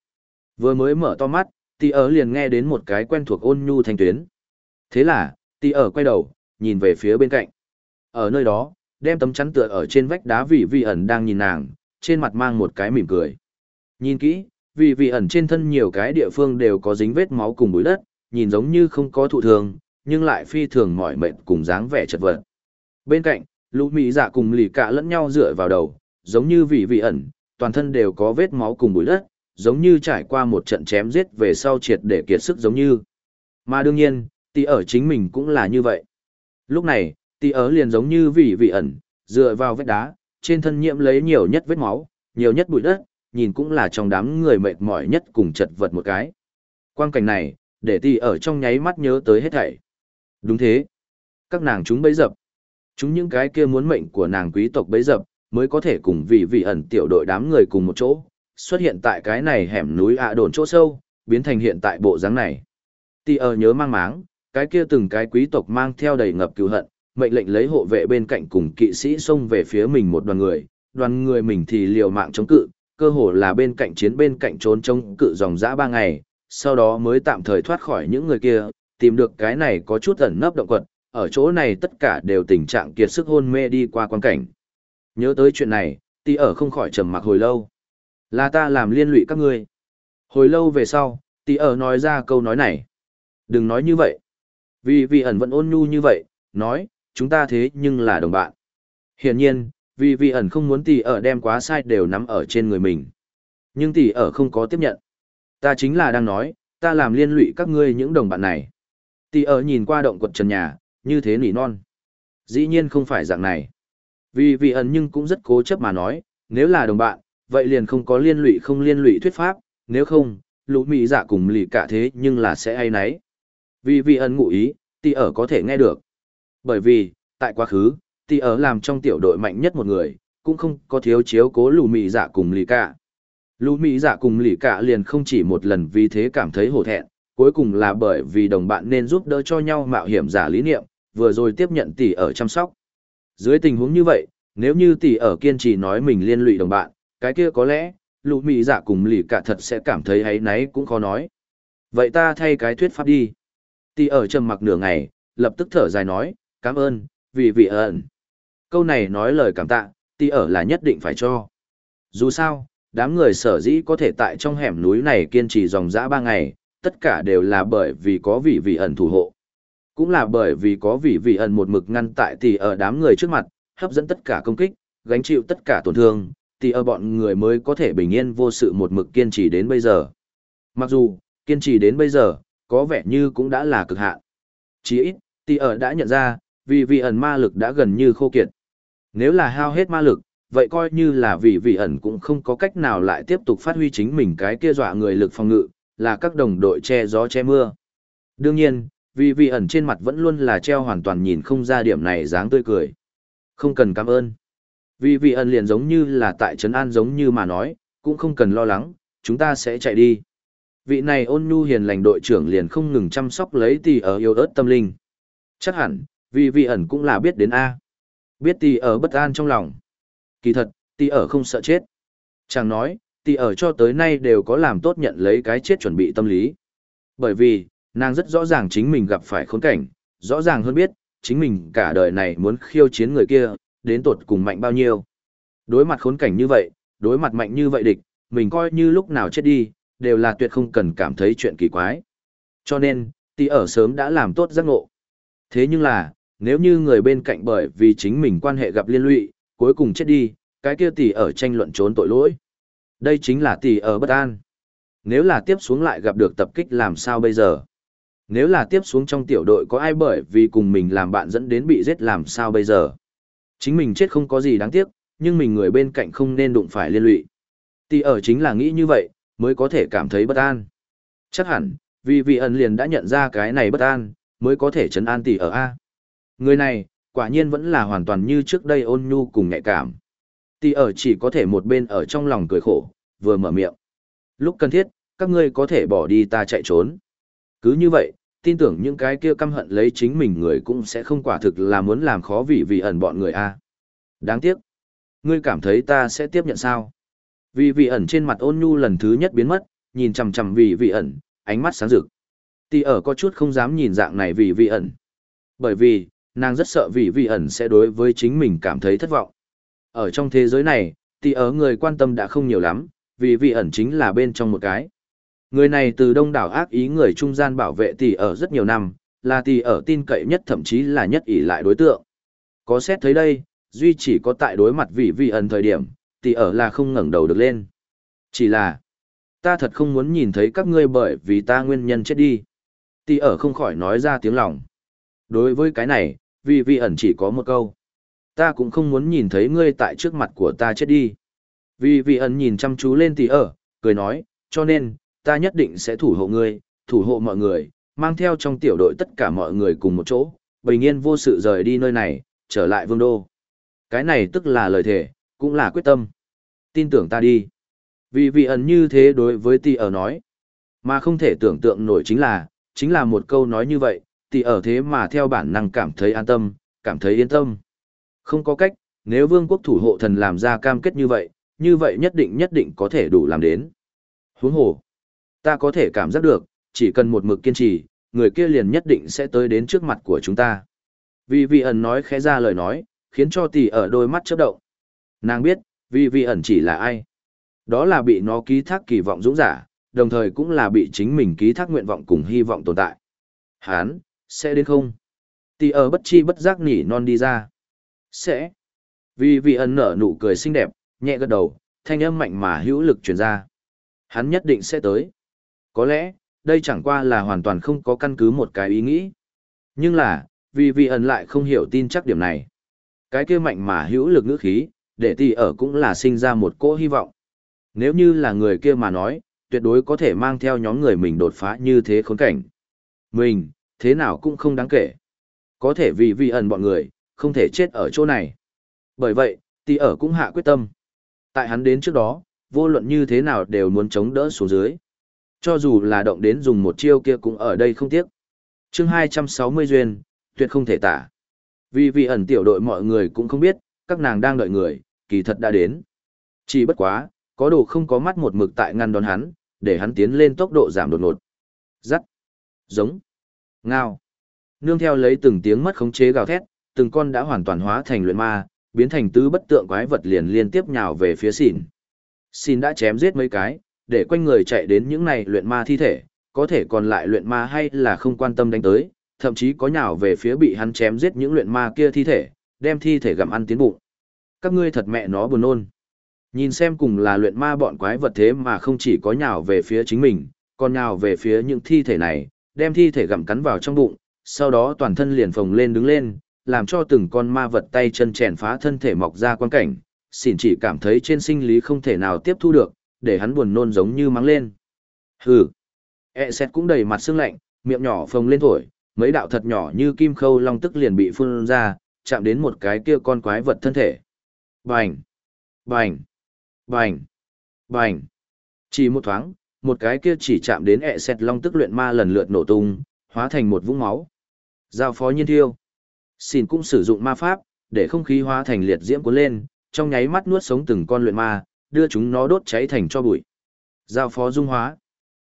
Vừa mới mở to mắt, tỷ ở liền nghe đến một cái quen thuộc ôn nhu thanh tuyến. Thế là, tỷ ở quay đầu, nhìn về phía bên cạnh. Ở nơi đó, đem tấm chắn tựa ở trên vách đá vị vị ẩn đang nhìn nàng, trên mặt mang một cái mỉm cười. Nhìn kỹ, vị vị ẩn trên thân nhiều cái địa phương đều có dính vết máu cùng bụi đất, nhìn giống như không có thụ thường, nhưng lại phi thường mỏi mệt cùng dáng vẻ chật vật. Bên cạnh, lũ mỹ dạ cùng lì cạ lẫn nhau dựa vào đầu, giống như vị vị ẩn, toàn thân đều có vết máu cùng bụi đất, giống như trải qua một trận chém giết về sau triệt để kiệt sức giống như. Mà đương nhiên, tỷ ở chính mình cũng là như vậy. Lúc này, Tỷ ở liền giống như vị vị ẩn, dựa vào vết đá, trên thân nhiễm lấy nhiều nhất vết máu, nhiều nhất bụi đất, nhìn cũng là trong đám người mệt mỏi nhất cùng chật vật một cái. Quang cảnh này, để tỷ ở trong nháy mắt nhớ tới hết thảy. Đúng thế. Các nàng chúng bấy dập. Chúng những cái kia muốn mệnh của nàng quý tộc bấy dập, mới có thể cùng vị vị ẩn tiểu đội đám người cùng một chỗ, xuất hiện tại cái này hẻm núi ạ đồn chỗ sâu, biến thành hiện tại bộ dáng này. Tì ở nhớ mang máng, cái kia từng cái quý tộc mang theo đầy ngập cứu hận, mệnh lệnh lấy hộ vệ bên cạnh cùng kỵ sĩ xông về phía mình một đoàn người, đoàn người mình thì liều mạng chống cự, cơ hồ là bên cạnh chiến bên cạnh trốn chống cự dòng dã ba ngày, sau đó mới tạm thời thoát khỏi những người kia, tìm được cái này có chút ẩn nấp động quật, ở chỗ này tất cả đều tình trạng kiệt sức hôn mê đi qua quan cảnh. Nhớ tới chuyện này, tỷ ở không khỏi trầm mặc hồi lâu. Là ta làm liên lụy các ngươi. Hồi lâu về sau, tỷ ở nói ra câu nói này. Đừng nói như vậy. Vì vị ẩn vẫn ôn nhu như vậy, nói, chúng ta thế nhưng là đồng bạn. Hiển nhiên, vì vị ẩn không muốn tỷ ở đem quá sai đều nắm ở trên người mình. Nhưng tỷ ở không có tiếp nhận. Ta chính là đang nói, ta làm liên lụy các ngươi những đồng bạn này. Tỷ ở nhìn qua động quật trần nhà, như thế nỉ non. Dĩ nhiên không phải dạng này. Vì vị ẩn nhưng cũng rất cố chấp mà nói, nếu là đồng bạn, vậy liền không có liên lụy không liên lụy thuyết pháp, nếu không, lũ mỹ dạ cùng lì cả thế nhưng là sẽ ai nấy. Vì vị ẩn ngụ ý, tỷ ở có thể nghe được. Bởi vì, tại quá khứ, tỷ ở làm trong tiểu đội mạnh nhất một người, cũng không có thiếu chiếu cố lũ mỹ dạ cùng lì cả. Lũ mỹ dạ cùng lì cả liền không chỉ một lần vì thế cảm thấy hổ thẹn, cuối cùng là bởi vì đồng bạn nên giúp đỡ cho nhau mạo hiểm giả lý niệm, vừa rồi tiếp nhận tỷ ở chăm sóc. Dưới tình huống như vậy, nếu như tỷ ở kiên trì nói mình liên lụy đồng bạn, cái kia có lẽ, lũ mị dạ cùng lì cả thật sẽ cảm thấy ấy náy cũng khó nói. Vậy ta thay cái thuyết pháp đi. Tỷ ở trầm mặc nửa ngày, lập tức thở dài nói, cảm ơn, vì vị ẩn. Câu này nói lời cảm tạ, tỷ ở là nhất định phải cho. Dù sao, đám người sở dĩ có thể tại trong hẻm núi này kiên trì dòng dã ba ngày, tất cả đều là bởi vì có vị vị ẩn thủ hộ. Cũng là bởi vì có vị vị ẩn một mực ngăn tại tỷ ở đám người trước mặt, hấp dẫn tất cả công kích, gánh chịu tất cả tổn thương, tỷ ở bọn người mới có thể bình yên vô sự một mực kiên trì đến bây giờ. Mặc dù, kiên trì đến bây giờ, có vẻ như cũng đã là cực hạn. Chỉ ít, tỷ ở đã nhận ra, vì vị ẩn ma lực đã gần như khô kiệt. Nếu là hao hết ma lực, vậy coi như là vì vị ẩn cũng không có cách nào lại tiếp tục phát huy chính mình cái kia dọa người lực phòng ngự, là các đồng đội che gió che mưa. Đương nhiên, vì vị ẩn trên mặt vẫn luôn là treo hoàn toàn nhìn không ra điểm này dáng tươi cười. Không cần cảm ơn. Vì vị ẩn liền giống như là tại Trấn An giống như mà nói, cũng không cần lo lắng, chúng ta sẽ chạy đi. Vị này ôn nhu hiền lành đội trưởng liền không ngừng chăm sóc lấy tỷ ở yêu ớt tâm linh. Chắc hẳn, vì vị ẩn cũng là biết đến A. Biết tỷ ở bất an trong lòng. Kỳ thật, tỷ ở không sợ chết. Chàng nói, tỷ ở cho tới nay đều có làm tốt nhận lấy cái chết chuẩn bị tâm lý. Bởi vì, nàng rất rõ ràng chính mình gặp phải khốn cảnh, rõ ràng hơn biết, chính mình cả đời này muốn khiêu chiến người kia, đến tột cùng mạnh bao nhiêu. Đối mặt khốn cảnh như vậy, đối mặt mạnh như vậy địch, mình coi như lúc nào chết đi, đều là tuyệt không cần cảm thấy chuyện kỳ quái. Cho nên, tỷ ở sớm đã làm tốt giác ngộ. Thế nhưng là, nếu như người bên cạnh bởi vì chính mình quan hệ gặp liên lụy, cuối cùng chết đi, cái kia tỷ ở tranh luận trốn tội lỗi. Đây chính là tỷ ở bất an. Nếu là tiếp xuống lại gặp được tập kích làm sao bây giờ? Nếu là tiếp xuống trong tiểu đội có ai bởi vì cùng mình làm bạn dẫn đến bị giết làm sao bây giờ? Chính mình chết không có gì đáng tiếc, nhưng mình người bên cạnh không nên đụng phải liên lụy. Tỷ ở chính là nghĩ như vậy, mới có thể cảm thấy bất an. Chắc hẳn, vì vị ẩn liền đã nhận ra cái này bất an, mới có thể chấn an tỷ ở A. Người này, quả nhiên vẫn là hoàn toàn như trước đây ôn nhu cùng nhạy cảm. Tỷ ở chỉ có thể một bên ở trong lòng cười khổ, vừa mở miệng. Lúc cần thiết, các ngươi có thể bỏ đi ta chạy trốn. Cứ như vậy, tin tưởng những cái kia căm hận lấy chính mình người cũng sẽ không quả thực là muốn làm khó vì vị ẩn bọn người a. Đáng tiếc. Ngươi cảm thấy ta sẽ tiếp nhận sao? Vì vị ẩn trên mặt ôn nhu lần thứ nhất biến mất, nhìn chằm chằm vì vị ẩn, ánh mắt sáng rực. tỉ ở có chút không dám nhìn dạng này vì vị ẩn. Bởi vì, nàng rất sợ vì vị ẩn sẽ đối với chính mình cảm thấy thất vọng. Ở trong thế giới này, tỉ ở người quan tâm đã không nhiều lắm, vì vị ẩn chính là bên trong một cái. Người này từ đông đảo ác ý người trung gian bảo vệ tỷ ở rất nhiều năm, là tỷ ở tin cậy nhất thậm chí là nhất ỷ lại đối tượng. Có xét thấy đây, duy chỉ có tại đối mặt vị vị ẩn thời điểm, tỷ ở là không ngẩng đầu được lên. Chỉ là, ta thật không muốn nhìn thấy các ngươi bởi vì ta nguyên nhân chết đi. Tỷ ở không khỏi nói ra tiếng lòng. Đối với cái này, vị vị ẩn chỉ có một câu. Ta cũng không muốn nhìn thấy ngươi tại trước mặt của ta chết đi. Vì vị ẩn nhìn chăm chú lên tỷ ở, cười nói, cho nên, ta nhất định sẽ thủ hộ ngươi, thủ hộ mọi người, mang theo trong tiểu đội tất cả mọi người cùng một chỗ, bình yên vô sự rời đi nơi này, trở lại vương đô. Cái này tức là lời thề, cũng là quyết tâm. Tin tưởng ta đi. Vì vị ẩn như thế đối với tỷ ở nói. Mà không thể tưởng tượng nổi chính là, chính là một câu nói như vậy, tỷ ở thế mà theo bản năng cảm thấy an tâm, cảm thấy yên tâm. Không có cách, nếu vương quốc thủ hộ thần làm ra cam kết như vậy, như vậy nhất định nhất định có thể đủ làm đến. Huống hồ, ta có thể cảm giác được, chỉ cần một mực kiên trì, người kia liền nhất định sẽ tới đến trước mặt của chúng ta. Vì vị ẩn nói khẽ ra lời nói, khiến cho tỷ ở đôi mắt chớp động. Nàng biết, vì vị ẩn chỉ là ai. Đó là bị nó ký thác kỳ vọng dũng giả, đồng thời cũng là bị chính mình ký thác nguyện vọng cùng hy vọng tồn tại. Hán, sẽ đến không? Tỷ ở bất chi bất giác nỉ non đi ra. Sẽ. Vì vị ẩn nở nụ cười xinh đẹp, nhẹ gật đầu, thanh âm mạnh mà hữu lực truyền ra. Hắn nhất định sẽ tới. Có lẽ, đây chẳng qua là hoàn toàn không có căn cứ một cái ý nghĩ. Nhưng là, vì vị ẩn lại không hiểu tin chắc điểm này. Cái kia mạnh mà hữu lực ngữ khí, để tỷ ở cũng là sinh ra một cỗ hy vọng. Nếu như là người kia mà nói, tuyệt đối có thể mang theo nhóm người mình đột phá như thế khốn cảnh. Mình, thế nào cũng không đáng kể. Có thể vì vị ẩn bọn người, không thể chết ở chỗ này. Bởi vậy, tỷ ở cũng hạ quyết tâm. Tại hắn đến trước đó, vô luận như thế nào đều muốn chống đỡ xuống dưới. Cho dù là động đến dùng một chiêu kia cũng ở đây không tiếc. chương 260 duyên, tuyệt không thể tả. Vì vị ẩn tiểu đội mọi người cũng không biết, các nàng đang đợi người, kỳ thật đã đến. Chỉ bất quá, có đồ không có mắt một mực tại ngăn đón hắn, để hắn tiến lên tốc độ giảm đột ngột. Rắc, giống, ngao. Nương theo lấy từng tiếng mất khống chế gào thét, từng con đã hoàn toàn hóa thành luyện ma, biến thành tứ bất tượng quái vật liền liên tiếp nhào về phía xỉn. Xỉn đã chém giết mấy cái, để quanh người chạy đến những này luyện ma thi thể, có thể còn lại luyện ma hay là không quan tâm đánh tới, thậm chí có nhào về phía bị hắn chém giết những luyện ma kia thi thể, đem thi thể gặm ăn tiến bụng. Các ngươi thật mẹ nó buồn nôn. Nhìn xem cùng là luyện ma bọn quái vật thế mà không chỉ có nhào về phía chính mình, còn nhào về phía những thi thể này, đem thi thể gặm cắn vào trong bụng, sau đó toàn thân liền phồng lên đứng lên, làm cho từng con ma vật tay chân chèn phá thân thể mọc ra quan cảnh, xỉn chỉ cảm thấy trên sinh lý không thể nào tiếp thu được, để hắn buồn nôn giống như mắng lên. Hừ. E xét cũng đầy mặt sương lạnh, miệng nhỏ phồng lên thổi, mấy đạo thật nhỏ như kim khâu long tức liền bị phun ra, chạm đến một cái kia con quái vật thân thể. Bành! Bành! Bành! Bành! Chỉ một thoáng, một cái kia chỉ chạm đến e ẹ xẹt long tức luyện ma lần lượt nổ tung, hóa thành một vũng máu. Giao phó nhiên thiêu. Xin cũng sử dụng ma pháp, để không khí hóa thành liệt diễm cuốn lên, trong nháy mắt nuốt sống từng con luyện ma, đưa chúng nó đốt cháy thành cho bụi. Giao phó dung hóa.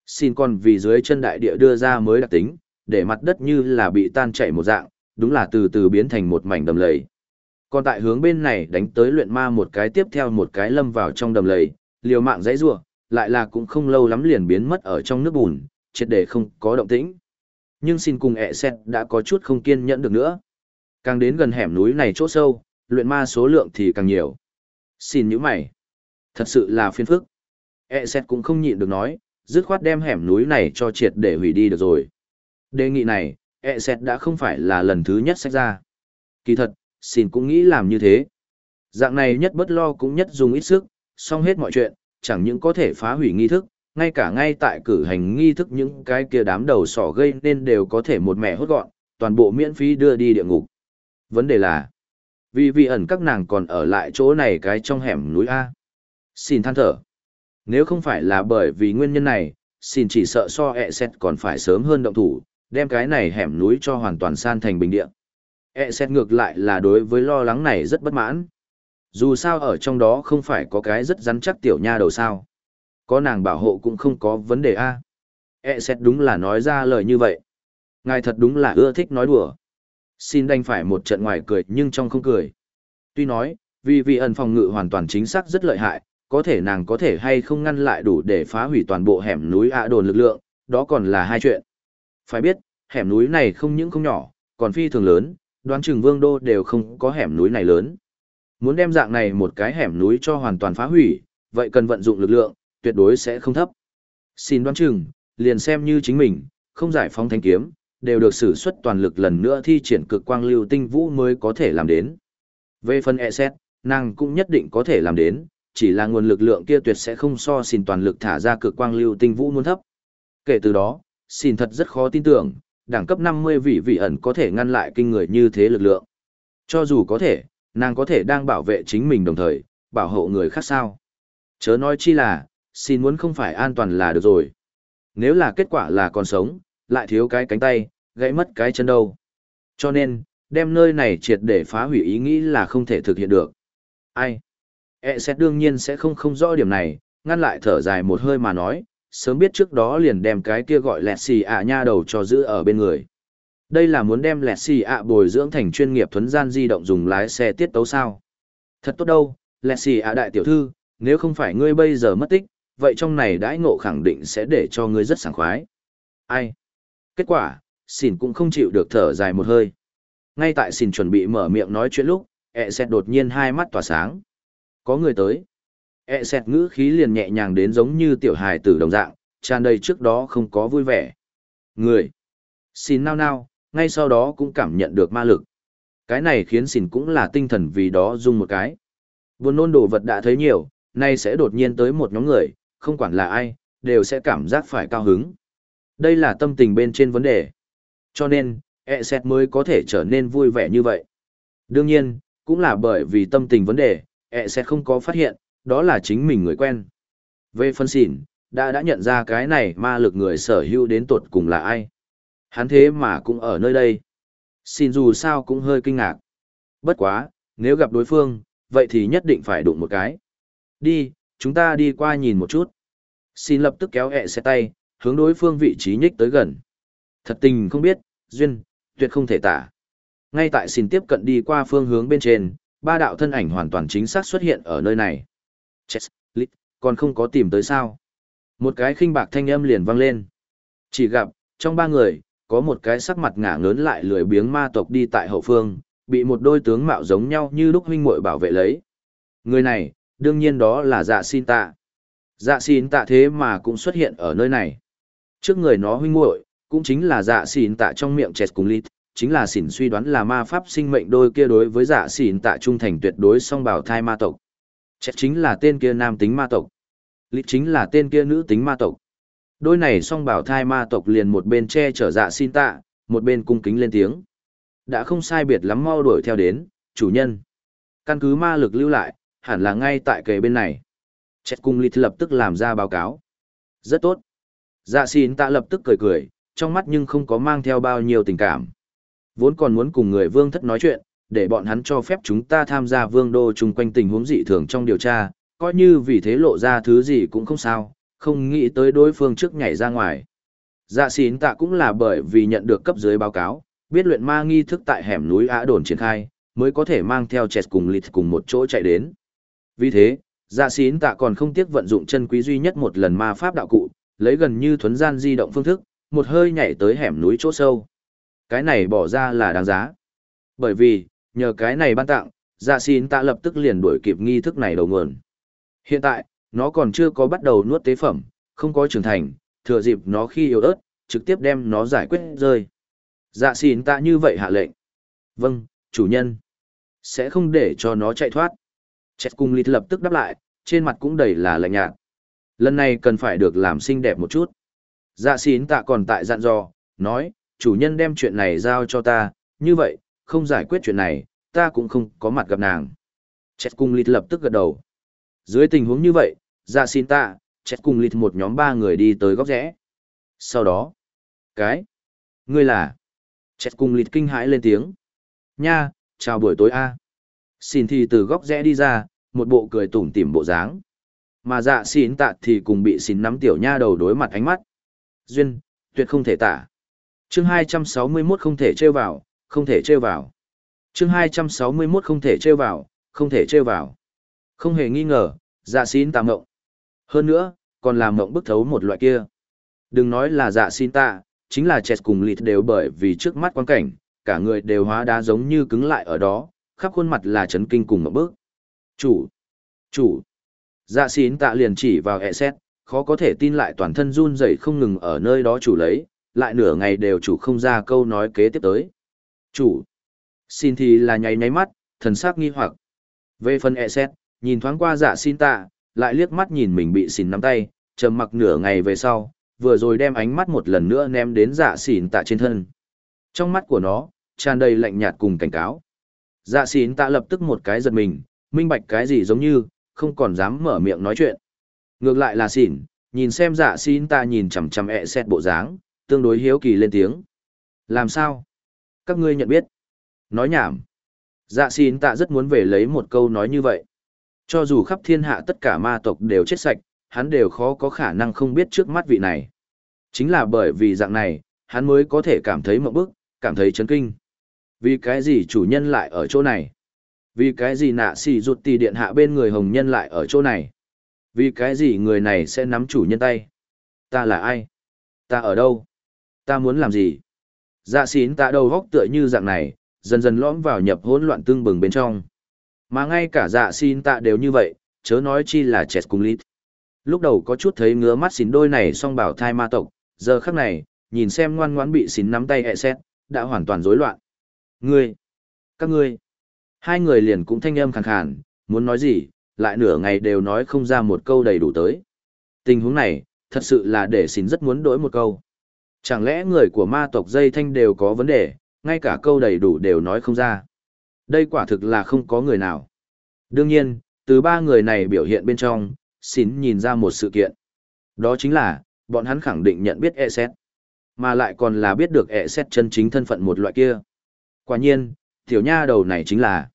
Xin còn vì dưới chân đại địa đưa ra mới đặc tính, để mặt đất như là bị tan chảy một dạng, đúng là từ từ biến thành một mảnh đầm lầy. Còn tại hướng bên này đánh tới luyện ma một cái tiếp theo một cái lâm vào trong đầm lầy, liều mạng dãy rủa, lại là cũng không lâu lắm liền biến mất ở trong nước bùn, triệt để không có động tĩnh. Nhưng xin cùng ẹ xét đã có chút không kiên nhẫn được nữa. Càng đến gần hẻm núi này chỗ sâu, luyện ma số lượng thì càng nhiều. Xin những mày. Thật sự là phiền phức. E xét cũng không nhịn được nói, dứt khoát đem hẻm núi này cho triệt để hủy đi được rồi. Đề nghị này, E xét đã không phải là lần thứ nhất sách ra. Kỳ thật, xin cũng nghĩ làm như thế. Dạng này nhất bất lo cũng nhất dùng ít sức, xong hết mọi chuyện, chẳng những có thể phá hủy nghi thức, ngay cả ngay tại cử hành nghi thức những cái kia đám đầu sỏ gây nên đều có thể một mẹ hốt gọn, toàn bộ miễn phí đưa đi địa ngục. Vấn đề là, vì vị ẩn các nàng còn ở lại chỗ này cái trong hẻm núi A. Xin than thở. Nếu không phải là bởi vì nguyên nhân này, xin chỉ sợ so ẹ e xét còn phải sớm hơn động thủ, đem cái này hẻm núi cho hoàn toàn san thành bình địa. e xét ngược lại là đối với lo lắng này rất bất mãn. Dù sao ở trong đó không phải có cái rất rắn chắc tiểu nha đầu sao. Có nàng bảo hộ cũng không có vấn đề a. e xét đúng là nói ra lời như vậy. Ngài thật đúng là ưa thích nói đùa. Xin đành phải một trận ngoài cười nhưng trong không cười. Tuy nói, vì vị ẩn phòng ngự hoàn toàn chính xác rất lợi hại, có thể nàng có thể hay không ngăn lại đủ để phá hủy toàn bộ hẻm núi ạ đồn lực lượng, đó còn là hai chuyện. Phải biết, hẻm núi này không những không nhỏ, còn phi thường lớn, đoán chừng vương đô đều không có hẻm núi này lớn. Muốn đem dạng này một cái hẻm núi cho hoàn toàn phá hủy, vậy cần vận dụng lực lượng, tuyệt đối sẽ không thấp. Xin đoán chừng, liền xem như chính mình, không giải phóng thanh kiếm, đều được sử xuất toàn lực lần nữa thi triển cực quang lưu tinh vũ mới có thể làm đến. Về phần e xét, nàng cũng nhất định có thể làm đến, chỉ là nguồn lực lượng kia tuyệt sẽ không so xin toàn lực thả ra cực quang lưu tinh vũ muốn thấp. Kể từ đó, xin thật rất khó tin tưởng, đẳng cấp 50 vị vị ẩn có thể ngăn lại kinh người như thế lực lượng. Cho dù có thể, nàng có thể đang bảo vệ chính mình đồng thời, bảo hộ người khác sao. Chớ nói chi là, xin muốn không phải an toàn là được rồi. Nếu là kết quả là còn sống, lại thiếu cái cánh tay, gãy mất cái chân đâu. Cho nên, đem nơi này triệt để phá hủy ý nghĩ là không thể thực hiện được. Ai? E xét đương nhiên sẽ không không rõ điểm này, ngăn lại thở dài một hơi mà nói, sớm biết trước đó liền đem cái kia gọi lẹt xì ạ nha đầu cho giữ ở bên người. Đây là muốn đem lẹt xì ạ bồi dưỡng thành chuyên nghiệp thuấn gian di động dùng lái xe tiết tấu sao. Thật tốt đâu, lẹt xì ạ đại tiểu thư, nếu không phải ngươi bây giờ mất tích, vậy trong này đãi ngộ khẳng định sẽ để cho ngươi rất sảng khoái. Ai? Kết quả, xỉn cũng không chịu được thở dài một hơi. Ngay tại xỉn chuẩn bị mở miệng nói chuyện lúc, ẹ xẹt đột nhiên hai mắt tỏa sáng. Có người tới. e xẹt ngữ khí liền nhẹ nhàng đến giống như tiểu hài tử đồng dạng, tràn đầy trước đó không có vui vẻ. Người. xin nao nao, ngay sau đó cũng cảm nhận được ma lực. Cái này khiến xin cũng là tinh thần vì đó dung một cái. Buồn nôn đồ vật đã thấy nhiều, nay sẽ đột nhiên tới một nhóm người, không quản là ai, đều sẽ cảm giác phải cao hứng. Đây là tâm tình bên trên vấn đề. Cho nên, e xét mới có thể trở nên vui vẻ như vậy. Đương nhiên, cũng là bởi vì tâm tình vấn đề, ẹ sẽ không có phát hiện, đó là chính mình người quen. Về phân xỉn, đã đã nhận ra cái này ma lực người sở hữu đến tột cùng là ai. Hắn thế mà cũng ở nơi đây. Xin dù sao cũng hơi kinh ngạc. Bất quá, nếu gặp đối phương, vậy thì nhất định phải đụng một cái. Đi, chúng ta đi qua nhìn một chút. Xin lập tức kéo ẹ xe tay, hướng đối phương vị trí nhích tới gần. Thật tình không biết, duyên, tuyệt không thể tả. Ngay tại xin tiếp cận đi qua phương hướng bên trên, ba đạo thân ảnh hoàn toàn chính xác xuất hiện ở nơi này. Chết, lít, còn không có tìm tới sao. Một cái khinh bạc thanh âm liền vang lên. Chỉ gặp, trong ba người, có một cái sắc mặt ngả ngớn lại lười biếng ma tộc đi tại hậu phương, bị một đôi tướng mạo giống nhau như lúc huynh muội bảo vệ lấy. Người này, đương nhiên đó là dạ xin tạ. Dạ xin tạ thế mà cũng xuất hiện ở nơi này. Trước người nó huynh muội cũng chính là dạ xin tạ trong miệng chẹt cùng lít, chính là xỉn suy đoán là ma pháp sinh mệnh đôi kia đối với dạ xỉn tạ trung thành tuyệt đối song bảo thai ma tộc. Chẹt chính là tên kia nam tính ma tộc. lịch chính là tên kia nữ tính ma tộc. Đôi này song bảo thai ma tộc liền một bên che chở dạ xin tạ, một bên cung kính lên tiếng. Đã không sai biệt lắm mau đuổi theo đến, chủ nhân. Căn cứ ma lực lưu lại, hẳn là ngay tại kề bên này. Chết cung lít lập tức làm ra báo cáo. Rất tốt. Dạ xin tạ lập tức cười cười, trong mắt nhưng không có mang theo bao nhiêu tình cảm. Vốn còn muốn cùng người vương thất nói chuyện, để bọn hắn cho phép chúng ta tham gia vương đô chung quanh tình huống dị thường trong điều tra, coi như vì thế lộ ra thứ gì cũng không sao, không nghĩ tới đối phương trước nhảy ra ngoài. Dạ xín tạ cũng là bởi vì nhận được cấp dưới báo cáo, biết luyện ma nghi thức tại hẻm núi Á Đồn triển khai, mới có thể mang theo chẹt cùng lịt cùng một chỗ chạy đến. Vì thế, dạ xín tạ còn không tiếc vận dụng chân quý duy nhất một lần ma pháp đạo cụ, lấy gần như thuấn gian di động phương thức, một hơi nhảy tới hẻm núi chỗ sâu. Cái này bỏ ra là đáng giá. Bởi vì, nhờ cái này ban tặng, dạ xin tạ lập tức liền đuổi kịp nghi thức này đầu nguồn. Hiện tại, nó còn chưa có bắt đầu nuốt tế phẩm, không có trưởng thành, thừa dịp nó khi yếu ớt, trực tiếp đem nó giải quyết rơi. Dạ xin tạ như vậy hạ lệnh. Vâng, chủ nhân. Sẽ không để cho nó chạy thoát. Chết cung lịt lập tức đáp lại, trên mặt cũng đầy là lạnh nhạt. Lần này cần phải được làm xinh đẹp một chút. Dạ xín tạ còn tại dặn dò, nói, chủ nhân đem chuyện này giao cho ta, như vậy, không giải quyết chuyện này, ta cũng không có mặt gặp nàng. Chết cung lịt lập tức gật đầu. Dưới tình huống như vậy, dạ xin ta chết cùng lịt một nhóm ba người đi tới góc rẽ. Sau đó, cái, ngươi là, chết cùng lịt kinh hãi lên tiếng. Nha, chào buổi tối a. Xin thì từ góc rẽ đi ra, một bộ cười tủm tỉm bộ dáng. Mà dạ xin tạ thì cùng bị xin nắm tiểu nha đầu đối mặt ánh mắt. Duyên, tuyệt không thể tả. Chương 261 không thể trêu vào, không thể trêu vào. Chương 261 không thể trêu vào, không thể trêu vào. Không hề nghi ngờ, dạ xin tạ mộng. Hơn nữa, còn làm mộng bức thấu một loại kia. Đừng nói là dạ xin tạ, chính là chẹt cùng lịt đều bởi vì trước mắt quan cảnh, cả người đều hóa đá giống như cứng lại ở đó, khắp khuôn mặt là chấn kinh cùng một bước. Chủ! Chủ! Dạ xin tạ liền chỉ vào ẹ xét, khó có thể tin lại toàn thân run rẩy không ngừng ở nơi đó chủ lấy, lại nửa ngày đều chủ không ra câu nói kế tiếp tới. Chủ! Xin thì là nháy nháy mắt, thần sắc nghi hoặc. Về phần ẹ xét, nhìn thoáng qua dạ xin tạ, lại liếc mắt nhìn mình bị xỉn nắm tay, trầm mặc nửa ngày về sau, vừa rồi đem ánh mắt một lần nữa ném đến dạ xỉn tạ trên thân. Trong mắt của nó, tràn đầy lạnh nhạt cùng cảnh cáo. Dạ xỉn tạ lập tức một cái giật mình, minh bạch cái gì giống như, không còn dám mở miệng nói chuyện. Ngược lại là xỉn, nhìn xem dạ xỉn tạ nhìn chằm chằm ẹ xét bộ dáng, tương đối hiếu kỳ lên tiếng. Làm sao? Các ngươi nhận biết. Nói nhảm. Dạ xin tạ rất muốn về lấy một câu nói như vậy. Cho dù khắp thiên hạ tất cả ma tộc đều chết sạch, hắn đều khó có khả năng không biết trước mắt vị này. Chính là bởi vì dạng này, hắn mới có thể cảm thấy mộng bức, cảm thấy chấn kinh. Vì cái gì chủ nhân lại ở chỗ này? Vì cái gì nạ xì rụt tì điện hạ bên người hồng nhân lại ở chỗ này? Vì cái gì người này sẽ nắm chủ nhân tay? Ta là ai? Ta ở đâu? Ta muốn làm gì? Dạ xín tạ đầu góc tựa như dạng này, dần dần lõm vào nhập hỗn loạn tương bừng bên trong. Mà ngay cả dạ xin tạ đều như vậy, chớ nói chi là chẹt cùng lít. Lúc đầu có chút thấy ngứa mắt xín đôi này song bảo thai ma tộc, giờ khắc này, nhìn xem ngoan ngoãn bị xín nắm tay hẹ xét, đã hoàn toàn rối loạn. Ngươi! Các ngươi! Hai người liền cũng thanh âm khàn khàn, muốn nói gì, lại nửa ngày đều nói không ra một câu đầy đủ tới. Tình huống này, thật sự là để xín rất muốn đổi một câu. Chẳng lẽ người của ma tộc dây thanh đều có vấn đề, ngay cả câu đầy đủ đều nói không ra. Đây quả thực là không có người nào. Đương nhiên, từ ba người này biểu hiện bên trong, xín nhìn ra một sự kiện. Đó chính là, bọn hắn khẳng định nhận biết e xét mà lại còn là biết được e xét chân chính thân phận một loại kia. Quả nhiên, tiểu nha đầu này chính là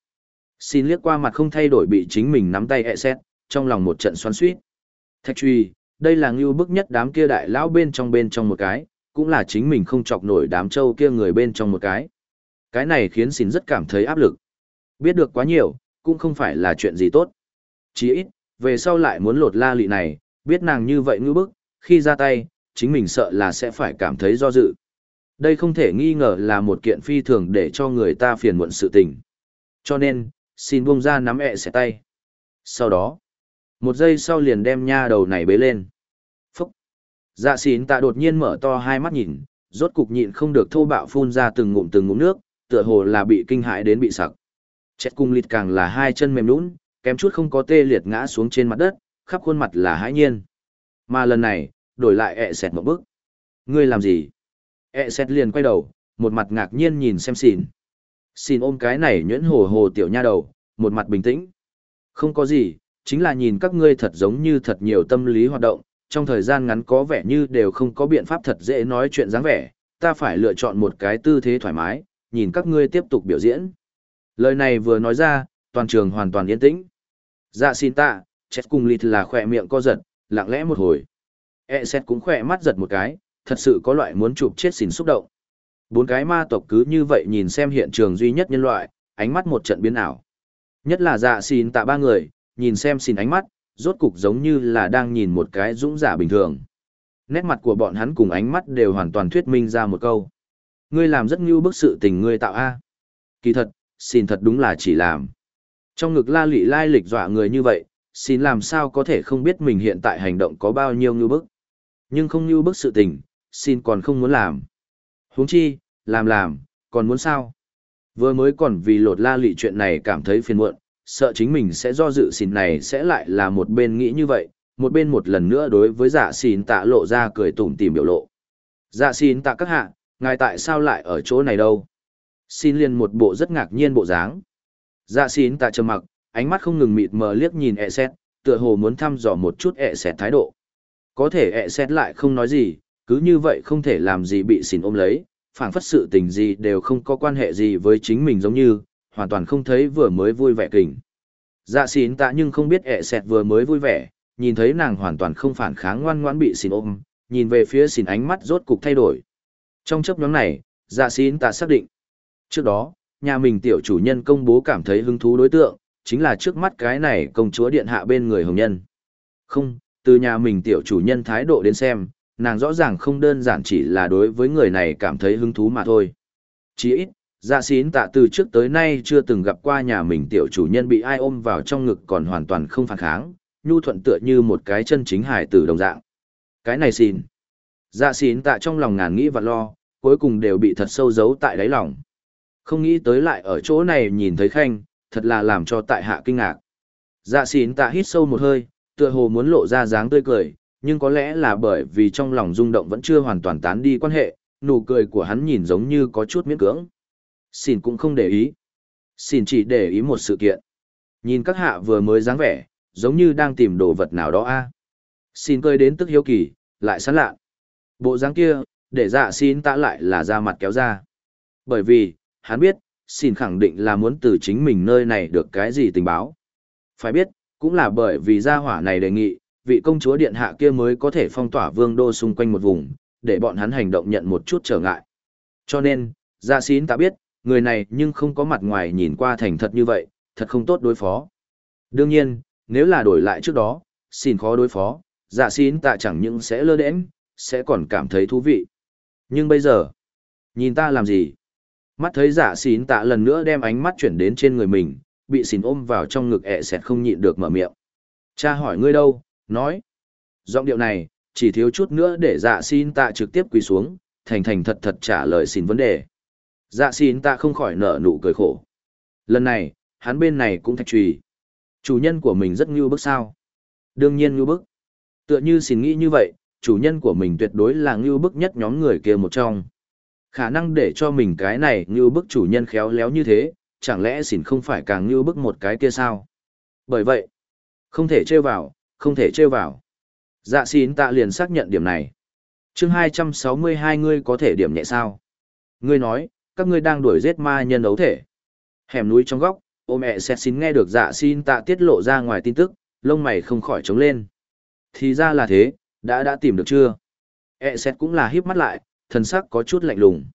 xin liếc qua mặt không thay đổi bị chính mình nắm tay e xét trong lòng một trận xoắn suýt. Thạch truy, đây là ngưu bức nhất đám kia đại lão bên trong bên trong một cái, cũng là chính mình không chọc nổi đám trâu kia người bên trong một cái. Cái này khiến xin rất cảm thấy áp lực. Biết được quá nhiều, cũng không phải là chuyện gì tốt. Chỉ ít, về sau lại muốn lột la lị này, biết nàng như vậy ngư bức, khi ra tay, chính mình sợ là sẽ phải cảm thấy do dự. Đây không thể nghi ngờ là một kiện phi thường để cho người ta phiền muộn sự tình. Cho nên, xin buông ra nắm ẹ xẻ tay. Sau đó, một giây sau liền đem nha đầu này bế lên. Dạ xín tạ đột nhiên mở to hai mắt nhìn, rốt cục nhịn không được thô bạo phun ra từng ngụm từng ngụm nước, tựa hồ là bị kinh hãi đến bị sặc. Chết cung lịt càng là hai chân mềm nhũn, kém chút không có tê liệt ngã xuống trên mặt đất, khắp khuôn mặt là hãi nhiên. Mà lần này, đổi lại ẹ sẹt một bước. Ngươi làm gì? ẹ sẹt liền quay đầu, một mặt ngạc nhiên nhìn xem xìn. Xin ôm cái này nhuyễn hồ hồ tiểu nha đầu, một mặt bình tĩnh. Không có gì, chính là nhìn các ngươi thật giống như thật nhiều tâm lý hoạt động, trong thời gian ngắn có vẻ như đều không có biện pháp thật dễ nói chuyện dáng vẻ, ta phải lựa chọn một cái tư thế thoải mái, nhìn các ngươi tiếp tục biểu diễn. Lời này vừa nói ra, toàn trường hoàn toàn yên tĩnh. Dạ xin tạ, chết cùng lịt là khỏe miệng co giật, lặng lẽ một hồi. E xét cũng khỏe mắt giật một cái, thật sự có loại muốn chụp chết xỉn xúc động. Bốn cái ma tộc cứ như vậy nhìn xem hiện trường duy nhất nhân loại, ánh mắt một trận biến ảo. Nhất là dạ xin tạ ba người, nhìn xem xin ánh mắt, rốt cục giống như là đang nhìn một cái dũng giả bình thường. Nét mặt của bọn hắn cùng ánh mắt đều hoàn toàn thuyết minh ra một câu. Ngươi làm rất như bức sự tình ngươi tạo A. Kỳ thật, xin thật đúng là chỉ làm. Trong ngực la lị lai lịch dọa người như vậy, xin làm sao có thể không biết mình hiện tại hành động có bao nhiêu như bức. Nhưng không như bức sự tình, xin còn không muốn làm. huống chi, làm làm, còn muốn sao? Vừa mới còn vì lột la lị chuyện này cảm thấy phiền muộn, sợ chính mình sẽ do dự xin này sẽ lại là một bên nghĩ như vậy, một bên một lần nữa đối với dạ xin tạ lộ ra cười tủm tìm biểu lộ. Dạ xin tạ các hạ, ngài tại sao lại ở chỗ này đâu? Xin liền một bộ rất ngạc nhiên bộ dáng. Dạ xin tạ trầm mặc, ánh mắt không ngừng mịt mờ liếc nhìn ẹ xét, tựa hồ muốn thăm dò một chút ẹ xét thái độ. Có thể ẹ xét lại không nói gì, cứ như vậy không thể làm gì bị xin ôm lấy, phảng phất sự tình gì đều không có quan hệ gì với chính mình giống như, hoàn toàn không thấy vừa mới vui vẻ kình. Dạ xin tạ nhưng không biết ẹ sẹt vừa mới vui vẻ, nhìn thấy nàng hoàn toàn không phản kháng ngoan ngoãn bị xin ôm, nhìn về phía xin ánh mắt rốt cục thay đổi. Trong chấp nhóm này, dạ xin tạ xác định. Trước đó, nhà mình tiểu chủ nhân công bố cảm thấy hứng thú đối tượng, chính là trước mắt cái này công chúa điện hạ bên người hồng nhân. Không, từ nhà mình tiểu chủ nhân thái độ đến xem, nàng rõ ràng không đơn giản chỉ là đối với người này cảm thấy hứng thú mà thôi. Chỉ ít, dạ xín tạ từ trước tới nay chưa từng gặp qua nhà mình tiểu chủ nhân bị ai ôm vào trong ngực còn hoàn toàn không phản kháng, nhu thuận tựa như một cái chân chính hải tử đồng dạng. Cái này xin. Dạ xín tạ trong lòng ngàn nghĩ và lo, cuối cùng đều bị thật sâu giấu tại đáy lòng. Không nghĩ tới lại ở chỗ này nhìn thấy khanh, thật là làm cho tại hạ kinh ngạc. Dạ xín tạ hít sâu một hơi, tựa hồ muốn lộ ra dáng tươi cười, nhưng có lẽ là bởi vì trong lòng rung động vẫn chưa hoàn toàn tán đi quan hệ, nụ cười của hắn nhìn giống như có chút miễn cưỡng. Xin cũng không để ý. Xin chỉ để ý một sự kiện. Nhìn các hạ vừa mới dáng vẻ, giống như đang tìm đồ vật nào đó a. Xin cười đến tức hiếu kỳ, lại sán lạ. Bộ dáng kia, để dạ xin tạ lại là ra mặt kéo ra. Bởi vì, hắn biết, xin khẳng định là muốn từ chính mình nơi này được cái gì tình báo. Phải biết, cũng là bởi vì gia hỏa này đề nghị, vị công chúa điện hạ kia mới có thể phong tỏa vương đô xung quanh một vùng, để bọn hắn hành động nhận một chút trở ngại. Cho nên, dạ xín ta biết, người này nhưng không có mặt ngoài nhìn qua thành thật như vậy, thật không tốt đối phó. Đương nhiên, nếu là đổi lại trước đó, xin khó đối phó, dạ xin tạ chẳng những sẽ lơ đễnh, sẽ còn cảm thấy thú vị. Nhưng bây giờ, nhìn ta làm gì? Mắt thấy dạ xin tạ lần nữa đem ánh mắt chuyển đến trên người mình, bị xin ôm vào trong ngực ẹ sẹt không nhịn được mở miệng. Cha hỏi ngươi đâu, nói. Giọng điệu này, chỉ thiếu chút nữa để dạ xin tạ trực tiếp quỳ xuống, thành thành thật thật trả lời xin vấn đề. Dạ xin ta không khỏi nở nụ cười khổ. Lần này, hắn bên này cũng thạch trùy. Chủ nhân của mình rất ngưu bức sao. Đương nhiên ngưu bức. Tựa như xin nghĩ như vậy, chủ nhân của mình tuyệt đối là ngưu bức nhất nhóm người kia một trong. Khả năng để cho mình cái này ngưu bức chủ nhân khéo léo như thế, chẳng lẽ xỉn không phải càng ngưu bức một cái kia sao? Bởi vậy, không thể trêu vào, không thể trêu vào. Dạ xin tạ liền xác nhận điểm này. chương 262 ngươi có thể điểm nhẹ sao? Ngươi nói, các ngươi đang đuổi giết ma nhân ấu thể. Hẻm núi trong góc, ô mẹ xét xin nghe được dạ xin tạ tiết lộ ra ngoài tin tức, lông mày không khỏi trống lên. Thì ra là thế, đã đã tìm được chưa? E xét cũng là híp mắt lại, thần sắc có chút lạnh lùng.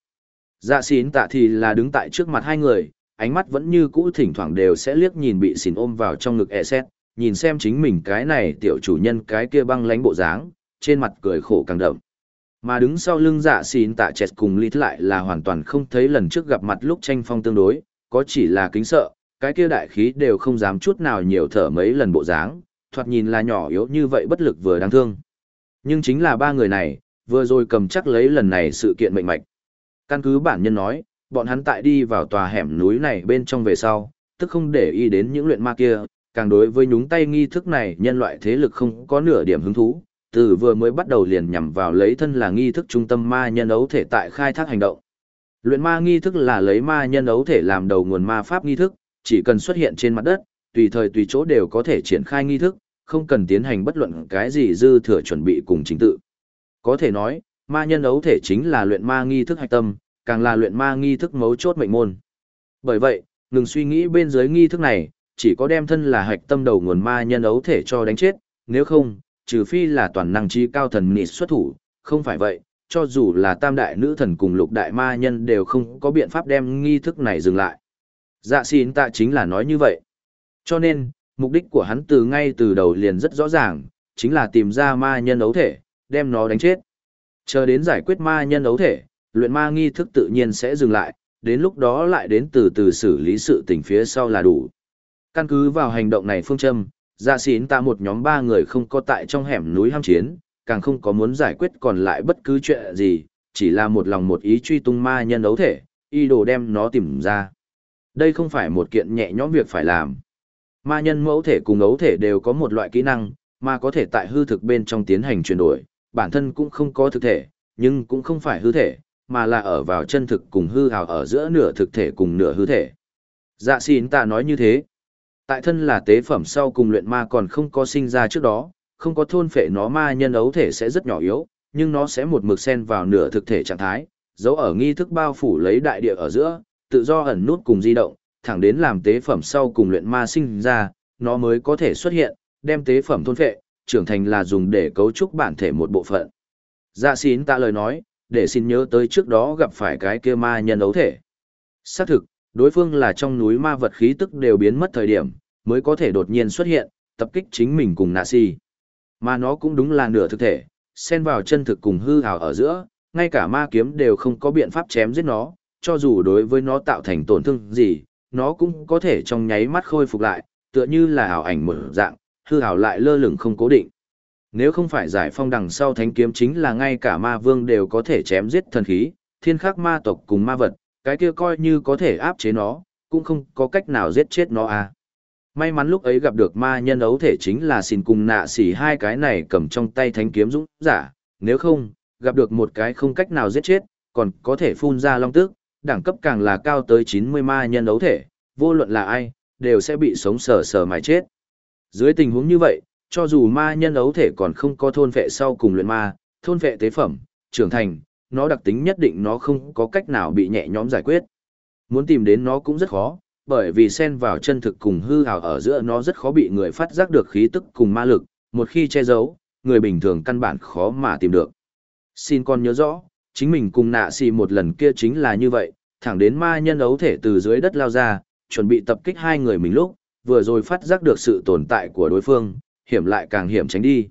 Dạ xin tạ thì là đứng tại trước mặt hai người, ánh mắt vẫn như cũ thỉnh thoảng đều sẽ liếc nhìn bị xỉn ôm vào trong ngực e xét, nhìn xem chính mình cái này tiểu chủ nhân cái kia băng lánh bộ dáng, trên mặt cười khổ càng đậm. Mà đứng sau lưng dạ xỉn tạ chẹt cùng lít lại là hoàn toàn không thấy lần trước gặp mặt lúc tranh phong tương đối, có chỉ là kính sợ, cái kia đại khí đều không dám chút nào nhiều thở mấy lần bộ dáng, thoạt nhìn là nhỏ yếu như vậy bất lực vừa đáng thương. Nhưng chính là ba người này, vừa rồi cầm chắc lấy lần này sự kiện mệnh mạch. Căn cứ bản nhân nói, bọn hắn tại đi vào tòa hẻm núi này bên trong về sau, tức không để ý đến những luyện ma kia, càng đối với nhúng tay nghi thức này nhân loại thế lực không có nửa điểm hứng thú, từ vừa mới bắt đầu liền nhằm vào lấy thân là nghi thức trung tâm ma nhân ấu thể tại khai thác hành động. Luyện ma nghi thức là lấy ma nhân ấu thể làm đầu nguồn ma pháp nghi thức, chỉ cần xuất hiện trên mặt đất, tùy thời tùy chỗ đều có thể triển khai nghi thức, không cần tiến hành bất luận cái gì dư thừa chuẩn bị cùng chính tự. Có thể nói, ma nhân ấu thể chính là luyện ma nghi thức hạch tâm, càng là luyện ma nghi thức mấu chốt mệnh môn. Bởi vậy, ngừng suy nghĩ bên dưới nghi thức này, chỉ có đem thân là hạch tâm đầu nguồn ma nhân ấu thể cho đánh chết, nếu không, trừ phi là toàn năng trí cao thần nịt xuất thủ, không phải vậy, cho dù là tam đại nữ thần cùng lục đại ma nhân đều không có biện pháp đem nghi thức này dừng lại. Dạ xin tạ chính là nói như vậy. Cho nên, mục đích của hắn từ ngay từ đầu liền rất rõ ràng, chính là tìm ra ma nhân ấu thể, đem nó đánh chết. Chờ đến giải quyết ma nhân ấu thể, luyện ma nghi thức tự nhiên sẽ dừng lại, đến lúc đó lại đến từ từ xử lý sự tình phía sau là đủ. Căn cứ vào hành động này phương châm, dạ xín ta một nhóm ba người không có tại trong hẻm núi ham chiến, càng không có muốn giải quyết còn lại bất cứ chuyện gì, chỉ là một lòng một ý truy tung ma nhân ấu thể, y đồ đem nó tìm ra. Đây không phải một kiện nhẹ nhõm việc phải làm. Ma nhân mẫu thể cùng ấu thể đều có một loại kỹ năng, mà có thể tại hư thực bên trong tiến hành chuyển đổi, bản thân cũng không có thực thể, nhưng cũng không phải hư thể, mà là ở vào chân thực cùng hư hào ở giữa nửa thực thể cùng nửa hư thể. Dạ xin ta nói như thế. Tại thân là tế phẩm sau cùng luyện ma còn không có sinh ra trước đó, không có thôn phệ nó ma nhân ấu thể sẽ rất nhỏ yếu, nhưng nó sẽ một mực xen vào nửa thực thể trạng thái, dấu ở nghi thức bao phủ lấy đại địa ở giữa, tự do ẩn nút cùng di động, thẳng đến làm tế phẩm sau cùng luyện ma sinh ra, nó mới có thể xuất hiện, đem tế phẩm thôn phệ, trưởng thành là dùng để cấu trúc bản thể một bộ phận. Dạ xin tạ lời nói, để xin nhớ tới trước đó gặp phải cái kia ma nhân ấu thể. Xác thực, đối phương là trong núi ma vật khí tức đều biến mất thời điểm, mới có thể đột nhiên xuất hiện, tập kích chính mình cùng nạ si. Mà nó cũng đúng là nửa thực thể, xen vào chân thực cùng hư hào ở giữa, ngay cả ma kiếm đều không có biện pháp chém giết nó, cho dù đối với nó tạo thành tổn thương gì, nó cũng có thể trong nháy mắt khôi phục lại, tựa như là ảo ảnh một dạng, hư hào lại lơ lửng không cố định. Nếu không phải giải phong đằng sau thánh kiếm chính là ngay cả ma vương đều có thể chém giết thần khí, thiên khắc ma tộc cùng ma vật, cái kia coi như có thể áp chế nó, cũng không có cách nào giết chết nó à. May mắn lúc ấy gặp được ma nhân ấu thể chính là xin cùng nạ xỉ hai cái này cầm trong tay thánh kiếm dũng giả, nếu không, gặp được một cái không cách nào giết chết, còn có thể phun ra long tức, đẳng cấp càng là cao tới 90 ma nhân ấu thể, vô luận là ai, đều sẽ bị sống sờ sờ mài chết. Dưới tình huống như vậy, cho dù ma nhân ấu thể còn không có thôn vệ sau cùng luyện ma, thôn vệ tế phẩm, trưởng thành, nó đặc tính nhất định nó không có cách nào bị nhẹ nhõm giải quyết. Muốn tìm đến nó cũng rất khó, bởi vì xen vào chân thực cùng hư ảo ở giữa nó rất khó bị người phát giác được khí tức cùng ma lực, một khi che giấu, người bình thường căn bản khó mà tìm được. Xin con nhớ rõ, chính mình cùng nạ xì một lần kia chính là như vậy, thẳng đến ma nhân ấu thể từ dưới đất lao ra, chuẩn bị tập kích hai người mình lúc, vừa rồi phát giác được sự tồn tại của đối phương, hiểm lại càng hiểm tránh đi.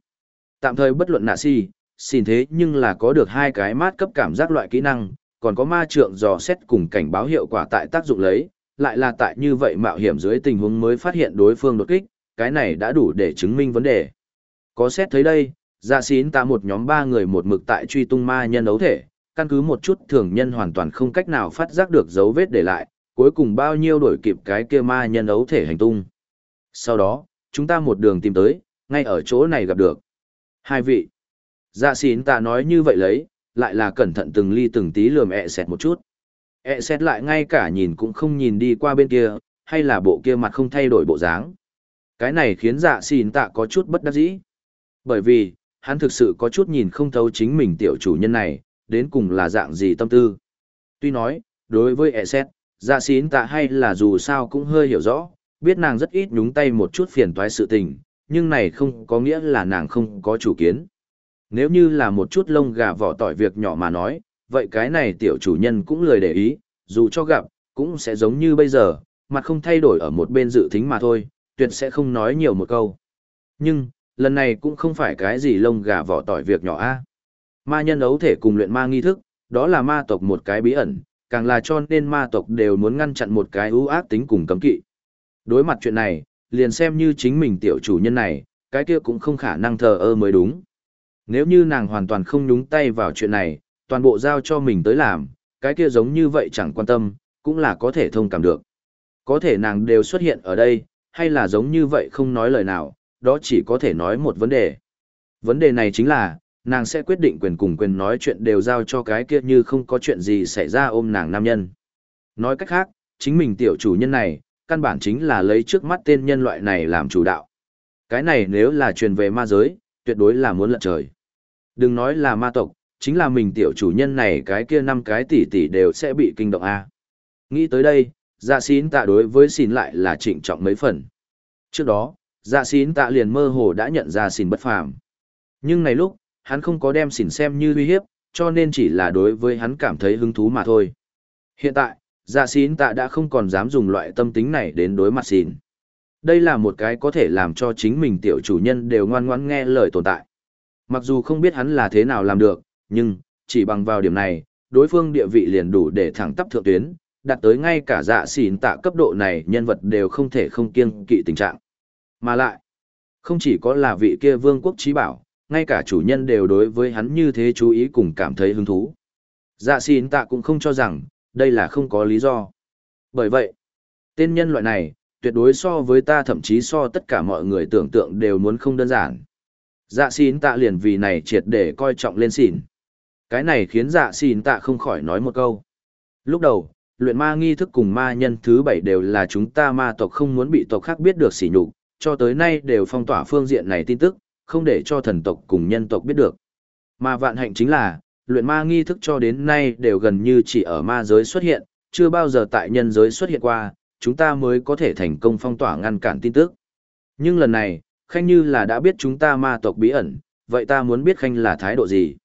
Tạm thời bất luận nạ xì, xin thế nhưng là có được hai cái mát cấp cảm giác loại kỹ năng, còn có ma trượng dò xét cùng cảnh báo hiệu quả tại tác dụng lấy, lại là tại như vậy mạo hiểm dưới tình huống mới phát hiện đối phương đột kích, cái này đã đủ để chứng minh vấn đề. Có xét thấy đây, dạ xín ta một nhóm ba người một mực tại truy tung ma nhân ấu thể, căn cứ một chút thường nhân hoàn toàn không cách nào phát giác được dấu vết để lại, cuối cùng bao nhiêu đổi kịp cái kia ma nhân ấu thể hành tung. Sau đó, chúng ta một đường tìm tới, ngay ở chỗ này gặp được. Hai vị. Dạ xín ta nói như vậy lấy, lại là cẩn thận từng ly từng tí lườm ẹ xẹt một chút. ẹ xẹt lại ngay cả nhìn cũng không nhìn đi qua bên kia, hay là bộ kia mặt không thay đổi bộ dáng. Cái này khiến dạ xín tạ có chút bất đắc dĩ. Bởi vì, hắn thực sự có chút nhìn không thấu chính mình tiểu chủ nhân này, đến cùng là dạng gì tâm tư. Tuy nói, đối với ẹ xẹt, dạ xín tạ hay là dù sao cũng hơi hiểu rõ, biết nàng rất ít nhúng tay một chút phiền toái sự tình, nhưng này không có nghĩa là nàng không có chủ kiến. Nếu như là một chút lông gà vỏ tỏi việc nhỏ mà nói, vậy cái này tiểu chủ nhân cũng lười để ý, dù cho gặp, cũng sẽ giống như bây giờ, mặt không thay đổi ở một bên dự thính mà thôi, tuyệt sẽ không nói nhiều một câu. Nhưng, lần này cũng không phải cái gì lông gà vỏ tỏi việc nhỏ a. Ma nhân ấu thể cùng luyện ma nghi thức, đó là ma tộc một cái bí ẩn, càng là cho nên ma tộc đều muốn ngăn chặn một cái ưu ác tính cùng cấm kỵ. Đối mặt chuyện này, liền xem như chính mình tiểu chủ nhân này, cái kia cũng không khả năng thờ ơ mới đúng. Nếu như nàng hoàn toàn không nhúng tay vào chuyện này, toàn bộ giao cho mình tới làm, cái kia giống như vậy chẳng quan tâm, cũng là có thể thông cảm được. Có thể nàng đều xuất hiện ở đây, hay là giống như vậy không nói lời nào, đó chỉ có thể nói một vấn đề. Vấn đề này chính là, nàng sẽ quyết định quyền cùng quyền nói chuyện đều giao cho cái kia như không có chuyện gì xảy ra ôm nàng nam nhân. Nói cách khác, chính mình tiểu chủ nhân này, căn bản chính là lấy trước mắt tên nhân loại này làm chủ đạo. Cái này nếu là truyền về ma giới, tuyệt đối là muốn lật trời. Đừng nói là ma tộc, chính là mình tiểu chủ nhân này cái kia năm cái tỷ tỷ đều sẽ bị kinh động a. Nghĩ tới đây, dạ xín tạ đối với xín lại là trịnh trọng mấy phần. Trước đó, dạ xín tạ liền mơ hồ đã nhận ra xín bất phàm. Nhưng này lúc, hắn không có đem xỉn xem như uy hiếp, cho nên chỉ là đối với hắn cảm thấy hứng thú mà thôi. Hiện tại, dạ xín tạ đã không còn dám dùng loại tâm tính này đến đối mặt xỉn. Đây là một cái có thể làm cho chính mình tiểu chủ nhân đều ngoan ngoãn nghe lời tồn tại. Mặc dù không biết hắn là thế nào làm được, nhưng, chỉ bằng vào điểm này, đối phương địa vị liền đủ để thẳng tắp thượng tuyến, đạt tới ngay cả dạ xỉn tạ cấp độ này nhân vật đều không thể không kiêng kỵ tình trạng. Mà lại, không chỉ có là vị kia vương quốc trí bảo, ngay cả chủ nhân đều đối với hắn như thế chú ý cùng cảm thấy hứng thú. Dạ xỉn tạ cũng không cho rằng, đây là không có lý do. Bởi vậy, tên nhân loại này, tuyệt đối so với ta thậm chí so tất cả mọi người tưởng tượng đều muốn không đơn giản. Dạ xin tạ liền vì này triệt để coi trọng lên xỉn. Cái này khiến dạ xin tạ không khỏi nói một câu. Lúc đầu, luyện ma nghi thức cùng ma nhân thứ bảy đều là chúng ta ma tộc không muốn bị tộc khác biết được sỉ nhục, cho tới nay đều phong tỏa phương diện này tin tức, không để cho thần tộc cùng nhân tộc biết được. Mà vạn hạnh chính là, luyện ma nghi thức cho đến nay đều gần như chỉ ở ma giới xuất hiện, chưa bao giờ tại nhân giới xuất hiện qua, chúng ta mới có thể thành công phong tỏa ngăn cản tin tức. Nhưng lần này, khanh như là đã biết chúng ta ma tộc bí ẩn, vậy ta muốn biết khanh là thái độ gì?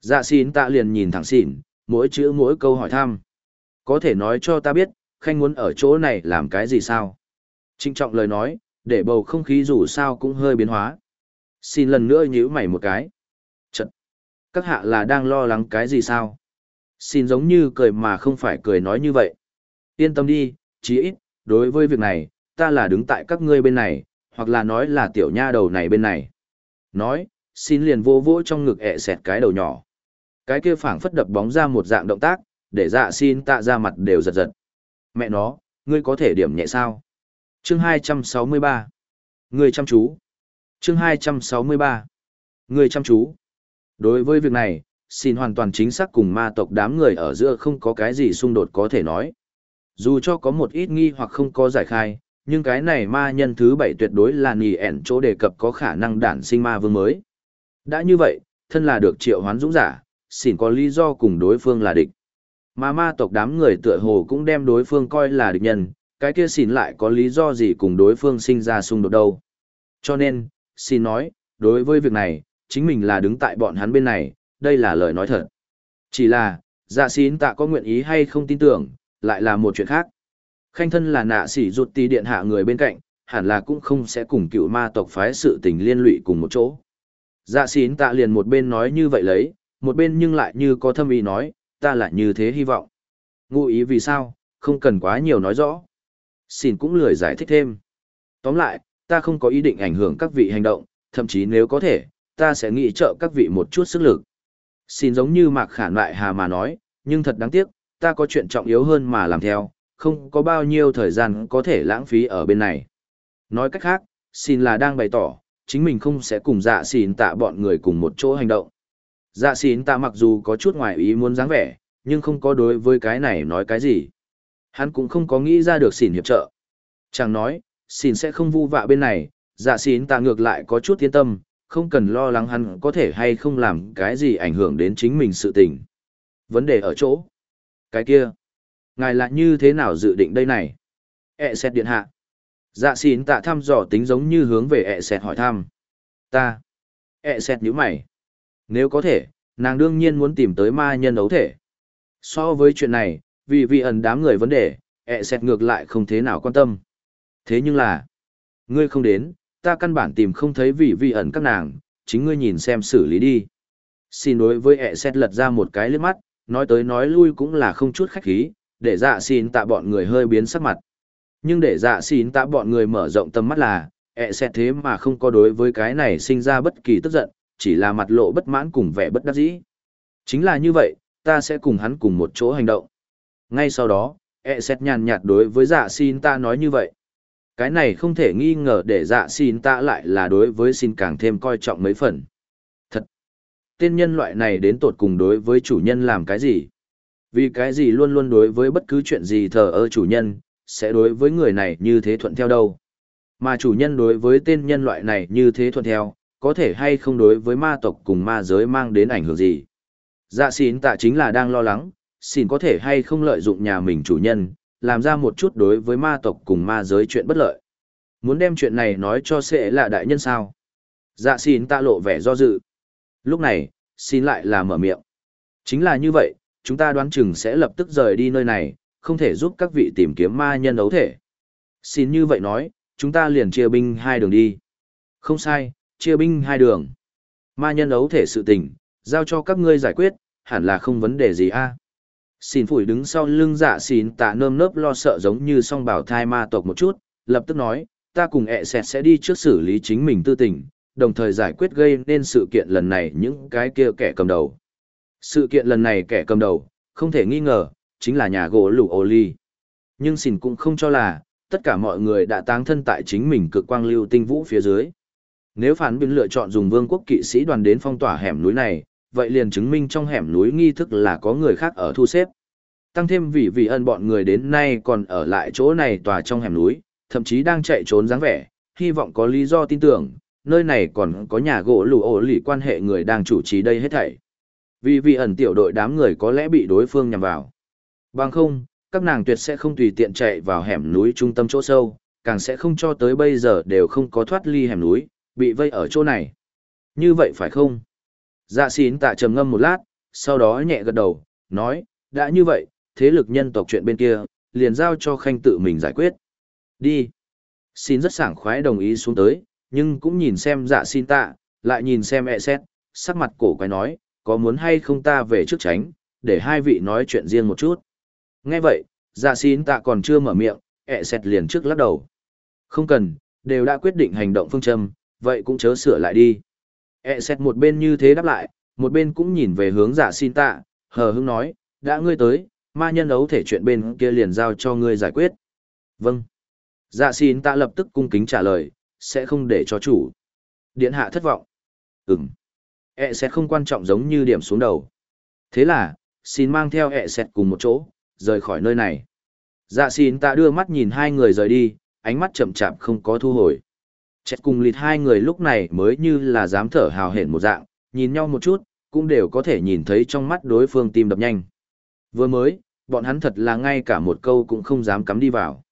Dạ xin tạ liền nhìn thẳng xỉn, mỗi chữ mỗi câu hỏi thăm. Có thể nói cho ta biết, khanh muốn ở chỗ này làm cái gì sao? Trinh trọng lời nói, để bầu không khí dù sao cũng hơi biến hóa. Xin lần nữa nhíu mày một cái. Chật! Các hạ là đang lo lắng cái gì sao? Xin giống như cười mà không phải cười nói như vậy. Yên tâm đi, chí ít, đối với việc này, ta là đứng tại các ngươi bên này, hoặc là nói là tiểu nha đầu này bên này. Nói, xin liền vô vỗ trong ngực ẹ xẹt cái đầu nhỏ. Cái kia phảng phất đập bóng ra một dạng động tác, để dạ xin tạ ra mặt đều giật giật. Mẹ nó, ngươi có thể điểm nhẹ sao? Chương 263. Ngươi chăm chú. Chương 263. Ngươi chăm chú. Đối với việc này, xin hoàn toàn chính xác cùng ma tộc đám người ở giữa không có cái gì xung đột có thể nói. Dù cho có một ít nghi hoặc không có giải khai, nhưng cái này ma nhân thứ bảy tuyệt đối là nỉ ẻn chỗ đề cập có khả năng đản sinh ma vương mới. Đã như vậy, thân là được triệu hoán dũng giả, xỉn có lý do cùng đối phương là địch. Mà ma tộc đám người tựa hồ cũng đem đối phương coi là địch nhân, cái kia xỉn lại có lý do gì cùng đối phương sinh ra xung đột đâu. Cho nên, xin nói, đối với việc này, chính mình là đứng tại bọn hắn bên này, đây là lời nói thật. Chỉ là, dạ xín tạ có nguyện ý hay không tin tưởng, lại là một chuyện khác. Khanh thân là nạ sĩ rụt tì điện hạ người bên cạnh, hẳn là cũng không sẽ cùng cựu ma tộc phái sự tình liên lụy cùng một chỗ. Dạ xín tạ liền một bên nói như vậy lấy, một bên nhưng lại như có thâm ý nói, ta lại như thế hy vọng. Ngụ ý vì sao, không cần quá nhiều nói rõ. Xin cũng lười giải thích thêm. Tóm lại, ta không có ý định ảnh hưởng các vị hành động, thậm chí nếu có thể, ta sẽ nghĩ trợ các vị một chút sức lực. Xin giống như mạc khản lại hà mà nói, nhưng thật đáng tiếc, ta có chuyện trọng yếu hơn mà làm theo, không có bao nhiêu thời gian có thể lãng phí ở bên này. Nói cách khác, xin là đang bày tỏ, chính mình không sẽ cùng dạ xin tạ bọn người cùng một chỗ hành động. Dạ xin tạ mặc dù có chút ngoài ý muốn dáng vẻ, nhưng không có đối với cái này nói cái gì. Hắn cũng không có nghĩ ra được xin hiệp trợ. Chẳng nói, xin sẽ không vu vạ bên này, dạ xin tạ ngược lại có chút yên tâm, không cần lo lắng hắn có thể hay không làm cái gì ảnh hưởng đến chính mình sự tình. Vấn đề ở chỗ. Cái kia. Ngài lại như thế nào dự định đây này? E xét điện hạ. Dạ xin tạ thăm dò tính giống như hướng về E xét hỏi thăm. Ta. E xét nhíu mày. Nếu có thể, nàng đương nhiên muốn tìm tới ma nhân ấu thể. So với chuyện này, vì vị ẩn đám người vấn đề, ẹ xẹt ngược lại không thế nào quan tâm. Thế nhưng là, ngươi không đến, ta căn bản tìm không thấy vị vị ẩn các nàng, chính ngươi nhìn xem xử lý đi. Xin đối với ẹ xẹt lật ra một cái liếc mắt, nói tới nói lui cũng là không chút khách khí, để dạ xin tạ bọn người hơi biến sắc mặt. Nhưng để dạ xin tạ bọn người mở rộng tầm mắt là, ẹ xẹt thế mà không có đối với cái này sinh ra bất kỳ tức giận, chỉ là mặt lộ bất mãn cùng vẻ bất đắc dĩ. Chính là như vậy, ta sẽ cùng hắn cùng một chỗ hành động. Ngay sau đó, e sẽ nhàn nhạt đối với dạ xin ta nói như vậy. Cái này không thể nghi ngờ để dạ xin ta lại là đối với xin càng thêm coi trọng mấy phần. Thật! Tên nhân loại này đến tột cùng đối với chủ nhân làm cái gì? Vì cái gì luôn luôn đối với bất cứ chuyện gì thờ ơ chủ nhân, sẽ đối với người này như thế thuận theo đâu? Mà chủ nhân đối với tên nhân loại này như thế thuận theo, có thể hay không đối với ma tộc cùng ma giới mang đến ảnh hưởng gì? Dạ xín tạ chính là đang lo lắng, xin có thể hay không lợi dụng nhà mình chủ nhân, làm ra một chút đối với ma tộc cùng ma giới chuyện bất lợi. Muốn đem chuyện này nói cho sẽ là đại nhân sao? Dạ xin tạ lộ vẻ do dự. Lúc này, xin lại là mở miệng. Chính là như vậy, chúng ta đoán chừng sẽ lập tức rời đi nơi này, không thể giúp các vị tìm kiếm ma nhân ấu thể. Xin như vậy nói, chúng ta liền chia binh hai đường đi. Không sai, chia binh hai đường. Ma nhân ấu thể sự tình, giao cho các ngươi giải quyết, hẳn là không vấn đề gì a. Xin phủi đứng sau lưng dạ xin tạ nơm nớp lo sợ giống như song bảo thai ma tộc một chút, lập tức nói, ta cùng ẹ xẹt sẽ đi trước xử lý chính mình tư tình, đồng thời giải quyết gây nên sự kiện lần này những cái kia kẻ cầm đầu. Sự kiện lần này kẻ cầm đầu, không thể nghi ngờ, chính là nhà gỗ lũ ô ly. Nhưng xin cũng không cho là, tất cả mọi người đã táng thân tại chính mình cực quang lưu tinh vũ phía dưới. Nếu phán biến lựa chọn dùng vương quốc kỵ sĩ đoàn đến phong tỏa hẻm núi này, vậy liền chứng minh trong hẻm núi nghi thức là có người khác ở thu xếp. Tăng thêm vì vì ân bọn người đến nay còn ở lại chỗ này tòa trong hẻm núi, thậm chí đang chạy trốn dáng vẻ, hy vọng có lý do tin tưởng, nơi này còn có nhà gỗ lù ổ lì quan hệ người đang chủ trì đây hết thảy. Vì vị ẩn tiểu đội đám người có lẽ bị đối phương nhằm vào. Bằng không, các nàng tuyệt sẽ không tùy tiện chạy vào hẻm núi trung tâm chỗ sâu, càng sẽ không cho tới bây giờ đều không có thoát ly hẻm núi, bị vây ở chỗ này. Như vậy phải không? Dạ xín tạ trầm ngâm một lát, sau đó nhẹ gật đầu, nói, đã như vậy, thế lực nhân tộc chuyện bên kia, liền giao cho khanh tự mình giải quyết. Đi. Xin rất sảng khoái đồng ý xuống tới, nhưng cũng nhìn xem dạ xin tạ, lại nhìn xem e xét, sắc mặt cổ quái nói, có muốn hay không ta về trước tránh, để hai vị nói chuyện riêng một chút. Nghe vậy, dạ xin tạ còn chưa mở miệng, ẹ xẹt liền trước lắc đầu. Không cần, đều đã quyết định hành động phương châm, vậy cũng chớ sửa lại đi. E xét một bên như thế đáp lại, một bên cũng nhìn về hướng giả xin tạ, hờ hững nói, đã ngươi tới, ma nhân ấu thể chuyện bên kia liền giao cho ngươi giải quyết. Vâng. Dạ xin tạ lập tức cung kính trả lời, sẽ không để cho chủ. Điện hạ thất vọng. Ừm. E ẹ sẽ không quan trọng giống như điểm xuống đầu. Thế là, xin mang theo e ẹ sẽ cùng một chỗ, rời khỏi nơi này. Dạ xin tạ đưa mắt nhìn hai người rời đi, ánh mắt chậm chạp không có thu hồi. Chết cùng lịt hai người lúc này mới như là dám thở hào hển một dạng, nhìn nhau một chút, cũng đều có thể nhìn thấy trong mắt đối phương tim đập nhanh. Vừa mới, bọn hắn thật là ngay cả một câu cũng không dám cắm đi vào.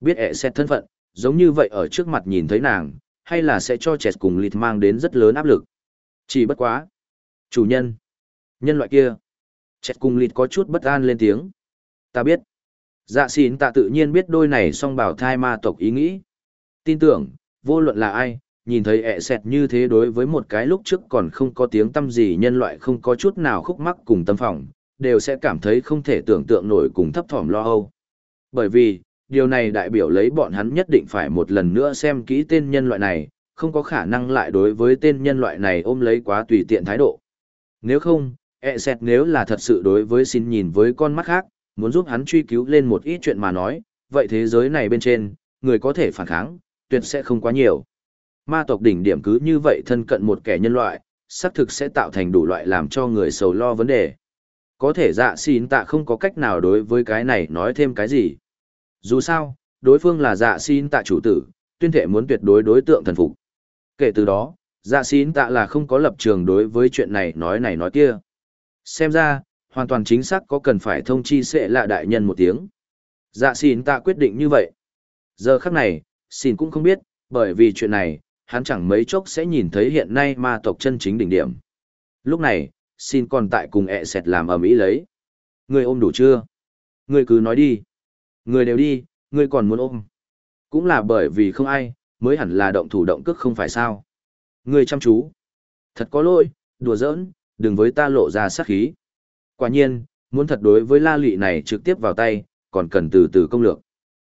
Biết e ẹ xét thân phận, giống như vậy ở trước mặt nhìn thấy nàng, hay là sẽ cho chẹt cùng lịt mang đến rất lớn áp lực. Chỉ bất quá. Chủ nhân. Nhân loại kia. Chẹt cùng lịt có chút bất an lên tiếng. Ta biết. Dạ xín ta tự nhiên biết đôi này song bảo thai ma tộc ý nghĩ. Tin tưởng, vô luận là ai, nhìn thấy ẹ xẹt như thế đối với một cái lúc trước còn không có tiếng tâm gì nhân loại không có chút nào khúc mắc cùng tâm phòng, đều sẽ cảm thấy không thể tưởng tượng nổi cùng thấp thỏm lo âu. Bởi vì, điều này đại biểu lấy bọn hắn nhất định phải một lần nữa xem kỹ tên nhân loại này, không có khả năng lại đối với tên nhân loại này ôm lấy quá tùy tiện thái độ. Nếu không, ẹ xẹt nếu là thật sự đối với xin nhìn với con mắt khác, muốn giúp hắn truy cứu lên một ít chuyện mà nói, vậy thế giới này bên trên, người có thể phản kháng, tuyệt sẽ không quá nhiều. Ma tộc đỉnh điểm cứ như vậy thân cận một kẻ nhân loại, xác thực sẽ tạo thành đủ loại làm cho người sầu lo vấn đề. Có thể dạ xin tạ không có cách nào đối với cái này nói thêm cái gì. Dù sao, đối phương là dạ xin tạ chủ tử, tuyên thể muốn tuyệt đối đối tượng thần phục. Kể từ đó, dạ xin tạ là không có lập trường đối với chuyện này nói này nói kia. Xem ra, hoàn toàn chính xác có cần phải thông chi sẽ lạ đại nhân một tiếng. Dạ xin tạ quyết định như vậy. Giờ khắc này, xin cũng không biết, bởi vì chuyện này, hắn chẳng mấy chốc sẽ nhìn thấy hiện nay ma tộc chân chính đỉnh điểm. Lúc này, xin còn tại cùng ẹ sẹt làm ở mỹ lấy. Người ôm đủ chưa? Người cứ nói đi. Người đều đi, người còn muốn ôm. Cũng là bởi vì không ai, mới hẳn là động thủ động cước không phải sao. Người chăm chú. Thật có lỗi, đùa giỡn, đừng với ta lộ ra sát khí. Quả nhiên, muốn thật đối với la lị này trực tiếp vào tay, còn cần từ từ công lược.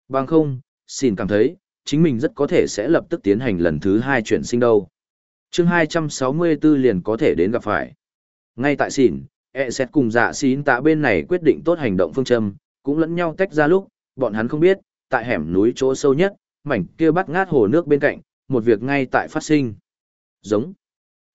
Bằng không, xin cảm thấy, chính mình rất có thể sẽ lập tức tiến hành lần thứ hai chuyển sinh đâu. chương 264 liền có thể đến gặp phải. Ngay tại xỉn, e xét cùng dạ xín tạ bên này quyết định tốt hành động phương châm, cũng lẫn nhau tách ra lúc, bọn hắn không biết, tại hẻm núi chỗ sâu nhất, mảnh kia bắt ngát hồ nước bên cạnh, một việc ngay tại phát sinh. Giống.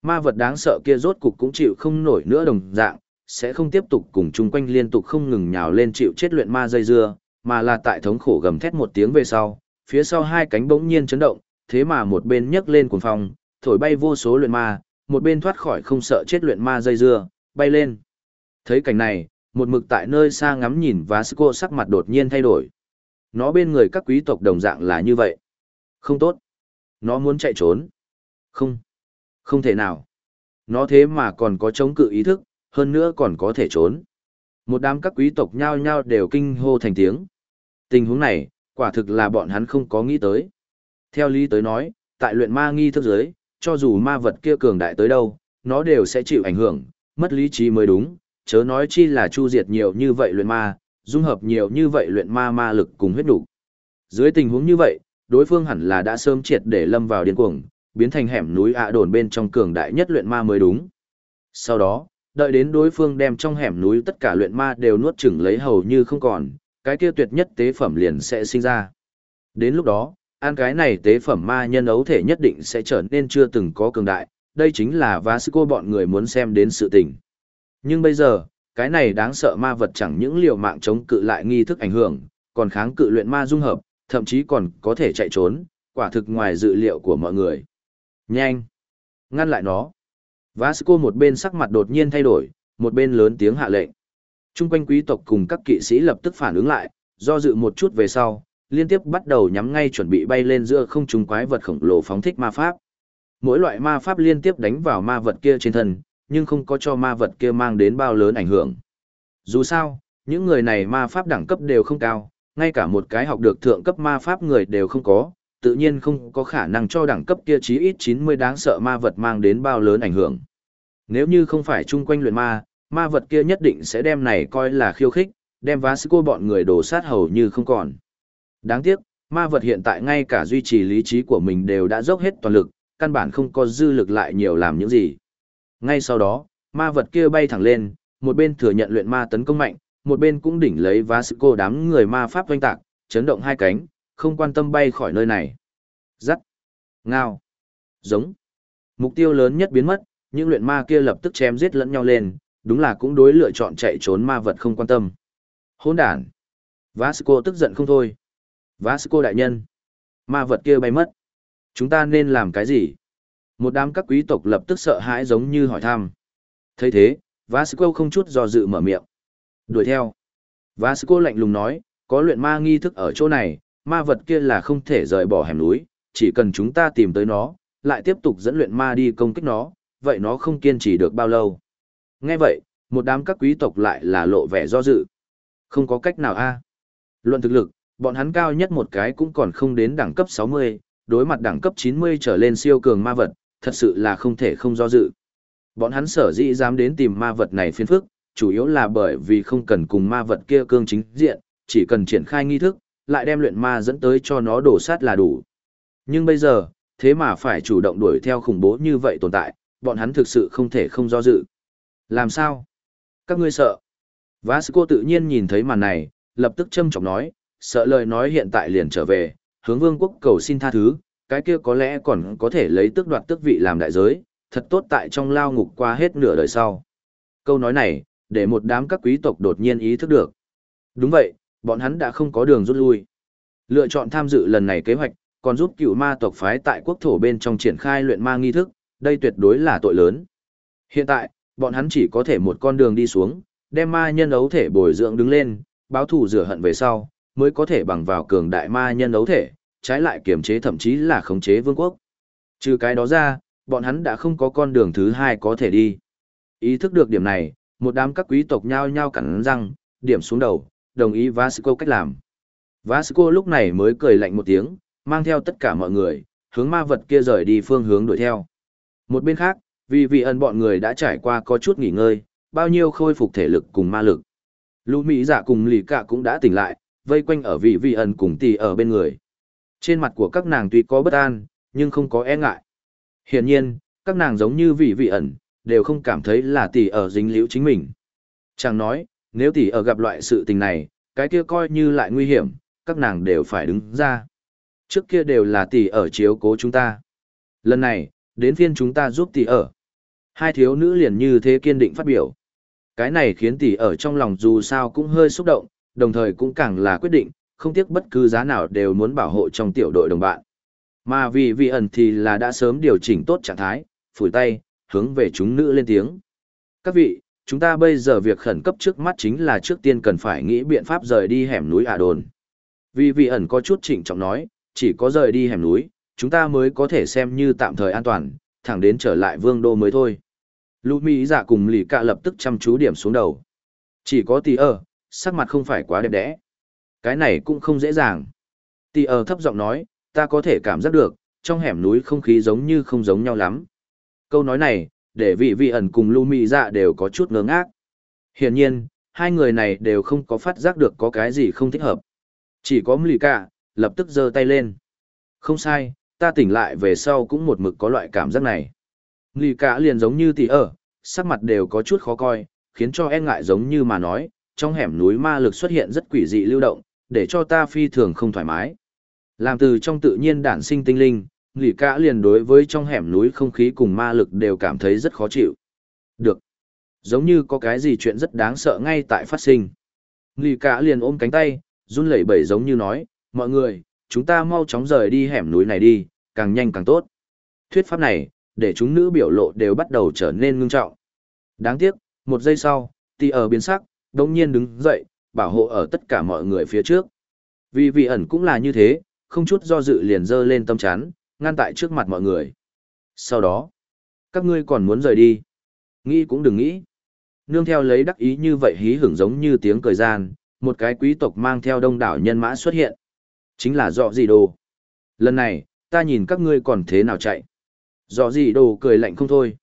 Ma vật đáng sợ kia rốt cục cũng chịu không nổi nữa đồng dạng, sẽ không tiếp tục cùng chung quanh liên tục không ngừng nhào lên chịu chết luyện ma dây dưa, mà là tại thống khổ gầm thét một tiếng về sau, phía sau hai cánh bỗng nhiên chấn động, thế mà một bên nhấc lên cuồng phong, thổi bay vô số luyện ma, một bên thoát khỏi không sợ chết luyện ma dây dưa, bay lên. Thấy cảnh này, một mực tại nơi xa ngắm nhìn Vasco sắc mặt đột nhiên thay đổi. Nó bên người các quý tộc đồng dạng là như vậy. Không tốt. Nó muốn chạy trốn. Không. Không thể nào. Nó thế mà còn có chống cự ý thức, hơn nữa còn có thể trốn. Một đám các quý tộc nhao nhao đều kinh hô thành tiếng. Tình huống này, quả thực là bọn hắn không có nghĩ tới. Theo lý tới nói, tại luyện ma nghi thức giới, cho dù ma vật kia cường đại tới đâu, nó đều sẽ chịu ảnh hưởng, mất lý trí mới đúng, chớ nói chi là chu diệt nhiều như vậy luyện ma, dung hợp nhiều như vậy luyện ma ma lực cùng huyết đủ. Dưới tình huống như vậy, đối phương hẳn là đã sớm triệt để lâm vào điên cuồng, biến thành hẻm núi ạ đồn bên trong cường đại nhất luyện ma mới đúng. Sau đó, đợi đến đối phương đem trong hẻm núi tất cả luyện ma đều nuốt chửng lấy hầu như không còn, cái kia tuyệt nhất tế phẩm liền sẽ sinh ra. Đến lúc đó, ăn cái này tế phẩm ma nhân ấu thể nhất định sẽ trở nên chưa từng có cường đại, đây chính là Vasco bọn người muốn xem đến sự tình. Nhưng bây giờ, cái này đáng sợ ma vật chẳng những liều mạng chống cự lại nghi thức ảnh hưởng, còn kháng cự luyện ma dung hợp, thậm chí còn có thể chạy trốn, quả thực ngoài dự liệu của mọi người. Nhanh! Ngăn lại nó! Vasco một bên sắc mặt đột nhiên thay đổi, một bên lớn tiếng hạ lệnh. Trung quanh quý tộc cùng các kỵ sĩ lập tức phản ứng lại, do dự một chút về sau, liên tiếp bắt đầu nhắm ngay chuẩn bị bay lên giữa không trung quái vật khổng lồ phóng thích ma pháp. Mỗi loại ma pháp liên tiếp đánh vào ma vật kia trên thân, nhưng không có cho ma vật kia mang đến bao lớn ảnh hưởng. Dù sao, những người này ma pháp đẳng cấp đều không cao, ngay cả một cái học được thượng cấp ma pháp người đều không có, tự nhiên không có khả năng cho đẳng cấp kia chí ít 90 đáng sợ ma vật mang đến bao lớn ảnh hưởng. Nếu như không phải chung quanh luyện ma, ma vật kia nhất định sẽ đem này coi là khiêu khích, đem Vasco bọn người đổ sát hầu như không còn. Đáng tiếc, ma vật hiện tại ngay cả duy trì lý trí của mình đều đã dốc hết toàn lực, căn bản không có dư lực lại nhiều làm những gì. Ngay sau đó, ma vật kia bay thẳng lên, một bên thừa nhận luyện ma tấn công mạnh, một bên cũng đỉnh lấy Vasco đám người ma pháp doanh tạc, chấn động hai cánh, không quan tâm bay khỏi nơi này. Rắc, ngao, giống. Mục tiêu lớn nhất biến mất, những luyện ma kia lập tức chém giết lẫn nhau lên, đúng là cũng đối lựa chọn chạy trốn ma vật không quan tâm. Hỗn đản. Vasco tức giận không thôi. Vasco đại nhân. Ma vật kia bay mất. Chúng ta nên làm cái gì? Một đám các quý tộc lập tức sợ hãi giống như hỏi thăm. thấy thế, Vasco không chút do dự mở miệng. Đuổi theo. Vasco lạnh lùng nói, có luyện ma nghi thức ở chỗ này, ma vật kia là không thể rời bỏ hẻm núi, chỉ cần chúng ta tìm tới nó, lại tiếp tục dẫn luyện ma đi công kích nó, vậy nó không kiên trì được bao lâu. Nghe vậy, một đám các quý tộc lại là lộ vẻ do dự. Không có cách nào a. Luận thực lực, bọn hắn cao nhất một cái cũng còn không đến đẳng cấp 60, đối mặt đẳng cấp 90 trở lên siêu cường ma vật, thật sự là không thể không do dự. Bọn hắn sở dĩ dám đến tìm ma vật này phiên phức, chủ yếu là bởi vì không cần cùng ma vật kia cương chính diện, chỉ cần triển khai nghi thức, lại đem luyện ma dẫn tới cho nó đổ sát là đủ. Nhưng bây giờ, thế mà phải chủ động đuổi theo khủng bố như vậy tồn tại, bọn hắn thực sự không thể không do dự. Làm sao? Các ngươi sợ. Vasco tự nhiên nhìn thấy màn này, lập tức châm trọng nói, sợ lời nói hiện tại liền trở về, hướng vương quốc cầu xin tha thứ, cái kia có lẽ còn có thể lấy tước đoạt tước vị làm đại giới, thật tốt tại trong lao ngục qua hết nửa đời sau. Câu nói này, để một đám các quý tộc đột nhiên ý thức được. Đúng vậy, bọn hắn đã không có đường rút lui. Lựa chọn tham dự lần này kế hoạch, còn giúp cựu ma tộc phái tại quốc thổ bên trong triển khai luyện ma nghi thức, đây tuyệt đối là tội lớn. Hiện tại, bọn hắn chỉ có thể một con đường đi xuống, đem ma nhân ấu thể bồi dưỡng đứng lên, báo thù rửa hận về sau, mới có thể bằng vào cường đại ma nhân ấu thể, trái lại kiểm chế thậm chí là khống chế vương quốc. Trừ cái đó ra, bọn hắn đã không có con đường thứ hai có thể đi. Ý thức được điểm này, một đám các quý tộc nhao nhao cắn răng, điểm xuống đầu, đồng ý Vasco cách làm. Vasco lúc này mới cười lạnh một tiếng, mang theo tất cả mọi người, hướng ma vật kia rời đi phương hướng đuổi theo. Một bên khác, vì vị ẩn bọn người đã trải qua có chút nghỉ ngơi, bao nhiêu khôi phục thể lực cùng ma lực. Lũ Mỹ giả cùng lì cả cũng đã tỉnh lại, vây quanh ở vị vị ẩn cùng tỷ ở bên người. Trên mặt của các nàng tuy có bất an, nhưng không có e ngại. Hiển nhiên, các nàng giống như vị vị ẩn, đều không cảm thấy là tỷ ở dính liễu chính mình. Chàng nói, nếu tỷ ở gặp loại sự tình này, cái kia coi như lại nguy hiểm, các nàng đều phải đứng ra. Trước kia đều là tỷ ở chiếu cố chúng ta. Lần này, đến phiên chúng ta giúp tỷ ở. Hai thiếu nữ liền như thế kiên định phát biểu. Cái này khiến tỷ ở trong lòng dù sao cũng hơi xúc động, đồng thời cũng càng là quyết định, không tiếc bất cứ giá nào đều muốn bảo hộ trong tiểu đội đồng bạn. Mà vì vị ẩn thì là đã sớm điều chỉnh tốt trạng thái, phủi tay, hướng về chúng nữ lên tiếng. Các vị, chúng ta bây giờ việc khẩn cấp trước mắt chính là trước tiên cần phải nghĩ biện pháp rời đi hẻm núi ả đồn. Vì vị ẩn có chút chỉnh trọng nói, chỉ có rời đi hẻm núi, chúng ta mới có thể xem như tạm thời an toàn, thẳng đến trở lại vương đô mới thôi. Lũ Mỹ giả cùng lì cạ lập tức chăm chú điểm xuống đầu. Chỉ có tỷ ơ, sắc mặt không phải quá đẹp đẽ. Cái này cũng không dễ dàng. Tỷ ở ờ thấp giọng nói, ta có thể cảm giác được, trong hẻm núi không khí giống như không giống nhau lắm. Câu nói này, để vị vị ẩn cùng lưu mị dạ đều có chút ngớ ngác. Hiển nhiên, hai người này đều không có phát giác được có cái gì không thích hợp. Chỉ có lì cạ, lập tức giơ tay lên. Không sai, ta tỉnh lại về sau cũng một mực có loại cảm giác này. Lì cả liền giống như tỷ ở, ờ, sắc mặt đều có chút khó coi, khiến cho e ngại giống như mà nói, trong hẻm núi ma lực xuất hiện rất quỷ dị lưu động, để cho ta phi thường không thoải mái. Làm từ trong tự nhiên đản sinh tinh linh, lì cả liền đối với trong hẻm núi không khí cùng ma lực đều cảm thấy rất khó chịu. Được. Giống như có cái gì chuyện rất đáng sợ ngay tại phát sinh. Lì cả liền ôm cánh tay, run lẩy bẩy giống như nói, mọi người, chúng ta mau chóng rời đi hẻm núi này đi, càng nhanh càng tốt. Thuyết pháp này, để chúng nữ biểu lộ đều bắt đầu trở nên ngưng trọng. Đáng tiếc, một giây sau, tỷ ở biến sắc, đồng nhiên đứng dậy, bảo hộ ở tất cả mọi người phía trước. Vì vị ẩn cũng là như thế, không chút do dự liền dơ lên tâm chán, ngăn tại trước mặt mọi người. Sau đó, các ngươi còn muốn rời đi. Nghĩ cũng đừng nghĩ. Nương theo lấy đắc ý như vậy hí hưởng giống như tiếng cười gian, một cái quý tộc mang theo đông đảo nhân mã xuất hiện. Chính là dọ gì đồ. Lần này, ta nhìn các ngươi còn thế nào chạy. Dọ gì đồ cười lạnh không thôi.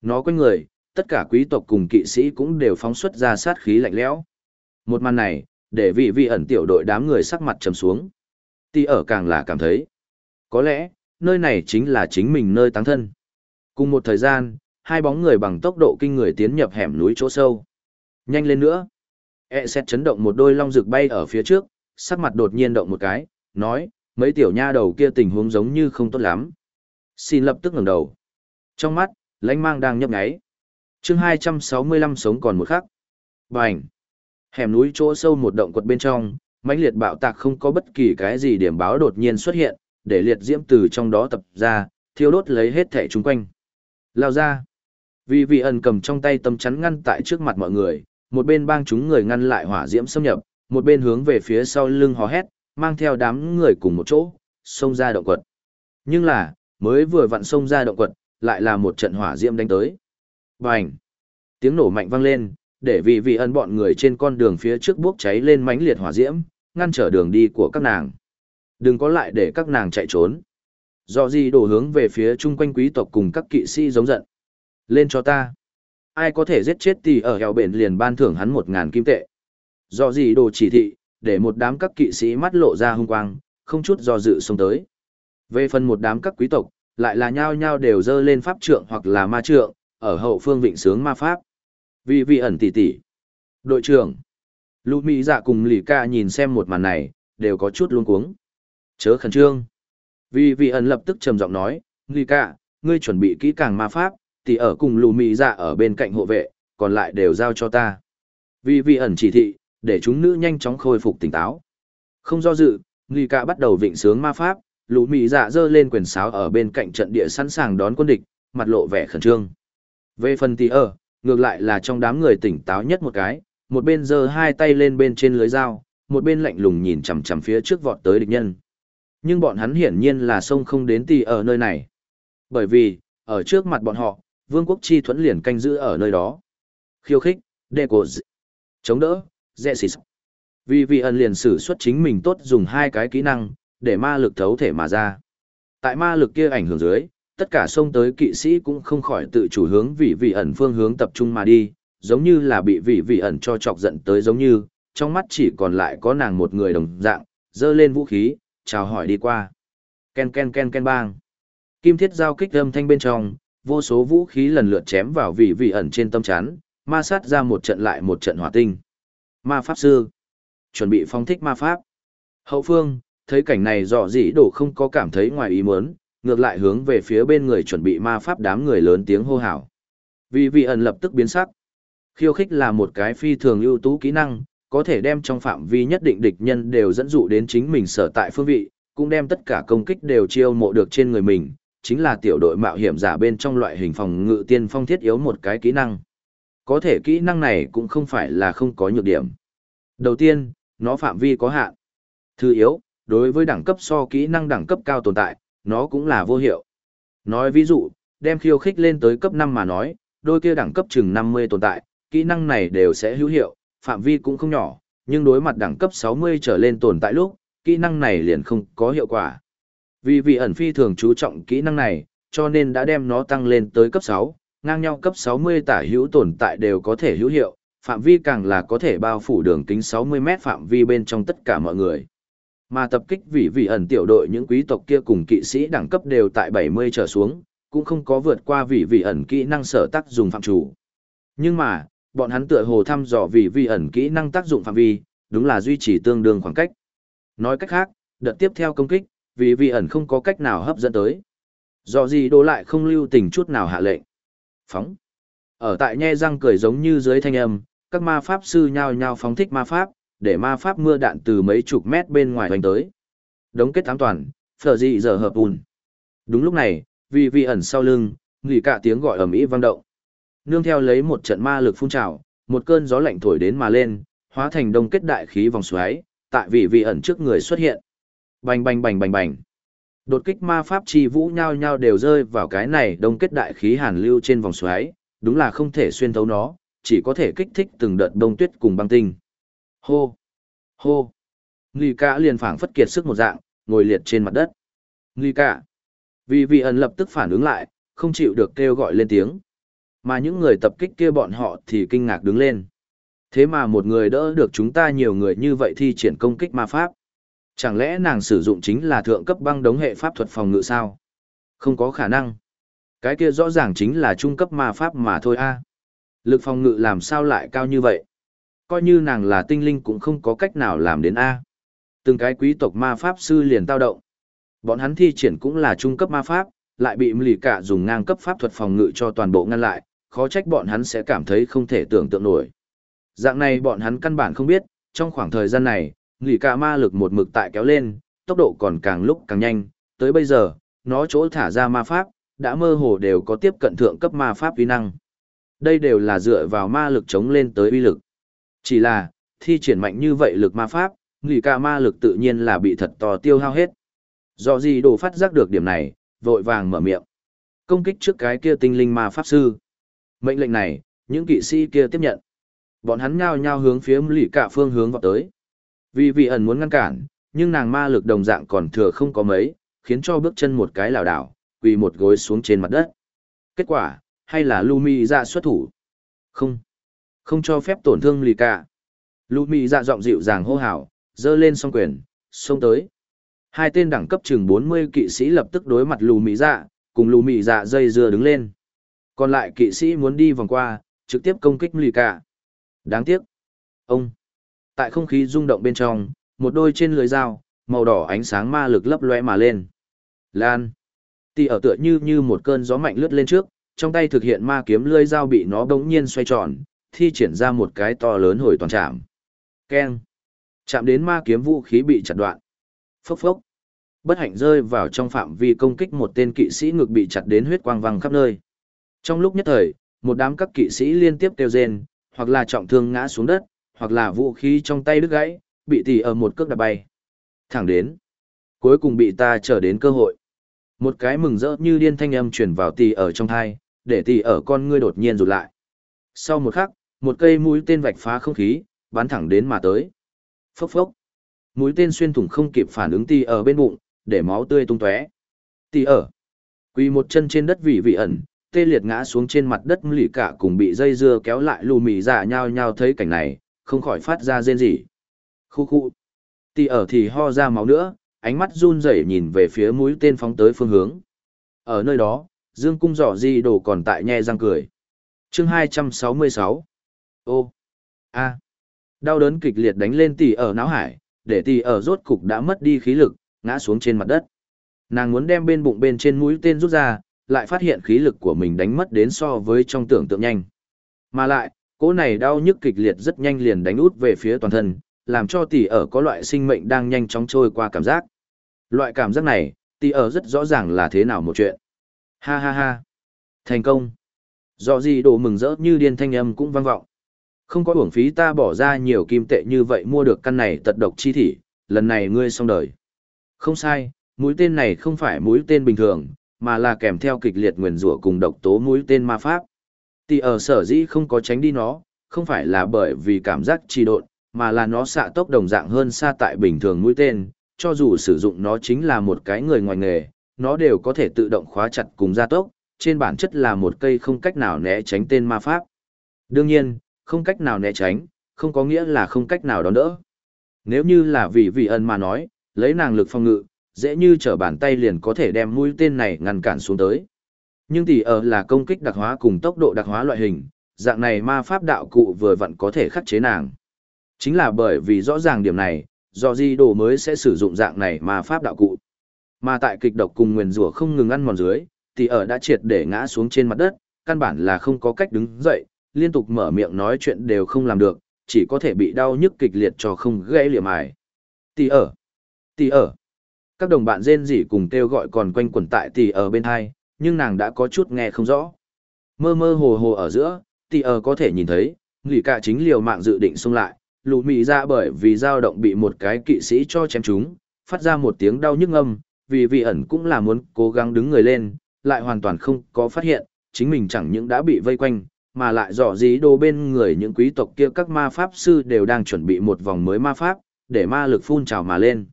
Nó quanh người, tất cả quý tộc cùng kỵ sĩ cũng đều phóng xuất ra sát khí lạnh lẽo. Một màn này, để vị vị ẩn tiểu đội đám người sắc mặt trầm xuống. Ti ở càng là cảm thấy. Có lẽ, nơi này chính là chính mình nơi táng thân. Cùng một thời gian, hai bóng người bằng tốc độ kinh người tiến nhập hẻm núi chỗ sâu. Nhanh lên nữa. E xét chấn động một đôi long rực bay ở phía trước, sắc mặt đột nhiên động một cái, nói, mấy tiểu nha đầu kia tình huống giống như không tốt lắm. Xin lập tức ngẩng đầu. Trong mắt, lãnh mang đang nhấp nháy. chương 265 sống còn một khắc. Bành. Hẻm núi chỗ sâu một động quật bên trong, mãnh liệt bạo tạc không có bất kỳ cái gì điểm báo đột nhiên xuất hiện, để liệt diễm từ trong đó tập ra, thiêu đốt lấy hết thể chung quanh. Lao ra. Vì vị ẩn cầm trong tay tấm chắn ngăn tại trước mặt mọi người, một bên bang chúng người ngăn lại hỏa diễm xâm nhập, một bên hướng về phía sau lưng hò hét, mang theo đám người cùng một chỗ, xông ra động quật. Nhưng là, mới vừa vặn xông ra động quật, lại là một trận hỏa diễm đánh tới. Bành! Tiếng nổ mạnh vang lên, để vị vị ân bọn người trên con đường phía trước bốc cháy lên mãnh liệt hỏa diễm, ngăn trở đường đi của các nàng. Đừng có lại để các nàng chạy trốn. Do gì đổ hướng về phía chung quanh quý tộc cùng các kỵ sĩ giống giận. Lên cho ta. Ai có thể giết chết thì ở heo bền liền ban thưởng hắn một ngàn kim tệ. Do gì đồ chỉ thị, để một đám các kỵ sĩ mắt lộ ra hung quang, không chút do dự xông tới. Về phần một đám các quý tộc, lại là nhao nhao đều dơ lên pháp trượng hoặc là ma trượng, ở hậu phương vịnh sướng ma pháp. Vì vị ẩn tỷ tỷ. Đội trưởng. Lũ Mỹ dạ cùng Lì Ca nhìn xem một màn này, đều có chút luống cuống. Chớ khẩn trương. Vì vị ẩn lập tức trầm giọng nói, Lì Ca, ngươi chuẩn bị kỹ càng ma pháp, tỷ ở cùng lù Mỹ dạ ở bên cạnh hộ vệ, còn lại đều giao cho ta. Vì vị ẩn chỉ thị, để chúng nữ nhanh chóng khôi phục tỉnh táo. Không do dự, Lì Ca bắt đầu vịnh sướng ma pháp, Lù Mỹ dạ giơ lên quyền sáo ở bên cạnh trận địa sẵn sàng đón quân địch, mặt lộ vẻ khẩn trương. Về phần tỷ ở, ngược lại là trong đám người tỉnh táo nhất một cái, một bên giơ hai tay lên bên trên lưới dao, một bên lạnh lùng nhìn chằm chằm phía trước vọt tới địch nhân. Nhưng bọn hắn hiển nhiên là sông không đến tì ở nơi này. Bởi vì, ở trước mặt bọn họ, vương quốc chi thuẫn liền canh giữ ở nơi đó. Khiêu khích, đệ cổ d... Chống đỡ, dẹ xì Vì vị ẩn liền sử xuất chính mình tốt dùng hai cái kỹ năng, để ma lực thấu thể mà ra. Tại ma lực kia ảnh hưởng dưới, tất cả xông tới kỵ sĩ cũng không khỏi tự chủ hướng vị vị ẩn phương hướng tập trung mà đi, giống như là bị vị vị ẩn cho chọc giận tới giống như, trong mắt chỉ còn lại có nàng một người đồng dạng, dơ lên vũ khí, chào hỏi đi qua. Ken ken ken ken bang. Kim thiết giao kích âm thanh bên trong, vô số vũ khí lần lượt chém vào vị vị ẩn trên tâm chán, ma sát ra một trận lại một trận hỏa tinh. Ma pháp sư. Chuẩn bị phong thích ma pháp. Hậu phương, thấy cảnh này dọ dĩ đổ không có cảm thấy ngoài ý muốn, ngược lại hướng về phía bên người chuẩn bị ma pháp đám người lớn tiếng hô hào. Vì vị ẩn lập tức biến sắc. Khiêu khích là một cái phi thường ưu tú kỹ năng, có thể đem trong phạm vi nhất định địch nhân đều dẫn dụ đến chính mình sở tại phương vị, cũng đem tất cả công kích đều chiêu mộ được trên người mình, chính là tiểu đội mạo hiểm giả bên trong loại hình phòng ngự tiên phong thiết yếu một cái kỹ năng. Có thể kỹ năng này cũng không phải là không có nhược điểm. Đầu tiên, nó phạm vi có hạn. Thứ yếu, đối với đẳng cấp so kỹ năng đẳng cấp cao tồn tại, nó cũng là vô hiệu. Nói ví dụ, đem khiêu khích lên tới cấp 5 mà nói, đôi kia đẳng cấp chừng 50 tồn tại, kỹ năng này đều sẽ hữu hiệu, phạm vi cũng không nhỏ, nhưng đối mặt đẳng cấp 60 trở lên tồn tại lúc, kỹ năng này liền không có hiệu quả. Vì vị ẩn phi thường chú trọng kỹ năng này, cho nên đã đem nó tăng lên tới cấp 6, ngang nhau cấp 60 tả hữu tồn tại đều có thể hữu hiệu, phạm vi càng là có thể bao phủ đường kính 60 mét phạm vi bên trong tất cả mọi người. Mà tập kích vị vị ẩn tiểu đội những quý tộc kia cùng kỵ sĩ đẳng cấp đều tại 70 trở xuống, cũng không có vượt qua vị vị ẩn kỹ năng sở tác dùng phạm chủ. Nhưng mà, bọn hắn tựa hồ thăm dò vị vị ẩn kỹ năng tác dụng phạm vi, đúng là duy trì tương đương khoảng cách. Nói cách khác, đợt tiếp theo công kích, vị vị ẩn không có cách nào hấp dẫn tới. Do gì đổ lại không lưu tình chút nào hạ lệnh. Phóng. Ở tại nhe răng cười giống như dưới thanh âm, các ma pháp sư nhao nhao phóng thích ma pháp, để ma pháp mưa đạn từ mấy chục mét bên ngoài hoành tới. Đống kết thám toàn, phở dị giờ hợp ùn. Đúng lúc này, vì vị ẩn sau lưng, nghỉ cả tiếng gọi ầm ĩ vang động. Nương theo lấy một trận ma lực phun trào, một cơn gió lạnh thổi đến mà lên, hóa thành đông kết đại khí vòng xoáy, tại vị vị ẩn trước người xuất hiện. Bành bành bành bành bành. Đột kích ma pháp chi vũ nhao nhao đều rơi vào cái này đông kết đại khí hàn lưu trên vòng xoáy, đúng là không thể xuyên thấu nó, chỉ có thể kích thích từng đợt đông tuyết cùng băng tinh. Hô! Hô! Nghi cả liền phảng phất kiệt sức một dạng, ngồi liệt trên mặt đất. Nghi cả! Vì vị ẩn lập tức phản ứng lại, không chịu được kêu gọi lên tiếng. Mà những người tập kích kia bọn họ thì kinh ngạc đứng lên. Thế mà một người đỡ được chúng ta nhiều người như vậy thi triển công kích ma pháp. Chẳng lẽ nàng sử dụng chính là thượng cấp băng đống hệ pháp thuật phòng ngự sao? Không có khả năng. Cái kia rõ ràng chính là trung cấp ma pháp mà thôi a. Lực phòng ngự làm sao lại cao như vậy? Coi như nàng là tinh linh cũng không có cách nào làm đến A. Từng cái quý tộc ma pháp sư liền tao động. Bọn hắn thi triển cũng là trung cấp ma pháp, lại bị lì cả dùng ngang cấp pháp thuật phòng ngự cho toàn bộ ngăn lại, khó trách bọn hắn sẽ cảm thấy không thể tưởng tượng nổi. Dạng này bọn hắn căn bản không biết, trong khoảng thời gian này, lì cả ma lực một mực tại kéo lên, tốc độ còn càng lúc càng nhanh, tới bây giờ, nó chỗ thả ra ma pháp, đã mơ hồ đều có tiếp cận thượng cấp ma pháp uy năng. Đây đều là dựa vào ma lực chống lên tới uy lực. Chỉ là, thi triển mạnh như vậy lực ma pháp, nghỉ cả ma lực tự nhiên là bị thật to tiêu hao hết. Do gì đồ phát giác được điểm này, vội vàng mở miệng. Công kích trước cái kia tinh linh ma pháp sư. Mệnh lệnh này, những kỵ sĩ kia tiếp nhận. Bọn hắn nhao nhao hướng phía lì cả phương hướng vào tới. Vì vị ẩn muốn ngăn cản, nhưng nàng ma lực đồng dạng còn thừa không có mấy, khiến cho bước chân một cái lảo đảo, quỳ một gối xuống trên mặt đất. Kết quả, hay là Lumi ra xuất thủ? Không. Không cho phép tổn thương lì cả. lụ mị dạ giọng dịu dàng hô hào, dơ lên song quyền, xông tới. Hai tên đẳng cấp chừng 40 kỵ sĩ lập tức đối mặt lù mị dạ cùng lù mị dạ dây dưa đứng lên. Còn lại kỵ sĩ muốn đi vòng qua, trực tiếp công kích lì cả. Đáng tiếc. Ông. Tại không khí rung động bên trong, một đôi trên lưới dao, màu đỏ ánh sáng ma lực lấp lóe mà lên. Lan. Tì ở tựa như như một cơn gió mạnh lướt lên trước, trong tay thực hiện ma kiếm lưỡi dao bị nó bỗng nhiên xoay tròn, thi triển ra một cái to lớn hồi toàn chạm. Keng. Chạm đến ma kiếm vũ khí bị chặt đoạn. Phốc phốc. Bất hạnh rơi vào trong phạm vi công kích một tên kỵ sĩ ngực bị chặt đến huyết quang văng khắp nơi. Trong lúc nhất thời, một đám các kỵ sĩ liên tiếp kêu rên, hoặc là trọng thương ngã xuống đất, hoặc là vũ khí trong tay đứt gãy, bị tỉ ở một cước đạp bay. Thẳng đến. Cuối cùng bị ta trở đến cơ hội. Một cái mừng rỡ như điên thanh âm truyền vào tỉ ở trong thai, để tỉ ở con ngươi đột nhiên rụt lại. Sau một khắc, một cây mũi tên vạch phá không khí, bắn thẳng đến mà tới. Phốc phốc. Mũi tên xuyên thủng không kịp phản ứng tì ở bên bụng, để máu tươi tung tóe. Tì ở. Quỳ một chân trên đất vị vị ẩn, tê liệt ngã xuống trên mặt đất lì cả cùng bị dây dưa kéo lại lù mì giả nhao nhao thấy cảnh này, không khỏi phát ra rên rỉ. Khu khu. Tỷ ở thì ho ra máu nữa, ánh mắt run rẩy nhìn về phía mũi tên phóng tới phương hướng. Ở nơi đó, Dương Cung Giỏ Di đồ còn tại nhe răng cười. chương 266. Ô. A. Đau đớn kịch liệt đánh lên tỷ ở não hải, để tỷ ở rốt cục đã mất đi khí lực, ngã xuống trên mặt đất. Nàng muốn đem bên bụng bên trên mũi tên rút ra, lại phát hiện khí lực của mình đánh mất đến so với trong tưởng tượng nhanh. Mà lại, cỗ này đau nhức kịch liệt rất nhanh liền đánh út về phía toàn thân, làm cho tỷ ở có loại sinh mệnh đang nhanh chóng trôi qua cảm giác. Loại cảm giác này, tỷ ở rất rõ ràng là thế nào một chuyện. Ha ha ha. Thành công. Do gì đồ mừng rỡ như điên thanh âm cũng vang vọng. Không có uổng phí ta bỏ ra nhiều kim tệ như vậy mua được căn này tật độc chi thỉ, lần này ngươi xong đời. Không sai, mũi tên này không phải mũi tên bình thường, mà là kèm theo kịch liệt nguyền rủa cùng độc tố mũi tên ma pháp. Tỷ ở sở dĩ không có tránh đi nó, không phải là bởi vì cảm giác trì độn, mà là nó xạ tốc đồng dạng hơn xa tại bình thường mũi tên, cho dù sử dụng nó chính là một cái người ngoài nghề, nó đều có thể tự động khóa chặt cùng gia tốc, trên bản chất là một cây không cách nào né tránh tên ma pháp. Đương nhiên, không cách nào né tránh, không có nghĩa là không cách nào đón đỡ. Nếu như là vì vị ân mà nói, lấy nàng lực phong ngự, dễ như trở bàn tay liền có thể đem mũi tên này ngăn cản xuống tới. Nhưng tỷ ở là công kích đặc hóa cùng tốc độ đặc hóa loại hình, dạng này ma pháp đạo cụ vừa vặn có thể khắc chế nàng. Chính là bởi vì rõ ràng điểm này, do di đồ mới sẽ sử dụng dạng này ma pháp đạo cụ. Mà tại kịch độc cùng nguyền rủa không ngừng ăn mòn dưới, tỷ ở đã triệt để ngã xuống trên mặt đất, căn bản là không có cách đứng dậy, liên tục mở miệng nói chuyện đều không làm được, chỉ có thể bị đau nhức kịch liệt cho không gãy liềm ải. Tỷ ở, tỷ ở. Các đồng bạn rên rỉ cùng kêu gọi còn quanh quẩn tại tỷ ở bên hai, nhưng nàng đã có chút nghe không rõ. Mơ mơ hồ hồ ở giữa, tỷ ở có thể nhìn thấy, nghỉ cả chính liều mạng dự định xông lại, lù mị ra bởi vì dao động bị một cái kỵ sĩ cho chém chúng, phát ra một tiếng đau nhức âm, vì vị ẩn cũng là muốn cố gắng đứng người lên, lại hoàn toàn không có phát hiện, chính mình chẳng những đã bị vây quanh, mà lại dò dí đồ bên người những quý tộc kia các ma pháp sư đều đang chuẩn bị một vòng mới ma pháp, để ma lực phun trào mà lên.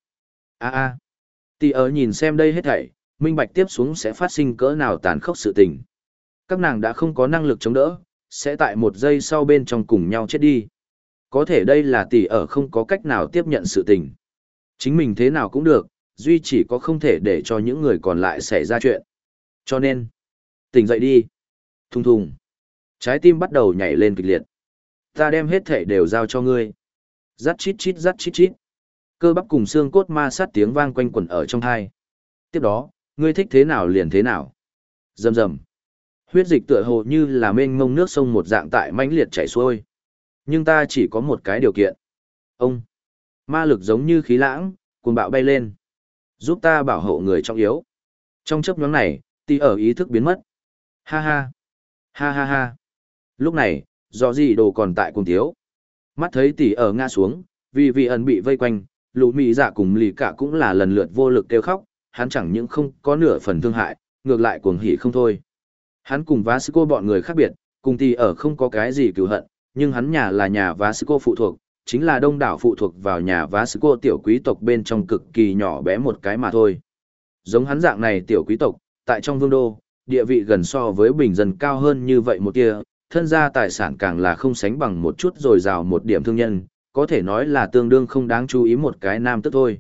A a. Tỷ ở nhìn xem đây hết thảy, minh bạch tiếp xuống sẽ phát sinh cỡ nào tàn khốc sự tình. Các nàng đã không có năng lực chống đỡ, sẽ tại một giây sau bên trong cùng nhau chết đi. Có thể đây là tỷ ở không có cách nào tiếp nhận sự tình. Chính mình thế nào cũng được, duy chỉ có không thể để cho những người còn lại xảy ra chuyện. Cho nên, tỉnh dậy đi. Thùng thùng. Trái tim bắt đầu nhảy lên kịch liệt. Ta đem hết thể đều giao cho ngươi. Rát chít chít rát chít chít. Cơ bắp cùng xương cốt ma sát tiếng vang quanh quẩn ở trong thai. Tiếp đó, ngươi thích thế nào liền thế nào. Rầm rầm. Huyết dịch tựa hồ như là mênh mông nước sông một dạng tại mãnh liệt chảy xuôi. Nhưng ta chỉ có một cái điều kiện. Ông. Ma lực giống như khí lãng, cuồng bạo bay lên. Giúp ta bảo hộ người trong yếu. Trong chấp nhóm này, tì ở ý thức biến mất. Ha ha. Ha ha ha. Lúc này, do gì đồ còn tại cùng thiếu. Mắt thấy tỷ ở ngã xuống, vì vị ẩn bị vây quanh, lũ mỹ dạ cùng lì cả cũng là lần lượt vô lực kêu khóc, hắn chẳng những không có nửa phần thương hại, ngược lại cuồng hỉ không thôi. Hắn cùng Vasco bọn người khác biệt, cùng tỷ ở không có cái gì cựu hận, nhưng hắn nhà là nhà Vasco phụ thuộc, chính là đông đảo phụ thuộc vào nhà Vasco tiểu quý tộc bên trong cực kỳ nhỏ bé một cái mà thôi. Giống hắn dạng này tiểu quý tộc, tại trong vương đô, địa vị gần so với bình dân cao hơn như vậy một tia, thân gia tài sản càng là không sánh bằng một chút rồi rào một điểm thương nhân, có thể nói là tương đương không đáng chú ý một cái nam tức thôi.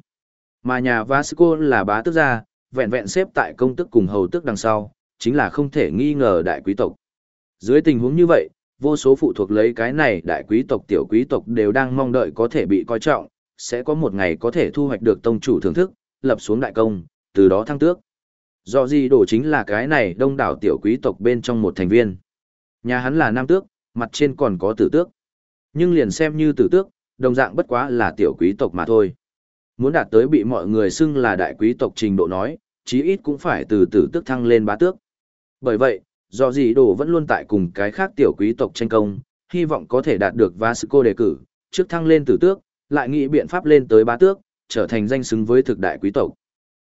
Mà nhà Vasco là bá tước gia, vẹn vẹn xếp tại công tức cùng hầu tước đằng sau, chính là không thể nghi ngờ đại quý tộc. Dưới tình huống như vậy, vô số phụ thuộc lấy cái này đại quý tộc tiểu quý tộc đều đang mong đợi có thể bị coi trọng, sẽ có một ngày có thể thu hoạch được tông chủ thưởng thức, lập xuống đại công, từ đó thăng tước. Do gì đổ chính là cái này đông đảo tiểu quý tộc bên trong một thành viên. Nhà hắn là nam tước, mặt trên còn có tử tước. Nhưng liền xem như tử tước, đồng dạng bất quá là tiểu quý tộc mà thôi. Muốn đạt tới bị mọi người xưng là đại quý tộc trình độ nói, chí ít cũng phải từ tử tước thăng lên bá tước. Bởi vậy, do gì đồ vẫn luôn tại cùng cái khác tiểu quý tộc tranh công, hy vọng có thể đạt được Vasco đề cử, trước thăng lên tử tước, lại nghĩ biện pháp lên tới bá tước, trở thành danh xứng với thực đại quý tộc.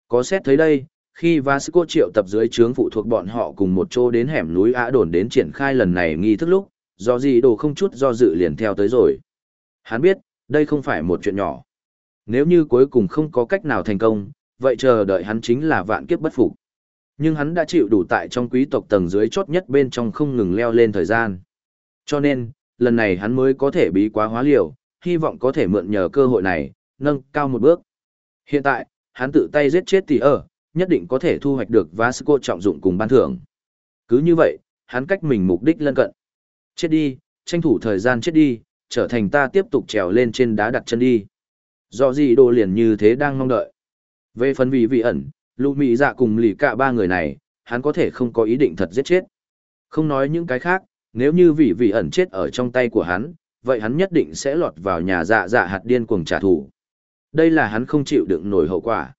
Có xét thấy đây, khi Vasco triệu tập dưới trướng phụ thuộc bọn họ cùng một chỗ đến hẻm núi Á Đồn đến triển khai lần này nghi thức lúc, do gì đồ không chút do dự liền theo tới rồi. Hắn biết, đây không phải một chuyện nhỏ. Nếu như cuối cùng không có cách nào thành công, vậy chờ đợi hắn chính là vạn kiếp bất phục. Nhưng hắn đã chịu đủ tại trong quý tộc tầng dưới chốt nhất bên trong không ngừng leo lên thời gian. Cho nên, lần này hắn mới có thể bí quá hóa liều, hy vọng có thể mượn nhờ cơ hội này, nâng cao một bước. Hiện tại, hắn tự tay giết chết tỷ ở, nhất định có thể thu hoạch được Vasco trọng dụng cùng ban thưởng. Cứ như vậy, hắn cách mình mục đích lân cận. Chết đi, tranh thủ thời gian chết đi, trở thành ta tiếp tục trèo lên trên đá đặt chân đi. Do gì đồ liền như thế đang mong đợi. Về phần vì vị ẩn, lụ mị dạ cùng lì cả ba người này, hắn có thể không có ý định thật giết chết. Không nói những cái khác, nếu như vị vị ẩn chết ở trong tay của hắn, vậy hắn nhất định sẽ lọt vào nhà dạ dạ hạt điên cuồng trả thù. Đây là hắn không chịu đựng nổi hậu quả.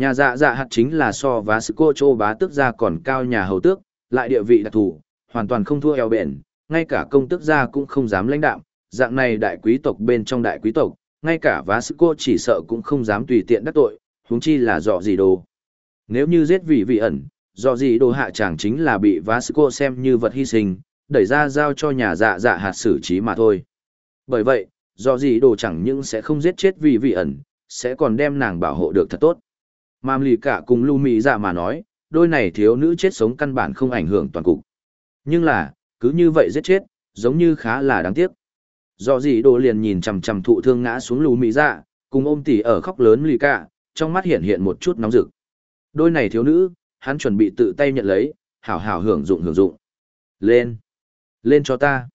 Nhà dạ dạ hạt chính là so và sự cô chô bá tước gia còn cao nhà hầu tước, lại địa vị đặc thù, hoàn toàn không thua eo bền, ngay cả công tước gia cũng không dám lãnh đạm, dạng này đại quý tộc bên trong đại quý tộc, ngay cả vá sự cô chỉ sợ cũng không dám tùy tiện đắc tội, huống chi là dọ gì đồ. Nếu như giết vị vị ẩn, dọ gì đồ hạ chẳng chính là bị vá sự cô xem như vật hy sinh, đẩy ra giao cho nhà dạ dạ hạt xử trí mà thôi. Bởi vậy, dọ gì đồ chẳng những sẽ không giết chết vị vị ẩn, sẽ còn đem nàng bảo hộ được thật tốt. Mam lì cả cùng lưu mỹ dạ mà nói, đôi này thiếu nữ chết sống căn bản không ảnh hưởng toàn cục. Nhưng là, cứ như vậy giết chết, giống như khá là đáng tiếc. Do gì đồ liền nhìn chằm chằm thụ thương ngã xuống lù mỹ dạ, cùng ôm tỉ ở khóc lớn lì cả, trong mắt hiện hiện một chút nóng rực. Đôi này thiếu nữ, hắn chuẩn bị tự tay nhận lấy, hảo hảo hưởng dụng hưởng dụng. Lên! Lên cho ta!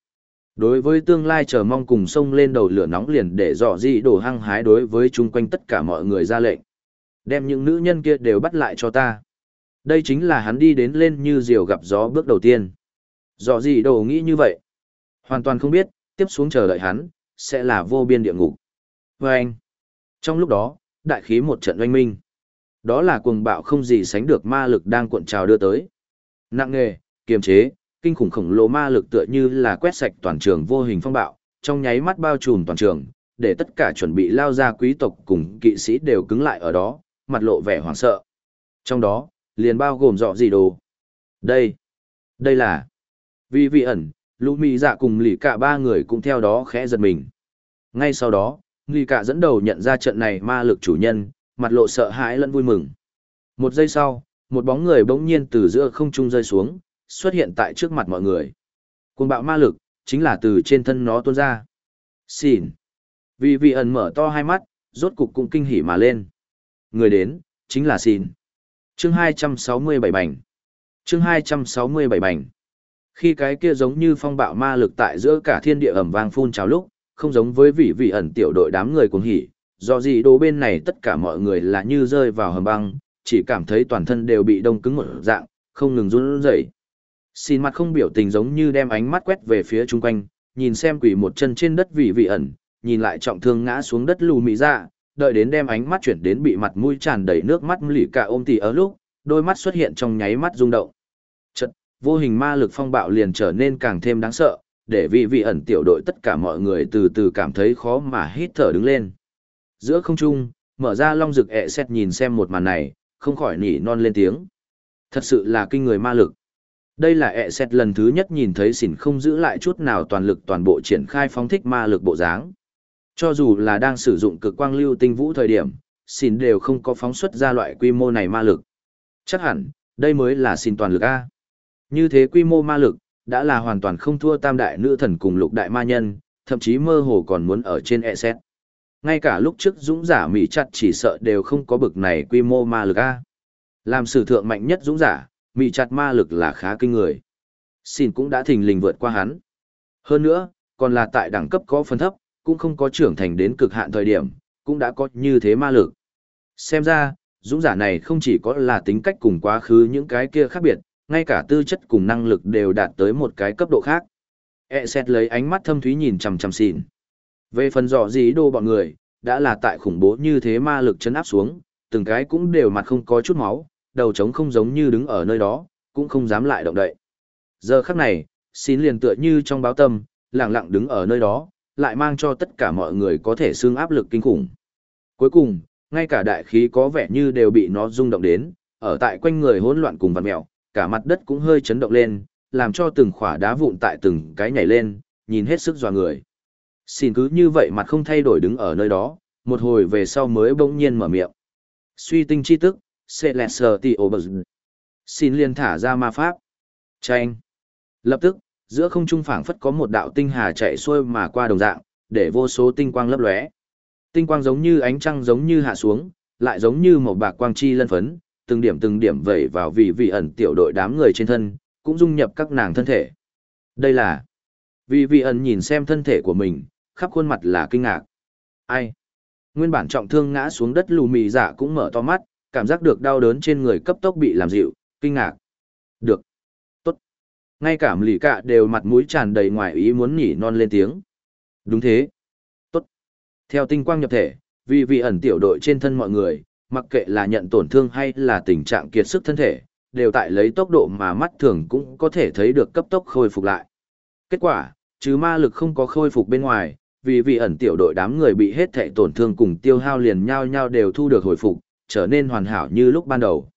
Đối với tương lai chờ mong cùng sông lên đầu lửa nóng liền để dò gì đồ hăng hái đối với chung quanh tất cả mọi người ra lệnh. Đem những nữ nhân kia đều bắt lại cho ta. Đây chính là hắn đi đến lên như diều gặp gió bước đầu tiên. Dò gì đồ nghĩ như vậy? Hoàn toàn không biết, tiếp xuống chờ đợi hắn, sẽ là vô biên địa ngục. Và anh, trong lúc đó, đại khí một trận oanh minh. Đó là cuồng bạo không gì sánh được ma lực đang cuộn trào đưa tới. Nặng nghề, kiềm chế, kinh khủng khổng lồ ma lực tựa như là quét sạch toàn trường vô hình phong bạo, trong nháy mắt bao trùm toàn trường, để tất cả chuẩn bị lao ra quý tộc cùng kỵ sĩ đều cứng lại ở đó, mặt lộ vẻ hoảng sợ. Trong đó, liền bao gồm dọ gì đồ. Đây, đây là vì vị ẩn, lũ mì dạ cùng lì cả ba người cũng theo đó khẽ giật mình. Ngay sau đó lì cả dẫn đầu nhận ra trận này ma lực chủ nhân mặt lộ sợ hãi lẫn vui mừng. Một giây sau một bóng người bỗng nhiên từ giữa không trung rơi xuống xuất hiện tại trước mặt mọi người. Cuồng bạo ma lực chính là từ trên thân nó tuôn ra. Xin vì vị ẩn mở to hai mắt rốt cục cũng kinh hỉ mà lên người đến chính là xin chương hai trăm sáu mươi bảy bành. Chương hai trăm sáu mươi bảy bành. Khi cái kia giống như phong bạo ma lực tại giữa cả thiên địa ẩm vang phun trào lúc, không giống với vị vị ẩn tiểu đội đám người cuồng hỉ, do gì đồ bên này tất cả mọi người là như rơi vào hầm băng, chỉ cảm thấy toàn thân đều bị đông cứng một dạng, không ngừng run rẩy. Xin mặt không biểu tình giống như đem ánh mắt quét về phía chung quanh, nhìn xem quỷ một chân trên đất vị vị ẩn, nhìn lại trọng thương ngã xuống đất lù mị ra, đợi đến đem ánh mắt chuyển đến bị mặt mũi tràn đầy nước mắt lì cả ôm tỉ ở lúc, đôi mắt xuất hiện trong nháy mắt rung động. Chật, vô hình ma lực phong bạo liền trở nên càng thêm đáng sợ, để vị vị ẩn tiểu đội tất cả mọi người từ từ cảm thấy khó mà hít thở đứng lên. Giữa không trung, mở ra long rực ẹ xét nhìn xem một màn này, không khỏi nỉ non lên tiếng. Thật sự là kinh người ma lực. Đây là ẹ xét lần thứ nhất nhìn thấy xỉn không giữ lại chút nào toàn lực toàn bộ triển khai phóng thích ma lực bộ dáng. Cho dù là đang sử dụng cực quang lưu tinh vũ thời điểm, xin đều không có phóng xuất ra loại quy mô này ma lực. Chắc hẳn, đây mới là xin toàn lực A. Như thế quy mô ma lực, đã là hoàn toàn không thua tam đại nữ thần cùng lục đại ma nhân, thậm chí mơ hồ còn muốn ở trên e xét. Ngay cả lúc trước dũng giả Mỹ chặt chỉ sợ đều không có bực này quy mô ma lực A. Làm sử thượng mạnh nhất dũng giả, Mỹ chặt ma lực là khá kinh người. Xin cũng đã thình lình vượt qua hắn. Hơn nữa, còn là tại đẳng cấp có phân thấp, cũng không có trưởng thành đến cực hạn thời điểm, cũng đã có như thế ma lực. Xem ra, dũng giả này không chỉ có là tính cách cùng quá khứ những cái kia khác biệt, ngay cả tư chất cùng năng lực đều đạt tới một cái cấp độ khác. E xét lấy ánh mắt thâm thúy nhìn chằm chằm xỉn. Về phần dò gì đô bọn người, đã là tại khủng bố như thế ma lực chấn áp xuống, từng cái cũng đều mặt không có chút máu, đầu trống không giống như đứng ở nơi đó, cũng không dám lại động đậy. Giờ khắc này, xin liền tựa như trong báo tâm, lặng lặng đứng ở nơi đó, lại mang cho tất cả mọi người có thể xương áp lực kinh khủng. Cuối cùng, ngay cả đại khí có vẻ như đều bị nó rung động đến, ở tại quanh người hỗn loạn cùng vằn mèo, cả mặt đất cũng hơi chấn động lên, làm cho từng khỏa đá vụn tại từng cái nhảy lên, nhìn hết sức dò người. Xin cứ như vậy mặt không thay đổi đứng ở nơi đó, một hồi về sau mới bỗng nhiên mở miệng. Suy tinh chi tức, Celestial Xin liền thả ra ma pháp. Chanh. Lập tức, giữa không trung phảng phất có một đạo tinh hà chạy xuôi mà qua đồng dạng, để vô số tinh quang lấp lóe. Tinh quang giống như ánh trăng giống như hạ xuống, lại giống như một bạc quang chi lân phấn, từng điểm từng điểm vẩy vào vị vị ẩn tiểu đội đám người trên thân, cũng dung nhập các nàng thân thể. Đây là... Vị vị ẩn nhìn xem thân thể của mình, khắp khuôn mặt là kinh ngạc. Ai? Nguyên bản trọng thương ngã xuống đất lù mì giả cũng mở to mắt, cảm giác được đau đớn trên người cấp tốc bị làm dịu, kinh ngạc. Được. Ngay cả lì cạ đều mặt mũi tràn đầy ngoài ý muốn nhỉ non lên tiếng. Đúng thế. Tốt. Theo tinh quang nhập thể, vì vị ẩn tiểu đội trên thân mọi người, mặc kệ là nhận tổn thương hay là tình trạng kiệt sức thân thể, đều tại lấy tốc độ mà mắt thường cũng có thể thấy được cấp tốc khôi phục lại. Kết quả, chứ ma lực không có khôi phục bên ngoài, vì vị ẩn tiểu đội đám người bị hết thệ tổn thương cùng tiêu hao liền nhau nhau đều thu được hồi phục, trở nên hoàn hảo như lúc ban đầu.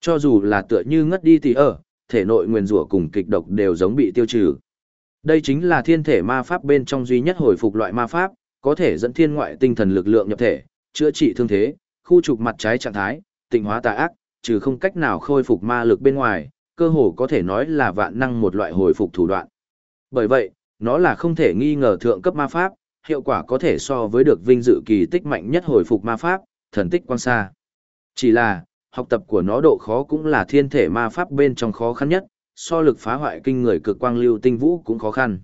Cho dù là tựa như ngất đi thì ở, thể nội nguyên rủa cùng kịch độc đều giống bị tiêu trừ. Đây chính là thiên thể ma pháp bên trong duy nhất hồi phục loại ma pháp, có thể dẫn thiên ngoại tinh thần lực lượng nhập thể, chữa trị thương thế, khu trục mặt trái trạng thái, tịnh hóa tà ác, trừ không cách nào khôi phục ma lực bên ngoài, cơ hồ có thể nói là vạn năng một loại hồi phục thủ đoạn. Bởi vậy, nó là không thể nghi ngờ thượng cấp ma pháp, hiệu quả có thể so với được vinh dự kỳ tích mạnh nhất hồi phục ma pháp, thần tích quang xa. Chỉ là, học tập của nó độ khó cũng là thiên thể ma pháp bên trong khó khăn nhất, so lực phá hoại kinh người cực quang lưu tinh vũ cũng khó khăn.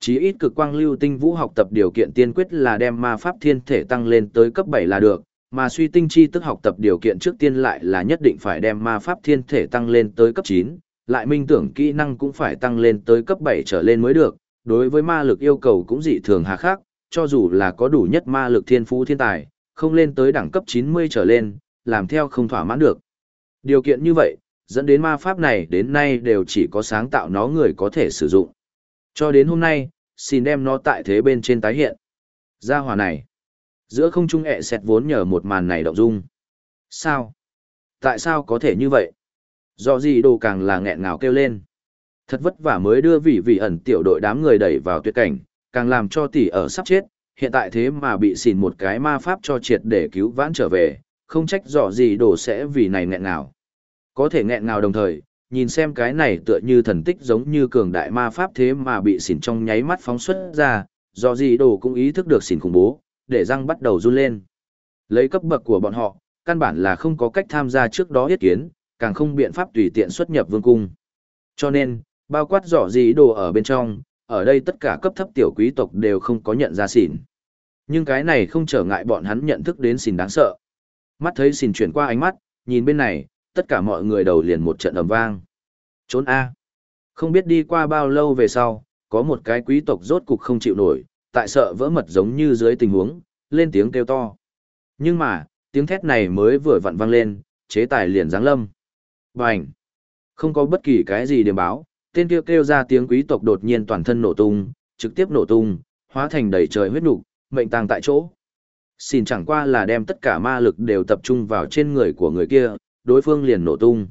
Chí ít cực quang lưu tinh vũ học tập điều kiện tiên quyết là đem ma pháp thiên thể tăng lên tới cấp 7 là được, mà suy tinh chi tức học tập điều kiện trước tiên lại là nhất định phải đem ma pháp thiên thể tăng lên tới cấp 9, lại minh tưởng kỹ năng cũng phải tăng lên tới cấp 7 trở lên mới được, đối với ma lực yêu cầu cũng dị thường hà khắc, cho dù là có đủ nhất ma lực thiên phú thiên tài, không lên tới đẳng cấp 90 trở lên, làm theo không thỏa mãn được. Điều kiện như vậy, dẫn đến ma pháp này đến nay đều chỉ có sáng tạo nó người có thể sử dụng. Cho đến hôm nay, xin đem nó tại thế bên trên tái hiện. Gia hỏa này, giữa không trung ẹ xẹt vốn nhờ một màn này động dung. Sao? Tại sao có thể như vậy? Do gì đồ càng là nghẹn ngào kêu lên. Thật vất vả mới đưa vị vị ẩn tiểu đội đám người đẩy vào tuyệt cảnh, càng làm cho tỷ ở sắp chết, hiện tại thế mà bị xỉn một cái ma pháp cho triệt để cứu vãn trở về, không trách rõ gì đồ sẽ vì này nghẹn ngào. Có thể nghẹn ngào đồng thời, nhìn xem cái này tựa như thần tích giống như cường đại ma pháp thế mà bị xỉn trong nháy mắt phóng xuất ra, dọ gì đồ cũng ý thức được xỉn khủng bố, để răng bắt đầu run lên. Lấy cấp bậc của bọn họ, căn bản là không có cách tham gia trước đó yết kiến, càng không biện pháp tùy tiện xuất nhập vương cung. Cho nên, bao quát rõ gì đồ ở bên trong, ở đây tất cả cấp thấp tiểu quý tộc đều không có nhận ra xỉn. Nhưng cái này không trở ngại bọn hắn nhận thức đến xỉn đáng sợ. Mắt thấy xỉn chuyển qua ánh mắt, nhìn bên này, tất cả mọi người đầu liền một trận ầm vang. Trốn A. Không biết đi qua bao lâu về sau, có một cái quý tộc rốt cục không chịu nổi, tại sợ vỡ mật giống như dưới tình huống, lên tiếng kêu to. Nhưng mà, tiếng thét này mới vừa vặn vang lên, chế tài liền giáng lâm. Bành! Không có bất kỳ cái gì điểm báo, tên kêu kêu ra tiếng quý tộc đột nhiên toàn thân nổ tung, trực tiếp nổ tung, hóa thành đầy trời huyết nục, mệnh tàng tại chỗ. Xin chẳng qua là đem tất cả ma lực đều tập trung vào trên người của người kia, đối phương liền nổ tung.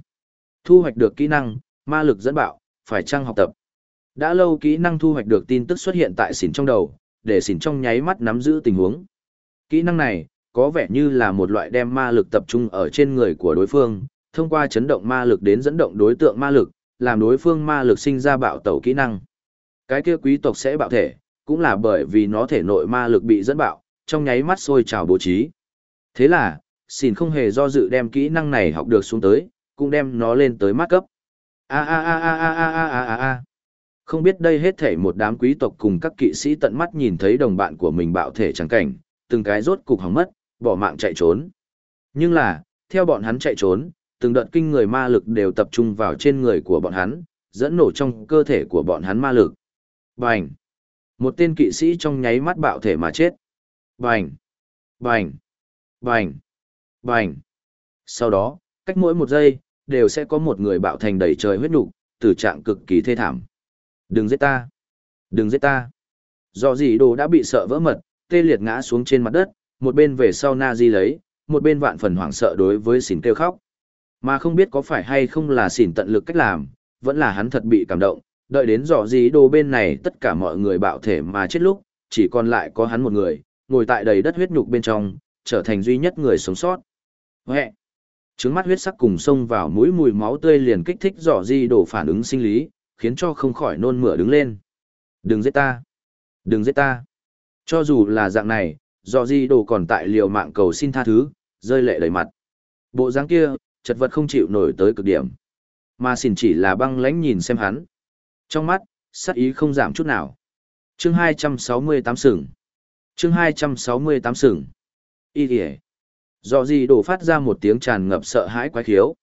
Thu hoạch được kỹ năng, ma lực dẫn bạo, phải chăng học tập. Đã lâu kỹ năng thu hoạch được tin tức xuất hiện tại xỉn trong đầu, để xỉn trong nháy mắt nắm giữ tình huống. Kỹ năng này, có vẻ như là một loại đem ma lực tập trung ở trên người của đối phương, thông qua chấn động ma lực đến dẫn động đối tượng ma lực, làm đối phương ma lực sinh ra bạo tẩu kỹ năng. Cái kia quý tộc sẽ bạo thể, cũng là bởi vì nó thể nội ma lực bị dẫn bạo, trong nháy mắt sôi trào bố trí. Thế là, xin không hề do dự đem kỹ năng này học được xuống tới, cũng đem nó lên tới mắt cấp. A a a a a a a a a a. Không biết đây hết thể một đám quý tộc cùng các kỵ sĩ tận mắt nhìn thấy đồng bạn của mình bạo thể chẳng cảnh, từng cái rốt cục hỏng mất, bỏ mạng chạy trốn. Nhưng là, theo bọn hắn chạy trốn, từng đợt kinh người ma lực đều tập trung vào trên người của bọn hắn, dẫn nổ trong cơ thể của bọn hắn ma lực. Bành! Một tên kỵ sĩ trong nháy mắt bạo thể mà chết. Bành! Bành! Bành! Bành! Sau đó, cách mỗi một giây, đều sẽ có một người bạo thành đầy trời huyết nục, tử trạng cực kỳ thê thảm. Đừng giết ta! Đừng giết ta! Do gì đồ đã bị sợ vỡ mật, tê liệt ngã xuống trên mặt đất, một bên về sau na di lấy, một bên vạn phần hoảng sợ đối với xỉn kêu khóc. Mà không biết có phải hay không là xỉn tận lực cách làm, vẫn là hắn thật bị cảm động, đợi đến dò dí đồ bên này tất cả mọi người bạo thể mà chết lúc, chỉ còn lại có hắn một người, ngồi tại đầy đất huyết nhục bên trong, trở thành duy nhất người sống sót. Huệ! Trứng mắt huyết sắc cùng xông vào mũi mùi máu tươi liền kích thích dò di đổ phản ứng sinh lý, khiến cho không khỏi nôn mửa đứng lên. Đừng giết ta! Đừng giết ta! Cho dù là dạng này, dò di đổ còn tại liều mạng cầu xin tha thứ, rơi lệ đầy mặt. Bộ dáng kia, chật vật không chịu nổi tới cực điểm. Mà xin chỉ là băng lãnh nhìn xem hắn. Trong mắt, sắc ý không giảm chút nào. Chương 268 sừng. Chương 268 sừng. Y kìa. Do gì đổ phát ra một tiếng tràn ngập sợ hãi quái khiếu.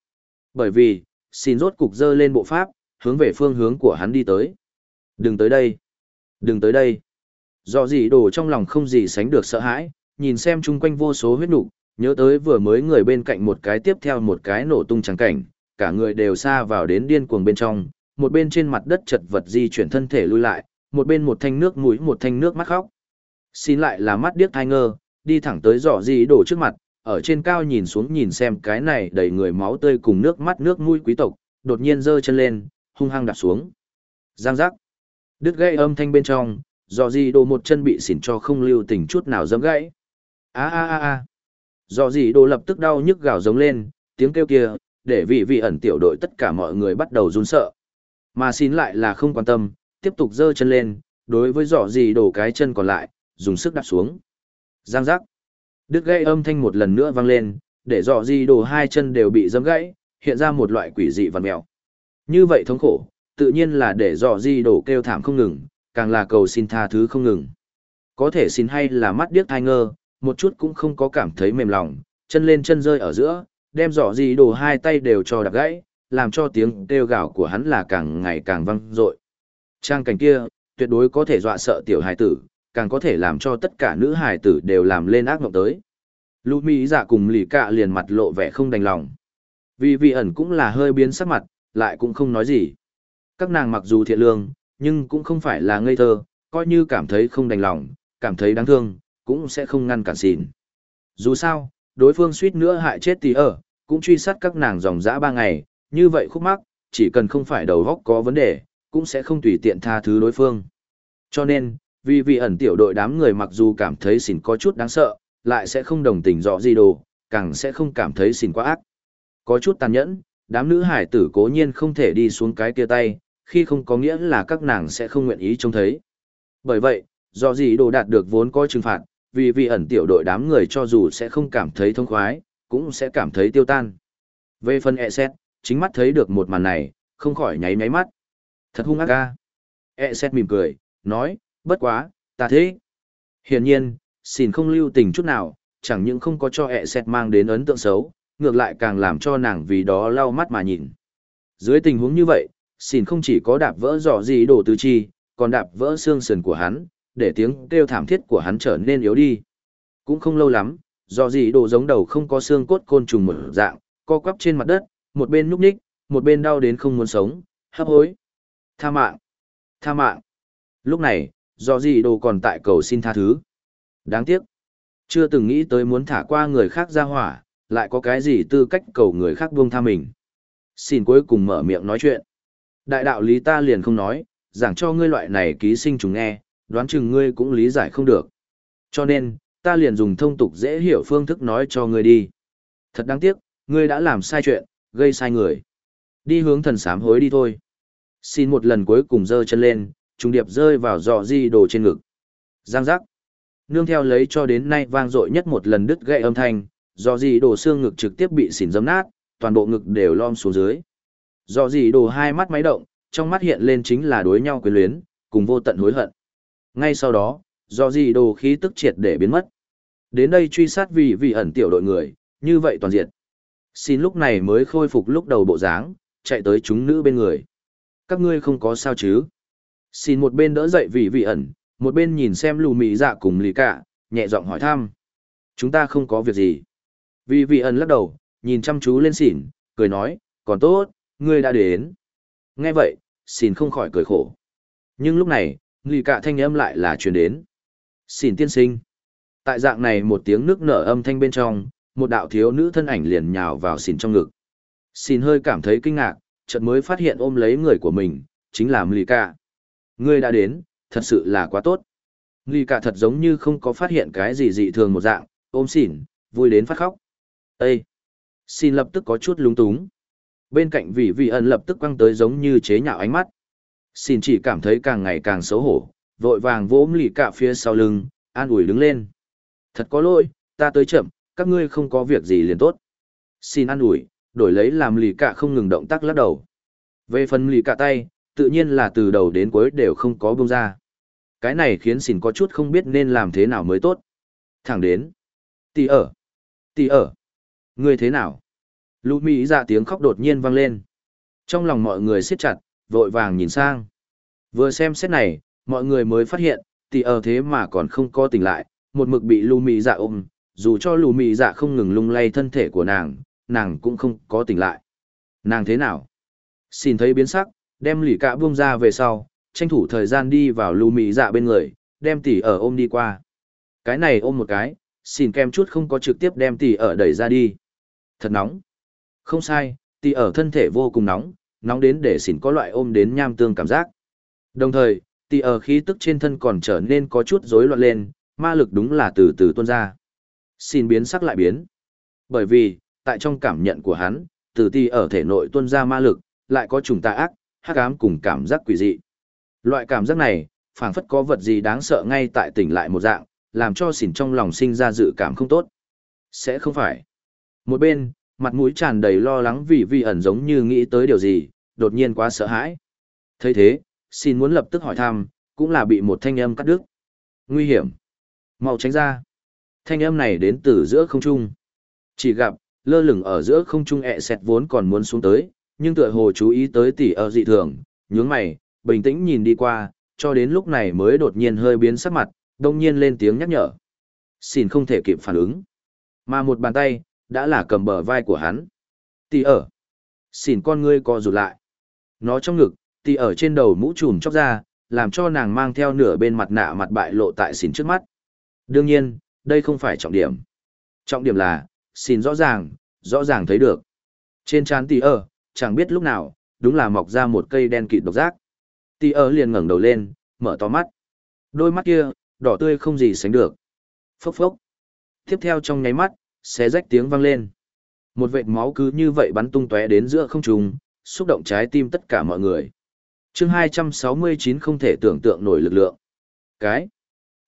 Bởi vì, xin rốt cục dơ lên bộ pháp, hướng về phương hướng của hắn đi tới. Đừng tới đây. Đừng tới đây. Do gì đổ trong lòng không gì sánh được sợ hãi, nhìn xem chung quanh vô số huyết nục, nhớ tới vừa mới người bên cạnh một cái tiếp theo một cái nổ tung trắng cảnh, cả người đều xa vào đến điên cuồng bên trong, một bên trên mặt đất chật vật di chuyển thân thể lui lại, một bên một thanh nước mũi một thanh nước mắt khóc. Xin lại là mắt điếc thai ngơ, đi thẳng tới giỏ gì đổ trước mặt, ở trên cao nhìn xuống nhìn xem cái này đầy người máu tươi cùng nước mắt nước mũi quý tộc, đột nhiên giơ chân lên, hung hăng đạp xuống. Giang giác. Đứt gãy âm thanh bên trong, giỏ gì đổ một chân bị xỉn cho không lưu tình chút nào dẫm gãy. A a a a. Giỏ gì đổ lập tức đau nhức gào giống lên, tiếng kêu kia, để vị vị ẩn tiểu đội tất cả mọi người bắt đầu run sợ. Mà xin lại là không quan tâm, tiếp tục giơ chân lên, đối với giỏ gì đổ cái chân còn lại, dùng sức đạp xuống. Giang giác. Đứt gãy âm thanh một lần nữa vang lên, để dọ di đổ hai chân đều bị dẫm gãy, hiện ra một loại quỷ dị văn mèo. Như vậy thống khổ, tự nhiên là để dọ di đổ kêu thảm không ngừng, càng là cầu xin tha thứ không ngừng. Có thể xin hay là mắt điếc thai ngơ, một chút cũng không có cảm thấy mềm lòng, chân lên chân rơi ở giữa, đem dọ di đổ hai tay đều cho đạp gãy, làm cho tiếng kêu gào của hắn là càng ngày càng vang dội. Trang cảnh kia, tuyệt đối có thể dọa sợ tiểu hài tử, càng có thể làm cho tất cả nữ hài tử đều làm lên ác mộng tới. Lũ Mỹ giả cùng lì cạ liền mặt lộ vẻ không đành lòng. Vì vị ẩn cũng là hơi biến sắc mặt, lại cũng không nói gì. Các nàng mặc dù thiện lương, nhưng cũng không phải là ngây thơ, coi như cảm thấy không đành lòng, cảm thấy đáng thương, cũng sẽ không ngăn cản xìn. Dù sao, đối phương suýt nữa hại chết tỷ ở, cũng truy sát các nàng dòng dã ba ngày, như vậy khúc mắc, chỉ cần không phải đầu góc có vấn đề, cũng sẽ không tùy tiện tha thứ đối phương. Cho nên, vì vị ẩn tiểu đội đám người mặc dù cảm thấy xỉn có chút đáng sợ, lại sẽ không đồng tình rõ gì đồ, càng sẽ không cảm thấy xỉn quá ác. Có chút tàn nhẫn, đám nữ hải tử cố nhiên không thể đi xuống cái kia tay, khi không có nghĩa là các nàng sẽ không nguyện ý trông thấy. Bởi vậy, do gì đồ đạt được vốn có trừng phạt, vì vị ẩn tiểu đội đám người cho dù sẽ không cảm thấy thông khoái, cũng sẽ cảm thấy tiêu tan. Về phần e xét, chính mắt thấy được một màn này, không khỏi nháy nháy mắt. Thật hung ác ca. E xét mỉm cười, nói, bất quá, ta thế. Hiển nhiên, xin không lưu tình chút nào, chẳng những không có cho ẹ xét mang đến ấn tượng xấu, ngược lại càng làm cho nàng vì đó lau mắt mà nhìn. Dưới tình huống như vậy, xin không chỉ có đạp vỡ dò gì đổ tứ chi, còn đạp vỡ xương sườn của hắn, để tiếng kêu thảm thiết của hắn trở nên yếu đi. Cũng không lâu lắm, do gì đồ giống đầu không có xương cốt côn trùng mở dạng, co quắp trên mặt đất, một bên núp ních, một bên đau đến không muốn sống, hấp hối. Tha mạng! Tha mạng! Lúc này, do gì đồ còn tại cầu xin tha thứ. Đáng tiếc! Chưa từng nghĩ tới muốn thả qua người khác ra hỏa, lại có cái gì tư cách cầu người khác buông tha mình. Xin cuối cùng mở miệng nói chuyện. Đại đạo lý ta liền không nói, giảng cho ngươi loại này ký sinh chúng nghe, đoán chừng ngươi cũng lý giải không được. Cho nên, ta liền dùng thông tục dễ hiểu phương thức nói cho ngươi đi. Thật đáng tiếc, ngươi đã làm sai chuyện, gây sai người. Đi hướng thần sám hối đi thôi. Xin một lần cuối cùng giơ chân lên, trùng điệp rơi vào dọ di đồ trên ngực. Giang giác. Nương theo lấy cho đến nay vang dội nhất một lần đứt gãy âm thanh, dọ di đồ xương ngực trực tiếp bị xỉn dấm nát, toàn bộ ngực đều lom xuống dưới. Dọ di đồ hai mắt máy động, trong mắt hiện lên chính là đối nhau quyền luyến, cùng vô tận hối hận. Ngay sau đó, dọ di đồ khí tức triệt để biến mất. Đến đây truy sát vì vị ẩn tiểu đội người, như vậy toàn diện. Xin lúc này mới khôi phục lúc đầu bộ dáng, chạy tới chúng nữ bên người. Các ngươi không có sao chứ? Xin một bên đỡ dậy vị vị ẩn, một bên nhìn xem lù mị dạ cùng lì cả, nhẹ giọng hỏi thăm. Chúng ta không có việc gì. Vị vị ẩn lắc đầu, nhìn chăm chú lên xỉn, cười nói, còn tốt, ngươi đã đến. Nghe vậy, xỉn không khỏi cười khổ. Nhưng lúc này, lì cả thanh âm lại là truyền đến. Xỉn tiên sinh. Tại dạng này một tiếng nước nở âm thanh bên trong, một đạo thiếu nữ thân ảnh liền nhào vào xỉn trong ngực. Xỉn hơi cảm thấy kinh ngạc, chợt mới phát hiện ôm lấy người của mình, chính là Mlika. Ngươi đã đến, thật sự là quá tốt. Mlika thật giống như không có phát hiện cái gì dị thường một dạng, ôm xỉn, vui đến phát khóc. Ê! Xin lập tức có chút lúng túng. Bên cạnh vị vị ẩn lập tức quăng tới giống như chế nhạo ánh mắt. Xin chỉ cảm thấy càng ngày càng xấu hổ, vội vàng vỗ lì cả phía sau lưng, an ủi đứng lên. Thật có lỗi, ta tới chậm, các ngươi không có việc gì liền tốt. Xin an ủi, đổi lấy làm lì cả không ngừng động tác lắc đầu. Về phần lì cả tay, tự nhiên là từ đầu đến cuối đều không có bông ra. Cái này khiến xỉn có chút không biết nên làm thế nào mới tốt. Thẳng đến. Tì ở. Tì ở. Ngươi thế nào? Lũ Mỹ ra tiếng khóc đột nhiên vang lên. Trong lòng mọi người siết chặt, vội vàng nhìn sang. Vừa xem xét này, mọi người mới phát hiện, tì ở thế mà còn không có tỉnh lại, một mực bị lù Mỹ dạ ôm, dù cho lù Mỹ dạ không ngừng lung lay thân thể của nàng, nàng cũng không có tỉnh lại. Nàng thế nào? Xin thấy biến sắc, đem lì cạ buông ra về sau, tranh thủ thời gian đi vào lù mị dạ bên người, đem tỷ ở ôm đi qua. Cái này ôm một cái, xin kem chút không có trực tiếp đem tỷ ở đẩy ra đi. Thật nóng. Không sai, tỷ ở thân thể vô cùng nóng, nóng đến để xỉn có loại ôm đến nham tương cảm giác. Đồng thời, tỷ ở khí tức trên thân còn trở nên có chút rối loạn lên, ma lực đúng là từ từ tuôn ra. Xin biến sắc lại biến. Bởi vì, tại trong cảm nhận của hắn, từ tỉ ở thể nội tuôn ra ma lực, lại có trùng tà ác, hắc ám cùng cảm giác quỷ dị. Loại cảm giác này, phảng phất có vật gì đáng sợ ngay tại tỉnh lại một dạng, làm cho xỉn trong lòng sinh ra dự cảm không tốt. Sẽ không phải. Một bên, mặt mũi tràn đầy lo lắng vì vi ẩn giống như nghĩ tới điều gì, đột nhiên quá sợ hãi. thấy thế, xin muốn lập tức hỏi thăm, cũng là bị một thanh âm cắt đứt. Nguy hiểm. mau tránh ra. Thanh âm này đến từ giữa không trung. Chỉ gặp, lơ lửng ở giữa không trung ẹ xẹt vốn còn muốn xuống tới, nhưng tựa hồ chú ý tới tỷ ở dị thường, nhướng mày, bình tĩnh nhìn đi qua, cho đến lúc này mới đột nhiên hơi biến sắc mặt, đông nhiên lên tiếng nhắc nhở. Xin không thể kịp phản ứng. Mà một bàn tay, đã là cầm bờ vai của hắn. Tỷ ở. Xin con ngươi co rụt lại. Nó trong ngực, tỷ ở trên đầu mũ trùm chóc ra, làm cho nàng mang theo nửa bên mặt nạ mặt bại lộ tại xỉn trước mắt. Đương nhiên, đây không phải trọng điểm. Trọng điểm là, xin rõ ràng, rõ ràng thấy được. Trên trán tỷ ở chẳng biết lúc nào, đúng là mọc ra một cây đen kịt độc giác. Tì ơ liền ngẩng đầu lên, mở to mắt. Đôi mắt kia, đỏ tươi không gì sánh được. Phốc phốc. Tiếp theo trong nháy mắt, xé rách tiếng vang lên. Một vệt máu cứ như vậy bắn tung tóe đến giữa không trung, xúc động trái tim tất cả mọi người. Chương 269 không thể tưởng tượng nổi lực lượng. Cái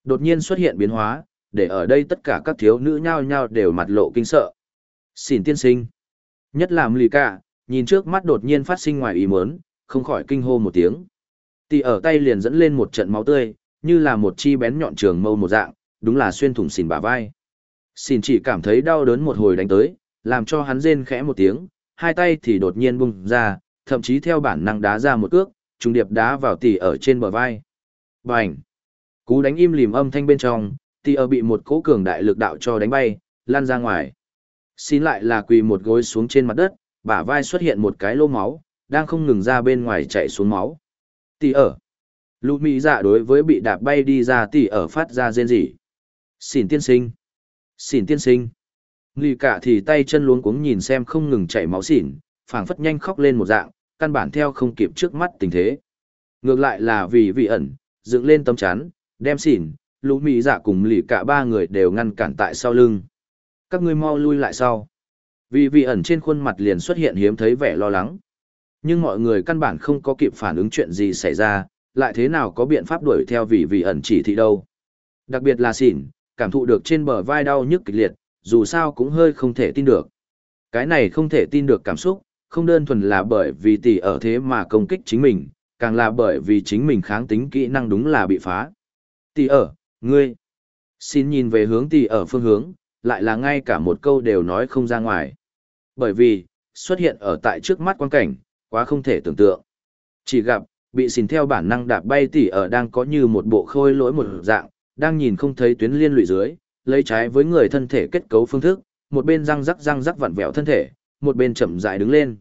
đột nhiên xuất hiện biến hóa, để ở đây tất cả các thiếu nữ nhao nhao đều mặt lộ kinh sợ. Xin tiên sinh. Nhất là Mlika, cả, nhìn trước mắt đột nhiên phát sinh ngoài ý muốn, không khỏi kinh hô một tiếng. Tỷ ở tay liền dẫn lên một trận máu tươi, như là một chi bén nhọn trường mâu một dạng, đúng là xuyên thủng xỉn bả vai. Xỉn chỉ cảm thấy đau đớn một hồi đánh tới, làm cho hắn rên khẽ một tiếng, hai tay thì đột nhiên bung ra, thậm chí theo bản năng đá ra một cước, trùng điệp đá vào tỷ ở trên bờ vai. Bành! Cú đánh im lìm âm thanh bên trong, tỷ ở bị một cỗ cường đại lực đạo cho đánh bay, lan ra ngoài. Xin lại là quỳ một gối xuống trên mặt đất, bả vai xuất hiện một cái lô máu, đang không ngừng ra bên ngoài chạy xuống máu. Tỷ ở. Lũ mỹ dạ đối với bị đạp bay đi ra tỷ ở phát ra rên rỉ. Xỉn tiên sinh. Xỉn tiên sinh. Lì cả thì tay chân luống cuống nhìn xem không ngừng chảy máu xỉn, phảng phất nhanh khóc lên một dạng, căn bản theo không kịp trước mắt tình thế. Ngược lại là vì vị ẩn, dựng lên tấm chắn, đem xỉn, lũ mỹ dạ cùng lì cả ba người đều ngăn cản tại sau lưng. Các ngươi mau lui lại sau. Vì vị ẩn trên khuôn mặt liền xuất hiện hiếm thấy vẻ lo lắng. Nhưng mọi người căn bản không có kịp phản ứng chuyện gì xảy ra, lại thế nào có biện pháp đuổi theo vì vị ẩn chỉ thị đâu. Đặc biệt là xỉn, cảm thụ được trên bờ vai đau nhức kịch liệt, dù sao cũng hơi không thể tin được. Cái này không thể tin được cảm xúc, không đơn thuần là bởi vì tỷ ở thế mà công kích chính mình, càng là bởi vì chính mình kháng tính kỹ năng đúng là bị phá. Tỷ ở, ngươi, xin nhìn về hướng tỷ ở phương hướng, lại là ngay cả một câu đều nói không ra ngoài. Bởi vì, xuất hiện ở tại trước mắt quan cảnh, quá không thể tưởng tượng. Chỉ gặp, bị xin theo bản năng đạp bay tỷ ở đang có như một bộ khôi lỗi một dạng, đang nhìn không thấy tuyến liên lụy dưới, lấy trái với người thân thể kết cấu phương thức, một bên răng rắc răng rắc vặn vẹo thân thể, một bên chậm rãi đứng lên.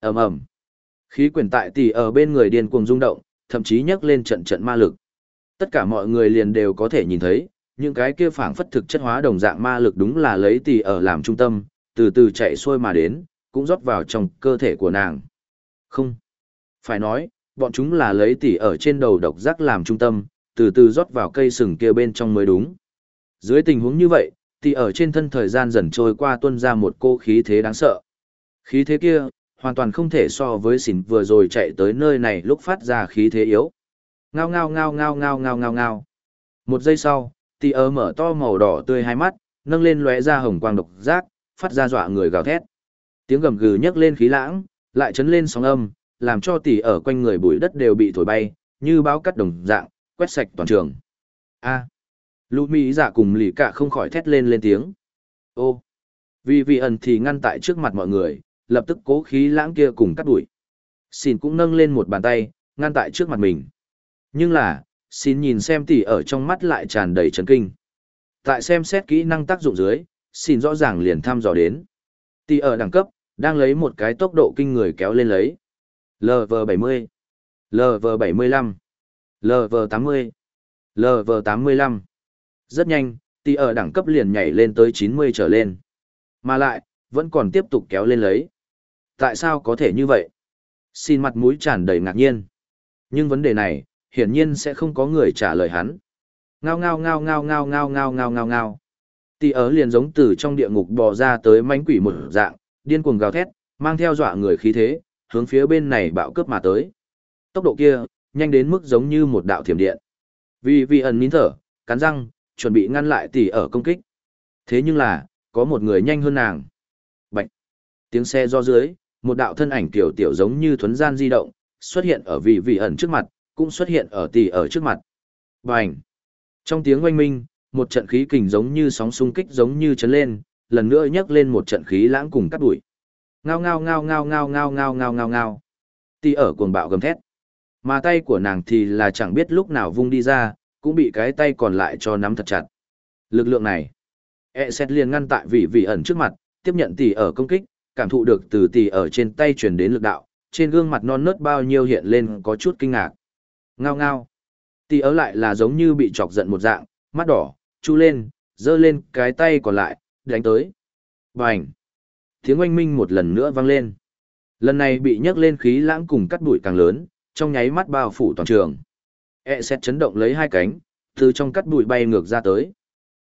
Ầm ầm. Khí quyển tại tỷ ở bên người điên cuồng rung động, thậm chí nhấc lên trận trận ma lực. Tất cả mọi người liền đều có thể nhìn thấy, những cái kia phảng phất thực chất hóa đồng dạng ma lực đúng là lấy tỷ ở làm trung tâm, từ từ chạy xuôi mà đến, cũng rót vào trong cơ thể của nàng. Không. Phải nói, bọn chúng là lấy tỷ ở trên đầu độc giác làm trung tâm, từ từ rót vào cây sừng kia bên trong mới đúng. Dưới tình huống như vậy, tỷ ở trên thân thời gian dần trôi qua tuôn ra một cô khí thế đáng sợ. Khí thế kia, hoàn toàn không thể so với xỉn vừa rồi chạy tới nơi này lúc phát ra khí thế yếu. Ngao ngao ngao ngao ngao ngao ngao ngao. Một giây sau, tỷ ơ mở to màu đỏ tươi hai mắt, nâng lên lóe ra hồng quang độc giác, phát ra dọa người gào thét. Tiếng gầm gừ nhấc lên khí lãng, lại chấn lên sóng âm, làm cho tỷ ở quanh người bụi đất đều bị thổi bay, như báo cắt đồng dạng, quét sạch toàn trường. A. Lũ Mỹ dạ cùng lì cả không khỏi thét lên lên tiếng. Ô. Vì vị ẩn thì ngăn tại trước mặt mọi người, lập tức cố khí lãng kia cùng cắt đuổi. Xin cũng nâng lên một bàn tay, ngăn tại trước mặt mình. Nhưng là, xin nhìn xem tỷ ở trong mắt lại tràn đầy chấn kinh. Tại xem xét kỹ năng tác dụng dưới, xin rõ ràng liền thăm dò đến. Tỷ ở đẳng cấp, đang lấy một cái tốc độ kinh người kéo lên lấy. LV70, LV75, LV80, LV85. Rất nhanh, tỷ ở đẳng cấp liền nhảy lên tới 90 trở lên. Mà lại, vẫn còn tiếp tục kéo lên lấy. Tại sao có thể như vậy? Xin mặt mũi tràn đầy ngạc nhiên. Nhưng vấn đề này, hiển nhiên sẽ không có người trả lời hắn. Ngao ngao ngao ngao ngao ngao ngao ngao ngao ngao. Tỷ ở liền giống từ trong địa ngục bò ra tới mánh quỷ một dạng, điên cuồng gào thét, mang theo dọa người khí thế, hướng phía bên này bạo cướp mà tới. Tốc độ kia, nhanh đến mức giống như một đạo thiểm điện. Vì vì ẩn nín thở, cắn răng, chuẩn bị ngăn lại tỷ ở công kích. Thế nhưng là, có một người nhanh hơn nàng. Bạch. Tiếng xe do dưới, một đạo thân ảnh tiểu tiểu giống như thuấn gian di động, xuất hiện ở vị vị ẩn trước mặt, cũng xuất hiện ở tỷ ở trước mặt. Bành. Trong tiếng oanh minh, một trận khí kình giống như sóng xung kích giống như chấn lên, lần nữa nhấc lên một trận khí lãng cùng cắt đuổi. Ngao ngao ngao ngao ngao ngao ngao ngao ngao ngao. Tỷ ở cuồng bạo gầm thét. Mà tay của nàng thì là chẳng biết lúc nào vung đi ra, cũng bị cái tay còn lại cho nắm thật chặt. Lực lượng này, e xét liền ngăn tại vị vị ẩn trước mặt, tiếp nhận tỷ ở công kích, cảm thụ được từ tỷ ở trên tay truyền đến lực đạo, trên gương mặt non nớt bao nhiêu hiện lên có chút kinh ngạc. Ngao ngao. Tỷ ở lại là giống như bị chọc giận một dạng, mắt đỏ, chu lên, giơ lên cái tay còn lại, đánh tới. Bành. Tiếng oanh minh một lần nữa vang lên. Lần này bị nhấc lên khí lãng cùng cắt bụi càng lớn, trong nháy mắt bao phủ toàn trường. E xét chấn động lấy hai cánh, từ trong cắt bụi bay ngược ra tới.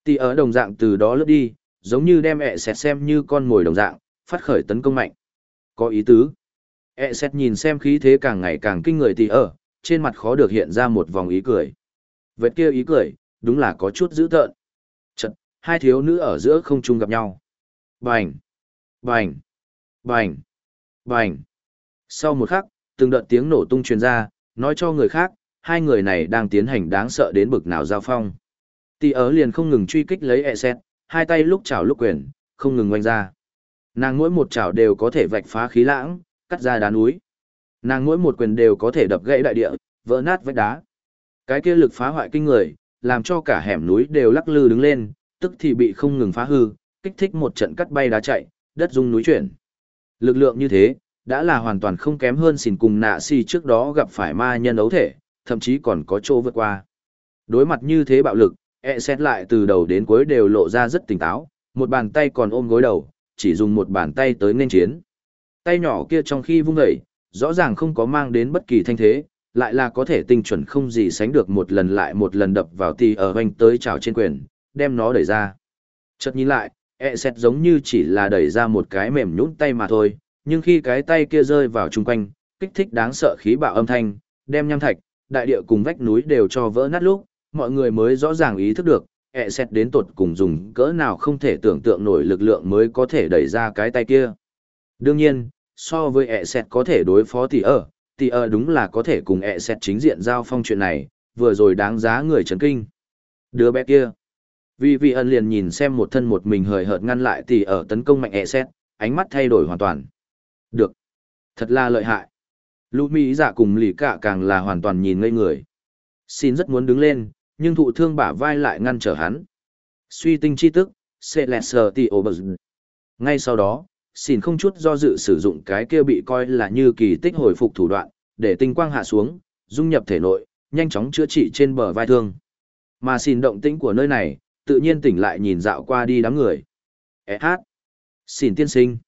Tỷ ở đồng dạng từ đó lướt đi, giống như đem E xét xem như con mồi đồng dạng, phát khởi tấn công mạnh. Có ý tứ. E xét nhìn xem khí thế càng ngày càng kinh người tỷ ở, trên mặt khó được hiện ra một vòng ý cười. Vệt kia ý cười, đúng là có chút dữ tợn. Chật, hai thiếu nữ ở giữa không trung gặp nhau. Bành! Bành! Bành! Bành! Sau một khắc, từng đợt tiếng nổ tung truyền ra, nói cho người khác, hai người này đang tiến hành đáng sợ đến bực nào giao phong. Tỷ ớ liền không ngừng truy kích lấy e xét, hai tay lúc chảo lúc quyền, không ngừng oanh ra. Nàng mỗi một chảo đều có thể vạch phá khí lãng, cắt ra đá núi. Nàng mỗi một quyền đều có thể đập gãy đại địa, vỡ nát vách đá. Cái kia lực phá hoại kinh người, làm cho cả hẻm núi đều lắc lư đứng lên, tức thì bị không ngừng phá hư, kích thích một trận cắt bay đá chạy, đất rung núi chuyển. Lực lượng như thế, đã là hoàn toàn không kém hơn xỉn cùng nạ si trước đó gặp phải ma nhân ấu thể, thậm chí còn có chỗ vượt qua. Đối mặt như thế bạo lực, e xét lại từ đầu đến cuối đều lộ ra rất tỉnh táo, Một bàn tay còn ôm gối đầu, chỉ dùng một bàn tay tới nên chiến. Tay nhỏ kia trong khi vung dậy, rõ ràng không có mang đến bất kỳ thanh thế, lại là có thể tinh chuẩn không gì sánh được một lần lại một lần đập vào tì ở hoành tới trào trên quyền, đem nó đẩy ra. Chợt nhìn lại, e xét giống như chỉ là đẩy ra một cái mềm nhũn tay mà thôi, nhưng khi cái tay kia rơi vào chung quanh, kích thích đáng sợ khí bạo âm thanh, đem nham thạch, đại địa cùng vách núi đều cho vỡ nát lúc, mọi người mới rõ ràng ý thức được, e xét đến tột cùng dùng cỡ nào không thể tưởng tượng nổi lực lượng mới có thể đẩy ra cái tay kia. Đương nhiên, so với ẹ xét có thể đối phó tỷ ở, tỷ ở đúng là có thể cùng ẹ xét chính diện giao phong chuyện này, vừa rồi đáng giá người chấn kinh. Đứa bé kia. Vì vị ân liền nhìn xem một thân một mình hời hợt ngăn lại tỷ ở tấn công mạnh ẹ xét, ánh mắt thay đổi hoàn toàn. Được. Thật là lợi hại. Lũ Mỹ giả cùng lì cả càng là hoàn toàn nhìn ngây người. Xin rất muốn đứng lên, nhưng thụ thương bả vai lại ngăn trở hắn. Suy tinh chi tức, Celestial Obers. Ngay sau đó, xin không chút do dự sử dụng cái kia bị coi là như kỳ tích hồi phục thủ đoạn, để tinh quang hạ xuống, dung nhập thể nội, nhanh chóng chữa trị trên bờ vai thương. Mà xin động tĩnh của nơi này, tự nhiên tỉnh lại nhìn dạo qua đi đám người. E hát. Xin tiên sinh.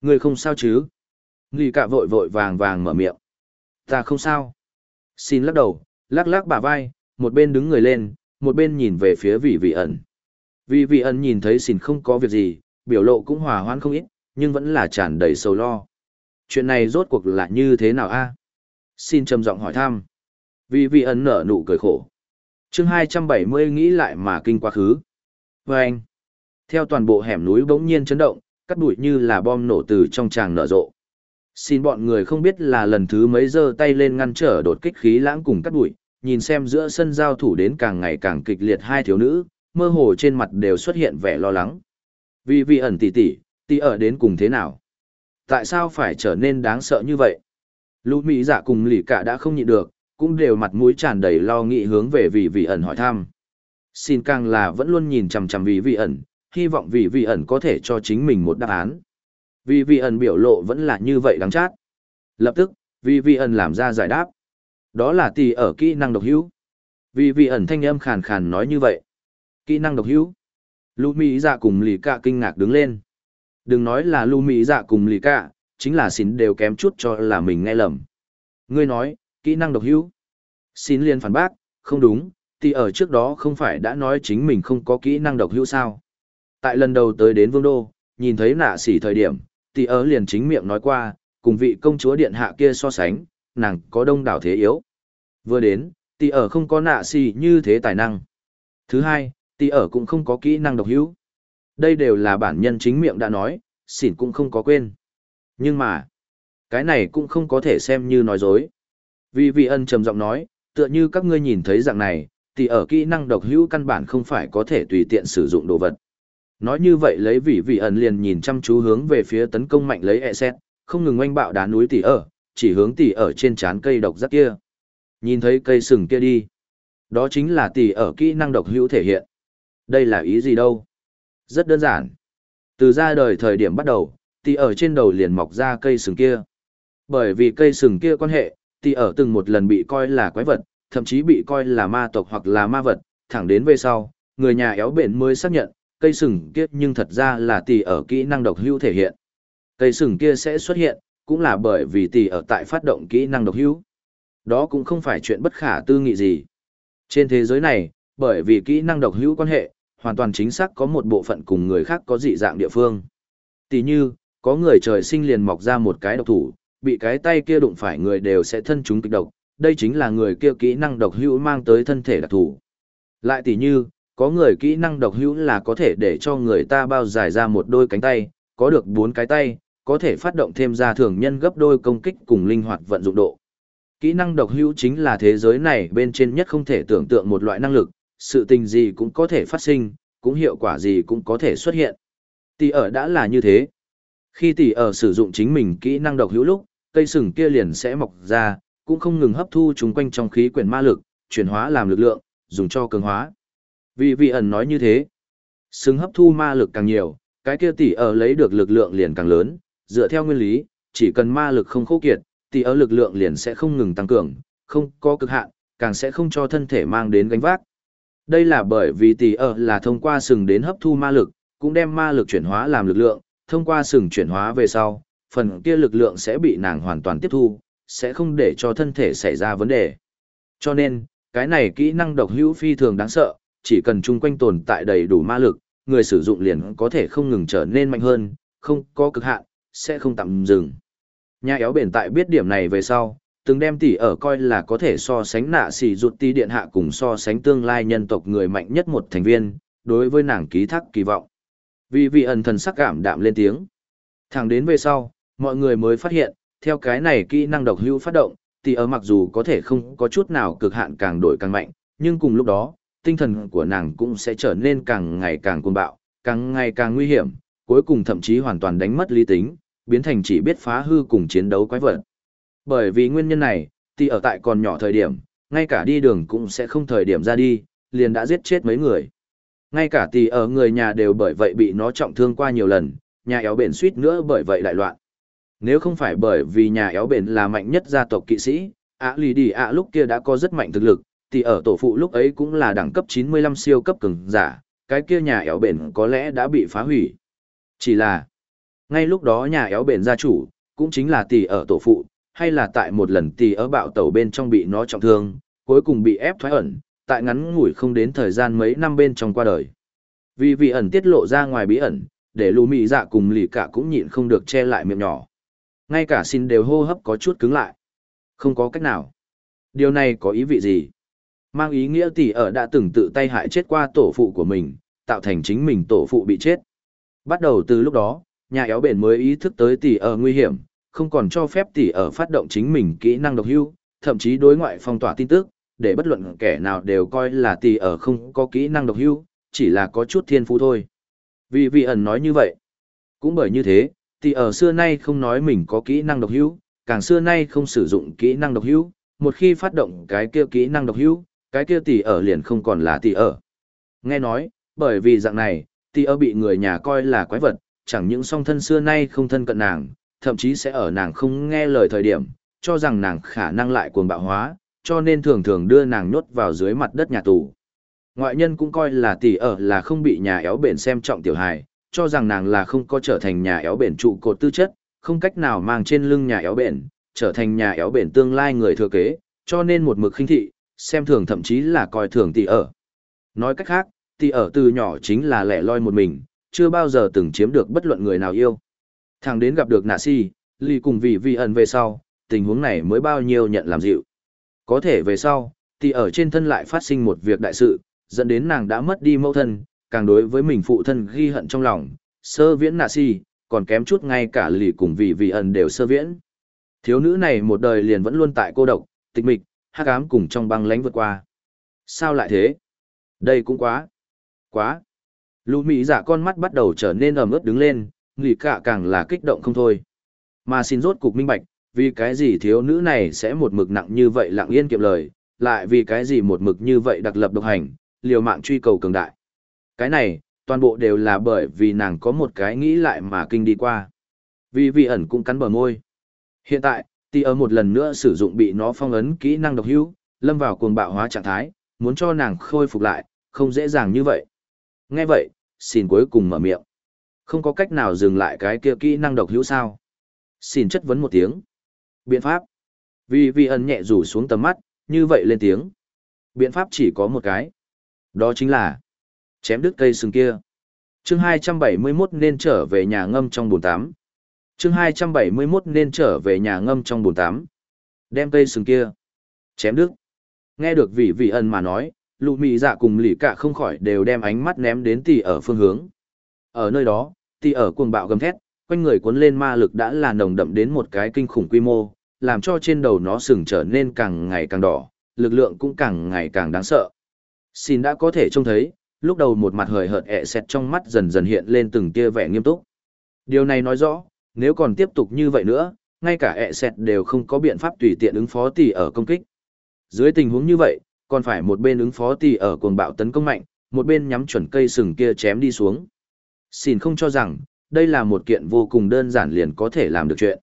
Người không sao chứ? Người cả vội vội vàng vàng mở miệng. Ta không sao. Xin lắc đầu, lắc lắc bả vai, một bên đứng người lên, một bên nhìn về phía vị vị ẩn. Vị vị ẩn nhìn thấy xin không có việc gì, biểu lộ cũng hòa hoãn không ít, nhưng vẫn là tràn đầy sầu lo. Chuyện này rốt cuộc là như thế nào a? Xin trầm giọng hỏi thăm. vì vị ẩn nở nụ cười khổ. chương 270 nghĩ lại mà kinh quá khứ. Và anh, theo toàn bộ hẻm núi bỗng nhiên chấn động, cắt bụi như là bom nổ từ trong tràng nở rộ. Xin bọn người không biết là lần thứ mấy giơ tay lên ngăn trở đột kích khí lãng cùng cắt bụi, nhìn xem giữa sân giao thủ đến càng ngày càng kịch liệt hai thiếu nữ, mơ hồ trên mặt đều xuất hiện vẻ lo lắng. Vì vị ẩn tỷ tỷ, tì ở đến cùng thế nào? Tại sao phải trở nên đáng sợ như vậy? Lũ Mỹ giả dạ cùng lì cả đã không nhịn được, cũng đều mặt mũi tràn đầy lo nghĩ hướng về vị vị ẩn hỏi thăm. Xin càng là vẫn luôn nhìn chằm chằm vị vị ẩn, hy vọng vị vị ẩn có thể cho chính mình một đáp án. Vị vị ẩn biểu lộ vẫn là như vậy đáng chát. Lập tức, vị vị ẩn làm ra giải đáp. Đó là tì ở kỹ năng độc hữu. Vì vị ẩn thanh âm khàn khàn nói như vậy. Kỹ năng độc hữu. Lũ Mỹ dạ cùng lì cả kinh ngạc đứng lên. Đừng nói là lưu Mỹ dạ cùng lì cạ, chính là xin đều kém chút cho là mình nghe lầm. Ngươi nói, kỹ năng độc hữu. Xin liên phản bác, không đúng, tỷ ở trước đó không phải đã nói chính mình không có kỹ năng độc hữu sao. Tại lần đầu tới đến vương đô, nhìn thấy nạ sỉ thời điểm, tỷ ở liền chính miệng nói qua, cùng vị công chúa điện hạ kia so sánh, nàng có đông đảo thế yếu. Vừa đến, tỷ ở không có nạ xỉ như thế tài năng. Thứ hai, tỷ ở cũng không có kỹ năng độc hữu. Đây đều là bản nhân chính miệng đã nói, xỉn cũng không có quên. Nhưng mà, cái này cũng không có thể xem như nói dối. Vì vị ân trầm giọng nói, tựa như các ngươi nhìn thấy dạng này, thì ở kỹ năng độc hữu căn bản không phải có thể tùy tiện sử dụng đồ vật. Nói như vậy lấy vị vị ẩn liền nhìn chăm chú hướng về phía tấn công mạnh lấy e xét, không ngừng oanh bạo đá núi tỷ ở, chỉ hướng tỷ ở trên chán cây độc rắc kia. Nhìn thấy cây sừng kia đi. Đó chính là tỷ ở kỹ năng độc hữu thể hiện. Đây là ý gì đâu? Rất đơn giản. Từ ra đời thời điểm bắt đầu, thì ở trên đầu liền mọc ra cây sừng kia. Bởi vì cây sừng kia quan hệ, thì ở từng một lần bị coi là quái vật, thậm chí bị coi là ma tộc hoặc là ma vật, thẳng đến về sau, người nhà éo bện mới xác nhận, cây sừng kia nhưng thật ra là tỷ ở kỹ năng độc hữu thể hiện. Cây sừng kia sẽ xuất hiện, cũng là bởi vì tỷ ở tại phát động kỹ năng độc hữu. Đó cũng không phải chuyện bất khả tư nghị gì. Trên thế giới này, bởi vì kỹ năng độc hữu quan hệ, hoàn toàn chính xác có một bộ phận cùng người khác có dị dạng địa phương. Tỷ như, có người trời sinh liền mọc ra một cái độc thủ, bị cái tay kia đụng phải người đều sẽ thân chúng kịch độc, đây chính là người kia kỹ năng độc hữu mang tới thân thể đặc thủ. Lại tỷ như, có người kỹ năng độc hữu là có thể để cho người ta bao giải ra một đôi cánh tay, có được bốn cái tay, có thể phát động thêm ra thường nhân gấp đôi công kích cùng linh hoạt vận dụng độ. Kỹ năng độc hữu chính là thế giới này bên trên nhất không thể tưởng tượng một loại năng lực, sự tình gì cũng có thể phát sinh, cũng hiệu quả gì cũng có thể xuất hiện. Tỷ ở đã là như thế. Khi tỷ ở sử dụng chính mình kỹ năng độc hữu lúc, cây sừng kia liền sẽ mọc ra, cũng không ngừng hấp thu chúng quanh trong khí quyển ma lực, chuyển hóa làm lực lượng, dùng cho cường hóa. Vì vị ẩn nói như thế, sừng hấp thu ma lực càng nhiều, cái kia tỷ ở lấy được lực lượng liền càng lớn, dựa theo nguyên lý, chỉ cần ma lực không khô kiệt, tỷ ở lực lượng liền sẽ không ngừng tăng cường, không có cực hạn, càng sẽ không cho thân thể mang đến gánh vác. Đây là bởi vì tỷ ở là thông qua sừng đến hấp thu ma lực, cũng đem ma lực chuyển hóa làm lực lượng, thông qua sừng chuyển hóa về sau, phần kia lực lượng sẽ bị nàng hoàn toàn tiếp thu, sẽ không để cho thân thể xảy ra vấn đề. Cho nên, cái này kỹ năng độc hữu phi thường đáng sợ, chỉ cần chung quanh tồn tại đầy đủ ma lực, người sử dụng liền có thể không ngừng trở nên mạnh hơn, không có cực hạn, sẽ không tạm dừng. Nhà éo bền tại biết điểm này về sau, từng đem tỷ ở coi là có thể so sánh nạ xỉ rụt ti điện hạ cùng so sánh tương lai nhân tộc người mạnh nhất một thành viên, đối với nàng ký thác kỳ vọng. Vì vị ẩn thần sắc cảm đạm lên tiếng. Thẳng đến về sau, mọi người mới phát hiện, theo cái này kỹ năng độc hữu phát động, tỷ ở mặc dù có thể không có chút nào cực hạn càng đổi càng mạnh, nhưng cùng lúc đó, tinh thần của nàng cũng sẽ trở nên càng ngày càng cuồng bạo, càng ngày càng nguy hiểm, cuối cùng thậm chí hoàn toàn đánh mất lý tính, biến thành chỉ biết phá hư cùng chiến đấu quái vật. Bởi vì nguyên nhân này, tỷ ở tại còn nhỏ thời điểm, ngay cả đi đường cũng sẽ không thời điểm ra đi, liền đã giết chết mấy người. Ngay cả tỷ ở người nhà đều bởi vậy bị nó trọng thương qua nhiều lần, nhà éo bền suýt nữa bởi vậy đại loạn. Nếu không phải bởi vì nhà éo bền là mạnh nhất gia tộc kỵ sĩ, ạ lì đi ạ lúc kia đã có rất mạnh thực lực, tỷ ở tổ phụ lúc ấy cũng là đẳng cấp 95 siêu cấp cường giả, cái kia nhà éo bền có lẽ đã bị phá hủy. Chỉ là, ngay lúc đó nhà éo bền gia chủ, cũng chính là tỷ ở tổ phụ, hay là tại một lần tì ở bạo tàu bên trong bị nó trọng thương, cuối cùng bị ép thoái ẩn, tại ngắn ngủi không đến thời gian mấy năm bên trong qua đời. Vì vị ẩn tiết lộ ra ngoài bí ẩn, để lù mị dạ cùng lì cả cũng nhịn không được che lại miệng nhỏ. Ngay cả xin đều hô hấp có chút cứng lại. Không có cách nào. Điều này có ý vị gì? Mang ý nghĩa tỷ ở đã từng tự tay hại chết qua tổ phụ của mình, tạo thành chính mình tổ phụ bị chết. Bắt đầu từ lúc đó, nhà éo bền mới ý thức tới tỷ ở nguy hiểm, không còn cho phép tỷ ở phát động chính mình kỹ năng độc hưu, thậm chí đối ngoại phong tỏa tin tức, để bất luận kẻ nào đều coi là tỷ ở không có kỹ năng độc hưu, chỉ là có chút thiên phú thôi. Vì vị ẩn nói như vậy. Cũng bởi như thế, tỷ ở xưa nay không nói mình có kỹ năng độc hưu, càng xưa nay không sử dụng kỹ năng độc hưu, một khi phát động cái kia kỹ năng độc hưu, cái kia tỷ ở liền không còn là tỷ ở. Nghe nói, bởi vì dạng này, tỷ ở bị người nhà coi là quái vật, chẳng những song thân xưa nay không thân cận nàng, thậm chí sẽ ở nàng không nghe lời thời điểm, cho rằng nàng khả năng lại cuồng bạo hóa, cho nên thường thường đưa nàng nhốt vào dưới mặt đất nhà tù. Ngoại nhân cũng coi là tỷ ở là không bị nhà éo bền xem trọng tiểu hài, cho rằng nàng là không có trở thành nhà éo bền trụ cột tư chất, không cách nào mang trên lưng nhà éo bền, trở thành nhà éo bền tương lai người thừa kế, cho nên một mực khinh thị, xem thường thậm chí là coi thường tỷ ở. Nói cách khác, tỷ ở từ nhỏ chính là lẻ loi một mình, chưa bao giờ từng chiếm được bất luận người nào yêu. Thằng đến gặp được nạ si, ly cùng vì vi ẩn về sau, tình huống này mới bao nhiêu nhận làm dịu. Có thể về sau, thì ở trên thân lại phát sinh một việc đại sự, dẫn đến nàng đã mất đi mẫu thân, càng đối với mình phụ thân ghi hận trong lòng, sơ viễn nạ si, còn kém chút ngay cả lì cùng vì vì ẩn đều sơ viễn. Thiếu nữ này một đời liền vẫn luôn tại cô độc, tịch mịch, hắc ám cùng trong băng lánh vượt qua. Sao lại thế? Đây cũng quá. Quá. Lũ Mỹ giả con mắt bắt đầu trở nên ẩm ướt đứng lên, nghỉ cả càng là kích động không thôi. Mà xin rốt cục minh bạch, vì cái gì thiếu nữ này sẽ một mực nặng như vậy lặng yên kiệm lời, lại vì cái gì một mực như vậy đặc lập độc hành, liều mạng truy cầu cường đại. Cái này, toàn bộ đều là bởi vì nàng có một cái nghĩ lại mà kinh đi qua. Vì vị ẩn cũng cắn bờ môi. Hiện tại, tỷ ở một lần nữa sử dụng bị nó phong ấn kỹ năng độc hữu, lâm vào cuồng bạo hóa trạng thái, muốn cho nàng khôi phục lại, không dễ dàng như vậy. Nghe vậy, xin cuối cùng mở miệng. Không có cách nào dừng lại cái kia kỹ năng độc hữu sao. Xin chất vấn một tiếng. Biện pháp. Vì vị ẩn nhẹ rủ xuống tầm mắt, như vậy lên tiếng. Biện pháp chỉ có một cái. Đó chính là chém đứt cây sừng kia. Chương 271 nên trở về nhà ngâm trong bồn tắm. Chương 271 nên trở về nhà ngâm trong bồn tắm. Đem cây sừng kia. Chém đứt. Nghe được vị vị ân mà nói, lụ mị dạ cùng lì cả không khỏi đều đem ánh mắt ném đến tỷ ở phương hướng. Ở nơi đó, thì ở cuồng bạo gầm thét, quanh người cuốn lên ma lực đã là nồng đậm đến một cái kinh khủng quy mô, làm cho trên đầu nó sừng trở nên càng ngày càng đỏ, lực lượng cũng càng ngày càng đáng sợ. Xin đã có thể trông thấy, lúc đầu một mặt hời hợt ẹ xẹt trong mắt dần dần hiện lên từng tia vẻ nghiêm túc. Điều này nói rõ, nếu còn tiếp tục như vậy nữa, ngay cả ẹ xẹt đều không có biện pháp tùy tiện ứng phó tỷ ở công kích. Dưới tình huống như vậy, còn phải một bên ứng phó tỷ ở cuồng bạo tấn công mạnh, một bên nhắm chuẩn cây sừng kia chém đi xuống. Xin không cho rằng, đây là một kiện vô cùng đơn giản liền có thể làm được chuyện.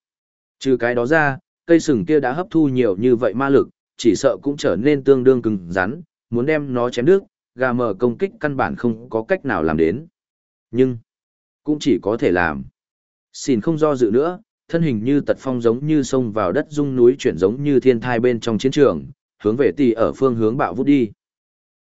Trừ cái đó ra, cây sừng kia đã hấp thu nhiều như vậy ma lực, chỉ sợ cũng trở nên tương đương cứng rắn, muốn đem nó chém đứt, gà mờ công kích căn bản không có cách nào làm đến. Nhưng, cũng chỉ có thể làm. Xin không do dự nữa, thân hình như tật phong giống như sông vào đất rung núi chuyển giống như thiên thai bên trong chiến trường, hướng về tỷ ở phương hướng bạo vút đi.